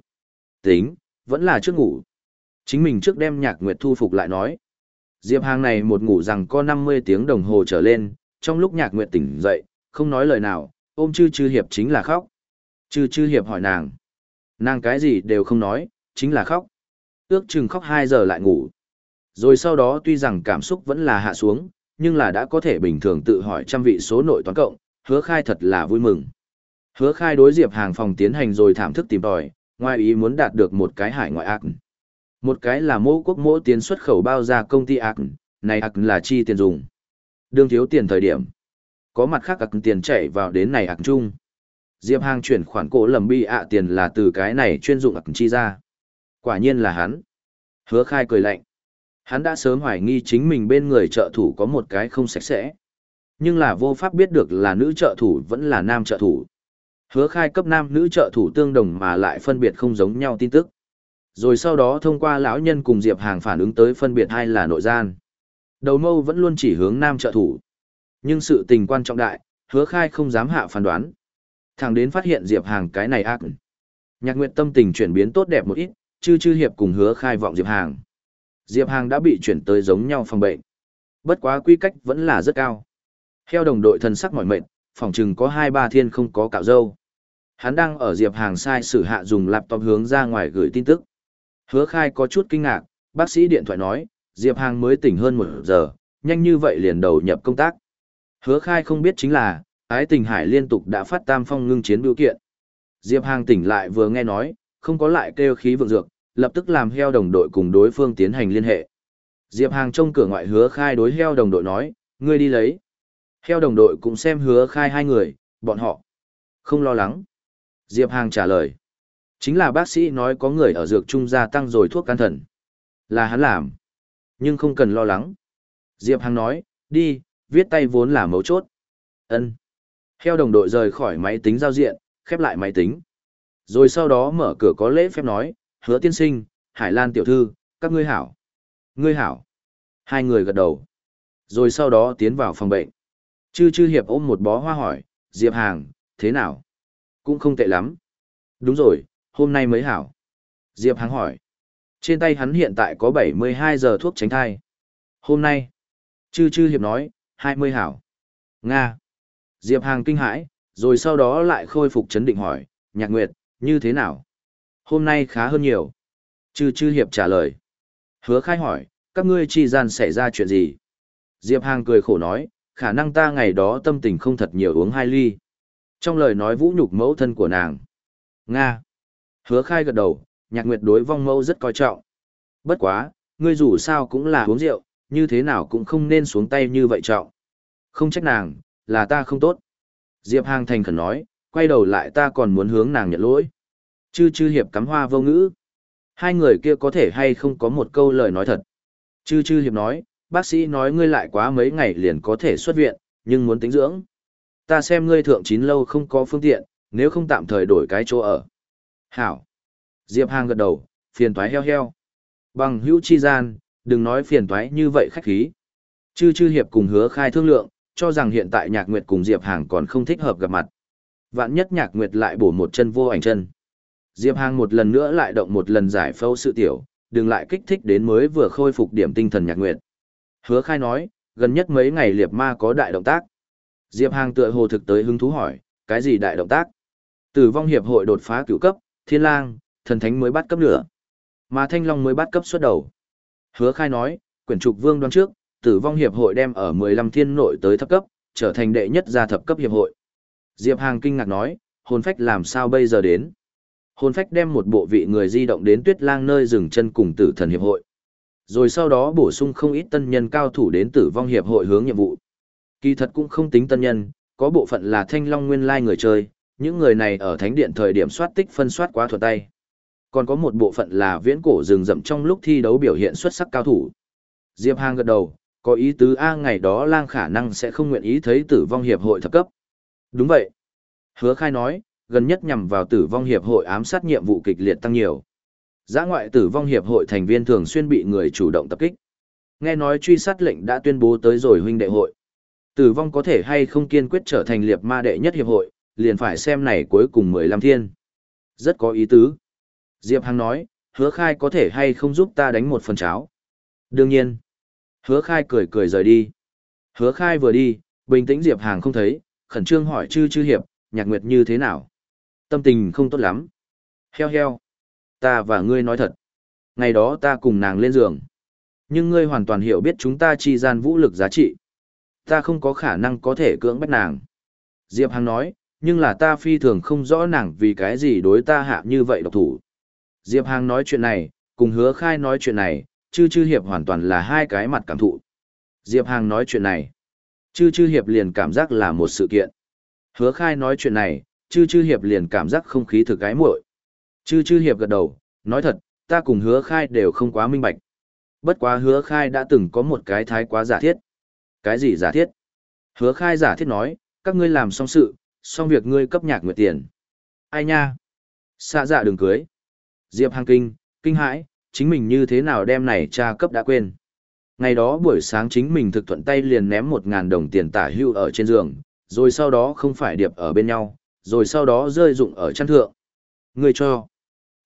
Tính, vẫn là trước ngủ. Chính mình trước đem nhạc nguyệt thu phục lại nói. Diệp Hàng này một ngủ rằng có 50 tiếng đồng hồ trở lên, trong lúc nhạc nguyệt tỉnh dậy, không nói lời nào, ôm chư chư hiệp chính là khóc. Chư chư hiệp hỏi nàng. Nàng cái gì đều không nói, chính là khóc. Ước chừng khóc 2 giờ lại ngủ. Rồi sau đó tuy rằng cảm xúc vẫn là hạ xuống, nhưng là đã có thể bình thường tự hỏi trăm vị số nội toán cộng, hứa khai thật là vui mừng. Hứa khai đối diệp hàng phòng tiến hành rồi thảm thức tìm tòi, ngoài ý muốn đạt được một cái hải ngoại ác. Một cái là mô quốc mô tiến xuất khẩu bao ra công ty ác, này ác là chi tiền dùng. Đương thiếu tiền thời điểm. Có mặt khác ác tiền chảy vào đến này ác chung. Diệp Hàng chuyển khoản cổ lầm bi ạ tiền là từ cái này chuyên dụng ạc chi ra. Quả nhiên là hắn. Hứa khai cười lạnh. Hắn đã sớm hoài nghi chính mình bên người trợ thủ có một cái không sạch sẽ. Nhưng là vô pháp biết được là nữ trợ thủ vẫn là nam trợ thủ. Hứa khai cấp nam nữ trợ thủ tương đồng mà lại phân biệt không giống nhau tin tức. Rồi sau đó thông qua lão nhân cùng Diệp Hàng phản ứng tới phân biệt hai là nội gian. Đầu mâu vẫn luôn chỉ hướng nam trợ thủ. Nhưng sự tình quan trọng đại, hứa khai không dám hạ phán đoán. Thằng đến phát hiện Diệp Hàng cái này ác. Nhạc Nguyệt tâm tình chuyển biến tốt đẹp một ít, chư chư hiệp cùng hứa khai vọng Diệp Hàng. Diệp Hàng đã bị chuyển tới giống nhau phòng bệnh. Bất quá quy cách vẫn là rất cao. Theo đồng đội thân sắc mỏi mệt, phòng chừng có hai ba thiên không có cạo dâu. Hắn đang ở Diệp Hàng sai sử hạ dùng laptop hướng ra ngoài gửi tin tức. Hứa khai có chút kinh ngạc, bác sĩ điện thoại nói, Diệp Hàng mới tỉnh hơn một giờ, nhanh như vậy liền đầu nhập công tác. Hứa khai không biết chính là, ái tình hải liên tục đã phát tam phong ngưng chiến biểu kiện. Diệp Hàng tỉnh lại vừa nghe nói, không có lại kêu khí vượng dược, lập tức làm heo đồng đội cùng đối phương tiến hành liên hệ. Diệp Hàng trông cửa ngoại hứa khai đối heo đồng đội nói, ngươi đi lấy. Heo đồng đội cũng xem hứa khai hai người, bọn họ. Không lo lắng. Diệp Hàng trả lời. Chính là bác sĩ nói có người ở dược trung gia tăng rồi thuốc can thần. Là hắn làm. Nhưng không cần lo lắng. Diệp Hàng nói, đi, viết tay vốn là mấu chốt. ân Heo đồng đội rời khỏi máy tính giao diện, khép lại máy tính. Rồi sau đó mở cửa có lễ phép nói, hứa tiên sinh, Hải Lan tiểu thư, các ngươi hảo. Ngươi hảo. Hai người gật đầu. Rồi sau đó tiến vào phòng bệnh. Chư chư hiệp ôm một bó hoa hỏi, Diệp Hàng, thế nào? Cũng không tệ lắm. Đúng rồi, hôm nay mới hảo. Diệp Hàng hỏi. Trên tay hắn hiện tại có 72 giờ thuốc tránh thai. Hôm nay, chư chư hiệp nói, 20 hảo. Nga. Diệp Hàng kinh hãi, rồi sau đó lại khôi phục chấn định hỏi, nhạc nguyệt, như thế nào? Hôm nay khá hơn nhiều. Chư chư hiệp trả lời. Hứa khai hỏi, các ngươi chi gian xảy ra chuyện gì? Diệp Hàng cười khổ nói, khả năng ta ngày đó tâm tình không thật nhiều uống hai ly. Trong lời nói vũ nhục mẫu thân của nàng. Nga. Hứa khai gật đầu, nhạc nguyệt đối vong mẫu rất coi trọng. Bất quá, ngươi dù sao cũng là uống rượu, như thế nào cũng không nên xuống tay như vậy trọng. Không trách nàng, là ta không tốt. Diệp Hàng thành khẩn nói, quay đầu lại ta còn muốn hướng nàng nhận lỗi. Chư chư hiệp cắm hoa vô ngữ. Hai người kia có thể hay không có một câu lời nói thật. Chư chư hiệp nói, bác sĩ nói ngươi lại quá mấy ngày liền có thể xuất viện, nhưng muốn tính dưỡng. Ta xem ngươi thượng chín lâu không có phương tiện, nếu không tạm thời đổi cái chỗ ở. Hảo. Diệp Hàng gật đầu, phiền toái heo heo. Bằng hữu chi gian, đừng nói phiền toái như vậy khách khí. Chư chư hiệp cùng hứa khai thương lượng, cho rằng hiện tại nhạc nguyệt cùng Diệp Hàng còn không thích hợp gặp mặt. Vạn nhất nhạc nguyệt lại bổ một chân vô ảnh chân. Diệp Hàng một lần nữa lại động một lần giải phẫu sự tiểu, đừng lại kích thích đến mới vừa khôi phục điểm tinh thần nhạc nguyệt. Hứa khai nói, gần nhất mấy ngày liệp ma có đại động tác. Diệp Hàng tựa hồ thực tới hứng thú hỏi, cái gì đại động tác? Tử vong hiệp hội đột phá cửu cấp, thiên lang, thần thánh mới bắt cấp nửa. Mà thanh long mới bắt cấp xuất đầu. Hứa khai nói, quyển trục vương đoán trước, tử vong hiệp hội đem ở 15 thiên nội tới thấp cấp, trở thành đệ nhất gia thập cấp hiệp hội. Diệp Hàng kinh ngạc nói, hồn phách làm sao bây giờ đến? Hồn phách đem một bộ vị người di động đến tuyết lang nơi dừng chân cùng tử thần hiệp hội. Rồi sau đó bổ sung không ít tân nhân cao thủ đến tử vong hiệp hội hướng nhiệm vụ. Kỳ thật cũng không tính tân nhân, có bộ phận là thanh long nguyên lai người chơi, những người này ở thánh điện thời điểm soát tích phân soát quá thuật tay. Còn có một bộ phận là viễn cổ rừng rậm trong lúc thi đấu biểu hiện xuất sắc cao thủ. Diệp Hàng gật đầu, có ý tứ A ngày đó lang khả năng sẽ không nguyện ý thấy tử vong hiệp hội thập cấp. Đúng vậy. Hứa khai nói, gần nhất nhằm vào tử vong hiệp hội ám sát nhiệm vụ kịch liệt tăng nhiều. Giã ngoại tử vong hiệp hội thành viên thường xuyên bị người chủ động tập kích. Nghe nói truy sát lệnh đã tuyên bố tới rồi huynh đệ hội. Tử vong có thể hay không kiên quyết trở thành liệp ma đệ nhất hiệp hội, liền phải xem này cuối cùng 15 thiên. Rất có ý tứ. Diệp Hằng nói, hứa khai có thể hay không giúp ta đánh một phần cháo. Đương nhiên. Hứa khai cười cười rời đi. Hứa khai vừa đi, bình tĩnh Diệp Hàng không thấy, khẩn trương hỏi chư chư hiệp, nhạc nguyệt như thế nào? Tâm tình không tốt lắm. Heo heo. Ta và ngươi nói thật. Ngày đó ta cùng nàng lên giường. Nhưng ngươi hoàn toàn hiểu biết chúng ta chi gian vũ lực giá trị. Ta không có khả năng có thể cưỡng bắt nàng. Diệp Hằng nói, nhưng là ta phi thường không rõ nàng vì cái gì đối ta hạ như vậy độc thủ. Diệp Hàng nói chuyện này, cùng hứa khai nói chuyện này, chư chư hiệp hoàn toàn là hai cái mặt cảm thụ. Diệp Hàng nói chuyện này, chư chư hiệp liền cảm giác là một sự kiện. Hứa khai nói chuyện này, chư chư hiệp liền cảm giác không khí thực cái muội Chư chư hiệp gật đầu, nói thật, ta cùng hứa khai đều không quá minh bạch. Bất quá hứa khai đã từng có một cái thái quá giả thiết. Cái gì giả thiết? Hứa khai giả thiết nói, các ngươi làm xong sự, xong việc ngươi cấp nhạc nguyệt tiền. Ai nha? Xạ dạ đừng cưới. Diệp Hàng Kinh, kinh hãi, chính mình như thế nào đem này cha cấp đã quên. Ngày đó buổi sáng chính mình thực thuận tay liền ném một ngàn đồng tiền tả hưu ở trên giường, rồi sau đó không phải điệp ở bên nhau, rồi sau đó rơi dụng ở chăn thượng. Người cho.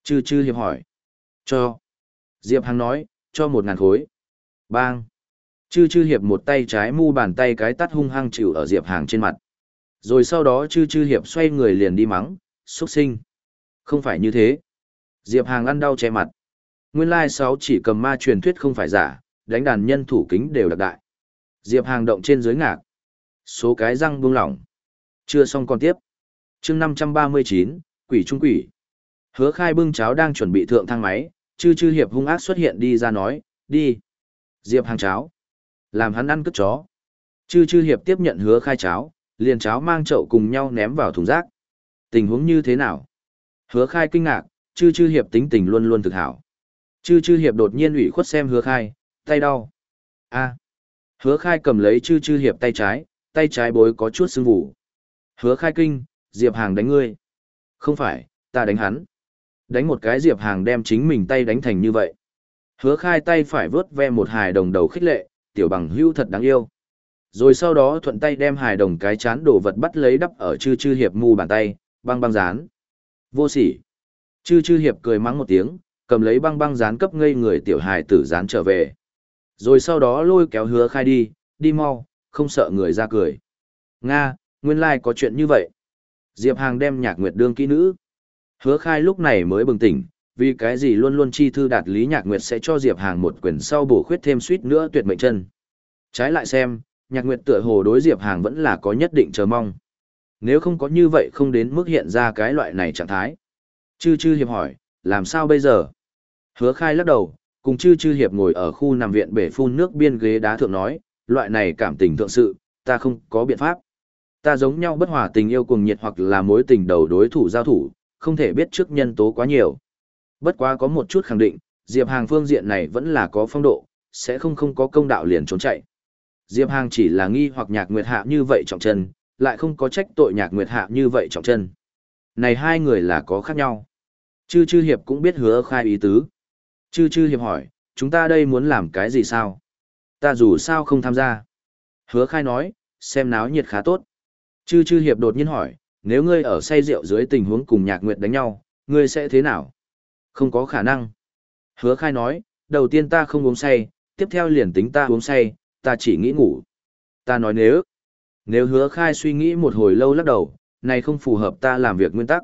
Chư chư hiệp hỏi. Cho. Diệp Hằng nói, cho một ngàn khối. Bang. Chư chư hiệp một tay trái mu bàn tay cái tắt hung hăng chịu ở Diệp Hàng trên mặt. Rồi sau đó chư chư hiệp xoay người liền đi mắng, xuất sinh. Không phải như thế. Diệp Hàng ăn đau che mặt. Nguyên lai sáu chỉ cầm ma truyền thuyết không phải giả, đánh đàn nhân thủ kính đều đặc đại. Diệp Hàng động trên dưới ngạc. Số cái răng buông lỏng. Chưa xong còn tiếp. chương 539, quỷ trung quỷ. Hứa khai bưng cháo đang chuẩn bị thượng thang máy, chư chư hiệp hung ác xuất hiện đi ra nói, đi. Diệp Hàng cháo. Làm hắn ăn cất chó. Chư chư hiệp tiếp nhận hứa khai cháo, liền cháo mang chậu cùng nhau ném vào thùng rác. Tình huống như thế nào? Hứa khai kinh ngạc, chư chư hiệp tính tình luôn luôn thực hảo. Chư chư hiệp đột nhiên ủy khuất xem hứa khai, tay đau. a Hứa khai cầm lấy chư chư hiệp tay trái, tay trái bối có chút sưng vù Hứa khai kinh, Diệp Hàng đánh ngươi. Không phải, ta đánh hắn. Đánh một cái Diệp Hàng đem chính mình tay đánh thành như vậy. Hứa khai tay phải vớt ve một hài đồng đầu khích lệ, tiểu bằng hưu thật đáng yêu. Rồi sau đó thuận tay đem hài đồng cái chán đồ vật bắt lấy đắp ở chư chư hiệp mù bàn tay, băng băng dán. Vô sỉ. Chư chư hiệp cười mắng một tiếng, cầm lấy băng băng dán cấp ngây người tiểu hài tử dán trở về. Rồi sau đó lôi kéo hứa khai đi, đi mau, không sợ người ra cười. Nga, nguyên lai like có chuyện như vậy. Diệp Hàng đem nhạc nguyệt đương kỹ nữ. Hứa khai lúc này mới bừng tỉnh, vì cái gì luôn luôn chi thư đạt lý nhạc nguyệt sẽ cho Diệp Hàng một quyền sau bổ khuyết thêm suýt nữa tuyệt mệnh chân. Trái lại xem, nhạc nguyệt tựa hồ đối Diệp Hàng vẫn là có nhất định chờ mong. Nếu không có như vậy không đến mức hiện ra cái loại này trạng thái. Chư chư hiệp hỏi, làm sao bây giờ? Hứa khai lắc đầu, cùng chư chư hiệp ngồi ở khu nằm viện bể phun nước biên ghế đá thượng nói, loại này cảm tình thượng sự, ta không có biện pháp. Ta giống nhau bất hòa tình yêu cùng nhiệt hoặc là mối tình đầu đối thủ giao thủ, không thể biết trước nhân tố quá nhiều. Bất quá có một chút khẳng định, Diệp Hàng phương diện này vẫn là có phong độ, sẽ không không có công đạo liền trốn chạy. Diệp Hàng chỉ là nghi hoặc nhạc nguyệt hạ như vậy trọng chân, lại không có trách tội nhạc nguyệt hạ như vậy trọng chân. Này hai người là có khác nhau. Chư chư hiệp cũng biết hứa khai ý tứ. Chư chư hiệp hỏi, chúng ta đây muốn làm cái gì sao? Ta dù sao không tham gia. Hứa khai nói, xem náo nhiệt khá tốt. Chư chư hiệp đột nhiên hỏi, nếu ngươi ở say rượu dưới tình huống cùng nhạc nguyệt đánh nhau, ngươi sẽ thế nào? Không có khả năng. Hứa khai nói, đầu tiên ta không uống say, tiếp theo liền tính ta uống say, ta chỉ nghĩ ngủ. Ta nói nếu, nếu hứa khai suy nghĩ một hồi lâu lắc đầu, này không phù hợp ta làm việc nguyên tắc.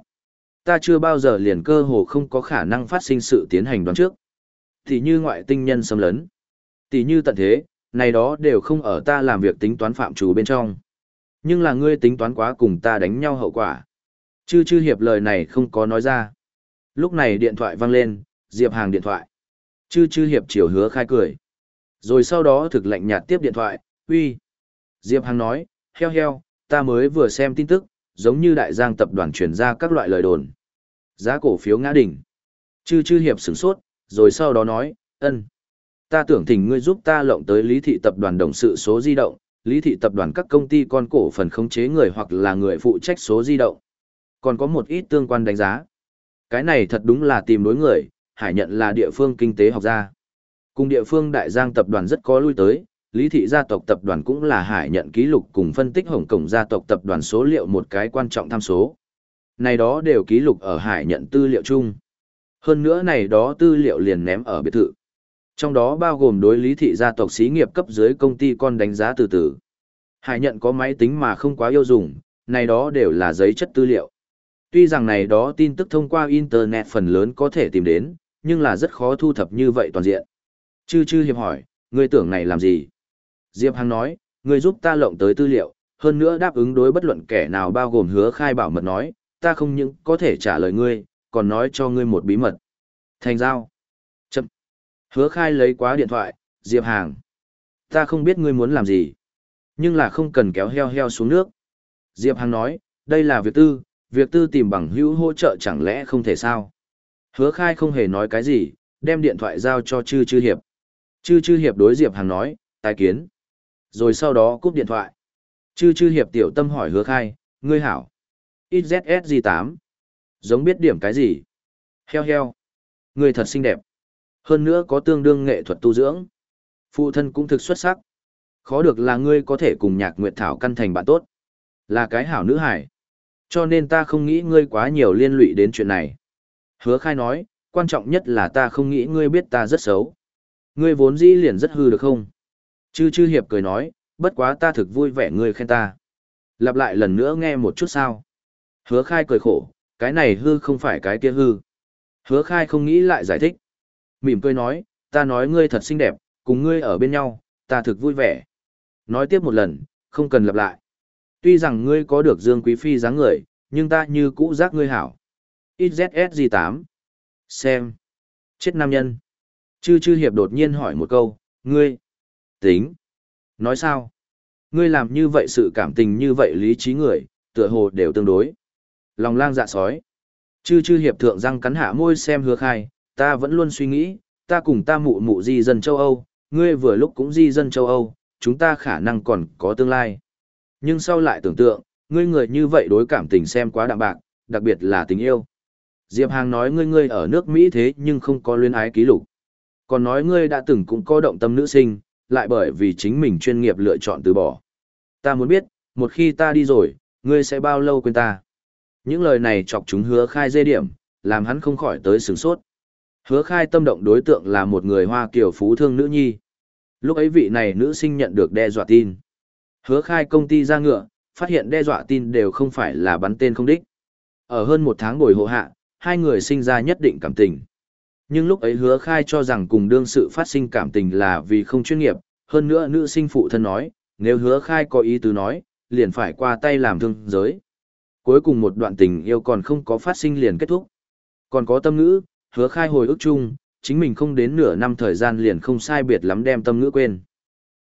Ta chưa bao giờ liền cơ hồ không có khả năng phát sinh sự tiến hành đoán trước tỉ như ngoại tinh nhân xâm lấn. tỉ như tận thế, này đó đều không ở ta làm việc tính toán phạm chủ bên trong. Nhưng là ngươi tính toán quá cùng ta đánh nhau hậu quả. Chư chư hiệp lời này không có nói ra. Lúc này điện thoại vang lên, Diệp Hàng điện thoại. Chư chư hiệp chiều hứa khai cười. Rồi sau đó thực lệnh nhạt tiếp điện thoại, uy. Diệp Hàng nói, heo heo, ta mới vừa xem tin tức, giống như đại giang tập đoàn truyền ra các loại lời đồn. Giá cổ phiếu ngã đỉnh. Chư chư hiệp sửng sốt, rồi sau đó nói, ân. Ta tưởng thỉnh ngươi giúp ta lộng tới lý thị tập đoàn đồng sự số di động, lý thị tập đoàn các công ty con cổ phần khống chế người hoặc là người phụ trách số di động. Còn có một ít tương quan đánh giá. Cái này thật đúng là tìm đối người, hải nhận là địa phương kinh tế học gia. Cùng địa phương đại giang tập đoàn rất có lui tới, lý thị gia tộc tập đoàn cũng là hải nhận ký lục cùng phân tích hồng cổng gia tộc tập đoàn số liệu một cái quan trọng tham số. Này đó đều ký lục ở hải nhận tư liệu chung. Hơn nữa này đó tư liệu liền ném ở biệt thự. Trong đó bao gồm đối lý thị gia tộc xí nghiệp cấp dưới công ty con đánh giá từ từ. Hải nhận có máy tính mà không quá yêu dùng, này đó đều là giấy chất tư liệu. Tuy rằng này đó tin tức thông qua Internet phần lớn có thể tìm đến, nhưng là rất khó thu thập như vậy toàn diện. Chư chư hiệp hỏi, ngươi tưởng này làm gì? Diệp Hằng nói, ngươi giúp ta lộng tới tư liệu, hơn nữa đáp ứng đối bất luận kẻ nào bao gồm hứa khai bảo mật nói, ta không những có thể trả lời ngươi, còn nói cho ngươi một bí mật. Thành giao. Chậm. Hứa khai lấy quá điện thoại, Diệp Hàng. Ta không biết ngươi muốn làm gì, nhưng là không cần kéo heo heo xuống nước. Diệp Hàng nói, đây là việc tư, việc tư tìm bằng hữu hỗ trợ chẳng lẽ không thể sao. Hứa khai không hề nói cái gì, đem điện thoại giao cho chư chư hiệp. Chư chư hiệp đối Diệp Hàng nói, tài kiến. Rồi sau đó cúp điện thoại. Chư chư hiệp tiểu tâm hỏi hứa khai, ngươi hảo. XZSG8. Giống biết điểm cái gì? Heo heo. người thật xinh đẹp. Hơn nữa có tương đương nghệ thuật tu dưỡng. Phụ thân cũng thực xuất sắc. Khó được là ngươi có thể cùng nhạc nguyệt thảo căn thành bạn tốt. Là cái hảo nữ hải. Cho nên ta không nghĩ ngươi quá nhiều liên lụy đến chuyện này. Hứa khai nói, quan trọng nhất là ta không nghĩ ngươi biết ta rất xấu. Ngươi vốn dĩ liền rất hư được không? Chư chư hiệp cười nói, bất quá ta thực vui vẻ ngươi khen ta. Lặp lại lần nữa nghe một chút sao. Hứa khai cười khổ, cái này hư không phải cái kia hư. Hứa khai không nghĩ lại giải thích. Mỉm cười nói, ta nói ngươi thật xinh đẹp, cùng ngươi ở bên nhau, ta thực vui vẻ. Nói tiếp một lần, không cần lặp lại. Tuy rằng ngươi có được Dương Quý Phi dáng người, nhưng ta như cũ giác ngươi hảo. XZSG8. Xem. Chết nam nhân. Chư chư hiệp đột nhiên hỏi một câu, ngươi. Tính. Nói sao? Ngươi làm như vậy sự cảm tình như vậy lý trí người, tựa hồ đều tương đối. Lòng lang dạ sói. Chư chư hiệp thượng răng cắn hạ môi xem hứa khai, ta vẫn luôn suy nghĩ, ta cùng ta mụ mụ di dân châu Âu, ngươi vừa lúc cũng di dân châu Âu, chúng ta khả năng còn có tương lai. Nhưng sau lại tưởng tượng, ngươi người như vậy đối cảm tình xem quá đạm bạc, đặc biệt là tình yêu. Diệp Hàng nói ngươi ngươi ở nước Mỹ thế nhưng không có luyến ái ký lục. Còn nói ngươi đã từng cũng có động tâm nữ sinh, lại bởi vì chính mình chuyên nghiệp lựa chọn từ bỏ. Ta muốn biết, một khi ta đi rồi, ngươi sẽ bao lâu quên ta. Những lời này chọc chúng hứa khai dê điểm, làm hắn không khỏi tới sửng sốt. Hứa khai tâm động đối tượng là một người hoa kiểu phú thương nữ nhi. Lúc ấy vị này nữ sinh nhận được đe dọa tin. Hứa khai công ty ra ngựa, phát hiện đe dọa tin đều không phải là bắn tên không đích. Ở hơn một tháng bồi hộ hạ, hai người sinh ra nhất định cảm tình. Nhưng lúc ấy hứa khai cho rằng cùng đương sự phát sinh cảm tình là vì không chuyên nghiệp, hơn nữa nữ sinh phụ thân nói, nếu hứa khai có ý tứ nói, liền phải qua tay làm thương giới. Cuối cùng một đoạn tình yêu còn không có phát sinh liền kết thúc. Còn có tâm ngữ, hứa khai hồi ức chung, chính mình không đến nửa năm thời gian liền không sai biệt lắm đem tâm ngữ quên.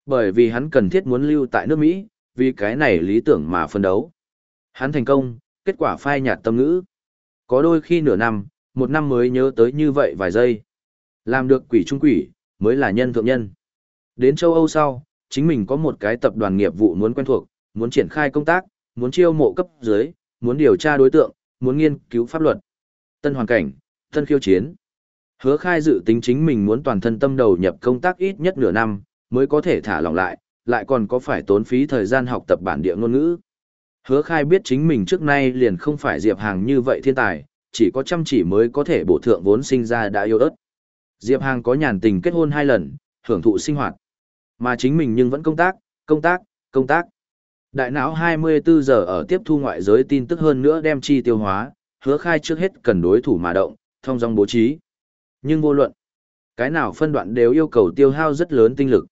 Bởi vì hắn cần thiết muốn lưu tại nước Mỹ, vì cái này lý tưởng mà phân đấu. Hắn thành công, kết quả phai nhạt tâm ngữ. Có đôi khi nửa năm, một năm mới nhớ tới như vậy vài giây. Làm được quỷ trung quỷ, mới là nhân thượng nhân. Đến châu Âu sau, chính mình có một cái tập đoàn nghiệp vụ muốn quen thuộc, muốn triển khai công tác, muốn chiêu mộ cấp dưới, muốn điều tra đối tượng, muốn nghiên cứu pháp luật. Tân hoàn cảnh, tân khiêu chiến. Hứa khai dự tính chính mình muốn toàn thân tâm đầu nhập công tác ít nhất nửa năm, mới có thể thả lỏng lại, lại còn có phải tốn phí thời gian học tập bản địa ngôn ngữ. Hứa khai biết chính mình trước nay liền không phải Diệp Hàng như vậy thiên tài, chỉ có chăm chỉ mới có thể bổ thượng vốn sinh ra đã yêu ớt. Diệp Hàng có nhàn tình kết hôn hai lần, hưởng thụ sinh hoạt. Mà chính mình nhưng vẫn công tác, công tác, công tác. Đại não 24 giờ ở tiếp thu ngoại giới tin tức hơn nữa đem chi tiêu hóa, hứa khai trước hết cần đối thủ mà động, thông dòng bố trí. Nhưng vô luận, cái nào phân đoạn đều yêu cầu tiêu hao rất lớn tinh lực.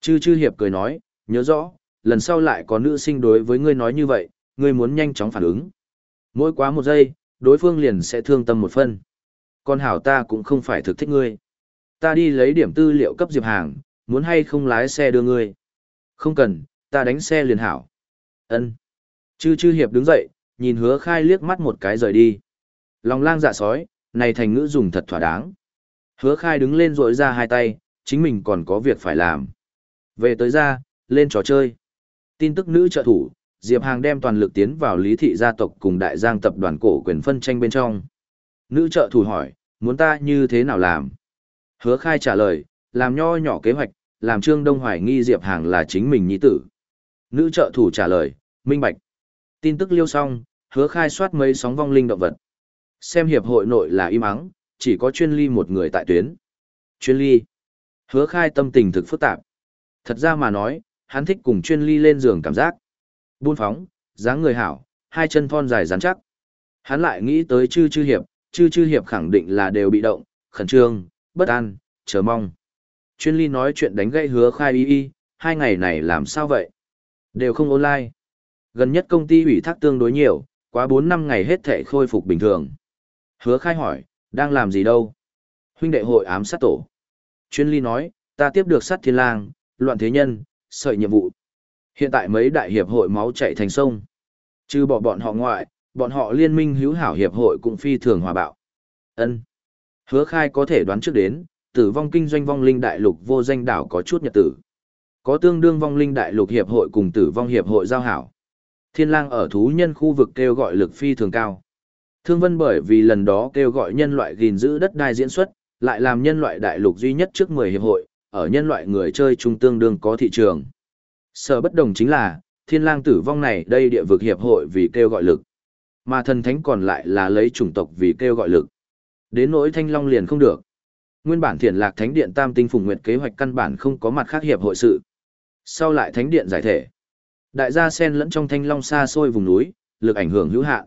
Chư chư hiệp cười nói, nhớ rõ, lần sau lại có nữ sinh đối với ngươi nói như vậy, ngươi muốn nhanh chóng phản ứng. Mỗi quá một giây, đối phương liền sẽ thương tâm một phân. Con hảo ta cũng không phải thực thích ngươi. Ta đi lấy điểm tư liệu cấp diệp hàng, muốn hay không lái xe đưa ngươi. Không cần, ta đánh xe liền hảo ân Chư chư hiệp đứng dậy, nhìn hứa khai liếc mắt một cái rời đi. Lòng lang dạ sói, này thành ngữ dùng thật thỏa đáng. Hứa khai đứng lên rội ra hai tay, chính mình còn có việc phải làm. Về tới ra, lên trò chơi. Tin tức nữ trợ thủ, Diệp Hàng đem toàn lực tiến vào lý thị gia tộc cùng đại giang tập đoàn cổ quyền phân tranh bên trong. Nữ trợ thủ hỏi, muốn ta như thế nào làm? Hứa khai trả lời, làm nho nhỏ kế hoạch, làm Trương Đông hoài nghi Diệp Hàng là chính mình nhi tử. Nữ trợ thủ trả lời, minh bạch. Tin tức liêu xong, hứa khai soát mấy sóng vong linh động vật. Xem hiệp hội nội là im ắng, chỉ có chuyên ly một người tại tuyến. Chuyên ly. Hứa khai tâm tình thực phức tạp. Thật ra mà nói, hắn thích cùng chuyên ly lên giường cảm giác. Buôn phóng, dáng người hảo, hai chân thon dài rắn chắc. Hắn lại nghĩ tới chư chư hiệp, chư chư hiệp khẳng định là đều bị động, khẩn trương, bất an, chờ mong. Chuyên ly nói chuyện đánh gãy hứa khai y y, hai ngày này làm sao vậy? Đều không online. Gần nhất công ty ủy thác tương đối nhiều, quá 4 năm ngày hết thể khôi phục bình thường. Hứa khai hỏi, đang làm gì đâu? Huynh đệ hội ám sát tổ. Chuyên ly nói, ta tiếp được sát thiên lang, loạn thế nhân, sợi nhiệm vụ. Hiện tại mấy đại hiệp hội máu chạy thành sông. Trừ bỏ bọn họ ngoại, bọn họ liên minh hữu hảo hiệp hội cũng phi thường hòa bạo. Ân. Hứa khai có thể đoán trước đến, tử vong kinh doanh vong linh đại lục vô danh đảo có chút nhật tử. Có tương đương vong linh đại lục hiệp hội cùng tử vong hiệp hội giao hảo. Thiên lang ở thú nhân khu vực kêu gọi lực phi thường cao. Thương Vân bởi vì lần đó kêu gọi nhân loại gìn giữ đất đai diễn xuất, lại làm nhân loại đại lục duy nhất trước 10 hiệp hội, ở nhân loại người chơi trung tương đương có thị trường. Sở bất đồng chính là, thiên lang tử vong này đây địa vực hiệp hội vì kêu gọi lực. Mà thần thánh còn lại là lấy chủng tộc vì kêu gọi lực. Đến nỗi thanh long liền không được. Nguyên bản thiền lạc thánh điện tam tinh phùng nguyệt kế hoạch căn bản không có mặt khác hiệp hội sự. Sau lại thánh điện giải thể. Đại gia sen lẫn trong thanh long xa xôi vùng núi, lực ảnh hưởng hữu hạn.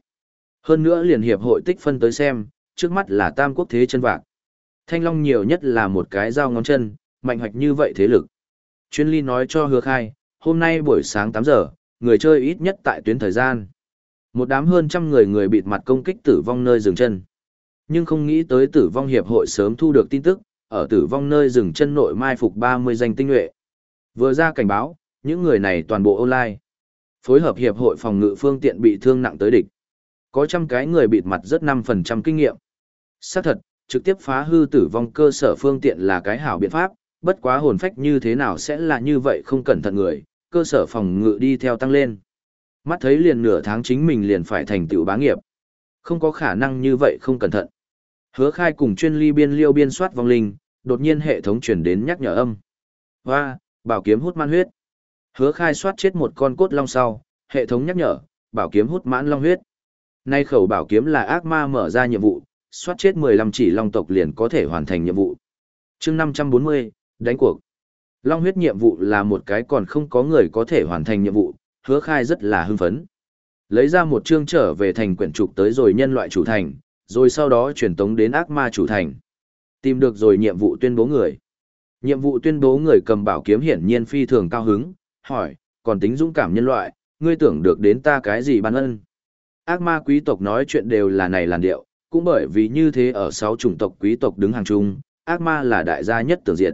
Hơn nữa liền hiệp hội tích phân tới xem, trước mắt là tam quốc thế chân vạc. Thanh long nhiều nhất là một cái dao ngón chân, mạnh hoạch như vậy thế lực. Chuyên ly nói cho hứa khai, hôm nay buổi sáng 8 giờ, người chơi ít nhất tại tuyến thời gian. Một đám hơn trăm người người bịt mặt công kích tử vong nơi dừng chân. Nhưng không nghĩ tới tử vong hiệp hội sớm thu được tin tức, ở tử vong nơi dừng chân nội mai phục 30 danh tinh nhuệ. Vừa ra cảnh báo, những người này toàn bộ online. Phối hợp hiệp hội phòng ngự phương tiện bị thương nặng tới địch. Có trăm cái người bịt mặt rất 5% kinh nghiệm. Xác thật, trực tiếp phá hư tử vong cơ sở phương tiện là cái hảo biện pháp, bất quá hồn phách như thế nào sẽ là như vậy không cẩn thận người, cơ sở phòng ngự đi theo tăng lên. Mắt thấy liền nửa tháng chính mình liền phải thành tựu bá nghiệp. Không có khả năng như vậy không cẩn thận. Hứa khai cùng chuyên ly biên liêu biên soát vong linh, đột nhiên hệ thống chuyển đến nhắc nhở âm. Hoa, bảo kiếm hút man huyết. Hứa khai soát chết một con cốt long sau, hệ thống nhắc nhở, bảo kiếm hút mãn long huyết. Nay khẩu bảo kiếm là ác ma mở ra nhiệm vụ, soát chết 15 chỉ long tộc liền có thể hoàn thành nhiệm vụ. chương 540, đánh cuộc. Long huyết nhiệm vụ là một cái còn không có người có thể hoàn thành nhiệm vụ, hứa khai rất là hưng phấn. Lấy ra một chương trở về thành quyển trục tới rồi nhân loại chủ thành, rồi sau đó truyền tống đến ác ma chủ thành. Tìm được rồi nhiệm vụ tuyên bố người. Nhiệm vụ tuyên bố người cầm bảo kiếm hiển nhiên phi thường cao hứng, hỏi, còn tính dũng cảm nhân loại, ngươi tưởng được đến ta cái gì ban ân? Ác ma quý tộc nói chuyện đều là này làn điệu, cũng bởi vì như thế ở sáu chủng tộc quý tộc đứng hàng chung, ác ma là đại gia nhất tưởng diệt.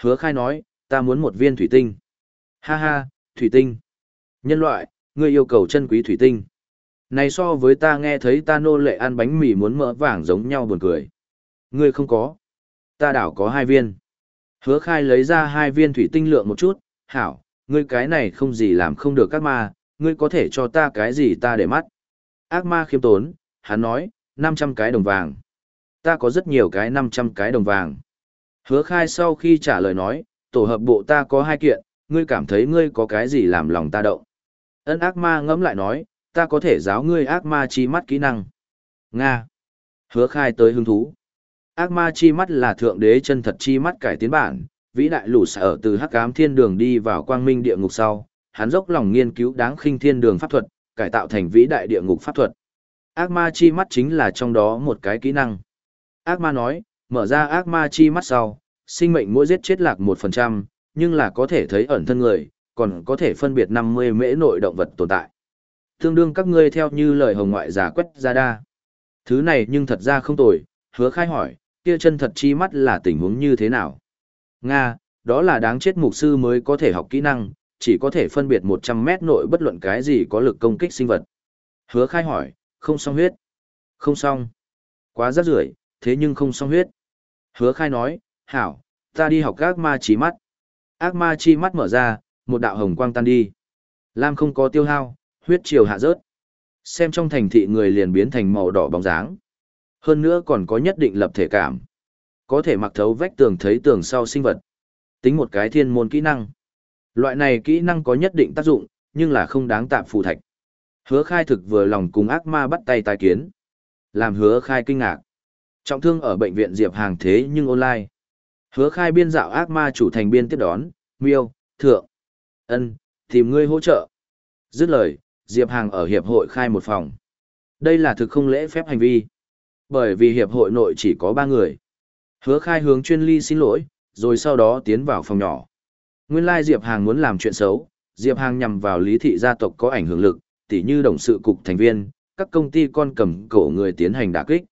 Hứa khai nói, ta muốn một viên thủy tinh. Ha ha, thủy tinh. Nhân loại, ngươi yêu cầu chân quý thủy tinh. Này so với ta nghe thấy ta nô lệ ăn bánh mì muốn mỡ vàng giống nhau buồn cười. Ngươi không có. Ta đảo có hai viên. Hứa khai lấy ra hai viên thủy tinh lượng một chút, hảo, ngươi cái này không gì làm không được các ma, ngươi có thể cho ta cái gì ta để mắt. Ác ma khiêm tốn, hắn nói, 500 cái đồng vàng. Ta có rất nhiều cái 500 cái đồng vàng. Hứa khai sau khi trả lời nói, tổ hợp bộ ta có hai kiện, ngươi cảm thấy ngươi có cái gì làm lòng ta động. Ân ác ma ngẫm lại nói, ta có thể giáo ngươi ác ma chi mắt kỹ năng. Nga. Hứa khai tới hứng thú. Ác ma chi mắt là thượng đế chân thật chi mắt cải tiến bản, vĩ đại lũ sở từ hắc ám thiên đường đi vào quang minh địa ngục sau, hắn dốc lòng nghiên cứu đáng khinh thiên đường pháp thuật, cải tạo thành vĩ đại địa ngục pháp thuật. Ác ma chi mắt chính là trong đó một cái kỹ năng. Ác ma nói, mở ra ác ma chi mắt sau, sinh mệnh mỗi giết chết lạc 1%, nhưng là có thể thấy ẩn thân người, còn có thể phân biệt 50 mễ nội động vật tồn tại. Tương đương các ngươi theo như lời hồng ngoại giả quét ra đa. Thứ này nhưng thật ra không tồi, hứa khai hỏi, kia chân thật chi mắt là tình huống như thế nào? Nga, đó là đáng chết mục sư mới có thể học kỹ năng, chỉ có thể phân biệt 100 mét nội bất luận cái gì có lực công kích sinh vật. Hứa khai hỏi, không xong huyết. Không xong. Quá rắc rưởi thế nhưng không xong huyết. Hứa khai nói, hảo, ta đi học ác ma chi mắt. Ác ma chi mắt mở ra, một đạo hồng quang tan đi. Lam không có tiêu hao, huyết chiều hạ rớt. Xem trong thành thị người liền biến thành màu đỏ bóng dáng. Hơn nữa còn có nhất định lập thể cảm. Có thể mặc thấu vách tường thấy tường sau sinh vật. Tính một cái thiên môn kỹ năng. Loại này kỹ năng có nhất định tác dụng, nhưng là không đáng tạm phù thạch. Hứa khai thực vừa lòng cùng ác ma bắt tay tái kiến. Làm hứa khai kinh ngạc. Trọng thương ở bệnh viện Diệp Hàng thế nhưng online. Hứa khai biên dạo ác ma chủ thành biên tiếp đón, miêu, thượng, ân tìm ngươi hỗ trợ. Dứt lời, Diệp Hàng ở hiệp hội khai một phòng. Đây là thực không lễ phép hành vi. Bởi vì hiệp hội nội chỉ có ba người. Hứa khai hướng chuyên ly xin lỗi, rồi sau đó tiến vào phòng nhỏ. Nguyên lai Diệp Hàng muốn làm chuyện xấu, Diệp Hàng nhằm vào lý thị gia tộc có ảnh hưởng lực, tỉ như đồng sự cục thành viên, các công ty con cầm cổ người tiến hành đả kích.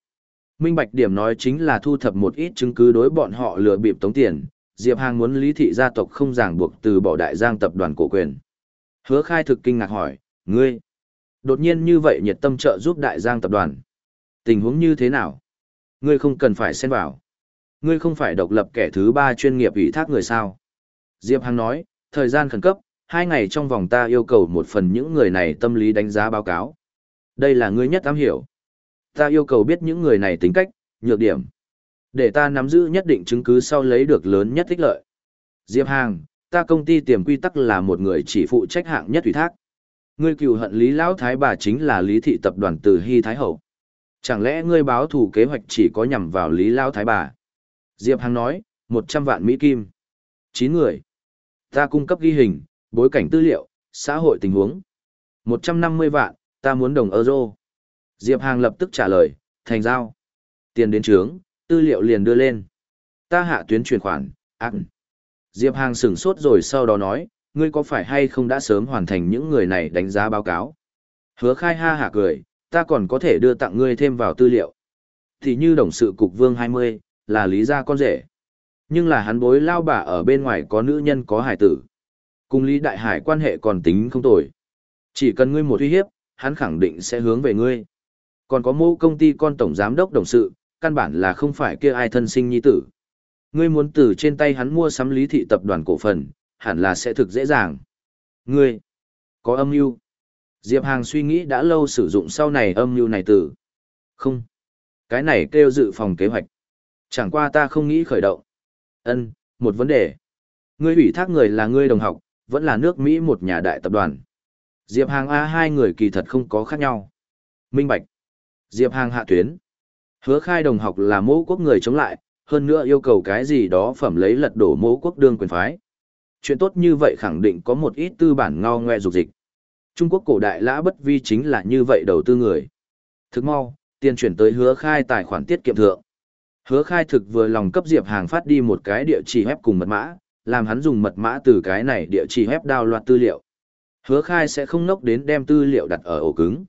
Minh Bạch điểm nói chính là thu thập một ít chứng cứ đối bọn họ lừa bịp tống tiền, Diệp Hàng muốn lý thị gia tộc không ràng buộc từ bỏ đại giang tập đoàn cổ quyền. Hứa khai thực kinh ngạc hỏi, ngươi, đột nhiên như vậy nhiệt tâm trợ giúp đại giang tập đoàn. Tình huống như thế nào? Ngươi không cần phải xen vào. Ngươi không phải độc lập kẻ thứ ba chuyên nghiệp ủy thác người sao? Diệp Hằng nói, thời gian khẩn cấp, hai ngày trong vòng ta yêu cầu một phần những người này tâm lý đánh giá báo cáo. Đây là ngươi nhất am hiểu. Ta yêu cầu biết những người này tính cách, nhược điểm. Để ta nắm giữ nhất định chứng cứ sau lấy được lớn nhất ích lợi. Diệp Hàng, ta công ty tiềm quy tắc là một người chỉ phụ trách hạng nhất ủy thác. Ngươi cựu hận Lý Lão Thái bà chính là Lý Thị Tập đoàn từ Hy Thái Hậu. Chẳng lẽ ngươi báo thủ kế hoạch chỉ có nhằm vào Lý Lão Thái bà? Diệp Hằng nói, 100 vạn Mỹ Kim. 9 người. Ta cung cấp ghi hình, bối cảnh tư liệu, xã hội tình huống. 150 vạn, ta muốn đồng euro. Diệp Hàng lập tức trả lời, thành giao. Tiền đến trướng, tư liệu liền đưa lên. Ta hạ tuyến chuyển khoản, ác. Diệp Hàng sửng sốt rồi sau đó nói, ngươi có phải hay không đã sớm hoàn thành những người này đánh giá báo cáo? Hứa khai ha hạ cười, ta còn có thể đưa tặng ngươi thêm vào tư liệu. Thì như đồng sự cục vương 20, là lý gia con rể. Nhưng là hắn bối lao bà ở bên ngoài có nữ nhân có hải tử. Cùng Lý Đại Hải quan hệ còn tính không tồi. Chỉ cần ngươi một uy hiếp, hắn khẳng định sẽ hướng về ngươi. Còn có mô công ty con tổng giám đốc đồng sự, căn bản là không phải kia ai thân sinh nhi tử. Ngươi muốn từ trên tay hắn mua sắm lý thị tập đoàn cổ phần, hẳn là sẽ thực dễ dàng. Ngươi, có âm mưu Diệp Hàng suy nghĩ đã lâu sử dụng sau này âm mưu này từ. Không. Cái này kêu dự phòng kế hoạch. Chẳng qua ta không nghĩ khởi động. Ân, một vấn đề. Ngươi ủy thác người là ngươi đồng học, vẫn là nước Mỹ một nhà đại tập đoàn. Diệp Hàng A hai người kỳ thật không có khác nhau. Minh Bạch. Diệp Hàng hạ tuyến. Hứa khai đồng học là mẫu quốc người chống lại, hơn nữa yêu cầu cái gì đó phẩm lấy lật đổ mẫu quốc đương quyền phái. Chuyện tốt như vậy khẳng định có một ít tư bản ngao ngoe dục dịch. Trung Quốc cổ đại lã bất vi chính là như vậy đầu tư người. Thức mau, tiền chuyển tới hứa khai tài khoản tiết kiệm thượng. Hứa khai thực vừa lòng cấp Diệp Hàng phát đi một cái địa chỉ web cùng mật mã, làm hắn dùng mật mã từ cái này địa chỉ web đào loạt tư liệu. Hứa khai sẽ không nốc đến đem tư liệu đặt ở ổ cứng.